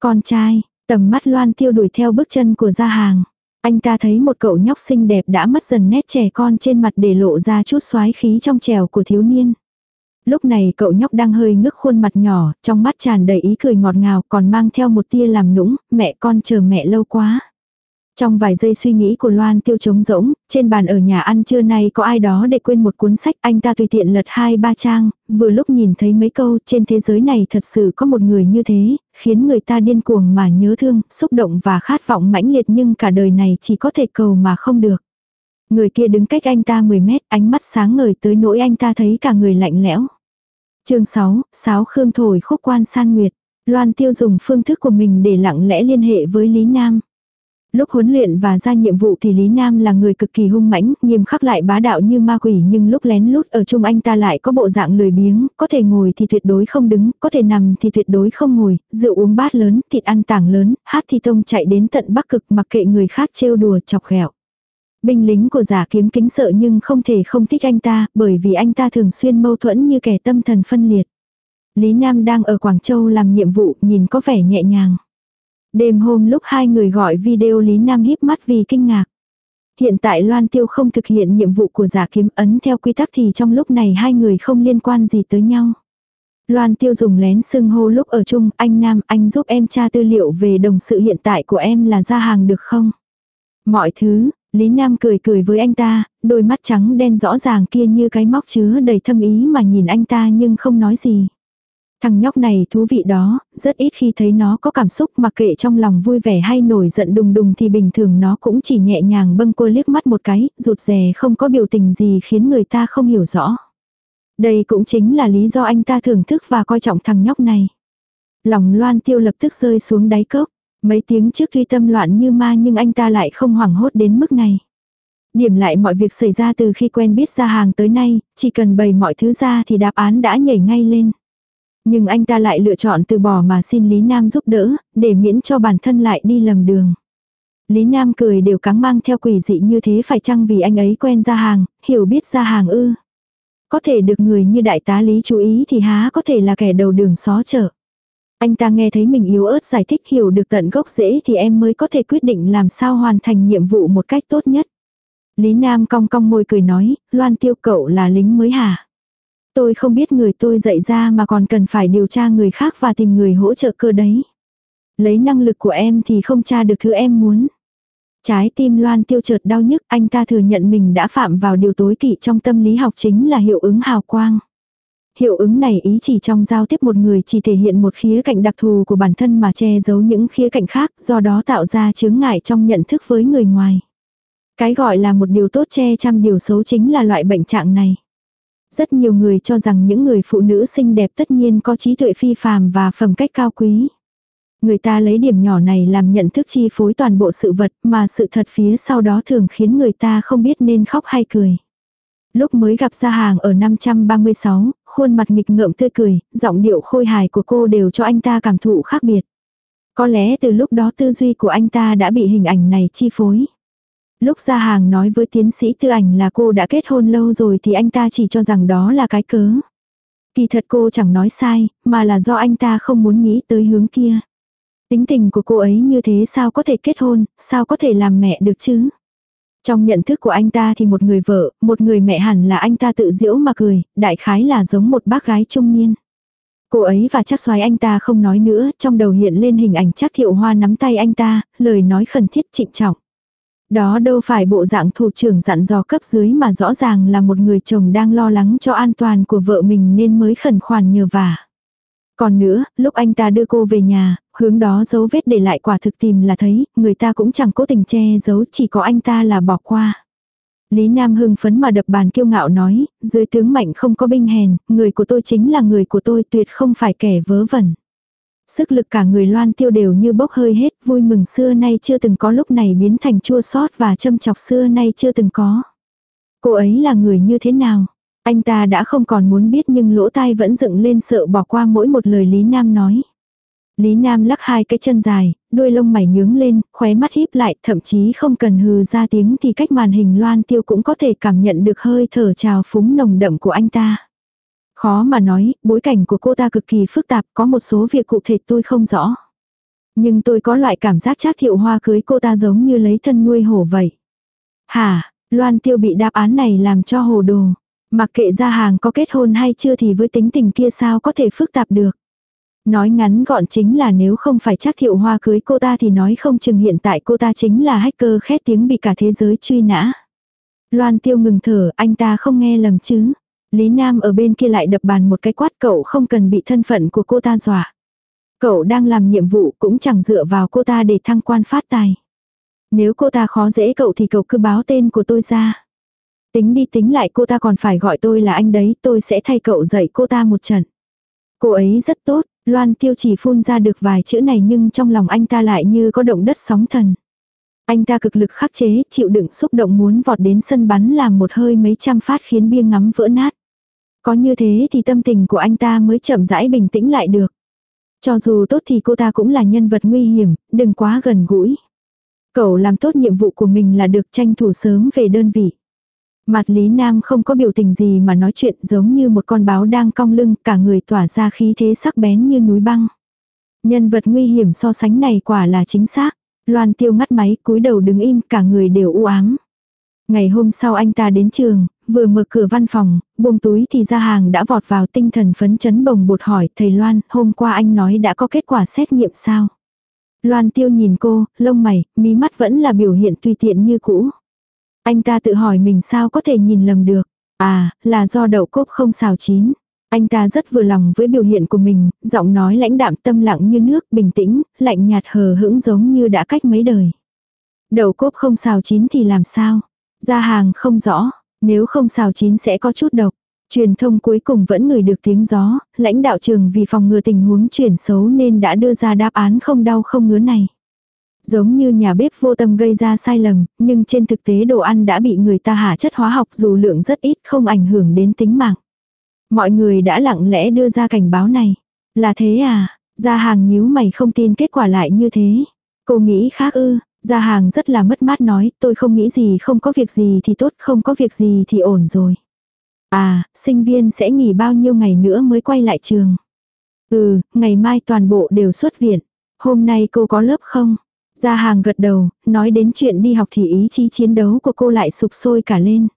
Con trai, tầm mắt Loan Tiêu đuổi theo bước chân của Gia hàng. Anh ta thấy một cậu nhóc xinh đẹp đã mất dần nét trẻ con trên mặt để lộ ra chút xoái khí trong trèo của thiếu niên. Lúc này cậu nhóc đang hơi ngước khuôn mặt nhỏ, trong mắt tràn đầy ý cười ngọt ngào còn mang theo một tia làm nũng, mẹ con chờ mẹ lâu quá. Trong vài giây suy nghĩ của Loan tiêu trống rỗng, trên bàn ở nhà ăn trưa nay có ai đó để quên một cuốn sách, anh ta tùy tiện lật hai ba trang, vừa lúc nhìn thấy mấy câu trên thế giới này thật sự có một người như thế, khiến người ta điên cuồng mà nhớ thương, xúc động và khát vọng mãnh liệt nhưng cả đời này chỉ có thể cầu mà không được. Người kia đứng cách anh ta 10 mét, ánh mắt sáng ngời tới nỗi anh ta thấy cả người lạnh lẽo. chương 6, Sáo Khương thổi khúc quan san nguyệt. Loan tiêu dùng phương thức của mình để lặng lẽ liên hệ với Lý Nam. Lúc huấn luyện và ra nhiệm vụ thì Lý Nam là người cực kỳ hung mãnh, nghiêm khắc lại bá đạo như ma quỷ nhưng lúc lén lút ở chung anh ta lại có bộ dạng lười biếng, có thể ngồi thì tuyệt đối không đứng, có thể nằm thì tuyệt đối không ngồi, rượu uống bát lớn, thịt ăn tảng lớn, hát thì tông chạy đến tận bắc cực mặc kệ người khác trêu đùa chọc ghẹo. Binh lính của giả kiếm kính sợ nhưng không thể không thích anh ta, bởi vì anh ta thường xuyên mâu thuẫn như kẻ tâm thần phân liệt. Lý Nam đang ở Quảng Châu làm nhiệm vụ, nhìn có vẻ nhẹ nhàng. Đêm hôm lúc hai người gọi video Lý Nam híp mắt vì kinh ngạc. Hiện tại Loan Tiêu không thực hiện nhiệm vụ của giả kiếm ấn theo quy tắc thì trong lúc này hai người không liên quan gì tới nhau. Loan Tiêu dùng lén xưng hô lúc ở chung, anh Nam, anh giúp em tra tư liệu về đồng sự hiện tại của em là ra hàng được không? Mọi thứ, Lý Nam cười cười với anh ta, đôi mắt trắng đen rõ ràng kia như cái móc chứa đầy thâm ý mà nhìn anh ta nhưng không nói gì. Thằng nhóc này thú vị đó, rất ít khi thấy nó có cảm xúc mà kệ trong lòng vui vẻ hay nổi giận đùng đùng thì bình thường nó cũng chỉ nhẹ nhàng bâng cô liếc mắt một cái, rụt rè không có biểu tình gì khiến người ta không hiểu rõ. Đây cũng chính là lý do anh ta thưởng thức và coi trọng thằng nhóc này. Lòng loan tiêu lập tức rơi xuống đáy cốc. Mấy tiếng trước khi tâm loạn như ma nhưng anh ta lại không hoảng hốt đến mức này. Điểm lại mọi việc xảy ra từ khi quen biết ra hàng tới nay, chỉ cần bày mọi thứ ra thì đáp án đã nhảy ngay lên. Nhưng anh ta lại lựa chọn từ bỏ mà xin Lý Nam giúp đỡ, để miễn cho bản thân lại đi lầm đường. Lý Nam cười đều cắn mang theo quỷ dị như thế phải chăng vì anh ấy quen ra hàng, hiểu biết ra hàng ư. Có thể được người như đại tá Lý chú ý thì há có thể là kẻ đầu đường xó chợ. Anh ta nghe thấy mình yếu ớt giải thích hiểu được tận gốc rễ thì em mới có thể quyết định làm sao hoàn thành nhiệm vụ một cách tốt nhất. Lý Nam cong cong môi cười nói, Loan tiêu cậu là lính mới hả? Tôi không biết người tôi dạy ra mà còn cần phải điều tra người khác và tìm người hỗ trợ cơ đấy. Lấy năng lực của em thì không tra được thứ em muốn. Trái tim loan tiêu chợt đau nhức, anh ta thừa nhận mình đã phạm vào điều tối kỵ trong tâm lý học chính là hiệu ứng hào quang. Hiệu ứng này ý chỉ trong giao tiếp một người chỉ thể hiện một khía cạnh đặc thù của bản thân mà che giấu những khía cạnh khác, do đó tạo ra chướng ngại trong nhận thức với người ngoài. Cái gọi là một điều tốt che trăm điều xấu chính là loại bệnh trạng này. Rất nhiều người cho rằng những người phụ nữ xinh đẹp tất nhiên có trí tuệ phi phàm và phẩm cách cao quý. Người ta lấy điểm nhỏ này làm nhận thức chi phối toàn bộ sự vật mà sự thật phía sau đó thường khiến người ta không biết nên khóc hay cười. Lúc mới gặp ra hàng ở 536, khuôn mặt nghịch ngợm tươi cười, giọng điệu khôi hài của cô đều cho anh ta cảm thụ khác biệt. Có lẽ từ lúc đó tư duy của anh ta đã bị hình ảnh này chi phối. Lúc ra hàng nói với tiến sĩ tư ảnh là cô đã kết hôn lâu rồi thì anh ta chỉ cho rằng đó là cái cớ. Kỳ thật cô chẳng nói sai, mà là do anh ta không muốn nghĩ tới hướng kia. Tính tình của cô ấy như thế sao có thể kết hôn, sao có thể làm mẹ được chứ? Trong nhận thức của anh ta thì một người vợ, một người mẹ hẳn là anh ta tự diễu mà cười, đại khái là giống một bác gái trung niên. Cô ấy và chắc xoái anh ta không nói nữa, trong đầu hiện lên hình ảnh chắc thiệu hoa nắm tay anh ta, lời nói khẩn thiết trịnh trọng. Đó đâu phải bộ dạng thủ trưởng dặn dò cấp dưới mà rõ ràng là một người chồng đang lo lắng cho an toàn của vợ mình nên mới khẩn khoản nhờ vả. Còn nữa, lúc anh ta đưa cô về nhà, hướng đó dấu vết để lại quả thực tìm là thấy, người ta cũng chẳng cố tình che giấu, chỉ có anh ta là bỏ qua. Lý Nam hưng phấn mà đập bàn kiêu ngạo nói, dưới tướng mạnh không có binh hèn, người của tôi chính là người của tôi tuyệt không phải kẻ vớ vẩn. Sức lực cả người loan tiêu đều như bốc hơi hết, vui mừng xưa nay chưa từng có lúc này biến thành chua xót và châm chọc xưa nay chưa từng có. Cô ấy là người như thế nào? Anh ta đã không còn muốn biết nhưng lỗ tai vẫn dựng lên sợ bỏ qua mỗi một lời Lý Nam nói. Lý Nam lắc hai cái chân dài, đuôi lông mày nhướng lên, khóe mắt híp lại, thậm chí không cần hừ ra tiếng thì cách màn hình loan tiêu cũng có thể cảm nhận được hơi thở trào phúng nồng đậm của anh ta. Khó mà nói, bối cảnh của cô ta cực kỳ phức tạp, có một số việc cụ thể tôi không rõ. Nhưng tôi có loại cảm giác chắc thiệu hoa cưới cô ta giống như lấy thân nuôi hổ vậy. Hả, Loan tiêu bị đáp án này làm cho hồ đồ. Mặc kệ ra hàng có kết hôn hay chưa thì với tính tình kia sao có thể phức tạp được. Nói ngắn gọn chính là nếu không phải chắc thiệu hoa cưới cô ta thì nói không chừng hiện tại cô ta chính là hacker khét tiếng bị cả thế giới truy nã. Loan tiêu ngừng thở, anh ta không nghe lầm chứ. Lý Nam ở bên kia lại đập bàn một cái quát cậu không cần bị thân phận của cô ta dọa. Cậu đang làm nhiệm vụ cũng chẳng dựa vào cô ta để thăng quan phát tài. Nếu cô ta khó dễ cậu thì cậu cứ báo tên của tôi ra. Tính đi tính lại cô ta còn phải gọi tôi là anh đấy, tôi sẽ thay cậu dạy cô ta một trận. Cô ấy rất tốt, Loan tiêu chỉ phun ra được vài chữ này nhưng trong lòng anh ta lại như có động đất sóng thần. Anh ta cực lực khắc chế, chịu đựng xúc động muốn vọt đến sân bắn làm một hơi mấy trăm phát khiến bia ngắm vỡ nát. Có như thế thì tâm tình của anh ta mới chậm rãi bình tĩnh lại được. Cho dù tốt thì cô ta cũng là nhân vật nguy hiểm, đừng quá gần gũi. Cậu làm tốt nhiệm vụ của mình là được tranh thủ sớm về đơn vị. Mặt Lý Nam không có biểu tình gì mà nói chuyện giống như một con báo đang cong lưng, cả người tỏa ra khí thế sắc bén như núi băng. Nhân vật nguy hiểm so sánh này quả là chính xác. Loan tiêu ngắt máy cúi đầu đứng im cả người đều u ám. Ngày hôm sau anh ta đến trường, vừa mở cửa văn phòng, buông túi thì ra hàng đã vọt vào tinh thần phấn chấn bồng bột hỏi thầy Loan, hôm qua anh nói đã có kết quả xét nghiệm sao? Loan tiêu nhìn cô, lông mày, mí mắt vẫn là biểu hiện tùy tiện như cũ. Anh ta tự hỏi mình sao có thể nhìn lầm được. À, là do đậu cốp không xào chín. Anh ta rất vừa lòng với biểu hiện của mình, giọng nói lãnh đạm tâm lặng như nước, bình tĩnh, lạnh nhạt hờ hững giống như đã cách mấy đời. Đậu cốp không xào chín thì làm sao? Ra hàng không rõ, nếu không xào chín sẽ có chút độc. Truyền thông cuối cùng vẫn ngửi được tiếng gió, lãnh đạo trường vì phòng ngừa tình huống chuyển xấu nên đã đưa ra đáp án không đau không ngứa này. Giống như nhà bếp vô tâm gây ra sai lầm, nhưng trên thực tế đồ ăn đã bị người ta hạ chất hóa học dù lượng rất ít không ảnh hưởng đến tính mạng. Mọi người đã lặng lẽ đưa ra cảnh báo này. Là thế à, ra hàng nhíu mày không tin kết quả lại như thế. Cô nghĩ khác ư, gia hàng rất là mất mát nói tôi không nghĩ gì không có việc gì thì tốt không có việc gì thì ổn rồi. À, sinh viên sẽ nghỉ bao nhiêu ngày nữa mới quay lại trường. Ừ, ngày mai toàn bộ đều xuất viện. Hôm nay cô có lớp không? Gia hàng gật đầu, nói đến chuyện đi học thì ý chí chiến đấu của cô lại sụp sôi cả lên.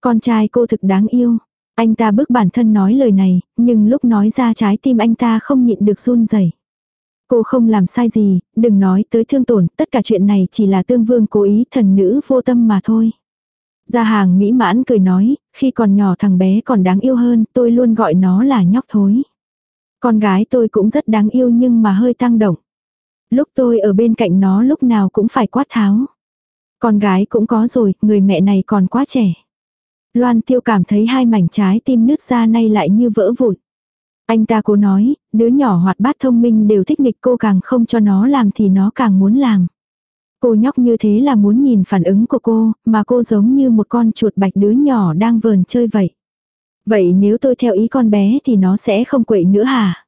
Con trai cô thực đáng yêu. Anh ta bức bản thân nói lời này, nhưng lúc nói ra trái tim anh ta không nhịn được run rẩy. Cô không làm sai gì, đừng nói tới thương tổn, tất cả chuyện này chỉ là tương vương cố ý thần nữ vô tâm mà thôi. Gia hàng mỹ mãn cười nói, khi còn nhỏ thằng bé còn đáng yêu hơn, tôi luôn gọi nó là nhóc thối. Con gái tôi cũng rất đáng yêu nhưng mà hơi tăng động. Lúc tôi ở bên cạnh nó lúc nào cũng phải quát tháo. Con gái cũng có rồi, người mẹ này còn quá trẻ. Loan tiêu cảm thấy hai mảnh trái tim nứt ra nay lại như vỡ vụn. Anh ta cố nói, đứa nhỏ hoạt bát thông minh đều thích nghịch cô càng không cho nó làm thì nó càng muốn làm. Cô nhóc như thế là muốn nhìn phản ứng của cô, mà cô giống như một con chuột bạch đứa nhỏ đang vờn chơi vậy. Vậy nếu tôi theo ý con bé thì nó sẽ không quậy nữa hả?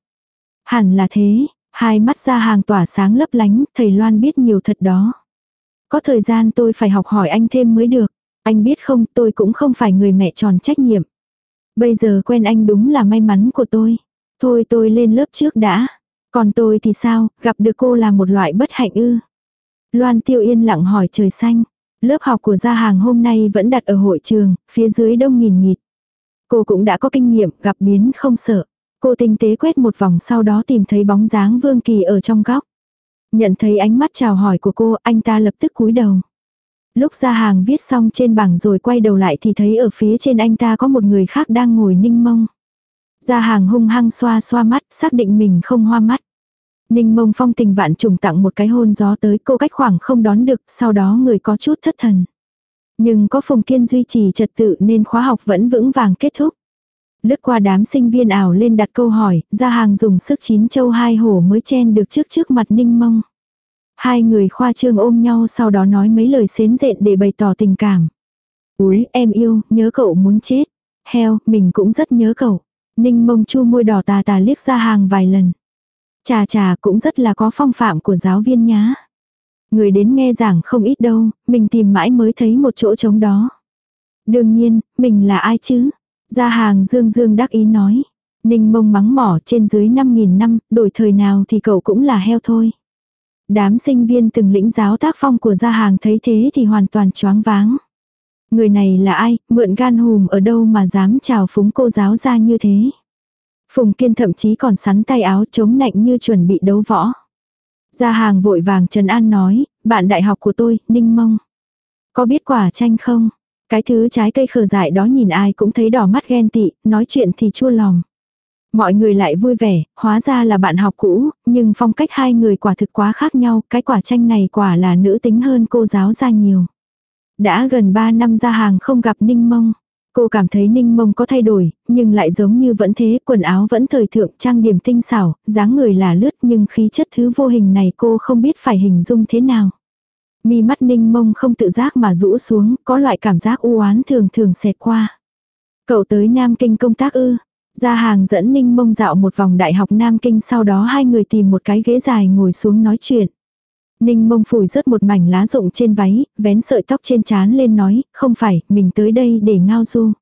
Hẳn là thế, hai mắt ra hàng tỏa sáng lấp lánh, thầy Loan biết nhiều thật đó. Có thời gian tôi phải học hỏi anh thêm mới được. Anh biết không, tôi cũng không phải người mẹ tròn trách nhiệm. Bây giờ quen anh đúng là may mắn của tôi. Thôi tôi lên lớp trước đã. Còn tôi thì sao, gặp được cô là một loại bất hạnh ư. Loan tiêu yên lặng hỏi trời xanh. Lớp học của gia hàng hôm nay vẫn đặt ở hội trường, phía dưới đông nghìn nghịt. Cô cũng đã có kinh nghiệm, gặp biến không sợ. Cô tinh tế quét một vòng sau đó tìm thấy bóng dáng Vương Kỳ ở trong góc. Nhận thấy ánh mắt chào hỏi của cô, anh ta lập tức cúi đầu. Lúc ra hàng viết xong trên bảng rồi quay đầu lại thì thấy ở phía trên anh ta có một người khác đang ngồi ninh mông. Ra hàng hung hăng xoa xoa mắt, xác định mình không hoa mắt. Ninh mông phong tình vạn trùng tặng một cái hôn gió tới cô cách khoảng không đón được, sau đó người có chút thất thần. Nhưng có Phùng Kiên duy trì trật tự nên khóa học vẫn vững vàng kết thúc. Lướt qua đám sinh viên ảo lên đặt câu hỏi, ra hàng dùng sức chín châu hai hổ mới chen được trước trước mặt ninh mông. Hai người khoa trương ôm nhau sau đó nói mấy lời xến dện để bày tỏ tình cảm. Úi, em yêu, nhớ cậu muốn chết. Heo, mình cũng rất nhớ cậu. Ninh mông chu môi đỏ tà tà liếc ra hàng vài lần. Chà chà cũng rất là có phong phạm của giáo viên nhá. Người đến nghe giảng không ít đâu, mình tìm mãi mới thấy một chỗ trống đó. Đương nhiên, mình là ai chứ? Gia hàng dương dương đắc ý nói. Ninh mông mắng mỏ trên dưới 5.000 năm, đổi thời nào thì cậu cũng là heo thôi. Đám sinh viên từng lĩnh giáo tác phong của gia hàng thấy thế thì hoàn toàn choáng váng. Người này là ai, mượn gan hùm ở đâu mà dám chào phúng cô giáo ra như thế. Phùng Kiên thậm chí còn sắn tay áo chống nạnh như chuẩn bị đấu võ. Gia hàng vội vàng Trần An nói, bạn đại học của tôi, Ninh Mông. Có biết quả chanh không? Cái thứ trái cây khờ dại đó nhìn ai cũng thấy đỏ mắt ghen tị, nói chuyện thì chua lòng. Mọi người lại vui vẻ, hóa ra là bạn học cũ, nhưng phong cách hai người quả thực quá khác nhau, cái quả chanh này quả là nữ tính hơn cô giáo ra nhiều. Đã gần 3 năm ra hàng không gặp Ninh Mông. Cô cảm thấy Ninh Mông có thay đổi, nhưng lại giống như vẫn thế, quần áo vẫn thời thượng, trang điểm tinh xảo, dáng người là lướt nhưng khí chất thứ vô hình này cô không biết phải hình dung thế nào. Mi mắt Ninh Mông không tự giác mà rũ xuống, có loại cảm giác u oán thường thường xẹt qua. Cậu tới Nam Kinh công tác ư, ra hàng dẫn Ninh Mông dạo một vòng đại học Nam Kinh sau đó hai người tìm một cái ghế dài ngồi xuống nói chuyện. Ninh mông phủi rớt một mảnh lá rụng trên váy, vén sợi tóc trên trán lên nói, không phải, mình tới đây để ngao du.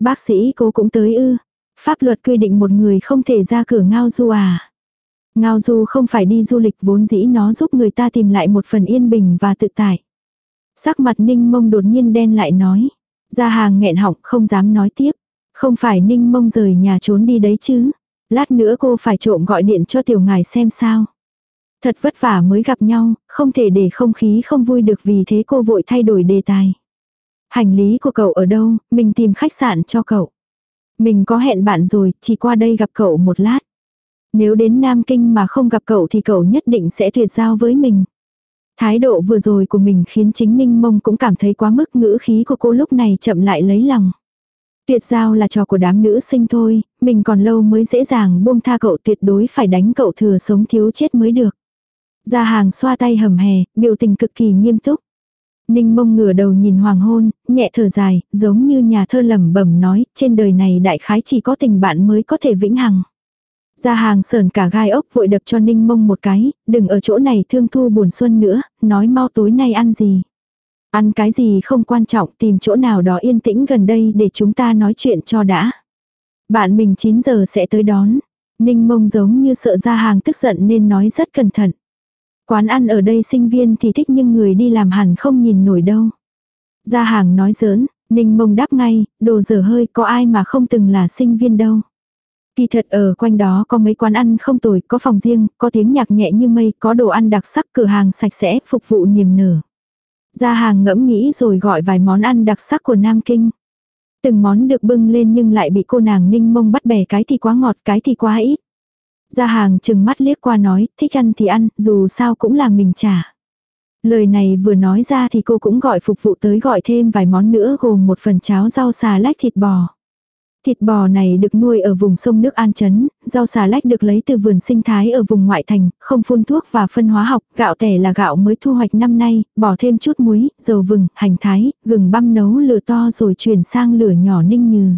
Bác sĩ cô cũng tới ư. Pháp luật quy định một người không thể ra cửa ngao du à. Ngao du không phải đi du lịch vốn dĩ nó giúp người ta tìm lại một phần yên bình và tự tại. Sắc mặt ninh mông đột nhiên đen lại nói. Ra hàng nghẹn họng không dám nói tiếp. Không phải ninh mông rời nhà trốn đi đấy chứ. Lát nữa cô phải trộm gọi điện cho tiểu ngài xem sao. Thật vất vả mới gặp nhau, không thể để không khí không vui được vì thế cô vội thay đổi đề tài. Hành lý của cậu ở đâu, mình tìm khách sạn cho cậu. Mình có hẹn bạn rồi, chỉ qua đây gặp cậu một lát. Nếu đến Nam Kinh mà không gặp cậu thì cậu nhất định sẽ tuyệt giao với mình. Thái độ vừa rồi của mình khiến chính Ninh Mông cũng cảm thấy quá mức ngữ khí của cô lúc này chậm lại lấy lòng. Tuyệt giao là trò của đám nữ sinh thôi, mình còn lâu mới dễ dàng buông tha cậu tuyệt đối phải đánh cậu thừa sống thiếu chết mới được. Gia hàng xoa tay hầm hè, biểu tình cực kỳ nghiêm túc. Ninh mông ngửa đầu nhìn hoàng hôn, nhẹ thở dài, giống như nhà thơ lẩm bẩm nói, trên đời này đại khái chỉ có tình bạn mới có thể vĩnh hằng. Gia hàng sờn cả gai ốc vội đập cho ninh mông một cái, đừng ở chỗ này thương thu buồn xuân nữa, nói mau tối nay ăn gì. Ăn cái gì không quan trọng tìm chỗ nào đó yên tĩnh gần đây để chúng ta nói chuyện cho đã. Bạn mình 9 giờ sẽ tới đón. Ninh mông giống như sợ gia hàng tức giận nên nói rất cẩn thận. Quán ăn ở đây sinh viên thì thích nhưng người đi làm hẳn không nhìn nổi đâu. Gia hàng nói giỡn, Ninh mông đáp ngay, đồ dở hơi có ai mà không từng là sinh viên đâu. Kỳ thật ở quanh đó có mấy quán ăn không tồi, có phòng riêng, có tiếng nhạc nhẹ như mây, có đồ ăn đặc sắc, cửa hàng sạch sẽ, phục vụ niềm nở. Gia hàng ngẫm nghĩ rồi gọi vài món ăn đặc sắc của Nam Kinh. Từng món được bưng lên nhưng lại bị cô nàng ninh mông bắt bẻ cái thì quá ngọt cái thì quá ít. Gia hàng chừng mắt liếc qua nói, thích ăn thì ăn, dù sao cũng là mình trả. Lời này vừa nói ra thì cô cũng gọi phục vụ tới gọi thêm vài món nữa gồm một phần cháo rau xà lách thịt bò. Thịt bò này được nuôi ở vùng sông nước An Chấn, rau xà lách được lấy từ vườn sinh thái ở vùng ngoại thành, không phun thuốc và phân hóa học, gạo tẻ là gạo mới thu hoạch năm nay, bỏ thêm chút muối, dầu vừng, hành thái, gừng băm nấu lửa to rồi chuyển sang lửa nhỏ ninh như.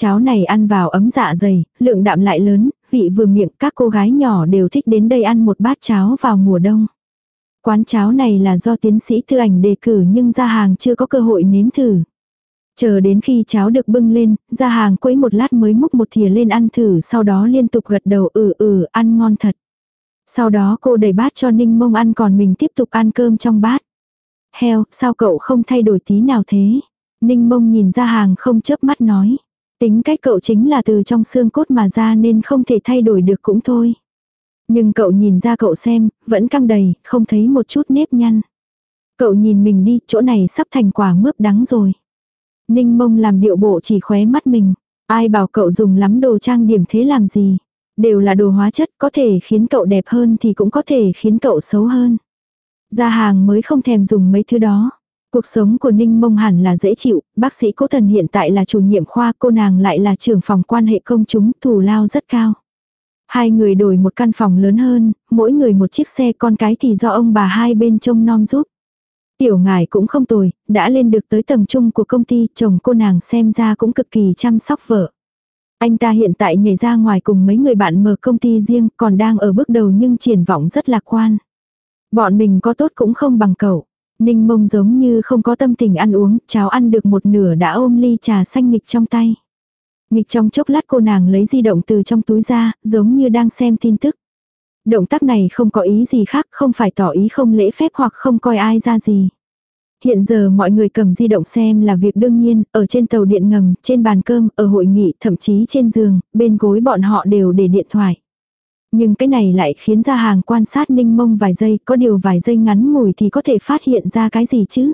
Cháo này ăn vào ấm dạ dày, lượng đạm lại lớn, vị vừa miệng các cô gái nhỏ đều thích đến đây ăn một bát cháo vào mùa đông. Quán cháo này là do tiến sĩ thư ảnh đề cử nhưng ra hàng chưa có cơ hội nếm thử. Chờ đến khi cháo được bưng lên, ra hàng quấy một lát mới múc một thìa lên ăn thử sau đó liên tục gật đầu ừ ừ ăn ngon thật. Sau đó cô đẩy bát cho Ninh Mông ăn còn mình tiếp tục ăn cơm trong bát. Heo, sao cậu không thay đổi tí nào thế? Ninh Mông nhìn ra hàng không chớp mắt nói. Tính cách cậu chính là từ trong xương cốt mà ra nên không thể thay đổi được cũng thôi. Nhưng cậu nhìn ra cậu xem, vẫn căng đầy, không thấy một chút nếp nhăn. Cậu nhìn mình đi, chỗ này sắp thành quả mướp đắng rồi. Ninh mông làm điệu bộ chỉ khóe mắt mình. Ai bảo cậu dùng lắm đồ trang điểm thế làm gì? Đều là đồ hóa chất có thể khiến cậu đẹp hơn thì cũng có thể khiến cậu xấu hơn. Ra hàng mới không thèm dùng mấy thứ đó. Cuộc sống của Ninh Mông hẳn là dễ chịu, bác sĩ Cố Thần hiện tại là chủ nhiệm khoa, cô nàng lại là trưởng phòng quan hệ công chúng, thù lao rất cao. Hai người đổi một căn phòng lớn hơn, mỗi người một chiếc xe con cái thì do ông bà hai bên trông nom giúp. Tiểu ngài cũng không tồi, đã lên được tới tầng trung của công ty, chồng cô nàng xem ra cũng cực kỳ chăm sóc vợ. Anh ta hiện tại nhảy ra ngoài cùng mấy người bạn mở công ty riêng, còn đang ở bước đầu nhưng triển vọng rất lạc quan. Bọn mình có tốt cũng không bằng cậu. Ninh mông giống như không có tâm tình ăn uống, cháo ăn được một nửa đã ôm ly trà xanh nghịch trong tay. Nghịch trong chốc lát cô nàng lấy di động từ trong túi ra, giống như đang xem tin tức. Động tác này không có ý gì khác, không phải tỏ ý không lễ phép hoặc không coi ai ra gì. Hiện giờ mọi người cầm di động xem là việc đương nhiên, ở trên tàu điện ngầm, trên bàn cơm, ở hội nghị, thậm chí trên giường, bên gối bọn họ đều để điện thoại. Nhưng cái này lại khiến ra hàng quan sát ninh mông vài giây, có điều vài giây ngắn ngủi thì có thể phát hiện ra cái gì chứ.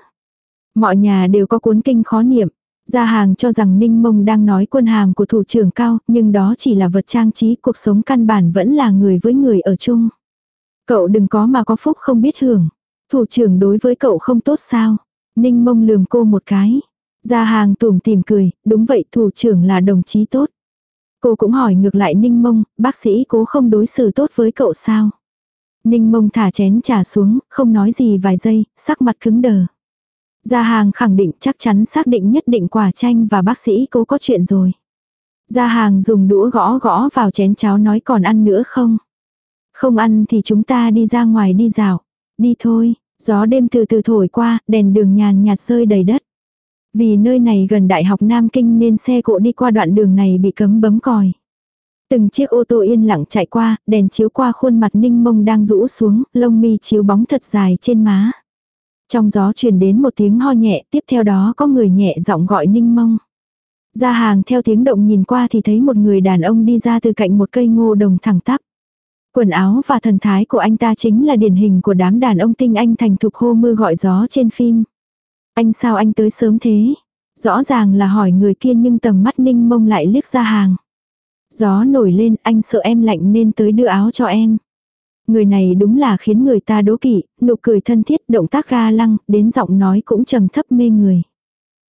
Mọi nhà đều có cuốn kinh khó niệm. Gia hàng cho rằng Ninh Mông đang nói quân hàm của thủ trưởng cao, nhưng đó chỉ là vật trang trí, cuộc sống căn bản vẫn là người với người ở chung. Cậu đừng có mà có phúc không biết hưởng. Thủ trưởng đối với cậu không tốt sao? Ninh Mông lườm cô một cái. Gia hàng tủm tìm cười, đúng vậy thủ trưởng là đồng chí tốt. Cô cũng hỏi ngược lại Ninh Mông, bác sĩ cố không đối xử tốt với cậu sao? Ninh Mông thả chén trà xuống, không nói gì vài giây, sắc mặt cứng đờ. Gia hàng khẳng định chắc chắn xác định nhất định quả chanh và bác sĩ cố có chuyện rồi. Gia hàng dùng đũa gõ gõ vào chén cháo nói còn ăn nữa không? Không ăn thì chúng ta đi ra ngoài đi dạo. Đi thôi, gió đêm từ từ thổi qua, đèn đường nhàn nhạt rơi đầy đất. Vì nơi này gần Đại học Nam Kinh nên xe cộ đi qua đoạn đường này bị cấm bấm còi. Từng chiếc ô tô yên lặng chạy qua, đèn chiếu qua khuôn mặt ninh mông đang rũ xuống, lông mi chiếu bóng thật dài trên má. Trong gió truyền đến một tiếng ho nhẹ, tiếp theo đó có người nhẹ giọng gọi ninh mông. Ra hàng theo tiếng động nhìn qua thì thấy một người đàn ông đi ra từ cạnh một cây ngô đồng thẳng tắp. Quần áo và thần thái của anh ta chính là điển hình của đám đàn ông tinh anh thành thục hô mưa gọi gió trên phim. Anh sao anh tới sớm thế? Rõ ràng là hỏi người kia nhưng tầm mắt ninh mông lại liếc ra hàng. Gió nổi lên anh sợ em lạnh nên tới đưa áo cho em. Người này đúng là khiến người ta đố kỵ, nụ cười thân thiết, động tác ga lăng, đến giọng nói cũng trầm thấp mê người.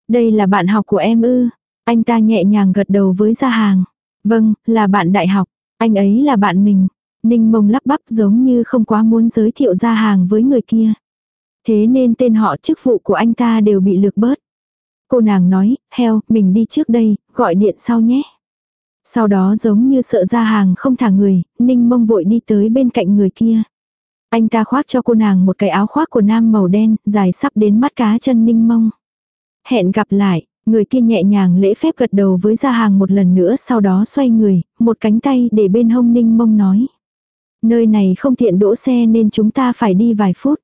Đây là bạn học của em ư. Anh ta nhẹ nhàng gật đầu với gia hàng. Vâng, là bạn đại học. Anh ấy là bạn mình. Ninh mông lắp bắp giống như không quá muốn giới thiệu gia hàng với người kia. Thế nên tên họ chức vụ của anh ta đều bị lược bớt. Cô nàng nói, heo, mình đi trước đây, gọi điện sau nhé. Sau đó giống như sợ ra hàng không thả người, ninh mông vội đi tới bên cạnh người kia. Anh ta khoác cho cô nàng một cái áo khoác của nam màu đen, dài sắp đến mắt cá chân ninh mông. Hẹn gặp lại, người kia nhẹ nhàng lễ phép gật đầu với ra hàng một lần nữa sau đó xoay người, một cánh tay để bên hông ninh mông nói. Nơi này không tiện đỗ xe nên chúng ta phải đi vài phút.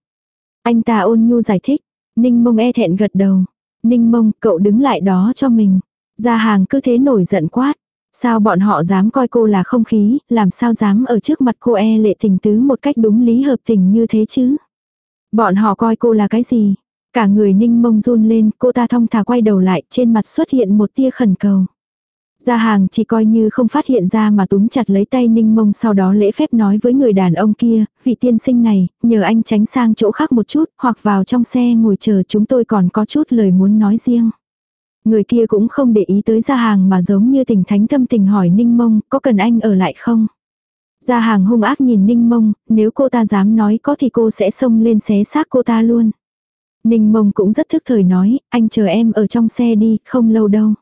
Anh ta ôn nhu giải thích, ninh mông e thẹn gật đầu. Ninh mông, cậu đứng lại đó cho mình. gia hàng cứ thế nổi giận quát. Sao bọn họ dám coi cô là không khí, làm sao dám ở trước mặt cô e lệ tình tứ một cách đúng lý hợp tình như thế chứ? Bọn họ coi cô là cái gì? Cả người ninh mông run lên, cô ta thong thả quay đầu lại, trên mặt xuất hiện một tia khẩn cầu. Gia hàng chỉ coi như không phát hiện ra mà túm chặt lấy tay ninh mông sau đó lễ phép nói với người đàn ông kia, vị tiên sinh này, nhờ anh tránh sang chỗ khác một chút, hoặc vào trong xe ngồi chờ chúng tôi còn có chút lời muốn nói riêng. Người kia cũng không để ý tới gia hàng mà giống như tình thánh tâm tình hỏi ninh mông, có cần anh ở lại không? Gia hàng hung ác nhìn ninh mông, nếu cô ta dám nói có thì cô sẽ xông lên xé xác cô ta luôn. Ninh mông cũng rất thức thời nói, anh chờ em ở trong xe đi, không lâu đâu.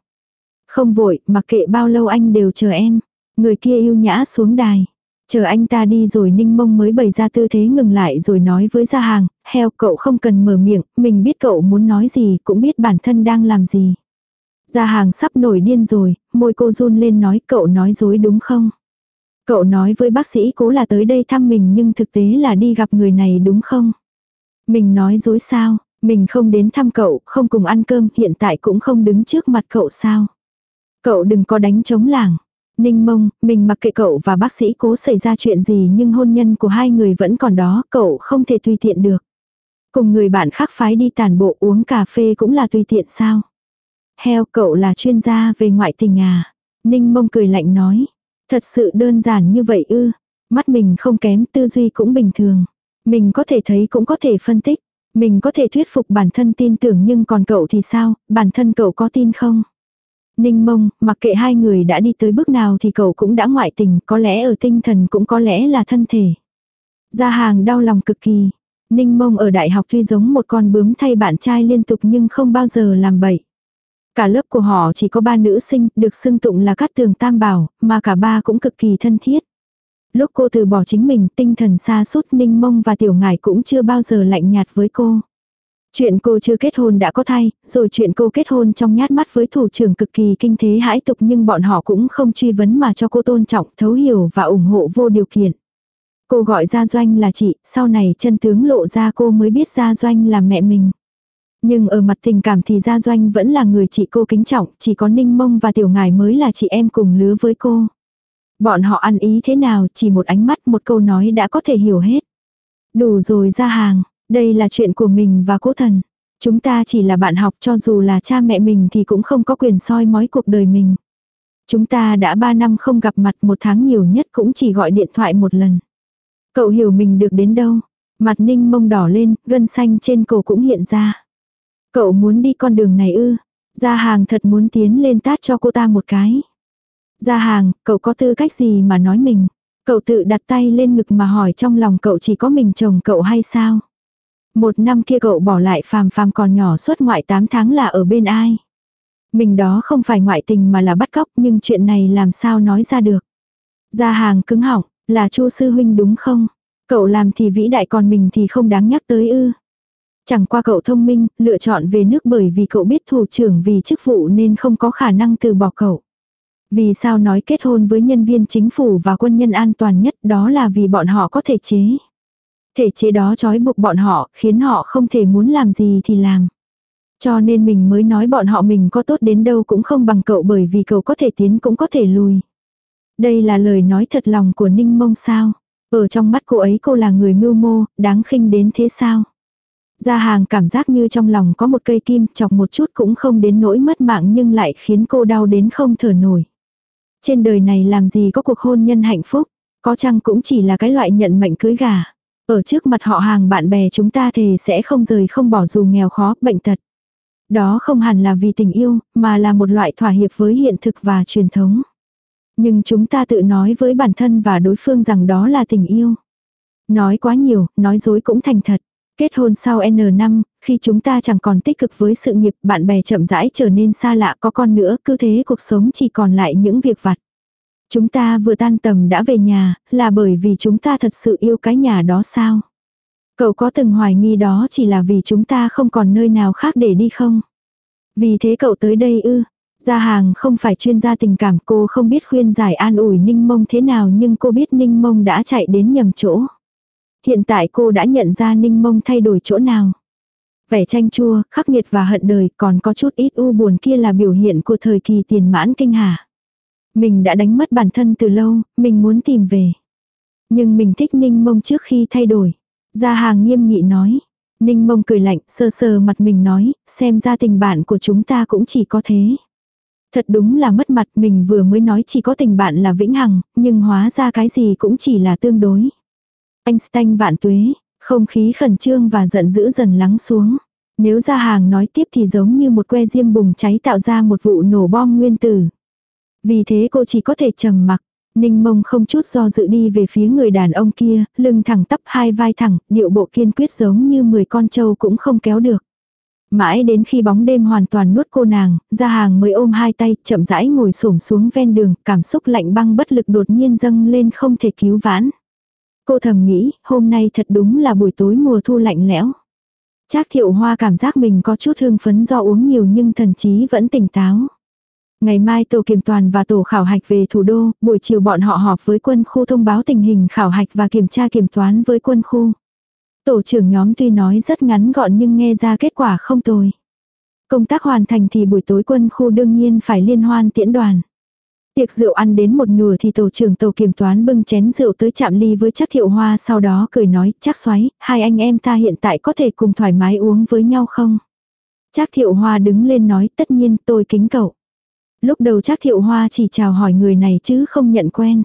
Không vội, mặc kệ bao lâu anh đều chờ em. Người kia yêu nhã xuống đài. Chờ anh ta đi rồi ninh mông mới bày ra tư thế ngừng lại rồi nói với gia hàng, heo cậu không cần mở miệng, mình biết cậu muốn nói gì, cũng biết bản thân đang làm gì. Gia hàng sắp nổi điên rồi, môi cô run lên nói cậu nói dối đúng không? Cậu nói với bác sĩ cố là tới đây thăm mình nhưng thực tế là đi gặp người này đúng không? Mình nói dối sao? Mình không đến thăm cậu, không cùng ăn cơm, hiện tại cũng không đứng trước mặt cậu sao? Cậu đừng có đánh chống làng. Ninh mông, mình mặc kệ cậu và bác sĩ cố xảy ra chuyện gì nhưng hôn nhân của hai người vẫn còn đó, cậu không thể tùy tiện được. Cùng người bạn khác phái đi tàn bộ uống cà phê cũng là tùy tiện sao. Heo cậu là chuyên gia về ngoại tình à. Ninh mông cười lạnh nói. Thật sự đơn giản như vậy ư. Mắt mình không kém tư duy cũng bình thường. Mình có thể thấy cũng có thể phân tích. Mình có thể thuyết phục bản thân tin tưởng nhưng còn cậu thì sao, bản thân cậu có tin không? Ninh mông, mặc kệ hai người đã đi tới bước nào thì cậu cũng đã ngoại tình, có lẽ ở tinh thần cũng có lẽ là thân thể. Gia hàng đau lòng cực kỳ. Ninh mông ở đại học tuy giống một con bướm thay bạn trai liên tục nhưng không bao giờ làm bậy. Cả lớp của họ chỉ có ba nữ sinh, được xưng tụng là cát tường tam bảo, mà cả ba cũng cực kỳ thân thiết. Lúc cô từ bỏ chính mình, tinh thần xa sút ninh mông và tiểu ngải cũng chưa bao giờ lạnh nhạt với cô. Chuyện cô chưa kết hôn đã có thai, rồi chuyện cô kết hôn trong nhát mắt với thủ trưởng cực kỳ kinh thế hãi tục nhưng bọn họ cũng không truy vấn mà cho cô tôn trọng, thấu hiểu và ủng hộ vô điều kiện. Cô gọi Gia Doanh là chị, sau này chân tướng lộ ra cô mới biết Gia Doanh là mẹ mình. Nhưng ở mặt tình cảm thì Gia Doanh vẫn là người chị cô kính trọng, chỉ có Ninh Mông và Tiểu ngài mới là chị em cùng lứa với cô. Bọn họ ăn ý thế nào chỉ một ánh mắt một câu nói đã có thể hiểu hết. Đủ rồi ra hàng, đây là chuyện của mình và cố thần. Chúng ta chỉ là bạn học cho dù là cha mẹ mình thì cũng không có quyền soi mói cuộc đời mình. Chúng ta đã 3 năm không gặp mặt một tháng nhiều nhất cũng chỉ gọi điện thoại một lần. Cậu hiểu mình được đến đâu. Mặt ninh mông đỏ lên, gân xanh trên cổ cũng hiện ra. Cậu muốn đi con đường này ư. Gia hàng thật muốn tiến lên tát cho cô ta một cái. Gia hàng, cậu có tư cách gì mà nói mình? Cậu tự đặt tay lên ngực mà hỏi trong lòng cậu chỉ có mình chồng cậu hay sao? Một năm kia cậu bỏ lại phàm phàm còn nhỏ suốt ngoại 8 tháng là ở bên ai? Mình đó không phải ngoại tình mà là bắt cóc nhưng chuyện này làm sao nói ra được? Gia hàng cứng họng, là chu sư huynh đúng không? Cậu làm thì vĩ đại còn mình thì không đáng nhắc tới ư. Chẳng qua cậu thông minh, lựa chọn về nước bởi vì cậu biết thủ trưởng vì chức vụ nên không có khả năng từ bỏ cậu. Vì sao nói kết hôn với nhân viên chính phủ và quân nhân an toàn nhất đó là vì bọn họ có thể chế. Thể chế đó trói buộc bọn họ, khiến họ không thể muốn làm gì thì làm. Cho nên mình mới nói bọn họ mình có tốt đến đâu cũng không bằng cậu bởi vì cậu có thể tiến cũng có thể lùi. Đây là lời nói thật lòng của Ninh Mông sao. Ở trong mắt cô ấy cô là người mưu mô, đáng khinh đến thế sao. Gia hàng cảm giác như trong lòng có một cây kim chọc một chút cũng không đến nỗi mất mạng nhưng lại khiến cô đau đến không thở nổi. Trên đời này làm gì có cuộc hôn nhân hạnh phúc, có chăng cũng chỉ là cái loại nhận mệnh cưới gà. Ở trước mặt họ hàng bạn bè chúng ta thề sẽ không rời không bỏ dù nghèo khó, bệnh tật. Đó không hẳn là vì tình yêu, mà là một loại thỏa hiệp với hiện thực và truyền thống. Nhưng chúng ta tự nói với bản thân và đối phương rằng đó là tình yêu. Nói quá nhiều, nói dối cũng thành thật. Kết hôn sau N năm, khi chúng ta chẳng còn tích cực với sự nghiệp, bạn bè chậm rãi trở nên xa lạ có con nữa, cứ thế cuộc sống chỉ còn lại những việc vặt. Chúng ta vừa tan tầm đã về nhà, là bởi vì chúng ta thật sự yêu cái nhà đó sao? Cậu có từng hoài nghi đó chỉ là vì chúng ta không còn nơi nào khác để đi không? Vì thế cậu tới đây ư? Gia hàng không phải chuyên gia tình cảm cô không biết khuyên giải an ủi ninh mông thế nào nhưng cô biết ninh mông đã chạy đến nhầm chỗ. Hiện tại cô đã nhận ra ninh mông thay đổi chỗ nào. Vẻ chanh chua, khắc nghiệt và hận đời còn có chút ít u buồn kia là biểu hiện của thời kỳ tiền mãn kinh hà. Mình đã đánh mất bản thân từ lâu, mình muốn tìm về. Nhưng mình thích ninh mông trước khi thay đổi. Gia hàng nghiêm nghị nói. Ninh mông cười lạnh, sơ sơ mặt mình nói, xem ra tình bạn của chúng ta cũng chỉ có thế. Thật đúng là mất mặt mình vừa mới nói chỉ có tình bạn là vĩnh hằng, nhưng hóa ra cái gì cũng chỉ là tương đối. Einstein vạn tuế, không khí khẩn trương và giận dữ dần lắng xuống. Nếu ra hàng nói tiếp thì giống như một que diêm bùng cháy tạo ra một vụ nổ bom nguyên tử. Vì thế cô chỉ có thể trầm mặc. Ninh mông không chút do dự đi về phía người đàn ông kia, lưng thẳng tắp hai vai thẳng, điệu bộ kiên quyết giống như 10 con trâu cũng không kéo được. Mãi đến khi bóng đêm hoàn toàn nuốt cô nàng, ra hàng mới ôm hai tay, chậm rãi ngồi xổm xuống ven đường, cảm xúc lạnh băng bất lực đột nhiên dâng lên không thể cứu vãn. Cô thầm nghĩ, hôm nay thật đúng là buổi tối mùa thu lạnh lẽo. Trác thiệu hoa cảm giác mình có chút hưng phấn do uống nhiều nhưng thần trí vẫn tỉnh táo. Ngày mai tổ kiểm toàn và tổ khảo hạch về thủ đô, buổi chiều bọn họ họp với quân khu thông báo tình hình khảo hạch và kiểm tra kiểm toán với quân khu. Tổ trưởng nhóm tuy nói rất ngắn gọn nhưng nghe ra kết quả không tồi. Công tác hoàn thành thì buổi tối quân khu đương nhiên phải liên hoan tiễn đoàn. Tiệc rượu ăn đến một nửa thì tổ trưởng tổ kiểm toán bưng chén rượu tới chạm ly với chắc thiệu hoa sau đó cười nói chắc xoáy, hai anh em ta hiện tại có thể cùng thoải mái uống với nhau không? Chắc thiệu hoa đứng lên nói tất nhiên tôi kính cậu. Lúc đầu chắc thiệu hoa chỉ chào hỏi người này chứ không nhận quen.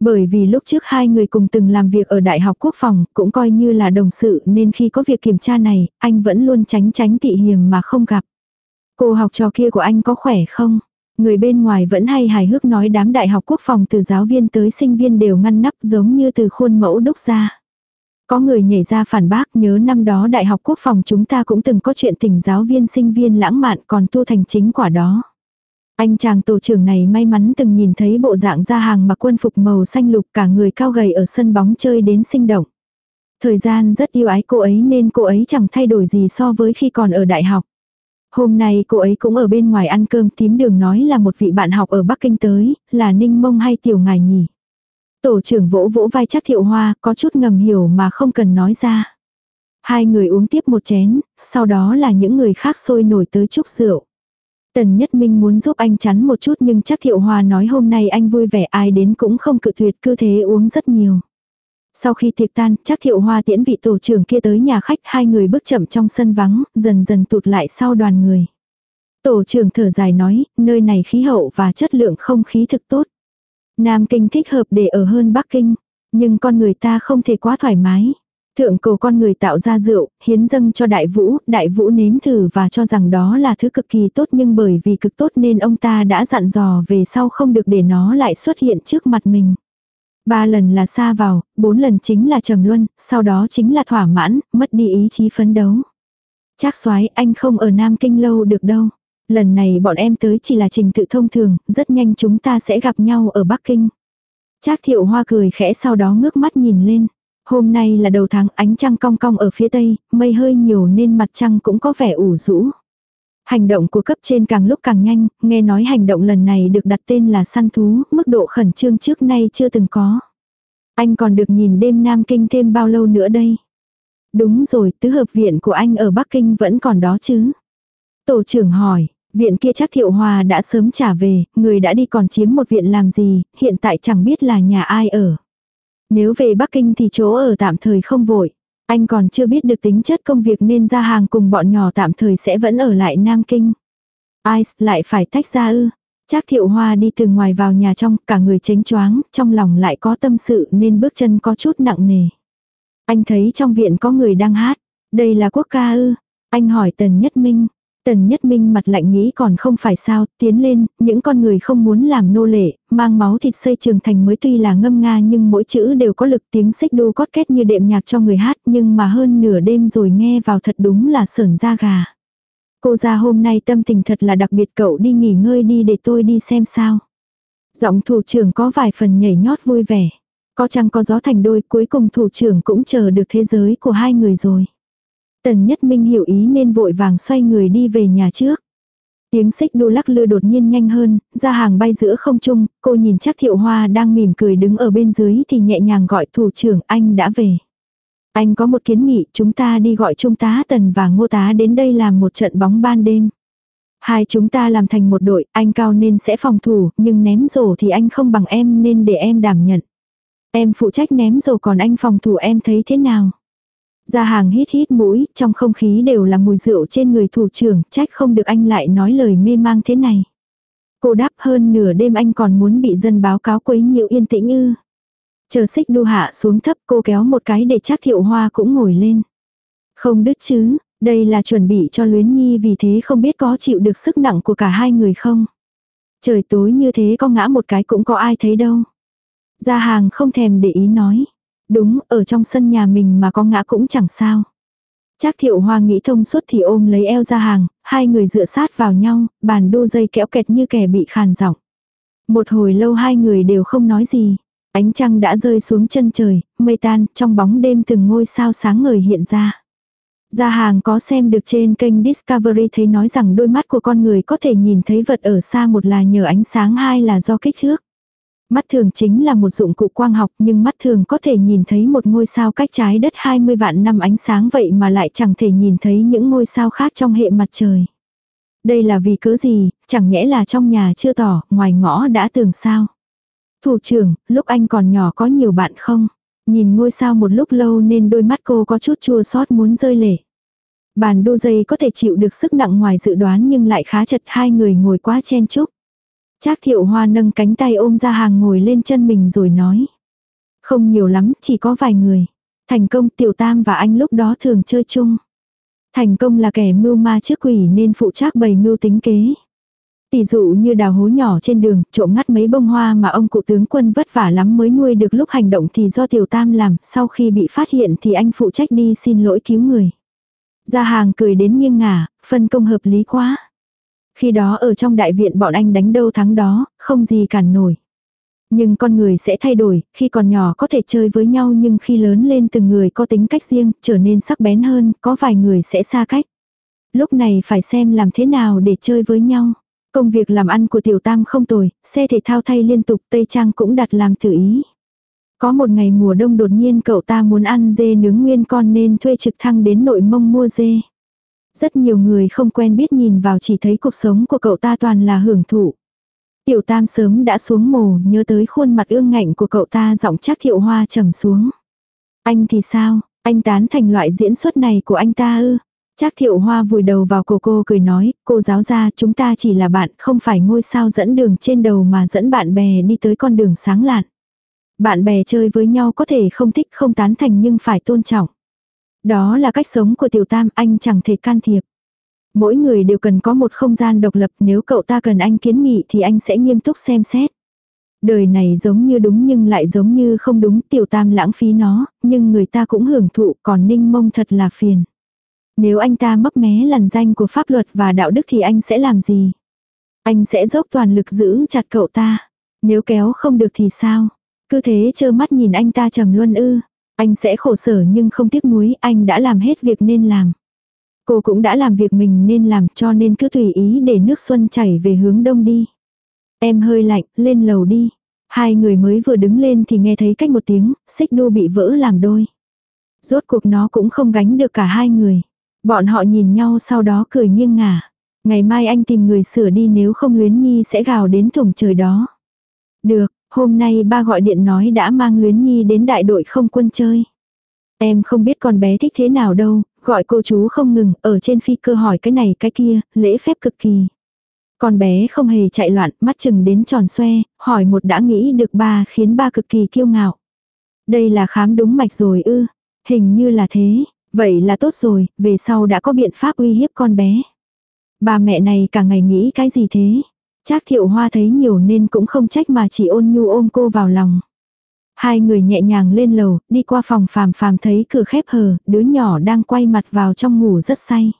Bởi vì lúc trước hai người cùng từng làm việc ở Đại học Quốc phòng, cũng coi như là đồng sự nên khi có việc kiểm tra này, anh vẫn luôn tránh tránh tị hiềm mà không gặp. Cô học trò kia của anh có khỏe không? Người bên ngoài vẫn hay hài hước nói đám đại học quốc phòng từ giáo viên tới sinh viên đều ngăn nắp giống như từ khuôn mẫu đúc ra. Có người nhảy ra phản bác nhớ năm đó đại học quốc phòng chúng ta cũng từng có chuyện tình giáo viên sinh viên lãng mạn còn tu thành chính quả đó. Anh chàng tổ trưởng này may mắn từng nhìn thấy bộ dạng ra hàng mặc quân phục màu xanh lục cả người cao gầy ở sân bóng chơi đến sinh động. Thời gian rất yêu ái cô ấy nên cô ấy chẳng thay đổi gì so với khi còn ở đại học. Hôm nay cô ấy cũng ở bên ngoài ăn cơm tím đường nói là một vị bạn học ở Bắc Kinh tới, là Ninh Mông hay Tiểu Ngài nhỉ. Tổ trưởng vỗ vỗ vai chắc thiệu hoa, có chút ngầm hiểu mà không cần nói ra. Hai người uống tiếp một chén, sau đó là những người khác sôi nổi tới chúc rượu. Tần Nhất Minh muốn giúp anh chắn một chút nhưng chắc Thiệu hòa nói hôm nay anh vui vẻ ai đến cũng không cự tuyệt cứ thế uống rất nhiều. Sau khi tiệc tan, chắc Thiệu Hoa tiễn vị tổ trưởng kia tới nhà khách hai người bước chậm trong sân vắng, dần dần tụt lại sau đoàn người. Tổ trưởng thở dài nói, nơi này khí hậu và chất lượng không khí thực tốt. Nam Kinh thích hợp để ở hơn Bắc Kinh, nhưng con người ta không thể quá thoải mái. Thượng cổ con người tạo ra rượu, hiến dâng cho đại vũ, đại vũ nếm thử và cho rằng đó là thứ cực kỳ tốt nhưng bởi vì cực tốt nên ông ta đã dặn dò về sau không được để nó lại xuất hiện trước mặt mình. Ba lần là xa vào, bốn lần chính là trầm luân, sau đó chính là thỏa mãn, mất đi ý chí phấn đấu. Chắc soái anh không ở Nam Kinh lâu được đâu. Lần này bọn em tới chỉ là trình tự thông thường, rất nhanh chúng ta sẽ gặp nhau ở Bắc Kinh. Trác thiệu hoa cười khẽ sau đó ngước mắt nhìn lên. Hôm nay là đầu tháng ánh trăng cong cong ở phía tây, mây hơi nhiều nên mặt trăng cũng có vẻ ủ rũ. Hành động của cấp trên càng lúc càng nhanh, nghe nói hành động lần này được đặt tên là săn thú, mức độ khẩn trương trước nay chưa từng có. Anh còn được nhìn đêm Nam Kinh thêm bao lâu nữa đây? Đúng rồi, tứ hợp viện của anh ở Bắc Kinh vẫn còn đó chứ? Tổ trưởng hỏi, viện kia chắc thiệu hòa đã sớm trả về, người đã đi còn chiếm một viện làm gì, hiện tại chẳng biết là nhà ai ở. Nếu về Bắc Kinh thì chỗ ở tạm thời không vội. Anh còn chưa biết được tính chất công việc nên ra hàng cùng bọn nhỏ tạm thời sẽ vẫn ở lại Nam Kinh. Ice lại phải tách ra ư. Trác thiệu hoa đi từ ngoài vào nhà trong, cả người chánh choáng, trong lòng lại có tâm sự nên bước chân có chút nặng nề. Anh thấy trong viện có người đang hát. Đây là quốc ca ư. Anh hỏi Tần Nhất Minh. Tần Nhất Minh mặt lạnh nghĩ còn không phải sao, tiến lên, những con người không muốn làm nô lệ, mang máu thịt xây trường thành mới tuy là ngâm nga nhưng mỗi chữ đều có lực tiếng xích đu cót két như đệm nhạc cho người hát nhưng mà hơn nửa đêm rồi nghe vào thật đúng là sởn da gà. Cô ra hôm nay tâm tình thật là đặc biệt cậu đi nghỉ ngơi đi để tôi đi xem sao. Giọng thủ trưởng có vài phần nhảy nhót vui vẻ. Có chăng có gió thành đôi cuối cùng thủ trưởng cũng chờ được thế giới của hai người rồi. Tần Nhất Minh hiểu ý nên vội vàng xoay người đi về nhà trước. Tiếng xích đu lắc lư đột nhiên nhanh hơn, ra hàng bay giữa không trung, cô nhìn chắc thiệu hoa đang mỉm cười đứng ở bên dưới thì nhẹ nhàng gọi thủ trưởng anh đã về. Anh có một kiến nghị chúng ta đi gọi trung tá tần và ngô tá đến đây làm một trận bóng ban đêm. Hai chúng ta làm thành một đội, anh cao nên sẽ phòng thủ, nhưng ném rổ thì anh không bằng em nên để em đảm nhận. Em phụ trách ném rổ còn anh phòng thủ em thấy thế nào? Gia hàng hít hít mũi, trong không khí đều là mùi rượu trên người thủ trưởng, trách không được anh lại nói lời mê mang thế này. Cô đáp hơn nửa đêm anh còn muốn bị dân báo cáo quấy nhiễu yên tĩnh ư. Chờ xích đu hạ xuống thấp cô kéo một cái để chắc thiệu hoa cũng ngồi lên. Không đứt chứ, đây là chuẩn bị cho luyến nhi vì thế không biết có chịu được sức nặng của cả hai người không. Trời tối như thế có ngã một cái cũng có ai thấy đâu. Gia hàng không thèm để ý nói. Đúng, ở trong sân nhà mình mà có ngã cũng chẳng sao. Chắc thiệu hoa nghĩ thông suốt thì ôm lấy eo ra hàng, hai người dựa sát vào nhau, bàn đu dây kéo kẹt như kẻ bị khàn giọng. Một hồi lâu hai người đều không nói gì. Ánh trăng đã rơi xuống chân trời, mây tan, trong bóng đêm từng ngôi sao sáng ngời hiện ra. Gia hàng có xem được trên kênh Discovery thấy nói rằng đôi mắt của con người có thể nhìn thấy vật ở xa một là nhờ ánh sáng hai là do kích thước. Mắt thường chính là một dụng cụ quang học nhưng mắt thường có thể nhìn thấy một ngôi sao cách trái đất 20 vạn năm ánh sáng vậy mà lại chẳng thể nhìn thấy những ngôi sao khác trong hệ mặt trời. Đây là vì cớ gì, chẳng nhẽ là trong nhà chưa tỏ, ngoài ngõ đã tường sao. Thủ trưởng, lúc anh còn nhỏ có nhiều bạn không? Nhìn ngôi sao một lúc lâu nên đôi mắt cô có chút chua xót muốn rơi lệ. Bàn đu dây có thể chịu được sức nặng ngoài dự đoán nhưng lại khá chật hai người ngồi quá chen chúc. Trác thiệu hoa nâng cánh tay ôm ra hàng ngồi lên chân mình rồi nói. Không nhiều lắm, chỉ có vài người. Thành công tiểu tam và anh lúc đó thường chơi chung. Thành công là kẻ mưu ma trước quỷ nên phụ trách bày mưu tính kế. Tỷ dụ như đào hố nhỏ trên đường, trộm ngắt mấy bông hoa mà ông cụ tướng quân vất vả lắm mới nuôi được lúc hành động thì do tiểu tam làm, sau khi bị phát hiện thì anh phụ trách đi xin lỗi cứu người. Gia hàng cười đến nghiêng ngả, phân công hợp lý quá. Khi đó ở trong đại viện bọn anh đánh đâu thắng đó, không gì cản nổi. Nhưng con người sẽ thay đổi, khi còn nhỏ có thể chơi với nhau nhưng khi lớn lên từng người có tính cách riêng, trở nên sắc bén hơn, có vài người sẽ xa cách. Lúc này phải xem làm thế nào để chơi với nhau. Công việc làm ăn của tiểu tam không tồi, xe thể thao thay liên tục Tây Trang cũng đặt làm tự ý. Có một ngày mùa đông đột nhiên cậu ta muốn ăn dê nướng nguyên con nên thuê trực thăng đến nội mông mua dê. Rất nhiều người không quen biết nhìn vào chỉ thấy cuộc sống của cậu ta toàn là hưởng thụ. Tiểu tam sớm đã xuống mồ nhớ tới khuôn mặt ương ngạnh của cậu ta giọng chắc thiệu hoa trầm xuống. Anh thì sao, anh tán thành loại diễn xuất này của anh ta ư? Trác thiệu hoa vùi đầu vào cổ cô cười nói, cô giáo gia chúng ta chỉ là bạn, không phải ngôi sao dẫn đường trên đầu mà dẫn bạn bè đi tới con đường sáng lạn. Bạn bè chơi với nhau có thể không thích không tán thành nhưng phải tôn trọng. Đó là cách sống của tiểu tam anh chẳng thể can thiệp. Mỗi người đều cần có một không gian độc lập nếu cậu ta cần anh kiến nghị thì anh sẽ nghiêm túc xem xét. Đời này giống như đúng nhưng lại giống như không đúng tiểu tam lãng phí nó, nhưng người ta cũng hưởng thụ còn ninh mông thật là phiền. Nếu anh ta mấp mé lằn danh của pháp luật và đạo đức thì anh sẽ làm gì? Anh sẽ dốc toàn lực giữ chặt cậu ta. Nếu kéo không được thì sao? Cứ thế trơ mắt nhìn anh ta trầm luân ư. Anh sẽ khổ sở nhưng không tiếc nuối, anh đã làm hết việc nên làm. Cô cũng đã làm việc mình nên làm cho nên cứ tùy ý để nước xuân chảy về hướng đông đi. Em hơi lạnh, lên lầu đi. Hai người mới vừa đứng lên thì nghe thấy cách một tiếng, xích đu bị vỡ làm đôi. Rốt cuộc nó cũng không gánh được cả hai người. Bọn họ nhìn nhau sau đó cười nghiêng ngả. Ngày mai anh tìm người sửa đi nếu không luyến nhi sẽ gào đến thủng trời đó. Được, hôm nay ba gọi điện nói đã mang luyến nhi đến đại đội không quân chơi. Em không biết con bé thích thế nào đâu, gọi cô chú không ngừng, ở trên phi cơ hỏi cái này cái kia, lễ phép cực kỳ. Con bé không hề chạy loạn, mắt chừng đến tròn xoe, hỏi một đã nghĩ được ba khiến ba cực kỳ kiêu ngạo. Đây là khám đúng mạch rồi ư, hình như là thế, vậy là tốt rồi, về sau đã có biện pháp uy hiếp con bé. Bà mẹ này cả ngày nghĩ cái gì thế? Trác thiệu hoa thấy nhiều nên cũng không trách mà chỉ ôn nhu ôm cô vào lòng. Hai người nhẹ nhàng lên lầu, đi qua phòng phàm phàm thấy cửa khép hờ, đứa nhỏ đang quay mặt vào trong ngủ rất say.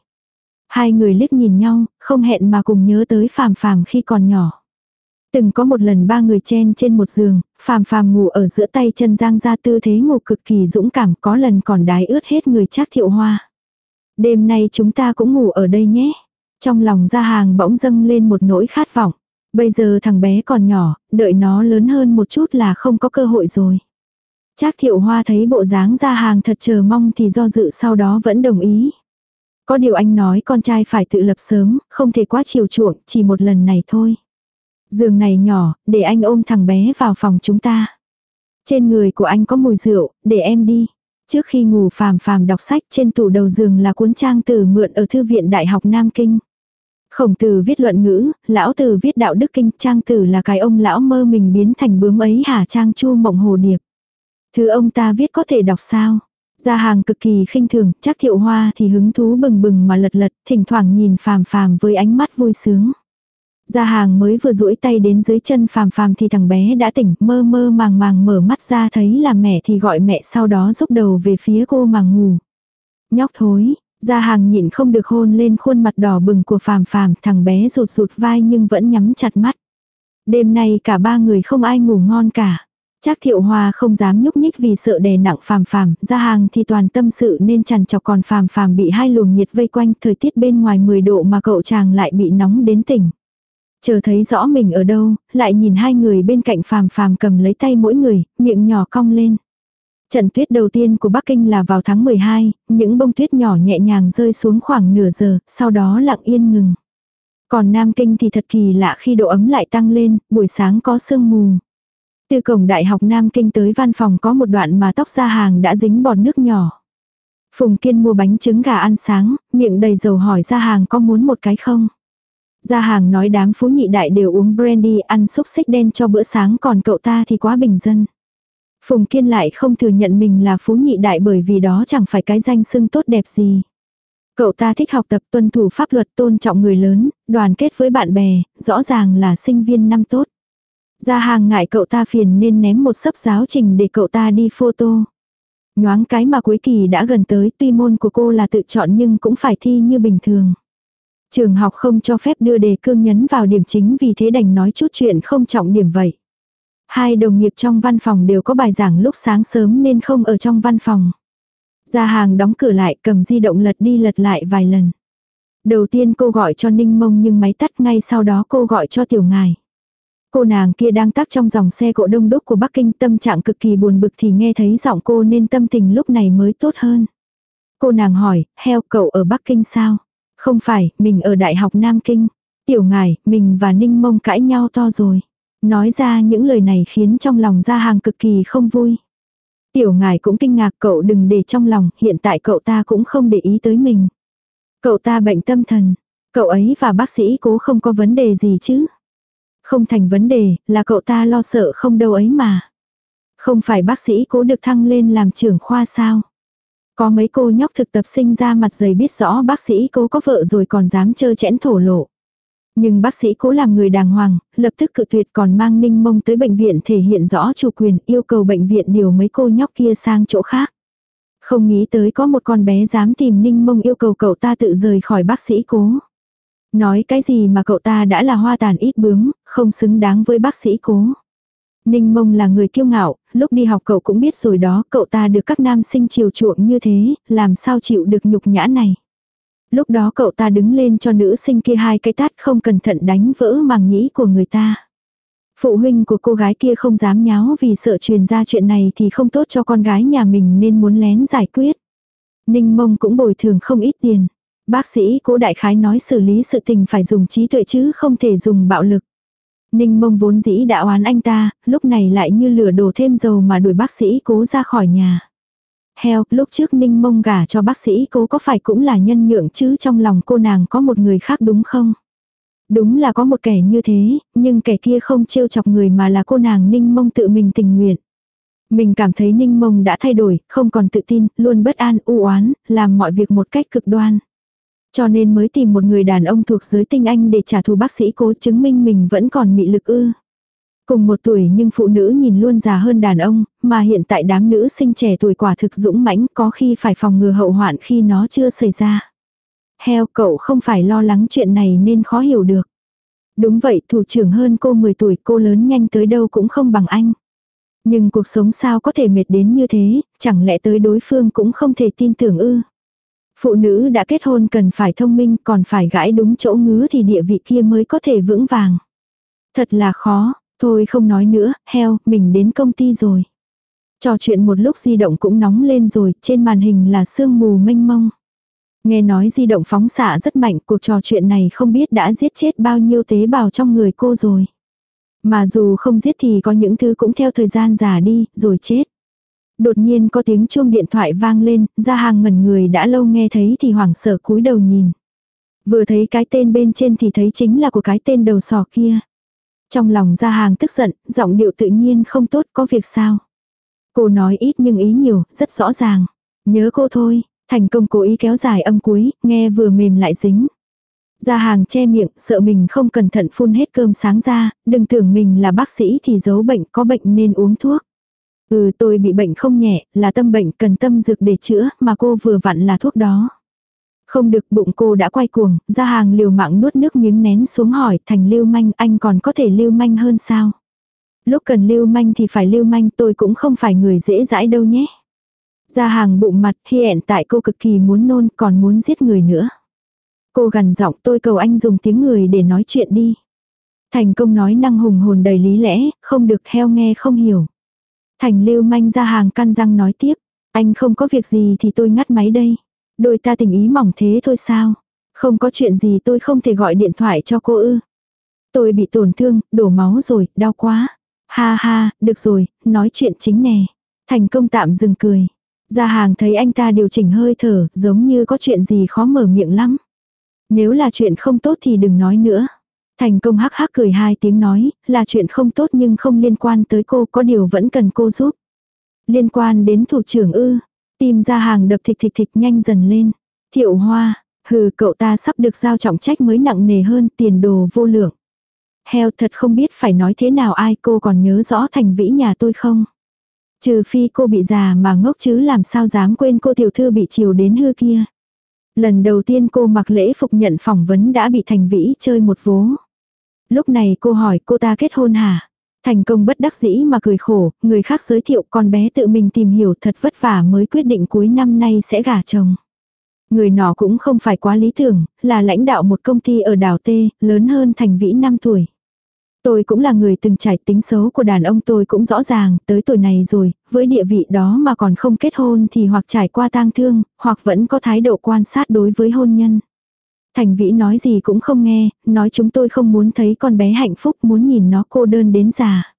Hai người liếc nhìn nhau, không hẹn mà cùng nhớ tới phàm phàm khi còn nhỏ. Từng có một lần ba người chen trên một giường, phàm phàm ngủ ở giữa tay chân giang ra tư thế ngủ cực kỳ dũng cảm có lần còn đái ướt hết người Trác thiệu hoa. Đêm nay chúng ta cũng ngủ ở đây nhé. Trong lòng ra hàng bỗng dâng lên một nỗi khát vọng. Bây giờ thằng bé còn nhỏ, đợi nó lớn hơn một chút là không có cơ hội rồi. Trác thiệu hoa thấy bộ dáng ra hàng thật chờ mong thì do dự sau đó vẫn đồng ý. Có điều anh nói con trai phải tự lập sớm, không thể quá chiều chuộng, chỉ một lần này thôi. Giường này nhỏ, để anh ôm thằng bé vào phòng chúng ta. Trên người của anh có mùi rượu, để em đi. Trước khi ngủ phàm phàm đọc sách trên tủ đầu giường là cuốn trang từ mượn ở Thư viện Đại học Nam Kinh. Khổng tử viết luận ngữ, lão tử viết đạo đức kinh, trang tử là cái ông lão mơ mình biến thành bướm ấy hả trang chu mộng hồ điệp. Thứ ông ta viết có thể đọc sao? Gia hàng cực kỳ khinh thường, chắc thiệu hoa thì hứng thú bừng bừng mà lật lật, thỉnh thoảng nhìn phàm phàm với ánh mắt vui sướng. Gia hàng mới vừa duỗi tay đến dưới chân phàm phàm thì thằng bé đã tỉnh, mơ mơ màng màng mở mắt ra thấy là mẹ thì gọi mẹ sau đó giúp đầu về phía cô mà ngủ. Nhóc thối, Gia hàng nhịn không được hôn lên khuôn mặt đỏ bừng của phàm phàm, thằng bé rụt rụt vai nhưng vẫn nhắm chặt mắt. Đêm nay cả ba người không ai ngủ ngon cả. Chắc thiệu hòa không dám nhúc nhích vì sợ đè nặng phàm phàm, ra hàng thì toàn tâm sự nên chằn chọc còn phàm phàm bị hai luồng nhiệt vây quanh thời tiết bên ngoài 10 độ mà cậu chàng lại bị nóng đến tỉnh. Chờ thấy rõ mình ở đâu, lại nhìn hai người bên cạnh phàm phàm cầm lấy tay mỗi người, miệng nhỏ cong lên. Trận tuyết đầu tiên của Bắc Kinh là vào tháng 12, những bông tuyết nhỏ nhẹ nhàng rơi xuống khoảng nửa giờ, sau đó lặng yên ngừng. Còn Nam Kinh thì thật kỳ lạ khi độ ấm lại tăng lên, buổi sáng có sương mù. Từ cổng đại học Nam Kinh tới văn phòng có một đoạn mà tóc ra hàng đã dính bọt nước nhỏ. Phùng Kiên mua bánh trứng gà ăn sáng, miệng đầy dầu hỏi ra hàng có muốn một cái không. Gia hàng nói đám phú nhị đại đều uống brandy ăn xúc xích đen cho bữa sáng còn cậu ta thì quá bình dân. Phùng Kiên lại không thừa nhận mình là phú nhị đại bởi vì đó chẳng phải cái danh xưng tốt đẹp gì. Cậu ta thích học tập tuân thủ pháp luật tôn trọng người lớn, đoàn kết với bạn bè, rõ ràng là sinh viên năm tốt. Gia hàng ngại cậu ta phiền nên ném một sấp giáo trình để cậu ta đi photo. Nhoáng cái mà cuối kỳ đã gần tới tuy môn của cô là tự chọn nhưng cũng phải thi như bình thường. Trường học không cho phép đưa đề cương nhấn vào điểm chính vì thế đành nói chút chuyện không trọng điểm vậy. Hai đồng nghiệp trong văn phòng đều có bài giảng lúc sáng sớm nên không ở trong văn phòng. Ra hàng đóng cửa lại cầm di động lật đi lật lại vài lần. Đầu tiên cô gọi cho Ninh Mông nhưng máy tắt ngay sau đó cô gọi cho Tiểu Ngài. Cô nàng kia đang tắc trong dòng xe cộ đông đúc của Bắc Kinh tâm trạng cực kỳ buồn bực thì nghe thấy giọng cô nên tâm tình lúc này mới tốt hơn. Cô nàng hỏi, heo cậu ở Bắc Kinh sao? Không phải, mình ở Đại học Nam Kinh. Tiểu ngài, mình và Ninh Mông cãi nhau to rồi. Nói ra những lời này khiến trong lòng gia hàng cực kỳ không vui. Tiểu ngài cũng kinh ngạc cậu đừng để trong lòng, hiện tại cậu ta cũng không để ý tới mình. Cậu ta bệnh tâm thần, cậu ấy và bác sĩ cố không có vấn đề gì chứ. Không thành vấn đề, là cậu ta lo sợ không đâu ấy mà. Không phải bác sĩ cố được thăng lên làm trưởng khoa sao. Có mấy cô nhóc thực tập sinh ra mặt dày biết rõ bác sĩ cố có vợ rồi còn dám chơ chẽn thổ lộ. Nhưng bác sĩ cố làm người đàng hoàng, lập tức cự tuyệt còn mang ninh mông tới bệnh viện thể hiện rõ chủ quyền yêu cầu bệnh viện điều mấy cô nhóc kia sang chỗ khác. Không nghĩ tới có một con bé dám tìm ninh mông yêu cầu cậu ta tự rời khỏi bác sĩ cố. Nói cái gì mà cậu ta đã là hoa tàn ít bướm, không xứng đáng với bác sĩ cố. Ninh mông là người kiêu ngạo, lúc đi học cậu cũng biết rồi đó, cậu ta được các nam sinh chiều chuộng như thế, làm sao chịu được nhục nhã này. Lúc đó cậu ta đứng lên cho nữ sinh kia hai cái tát không cẩn thận đánh vỡ màng nhĩ của người ta. Phụ huynh của cô gái kia không dám nháo vì sợ truyền ra chuyện này thì không tốt cho con gái nhà mình nên muốn lén giải quyết. Ninh mông cũng bồi thường không ít tiền. Bác sĩ cố đại khái nói xử lý sự tình phải dùng trí tuệ chứ không thể dùng bạo lực. Ninh mông vốn dĩ đã oán anh ta, lúc này lại như lửa đổ thêm dầu mà đuổi bác sĩ cố ra khỏi nhà. Heo, lúc trước ninh mông gả cho bác sĩ cố có phải cũng là nhân nhượng chứ trong lòng cô nàng có một người khác đúng không? Đúng là có một kẻ như thế, nhưng kẻ kia không trêu chọc người mà là cô nàng ninh mông tự mình tình nguyện. Mình cảm thấy ninh mông đã thay đổi, không còn tự tin, luôn bất an, u oán làm mọi việc một cách cực đoan. Cho nên mới tìm một người đàn ông thuộc giới tinh anh để trả thù bác sĩ cố chứng minh mình vẫn còn mị lực ư. Cùng một tuổi nhưng phụ nữ nhìn luôn già hơn đàn ông, mà hiện tại đám nữ sinh trẻ tuổi quả thực dũng mãnh có khi phải phòng ngừa hậu hoạn khi nó chưa xảy ra. Heo cậu không phải lo lắng chuyện này nên khó hiểu được. Đúng vậy, thủ trưởng hơn cô 10 tuổi cô lớn nhanh tới đâu cũng không bằng anh. Nhưng cuộc sống sao có thể mệt đến như thế, chẳng lẽ tới đối phương cũng không thể tin tưởng ư. Phụ nữ đã kết hôn cần phải thông minh còn phải gãi đúng chỗ ngứa thì địa vị kia mới có thể vững vàng. Thật là khó, thôi không nói nữa, heo, mình đến công ty rồi. Trò chuyện một lúc di động cũng nóng lên rồi, trên màn hình là sương mù mênh mông. Nghe nói di động phóng xạ rất mạnh, cuộc trò chuyện này không biết đã giết chết bao nhiêu tế bào trong người cô rồi. Mà dù không giết thì có những thứ cũng theo thời gian già đi, rồi chết. Đột nhiên có tiếng chuông điện thoại vang lên, ra hàng ngẩn người đã lâu nghe thấy thì hoảng sợ cúi đầu nhìn. Vừa thấy cái tên bên trên thì thấy chính là của cái tên đầu sò kia. Trong lòng ra hàng tức giận, giọng điệu tự nhiên không tốt có việc sao. Cô nói ít nhưng ý nhiều, rất rõ ràng. Nhớ cô thôi, thành công cố ý kéo dài âm cuối, nghe vừa mềm lại dính. Ra hàng che miệng, sợ mình không cẩn thận phun hết cơm sáng ra, đừng tưởng mình là bác sĩ thì giấu bệnh có bệnh nên uống thuốc. Ừ tôi bị bệnh không nhẹ, là tâm bệnh cần tâm dược để chữa, mà cô vừa vặn là thuốc đó. Không được bụng cô đã quay cuồng, ra hàng liều mạng nuốt nước miếng nén xuống hỏi thành lưu manh anh còn có thể lưu manh hơn sao? Lúc cần lưu manh thì phải lưu manh tôi cũng không phải người dễ dãi đâu nhé. Ra hàng bụng mặt hiện tại cô cực kỳ muốn nôn còn muốn giết người nữa. Cô gần giọng tôi cầu anh dùng tiếng người để nói chuyện đi. Thành công nói năng hùng hồn đầy lý lẽ, không được heo nghe không hiểu. Thành lưu manh ra hàng căn răng nói tiếp. Anh không có việc gì thì tôi ngắt máy đây. Đôi ta tình ý mỏng thế thôi sao. Không có chuyện gì tôi không thể gọi điện thoại cho cô ư. Tôi bị tổn thương, đổ máu rồi, đau quá. Ha ha, được rồi, nói chuyện chính nè. Thành công tạm dừng cười. Ra hàng thấy anh ta điều chỉnh hơi thở, giống như có chuyện gì khó mở miệng lắm. Nếu là chuyện không tốt thì đừng nói nữa. Thành công hắc hắc cười hai tiếng nói, là chuyện không tốt nhưng không liên quan tới cô, có điều vẫn cần cô giúp. Liên quan đến thủ trưởng ư, tìm ra hàng đập thịt thịt thịt nhanh dần lên. Thiệu hoa, hừ cậu ta sắp được giao trọng trách mới nặng nề hơn tiền đồ vô lượng. Heo thật không biết phải nói thế nào ai cô còn nhớ rõ thành vĩ nhà tôi không? Trừ phi cô bị già mà ngốc chứ làm sao dám quên cô tiểu thư bị chiều đến hư kia. Lần đầu tiên cô mặc lễ phục nhận phỏng vấn đã bị thành vĩ chơi một vố. Lúc này cô hỏi cô ta kết hôn hả? Thành công bất đắc dĩ mà cười khổ, người khác giới thiệu con bé tự mình tìm hiểu thật vất vả mới quyết định cuối năm nay sẽ gả chồng. Người nọ cũng không phải quá lý tưởng, là lãnh đạo một công ty ở đảo Tê, lớn hơn thành vĩ 5 tuổi. Tôi cũng là người từng trải tính xấu của đàn ông tôi cũng rõ ràng, tới tuổi này rồi, với địa vị đó mà còn không kết hôn thì hoặc trải qua tang thương, hoặc vẫn có thái độ quan sát đối với hôn nhân. Thành vĩ nói gì cũng không nghe, nói chúng tôi không muốn thấy con bé hạnh phúc muốn nhìn nó cô đơn đến già.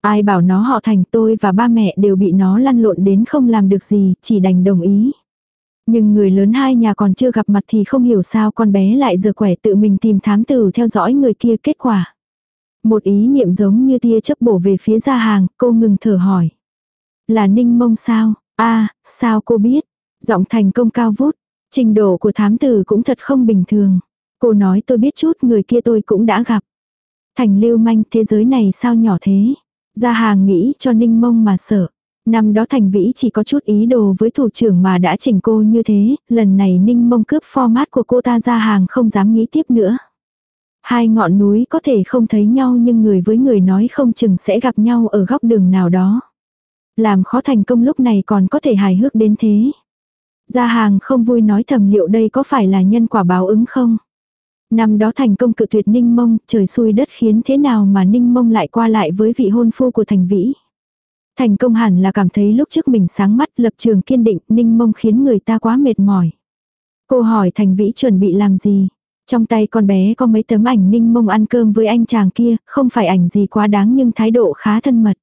Ai bảo nó họ thành tôi và ba mẹ đều bị nó lăn lộn đến không làm được gì, chỉ đành đồng ý. Nhưng người lớn hai nhà còn chưa gặp mặt thì không hiểu sao con bé lại giờ khỏe tự mình tìm thám tử theo dõi người kia kết quả. Một ý niệm giống như tia chớp bổ về phía ra hàng, cô ngừng thở hỏi. Là ninh mông sao? a sao cô biết? Giọng thành công cao vút. Trình độ của thám tử cũng thật không bình thường. Cô nói tôi biết chút người kia tôi cũng đã gặp. Thành lưu manh thế giới này sao nhỏ thế? Ra hàng nghĩ cho ninh mông mà sợ. Năm đó Thành Vĩ chỉ có chút ý đồ với thủ trưởng mà đã chỉnh cô như thế, lần này ninh mông cướp format của cô ta ra hàng không dám nghĩ tiếp nữa. Hai ngọn núi có thể không thấy nhau nhưng người với người nói không chừng sẽ gặp nhau ở góc đường nào đó. Làm khó thành công lúc này còn có thể hài hước đến thế. Gia hàng không vui nói thầm liệu đây có phải là nhân quả báo ứng không? Năm đó thành công cự tuyệt ninh mông, trời xui đất khiến thế nào mà ninh mông lại qua lại với vị hôn phu của thành vĩ. Thành công hẳn là cảm thấy lúc trước mình sáng mắt lập trường kiên định ninh mông khiến người ta quá mệt mỏi. Cô hỏi thành vĩ chuẩn bị làm gì? Trong tay con bé có mấy tấm ảnh ninh mông ăn cơm với anh chàng kia, không phải ảnh gì quá đáng nhưng thái độ khá thân mật.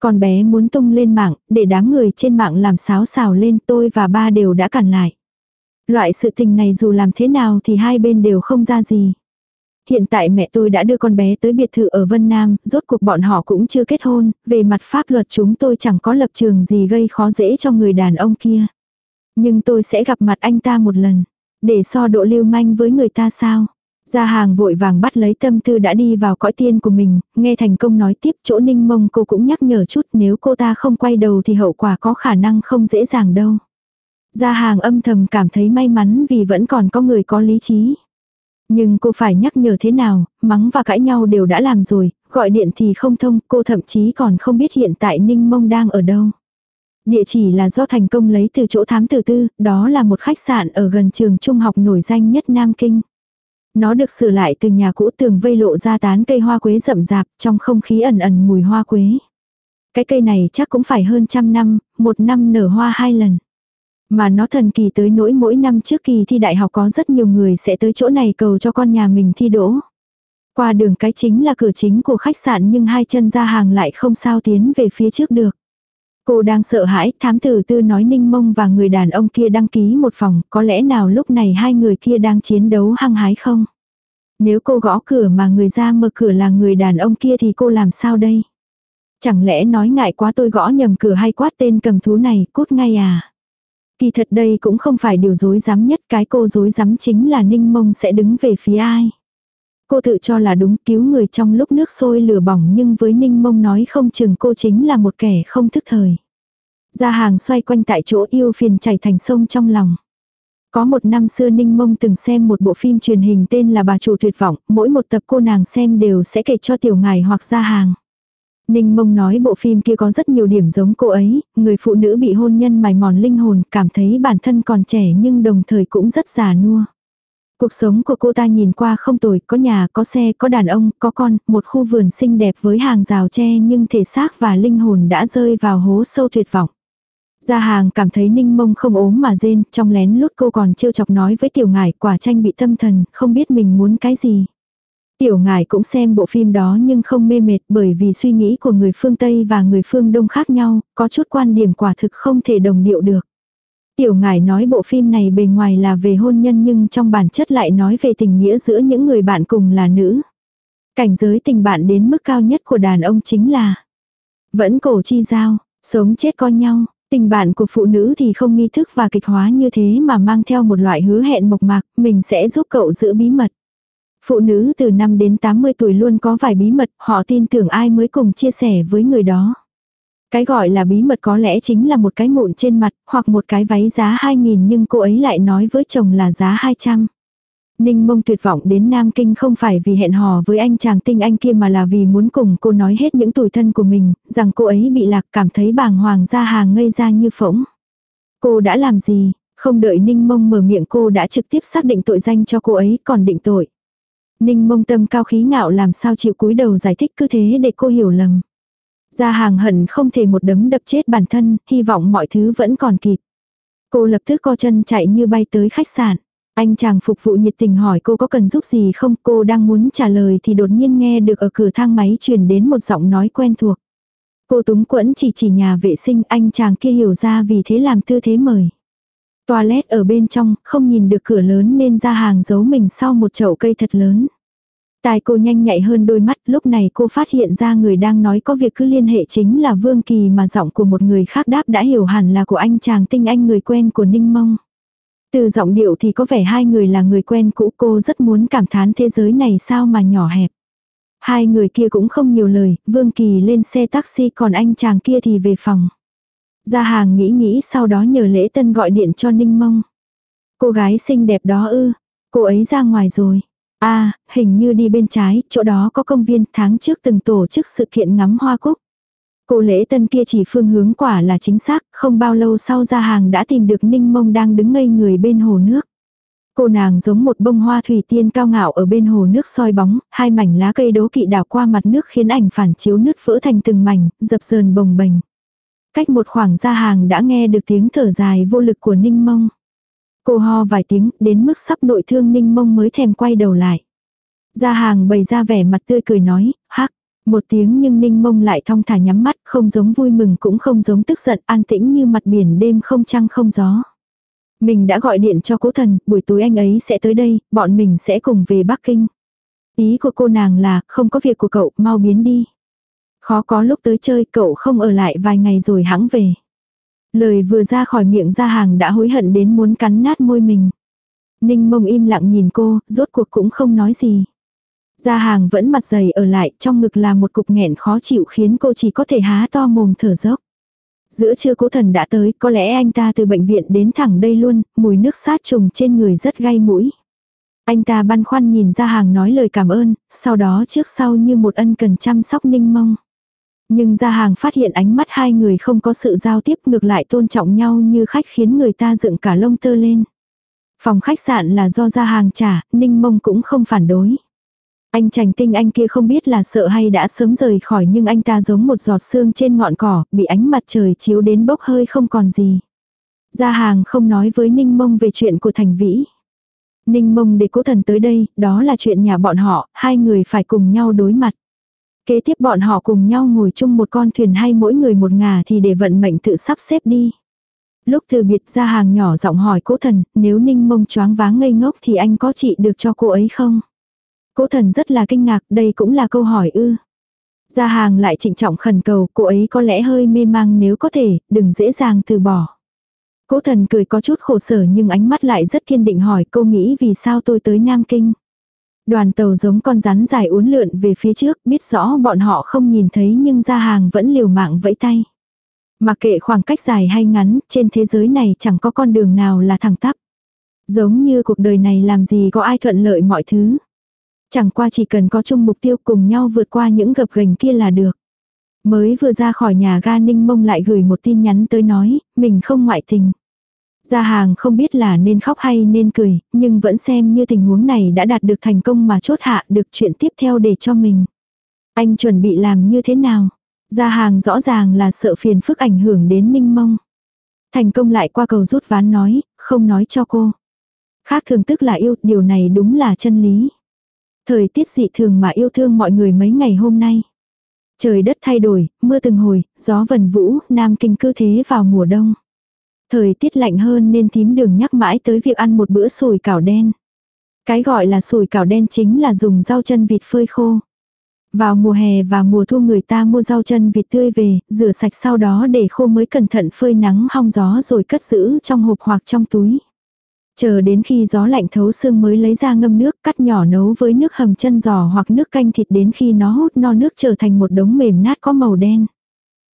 Con bé muốn tung lên mạng, để đám người trên mạng làm sáo xào lên tôi và ba đều đã cản lại. Loại sự tình này dù làm thế nào thì hai bên đều không ra gì. Hiện tại mẹ tôi đã đưa con bé tới biệt thự ở Vân Nam, rốt cuộc bọn họ cũng chưa kết hôn, về mặt pháp luật chúng tôi chẳng có lập trường gì gây khó dễ cho người đàn ông kia. Nhưng tôi sẽ gặp mặt anh ta một lần. Để so độ lưu manh với người ta sao? Gia hàng vội vàng bắt lấy tâm tư đã đi vào cõi tiên của mình, nghe thành công nói tiếp chỗ ninh mông cô cũng nhắc nhở chút nếu cô ta không quay đầu thì hậu quả có khả năng không dễ dàng đâu. Gia hàng âm thầm cảm thấy may mắn vì vẫn còn có người có lý trí. Nhưng cô phải nhắc nhở thế nào, mắng và cãi nhau đều đã làm rồi, gọi điện thì không thông, cô thậm chí còn không biết hiện tại ninh mông đang ở đâu. Địa chỉ là do thành công lấy từ chỗ thám tử tư, đó là một khách sạn ở gần trường trung học nổi danh nhất Nam Kinh. Nó được sửa lại từ nhà cũ tường vây lộ ra tán cây hoa quế rậm rạp, trong không khí ẩn ẩn mùi hoa quế. Cái cây này chắc cũng phải hơn trăm năm, một năm nở hoa hai lần. Mà nó thần kỳ tới nỗi mỗi năm trước kỳ thi đại học có rất nhiều người sẽ tới chỗ này cầu cho con nhà mình thi đỗ. Qua đường cái chính là cửa chính của khách sạn nhưng hai chân ra hàng lại không sao tiến về phía trước được. Cô đang sợ hãi, thám tử tư nói ninh mông và người đàn ông kia đăng ký một phòng, có lẽ nào lúc này hai người kia đang chiến đấu hăng hái không? Nếu cô gõ cửa mà người ra mở cửa là người đàn ông kia thì cô làm sao đây? Chẳng lẽ nói ngại quá tôi gõ nhầm cửa hay quát tên cầm thú này, cút ngay à? Kỳ thật đây cũng không phải điều dối rắm nhất, cái cô dối rắm chính là ninh mông sẽ đứng về phía ai. Cô tự cho là đúng cứu người trong lúc nước sôi lửa bỏng nhưng với ninh mông nói không chừng cô chính là một kẻ không thức thời. Gia hàng xoay quanh tại chỗ yêu phiền chảy thành sông trong lòng. Có một năm xưa Ninh Mông từng xem một bộ phim truyền hình tên là Bà Chủ Tuyệt Vọng, mỗi một tập cô nàng xem đều sẽ kể cho tiểu ngài hoặc gia hàng. Ninh Mông nói bộ phim kia có rất nhiều điểm giống cô ấy, người phụ nữ bị hôn nhân mài mòn linh hồn, cảm thấy bản thân còn trẻ nhưng đồng thời cũng rất già nua. Cuộc sống của cô ta nhìn qua không tồi, có nhà, có xe, có đàn ông, có con, một khu vườn xinh đẹp với hàng rào tre nhưng thể xác và linh hồn đã rơi vào hố sâu tuyệt vọng. Gia hàng cảm thấy ninh mông không ốm mà rên, trong lén lút cô còn trêu chọc nói với tiểu ngải quả tranh bị tâm thần, không biết mình muốn cái gì. Tiểu ngải cũng xem bộ phim đó nhưng không mê mệt bởi vì suy nghĩ của người phương Tây và người phương Đông khác nhau, có chút quan điểm quả thực không thể đồng điệu được. Tiểu ngài nói bộ phim này bề ngoài là về hôn nhân nhưng trong bản chất lại nói về tình nghĩa giữa những người bạn cùng là nữ. Cảnh giới tình bạn đến mức cao nhất của đàn ông chính là vẫn cổ chi giao, sống chết coi nhau. Tình bạn của phụ nữ thì không nghi thức và kịch hóa như thế mà mang theo một loại hứa hẹn mộc mạc, mình sẽ giúp cậu giữ bí mật. Phụ nữ từ 5 đến 80 tuổi luôn có vài bí mật, họ tin tưởng ai mới cùng chia sẻ với người đó. Cái gọi là bí mật có lẽ chính là một cái mụn trên mặt, hoặc một cái váy giá 2.000 nhưng cô ấy lại nói với chồng là giá 200. Ninh mông tuyệt vọng đến Nam Kinh không phải vì hẹn hò với anh chàng tinh anh kia mà là vì muốn cùng cô nói hết những tủi thân của mình, rằng cô ấy bị lạc cảm thấy bàng hoàng ra hàng ngây ra như phỗng. Cô đã làm gì, không đợi Ninh mông mở miệng cô đã trực tiếp xác định tội danh cho cô ấy còn định tội. Ninh mông tâm cao khí ngạo làm sao chịu cúi đầu giải thích cứ thế để cô hiểu lầm gia hàng hận không thể một đấm đập chết bản thân, hy vọng mọi thứ vẫn còn kịp. Cô lập tức co chân chạy như bay tới khách sạn. Anh chàng phục vụ nhiệt tình hỏi cô có cần giúp gì không, cô đang muốn trả lời thì đột nhiên nghe được ở cửa thang máy truyền đến một giọng nói quen thuộc. Cô túng quẫn chỉ chỉ nhà vệ sinh anh chàng kia hiểu ra vì thế làm tư thế mời. Toilet ở bên trong, không nhìn được cửa lớn nên ra hàng giấu mình sau một chậu cây thật lớn. Tài cô nhanh nhạy hơn đôi mắt, lúc này cô phát hiện ra người đang nói có việc cứ liên hệ chính là Vương Kỳ mà giọng của một người khác đáp đã hiểu hẳn là của anh chàng tinh anh người quen của Ninh Mông. Từ giọng điệu thì có vẻ hai người là người quen cũ cô rất muốn cảm thán thế giới này sao mà nhỏ hẹp. Hai người kia cũng không nhiều lời, Vương Kỳ lên xe taxi còn anh chàng kia thì về phòng. Ra hàng nghĩ nghĩ sau đó nhờ lễ tân gọi điện cho Ninh Mông. Cô gái xinh đẹp đó ư, cô ấy ra ngoài rồi a à, hình như đi bên trái, chỗ đó có công viên tháng trước từng tổ chức sự kiện ngắm hoa cúc. Cô lễ tân kia chỉ phương hướng quả là chính xác, không bao lâu sau ra hàng đã tìm được Ninh Mông đang đứng ngây người bên hồ nước. Cô nàng giống một bông hoa thủy tiên cao ngạo ở bên hồ nước soi bóng, hai mảnh lá cây đố kỵ đảo qua mặt nước khiến ảnh phản chiếu nứt vỡ thành từng mảnh, dập dờn bồng bềnh. Cách một khoảng ra hàng đã nghe được tiếng thở dài vô lực của Ninh Mông. Cô ho vài tiếng, đến mức sắp nội thương Ninh Mông mới thèm quay đầu lại. Ra hàng bày ra vẻ mặt tươi cười nói, hắc, một tiếng nhưng ninh mông lại thong thả nhắm mắt, không giống vui mừng cũng không giống tức giận, an tĩnh như mặt biển đêm không trăng không gió. Mình đã gọi điện cho cố thần, buổi tối anh ấy sẽ tới đây, bọn mình sẽ cùng về Bắc Kinh. Ý của cô nàng là, không có việc của cậu, mau biến đi. Khó có lúc tới chơi, cậu không ở lại vài ngày rồi hãng về. Lời vừa ra khỏi miệng ra hàng đã hối hận đến muốn cắn nát môi mình. Ninh mông im lặng nhìn cô, rốt cuộc cũng không nói gì. Gia hàng vẫn mặt dày ở lại, trong ngực là một cục nghẹn khó chịu khiến cô chỉ có thể há to mồm thở dốc. Giữa trưa cố thần đã tới, có lẽ anh ta từ bệnh viện đến thẳng đây luôn, mùi nước sát trùng trên người rất gai mũi. Anh ta băn khoăn nhìn ra hàng nói lời cảm ơn, sau đó trước sau như một ân cần chăm sóc ninh mông. Nhưng ra hàng phát hiện ánh mắt hai người không có sự giao tiếp ngược lại tôn trọng nhau như khách khiến người ta dựng cả lông tơ lên. Phòng khách sạn là do ra hàng trả, ninh mông cũng không phản đối. Anh chàng tinh anh kia không biết là sợ hay đã sớm rời khỏi nhưng anh ta giống một giọt sương trên ngọn cỏ, bị ánh mặt trời chiếu đến bốc hơi không còn gì. Gia hàng không nói với Ninh Mông về chuyện của Thành Vĩ. Ninh Mông để cố thần tới đây, đó là chuyện nhà bọn họ, hai người phải cùng nhau đối mặt. Kế tiếp bọn họ cùng nhau ngồi chung một con thuyền hay mỗi người một ngà thì để vận mệnh tự sắp xếp đi. Lúc từ biệt ra hàng nhỏ giọng hỏi cố thần, nếu ninh mông choáng váng ngây ngốc thì anh có trị được cho cô ấy không? Cố thần rất là kinh ngạc, đây cũng là câu hỏi ư. Gia hàng lại trịnh trọng khẩn cầu, cô ấy có lẽ hơi mê mang nếu có thể, đừng dễ dàng từ bỏ. Cố thần cười có chút khổ sở nhưng ánh mắt lại rất kiên định hỏi cô nghĩ vì sao tôi tới Nam Kinh. Đoàn tàu giống con rắn dài uốn lượn về phía trước, biết rõ bọn họ không nhìn thấy nhưng ra hàng vẫn liều mạng vẫy tay. Mà kệ khoảng cách dài hay ngắn, trên thế giới này chẳng có con đường nào là thẳng tắp. Giống như cuộc đời này làm gì có ai thuận lợi mọi thứ. Chẳng qua chỉ cần có chung mục tiêu cùng nhau vượt qua những gập ghềnh kia là được. Mới vừa ra khỏi nhà ga ninh mông lại gửi một tin nhắn tới nói, mình không ngoại tình. Gia hàng không biết là nên khóc hay nên cười, nhưng vẫn xem như tình huống này đã đạt được thành công mà chốt hạ được chuyện tiếp theo để cho mình. Anh chuẩn bị làm như thế nào? Gia hàng rõ ràng là sợ phiền phức ảnh hưởng đến ninh mông. Thành công lại qua cầu rút ván nói, không nói cho cô. Khác thường tức là yêu, điều này đúng là chân lý. Thời tiết dị thường mà yêu thương mọi người mấy ngày hôm nay. Trời đất thay đổi, mưa từng hồi, gió vần vũ, Nam Kinh cư thế vào mùa đông. Thời tiết lạnh hơn nên thím đường nhắc mãi tới việc ăn một bữa sùi cảo đen. Cái gọi là sùi cảo đen chính là dùng rau chân vịt phơi khô. Vào mùa hè và mùa thu người ta mua rau chân vịt tươi về, rửa sạch sau đó để khô mới cẩn thận phơi nắng hong gió rồi cất giữ trong hộp hoặc trong túi. Chờ đến khi gió lạnh thấu xương mới lấy ra ngâm nước cắt nhỏ nấu với nước hầm chân giò hoặc nước canh thịt đến khi nó hút no nước trở thành một đống mềm nát có màu đen.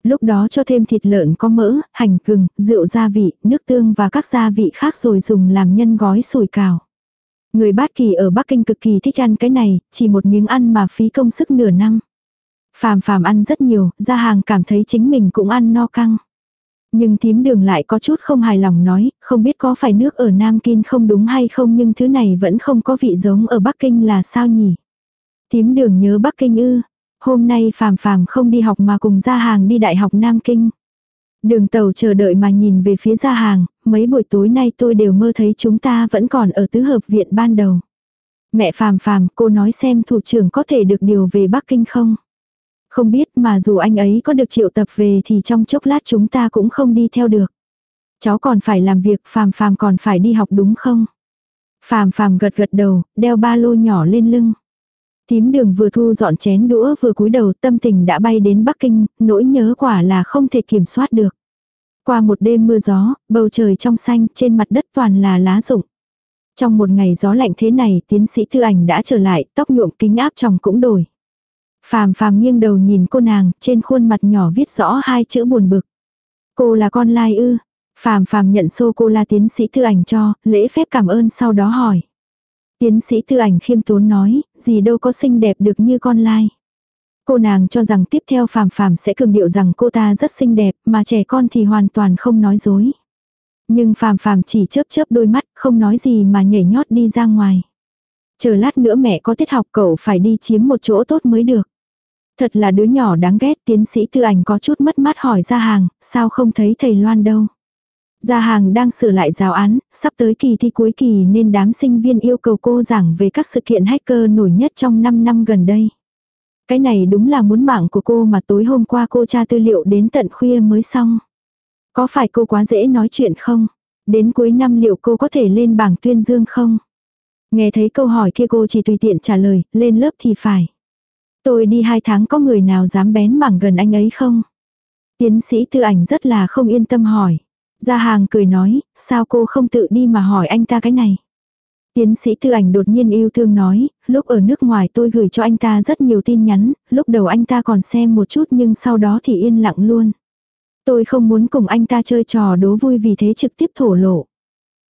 Lúc đó cho thêm thịt lợn có mỡ, hành gừng, rượu gia vị, nước tương và các gia vị khác rồi dùng làm nhân gói sủi cảo. Người bát kỳ ở Bắc Kinh cực kỳ thích ăn cái này, chỉ một miếng ăn mà phí công sức nửa năm. Phàm phàm ăn rất nhiều, ra hàng cảm thấy chính mình cũng ăn no căng. Nhưng thím đường lại có chút không hài lòng nói, không biết có phải nước ở Nam Kinh không đúng hay không nhưng thứ này vẫn không có vị giống ở Bắc Kinh là sao nhỉ? Thím đường nhớ Bắc Kinh ư, hôm nay phàm phàm không đi học mà cùng ra hàng đi Đại học Nam Kinh. Đường tàu chờ đợi mà nhìn về phía ra hàng, mấy buổi tối nay tôi đều mơ thấy chúng ta vẫn còn ở tứ hợp viện ban đầu. Mẹ phàm phàm, cô nói xem thủ trưởng có thể được điều về Bắc Kinh không? Không biết mà dù anh ấy có được triệu tập về thì trong chốc lát chúng ta cũng không đi theo được. Cháu còn phải làm việc, phàm phàm còn phải đi học đúng không? Phàm phàm gật gật đầu, đeo ba lô nhỏ lên lưng. Tím đường vừa thu dọn chén đũa vừa cúi đầu tâm tình đã bay đến Bắc Kinh, nỗi nhớ quả là không thể kiểm soát được. Qua một đêm mưa gió, bầu trời trong xanh, trên mặt đất toàn là lá rụng. Trong một ngày gió lạnh thế này, tiến sĩ thư ảnh đã trở lại, tóc nhuộm kính áp trong cũng đổi. Phàm phàm nghiêng đầu nhìn cô nàng, trên khuôn mặt nhỏ viết rõ hai chữ buồn bực. Cô là con lai ư. Phàm phàm nhận xô cô la tiến sĩ thư ảnh cho, lễ phép cảm ơn sau đó hỏi. Tiến sĩ tư ảnh khiêm tốn nói, gì đâu có xinh đẹp được như con lai. Cô nàng cho rằng tiếp theo phàm phàm sẽ cường điệu rằng cô ta rất xinh đẹp, mà trẻ con thì hoàn toàn không nói dối. Nhưng phàm phàm chỉ chớp chớp đôi mắt, không nói gì mà nhảy nhót đi ra ngoài. Chờ lát nữa mẹ có tiết học cậu phải đi chiếm một chỗ tốt mới được. Thật là đứa nhỏ đáng ghét tiến sĩ tư ảnh có chút mất mát hỏi ra hàng, sao không thấy thầy Loan đâu. Gia hàng đang sửa lại giáo án, sắp tới kỳ thi cuối kỳ nên đám sinh viên yêu cầu cô giảng về các sự kiện hacker nổi nhất trong 5 năm gần đây. Cái này đúng là muốn mạng của cô mà tối hôm qua cô tra tư liệu đến tận khuya mới xong. Có phải cô quá dễ nói chuyện không? Đến cuối năm liệu cô có thể lên bảng tuyên dương không? Nghe thấy câu hỏi kia cô chỉ tùy tiện trả lời, lên lớp thì phải. Tôi đi hai tháng có người nào dám bén mảng gần anh ấy không? Tiến sĩ tư ảnh rất là không yên tâm hỏi. Gia hàng cười nói, sao cô không tự đi mà hỏi anh ta cái này? Tiến sĩ tư ảnh đột nhiên yêu thương nói, lúc ở nước ngoài tôi gửi cho anh ta rất nhiều tin nhắn, lúc đầu anh ta còn xem một chút nhưng sau đó thì yên lặng luôn. Tôi không muốn cùng anh ta chơi trò đố vui vì thế trực tiếp thổ lộ.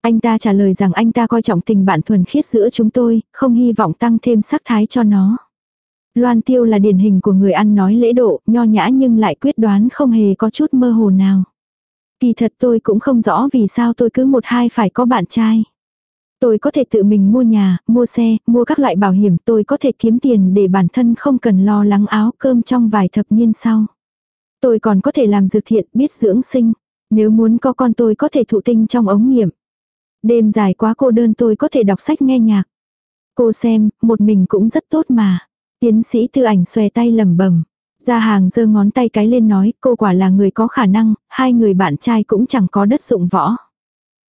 Anh ta trả lời rằng anh ta coi trọng tình bạn thuần khiết giữa chúng tôi, không hy vọng tăng thêm sắc thái cho nó. Loan tiêu là điển hình của người ăn nói lễ độ, nho nhã nhưng lại quyết đoán không hề có chút mơ hồ nào. Kỳ thật tôi cũng không rõ vì sao tôi cứ một hai phải có bạn trai. Tôi có thể tự mình mua nhà, mua xe, mua các loại bảo hiểm, tôi có thể kiếm tiền để bản thân không cần lo lắng áo cơm trong vài thập niên sau. Tôi còn có thể làm dược thiện, biết dưỡng sinh. Nếu muốn có con tôi có thể thụ tinh trong ống nghiệm. Đêm dài quá cô đơn tôi có thể đọc sách nghe nhạc. Cô xem, một mình cũng rất tốt mà. Tiến sĩ tư ảnh xòe tay lầm bẩm Gia hàng giơ ngón tay cái lên nói cô quả là người có khả năng, hai người bạn trai cũng chẳng có đất dụng võ.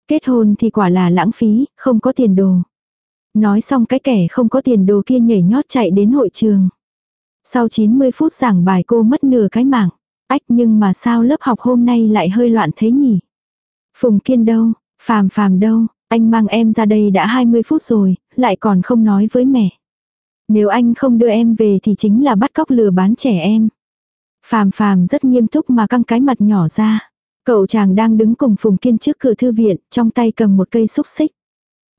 Kết hôn thì quả là lãng phí, không có tiền đồ. Nói xong cái kẻ không có tiền đồ kia nhảy nhót chạy đến hội trường. Sau 90 phút giảng bài cô mất nửa cái mạng. Ách nhưng mà sao lớp học hôm nay lại hơi loạn thế nhỉ? Phùng Kiên đâu? Phàm Phàm đâu? Anh mang em ra đây đã 20 phút rồi, lại còn không nói với mẹ. Nếu anh không đưa em về thì chính là bắt cóc lừa bán trẻ em. Phàm Phàm rất nghiêm túc mà căng cái mặt nhỏ ra. Cậu chàng đang đứng cùng Phùng Kiên trước cửa thư viện, trong tay cầm một cây xúc xích.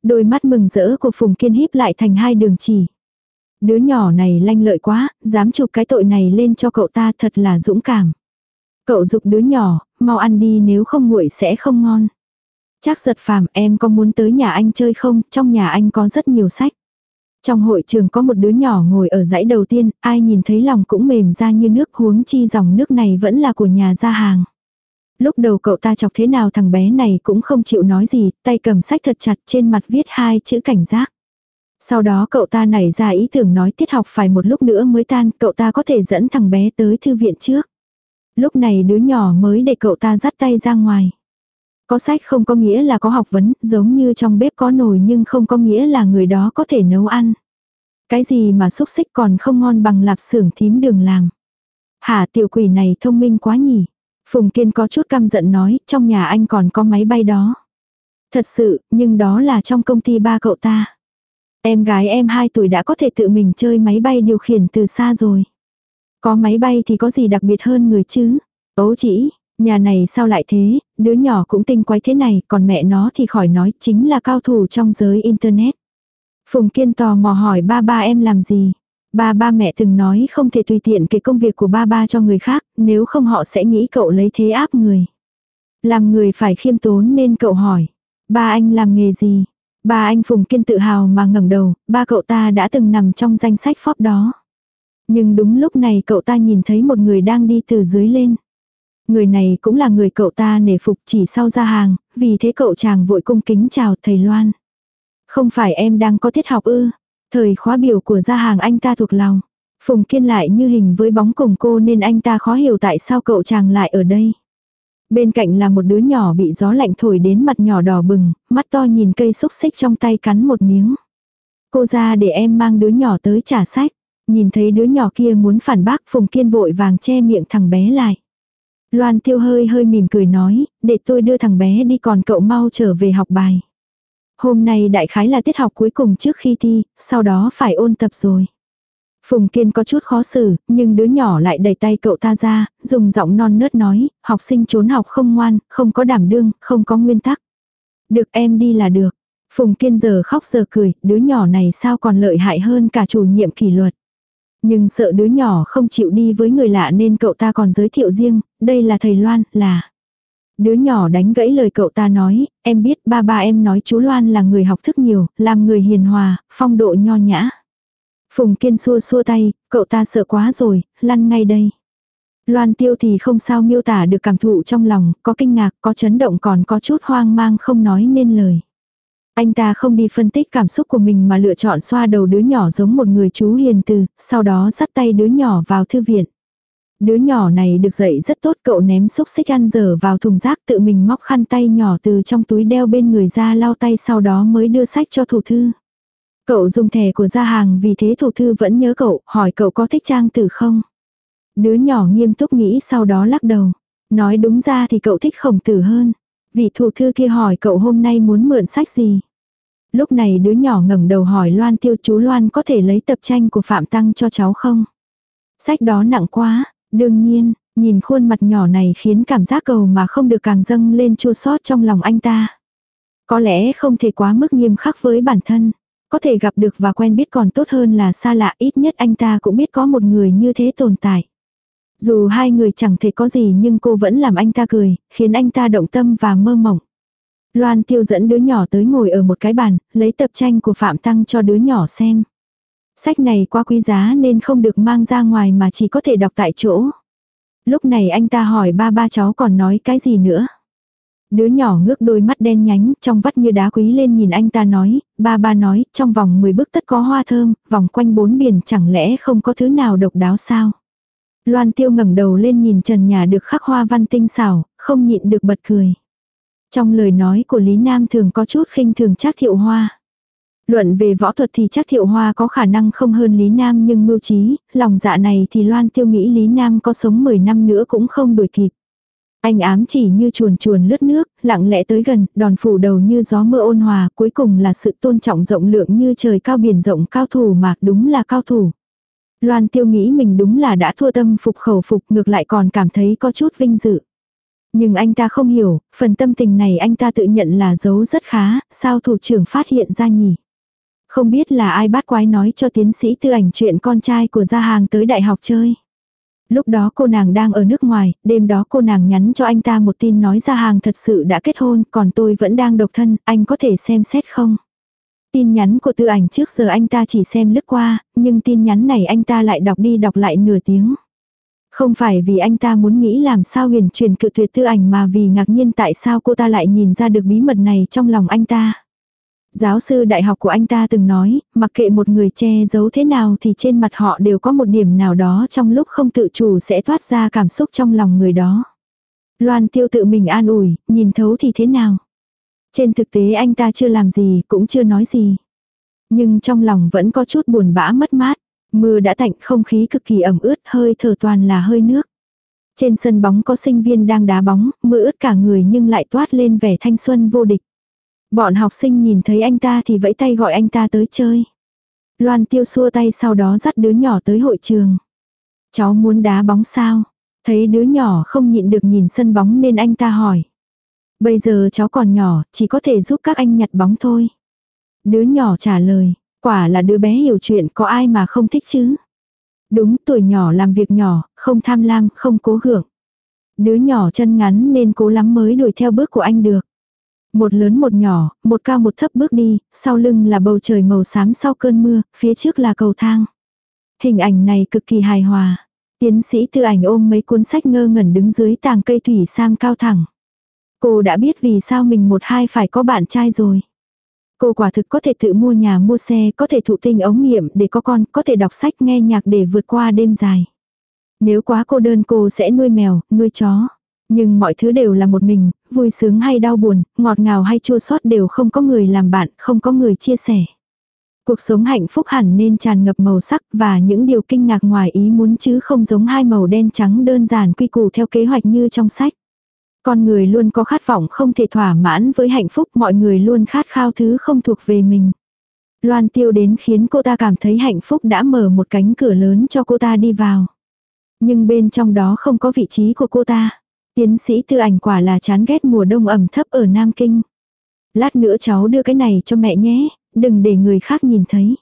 Đôi mắt mừng rỡ của Phùng Kiên híp lại thành hai đường chỉ. Đứa nhỏ này lanh lợi quá, dám chụp cái tội này lên cho cậu ta thật là dũng cảm. Cậu dục đứa nhỏ, mau ăn đi nếu không nguội sẽ không ngon. Chắc giật phàm em có muốn tới nhà anh chơi không, trong nhà anh có rất nhiều sách. Trong hội trường có một đứa nhỏ ngồi ở dãy đầu tiên, ai nhìn thấy lòng cũng mềm ra như nước huống chi dòng nước này vẫn là của nhà gia hàng. Lúc đầu cậu ta chọc thế nào thằng bé này cũng không chịu nói gì, tay cầm sách thật chặt trên mặt viết hai chữ cảnh giác. Sau đó cậu ta nảy ra ý tưởng nói tiết học phải một lúc nữa mới tan, cậu ta có thể dẫn thằng bé tới thư viện trước. Lúc này đứa nhỏ mới để cậu ta dắt tay ra ngoài. Có sách không có nghĩa là có học vấn, giống như trong bếp có nồi nhưng không có nghĩa là người đó có thể nấu ăn. Cái gì mà xúc xích còn không ngon bằng lạp xưởng thím đường làm. Hả tiểu quỷ này thông minh quá nhỉ. Phùng Kiên có chút căm giận nói, trong nhà anh còn có máy bay đó. Thật sự, nhưng đó là trong công ty ba cậu ta. Em gái em 2 tuổi đã có thể tự mình chơi máy bay điều khiển từ xa rồi. Có máy bay thì có gì đặc biệt hơn người chứ? Ấu chỉ, nhà này sao lại thế, đứa nhỏ cũng tinh quái thế này, còn mẹ nó thì khỏi nói chính là cao thủ trong giới Internet. Phùng Kiên tò mò hỏi ba ba em làm gì? Ba ba mẹ từng nói không thể tùy tiện kể công việc của ba ba cho người khác, nếu không họ sẽ nghĩ cậu lấy thế áp người. Làm người phải khiêm tốn nên cậu hỏi. Ba anh làm nghề gì? Ba anh Phùng Kiên tự hào mà ngẩng đầu, ba cậu ta đã từng nằm trong danh sách Forbes đó. Nhưng đúng lúc này cậu ta nhìn thấy một người đang đi từ dưới lên. Người này cũng là người cậu ta nể phục chỉ sau ra hàng, vì thế cậu chàng vội cung kính chào thầy Loan. Không phải em đang có tiết học ư, thời khóa biểu của gia hàng anh ta thuộc lòng. Phùng Kiên lại như hình với bóng cùng cô nên anh ta khó hiểu tại sao cậu chàng lại ở đây. Bên cạnh là một đứa nhỏ bị gió lạnh thổi đến mặt nhỏ đỏ bừng, mắt to nhìn cây xúc xích trong tay cắn một miếng. Cô ra để em mang đứa nhỏ tới trả sách. Nhìn thấy đứa nhỏ kia muốn phản bác Phùng Kiên vội vàng che miệng thằng bé lại. Loan tiêu hơi hơi mỉm cười nói, để tôi đưa thằng bé đi còn cậu mau trở về học bài. Hôm nay đại khái là tiết học cuối cùng trước khi thi, sau đó phải ôn tập rồi. Phùng Kiên có chút khó xử, nhưng đứa nhỏ lại đẩy tay cậu ta ra, dùng giọng non nớt nói, học sinh trốn học không ngoan, không có đảm đương, không có nguyên tắc. Được em đi là được. Phùng Kiên giờ khóc giờ cười, đứa nhỏ này sao còn lợi hại hơn cả chủ nhiệm kỷ luật. Nhưng sợ đứa nhỏ không chịu đi với người lạ nên cậu ta còn giới thiệu riêng, đây là thầy Loan, là. Đứa nhỏ đánh gãy lời cậu ta nói, em biết ba ba em nói chú Loan là người học thức nhiều, làm người hiền hòa, phong độ nho nhã. Phùng Kiên xua xua tay, cậu ta sợ quá rồi, lăn ngay đây. Loan tiêu thì không sao miêu tả được cảm thụ trong lòng, có kinh ngạc, có chấn động còn có chút hoang mang không nói nên lời. Anh ta không đi phân tích cảm xúc của mình mà lựa chọn xoa đầu đứa nhỏ giống một người chú hiền từ, sau đó dắt tay đứa nhỏ vào thư viện. Đứa nhỏ này được dạy rất tốt cậu ném xúc xích ăn dở vào thùng rác tự mình móc khăn tay nhỏ từ trong túi đeo bên người ra lau tay sau đó mới đưa sách cho thủ thư. Cậu dùng thẻ của gia hàng vì thế thủ thư vẫn nhớ cậu, hỏi cậu có thích trang tử không? Đứa nhỏ nghiêm túc nghĩ sau đó lắc đầu. Nói đúng ra thì cậu thích khổng tử hơn. Vị thủ thư kia hỏi cậu hôm nay muốn mượn sách gì? Lúc này đứa nhỏ ngẩng đầu hỏi Loan tiêu chú Loan có thể lấy tập tranh của Phạm Tăng cho cháu không? Sách đó nặng quá, đương nhiên, nhìn khuôn mặt nhỏ này khiến cảm giác cầu mà không được càng dâng lên chua sót trong lòng anh ta. Có lẽ không thể quá mức nghiêm khắc với bản thân. Có thể gặp được và quen biết còn tốt hơn là xa lạ ít nhất anh ta cũng biết có một người như thế tồn tại. Dù hai người chẳng thể có gì nhưng cô vẫn làm anh ta cười, khiến anh ta động tâm và mơ mộng. Loan tiêu dẫn đứa nhỏ tới ngồi ở một cái bàn, lấy tập tranh của Phạm Tăng cho đứa nhỏ xem. Sách này quá quý giá nên không được mang ra ngoài mà chỉ có thể đọc tại chỗ. Lúc này anh ta hỏi ba ba cháu còn nói cái gì nữa. Đứa nhỏ ngước đôi mắt đen nhánh, trong vắt như đá quý lên nhìn anh ta nói, ba ba nói, trong vòng 10 bước tất có hoa thơm, vòng quanh bốn biển chẳng lẽ không có thứ nào độc đáo sao. Loan tiêu ngẩng đầu lên nhìn trần nhà được khắc hoa văn tinh xảo, không nhịn được bật cười. Trong lời nói của Lý Nam thường có chút khinh thường Trác Thiệu Hoa. Luận về võ thuật thì Trác Thiệu Hoa có khả năng không hơn Lý Nam nhưng mưu trí, lòng dạ này thì Loan Tiêu nghĩ Lý Nam có sống 10 năm nữa cũng không đuổi kịp. Anh ám chỉ như chuồn chuồn lướt nước, lặng lẽ tới gần, đòn phủ đầu như gió mưa ôn hòa, cuối cùng là sự tôn trọng rộng lượng như trời cao biển rộng cao thủ mà đúng là cao thủ. Loan tiêu nghĩ mình đúng là đã thua tâm phục khẩu phục ngược lại còn cảm thấy có chút vinh dự. Nhưng anh ta không hiểu, phần tâm tình này anh ta tự nhận là giấu rất khá, sao thủ trưởng phát hiện ra nhỉ? Không biết là ai bắt quái nói cho tiến sĩ tư ảnh chuyện con trai của gia hàng tới đại học chơi. Lúc đó cô nàng đang ở nước ngoài, đêm đó cô nàng nhắn cho anh ta một tin nói gia hàng thật sự đã kết hôn, còn tôi vẫn đang độc thân, anh có thể xem xét không? Tin nhắn của tư ảnh trước giờ anh ta chỉ xem lướt qua, nhưng tin nhắn này anh ta lại đọc đi đọc lại nửa tiếng. Không phải vì anh ta muốn nghĩ làm sao huyền truyền cự tuyệt tư ảnh mà vì ngạc nhiên tại sao cô ta lại nhìn ra được bí mật này trong lòng anh ta. Giáo sư đại học của anh ta từng nói, mặc kệ một người che giấu thế nào thì trên mặt họ đều có một điểm nào đó trong lúc không tự chủ sẽ thoát ra cảm xúc trong lòng người đó. Loan tiêu tự mình an ủi, nhìn thấu thì thế nào. Trên thực tế anh ta chưa làm gì, cũng chưa nói gì. Nhưng trong lòng vẫn có chút buồn bã mất mát. Mưa đã tạnh không khí cực kỳ ẩm ướt hơi thở toàn là hơi nước. Trên sân bóng có sinh viên đang đá bóng, mưa ướt cả người nhưng lại toát lên vẻ thanh xuân vô địch. Bọn học sinh nhìn thấy anh ta thì vẫy tay gọi anh ta tới chơi. Loan tiêu xua tay sau đó dắt đứa nhỏ tới hội trường. Cháu muốn đá bóng sao? Thấy đứa nhỏ không nhịn được nhìn sân bóng nên anh ta hỏi. Bây giờ cháu còn nhỏ, chỉ có thể giúp các anh nhặt bóng thôi. Đứa nhỏ trả lời, quả là đứa bé hiểu chuyện có ai mà không thích chứ. Đúng tuổi nhỏ làm việc nhỏ, không tham lam, không cố gượng. Đứa nhỏ chân ngắn nên cố lắm mới đuổi theo bước của anh được. Một lớn một nhỏ, một cao một thấp bước đi, sau lưng là bầu trời màu xám sau cơn mưa, phía trước là cầu thang. Hình ảnh này cực kỳ hài hòa. Tiến sĩ tư ảnh ôm mấy cuốn sách ngơ ngẩn đứng dưới tàng cây thủy sam cao thẳng. Cô đã biết vì sao mình một hai phải có bạn trai rồi. Cô quả thực có thể tự mua nhà mua xe, có thể thụ tinh ống nghiệm để có con, có thể đọc sách nghe nhạc để vượt qua đêm dài. Nếu quá cô đơn cô sẽ nuôi mèo, nuôi chó. Nhưng mọi thứ đều là một mình, vui sướng hay đau buồn, ngọt ngào hay chua xót đều không có người làm bạn, không có người chia sẻ. Cuộc sống hạnh phúc hẳn nên tràn ngập màu sắc và những điều kinh ngạc ngoài ý muốn chứ không giống hai màu đen trắng đơn giản quy củ theo kế hoạch như trong sách. Con người luôn có khát vọng không thể thỏa mãn với hạnh phúc, mọi người luôn khát khao thứ không thuộc về mình. Loan tiêu đến khiến cô ta cảm thấy hạnh phúc đã mở một cánh cửa lớn cho cô ta đi vào. Nhưng bên trong đó không có vị trí của cô ta. Tiến sĩ tư ảnh quả là chán ghét mùa đông ẩm thấp ở Nam Kinh. Lát nữa cháu đưa cái này cho mẹ nhé, đừng để người khác nhìn thấy.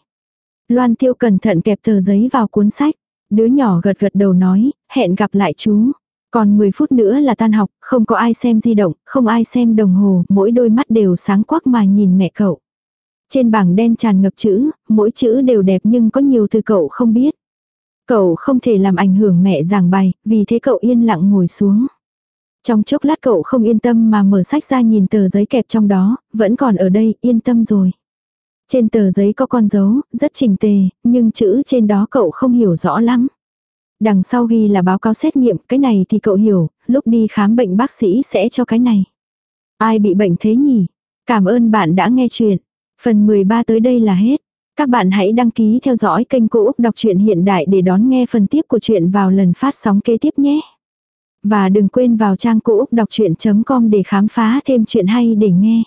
Loan tiêu cẩn thận kẹp tờ giấy vào cuốn sách. Đứa nhỏ gật gật đầu nói, hẹn gặp lại chú. Còn 10 phút nữa là tan học, không có ai xem di động, không ai xem đồng hồ, mỗi đôi mắt đều sáng quắc mà nhìn mẹ cậu. Trên bảng đen tràn ngập chữ, mỗi chữ đều đẹp nhưng có nhiều từ cậu không biết. Cậu không thể làm ảnh hưởng mẹ giảng bài, vì thế cậu yên lặng ngồi xuống. Trong chốc lát cậu không yên tâm mà mở sách ra nhìn tờ giấy kẹp trong đó, vẫn còn ở đây, yên tâm rồi. Trên tờ giấy có con dấu, rất chỉnh tề, nhưng chữ trên đó cậu không hiểu rõ lắm. Đằng sau ghi là báo cáo xét nghiệm, cái này thì cậu hiểu, lúc đi khám bệnh bác sĩ sẽ cho cái này. Ai bị bệnh thế nhỉ? Cảm ơn bạn đã nghe chuyện. Phần 13 tới đây là hết. Các bạn hãy đăng ký theo dõi kênh Cô Úc Đọc truyện Hiện Đại để đón nghe phần tiếp của chuyện vào lần phát sóng kế tiếp nhé. Và đừng quên vào trang cô úc đọc chuyện.com để khám phá thêm chuyện hay để nghe.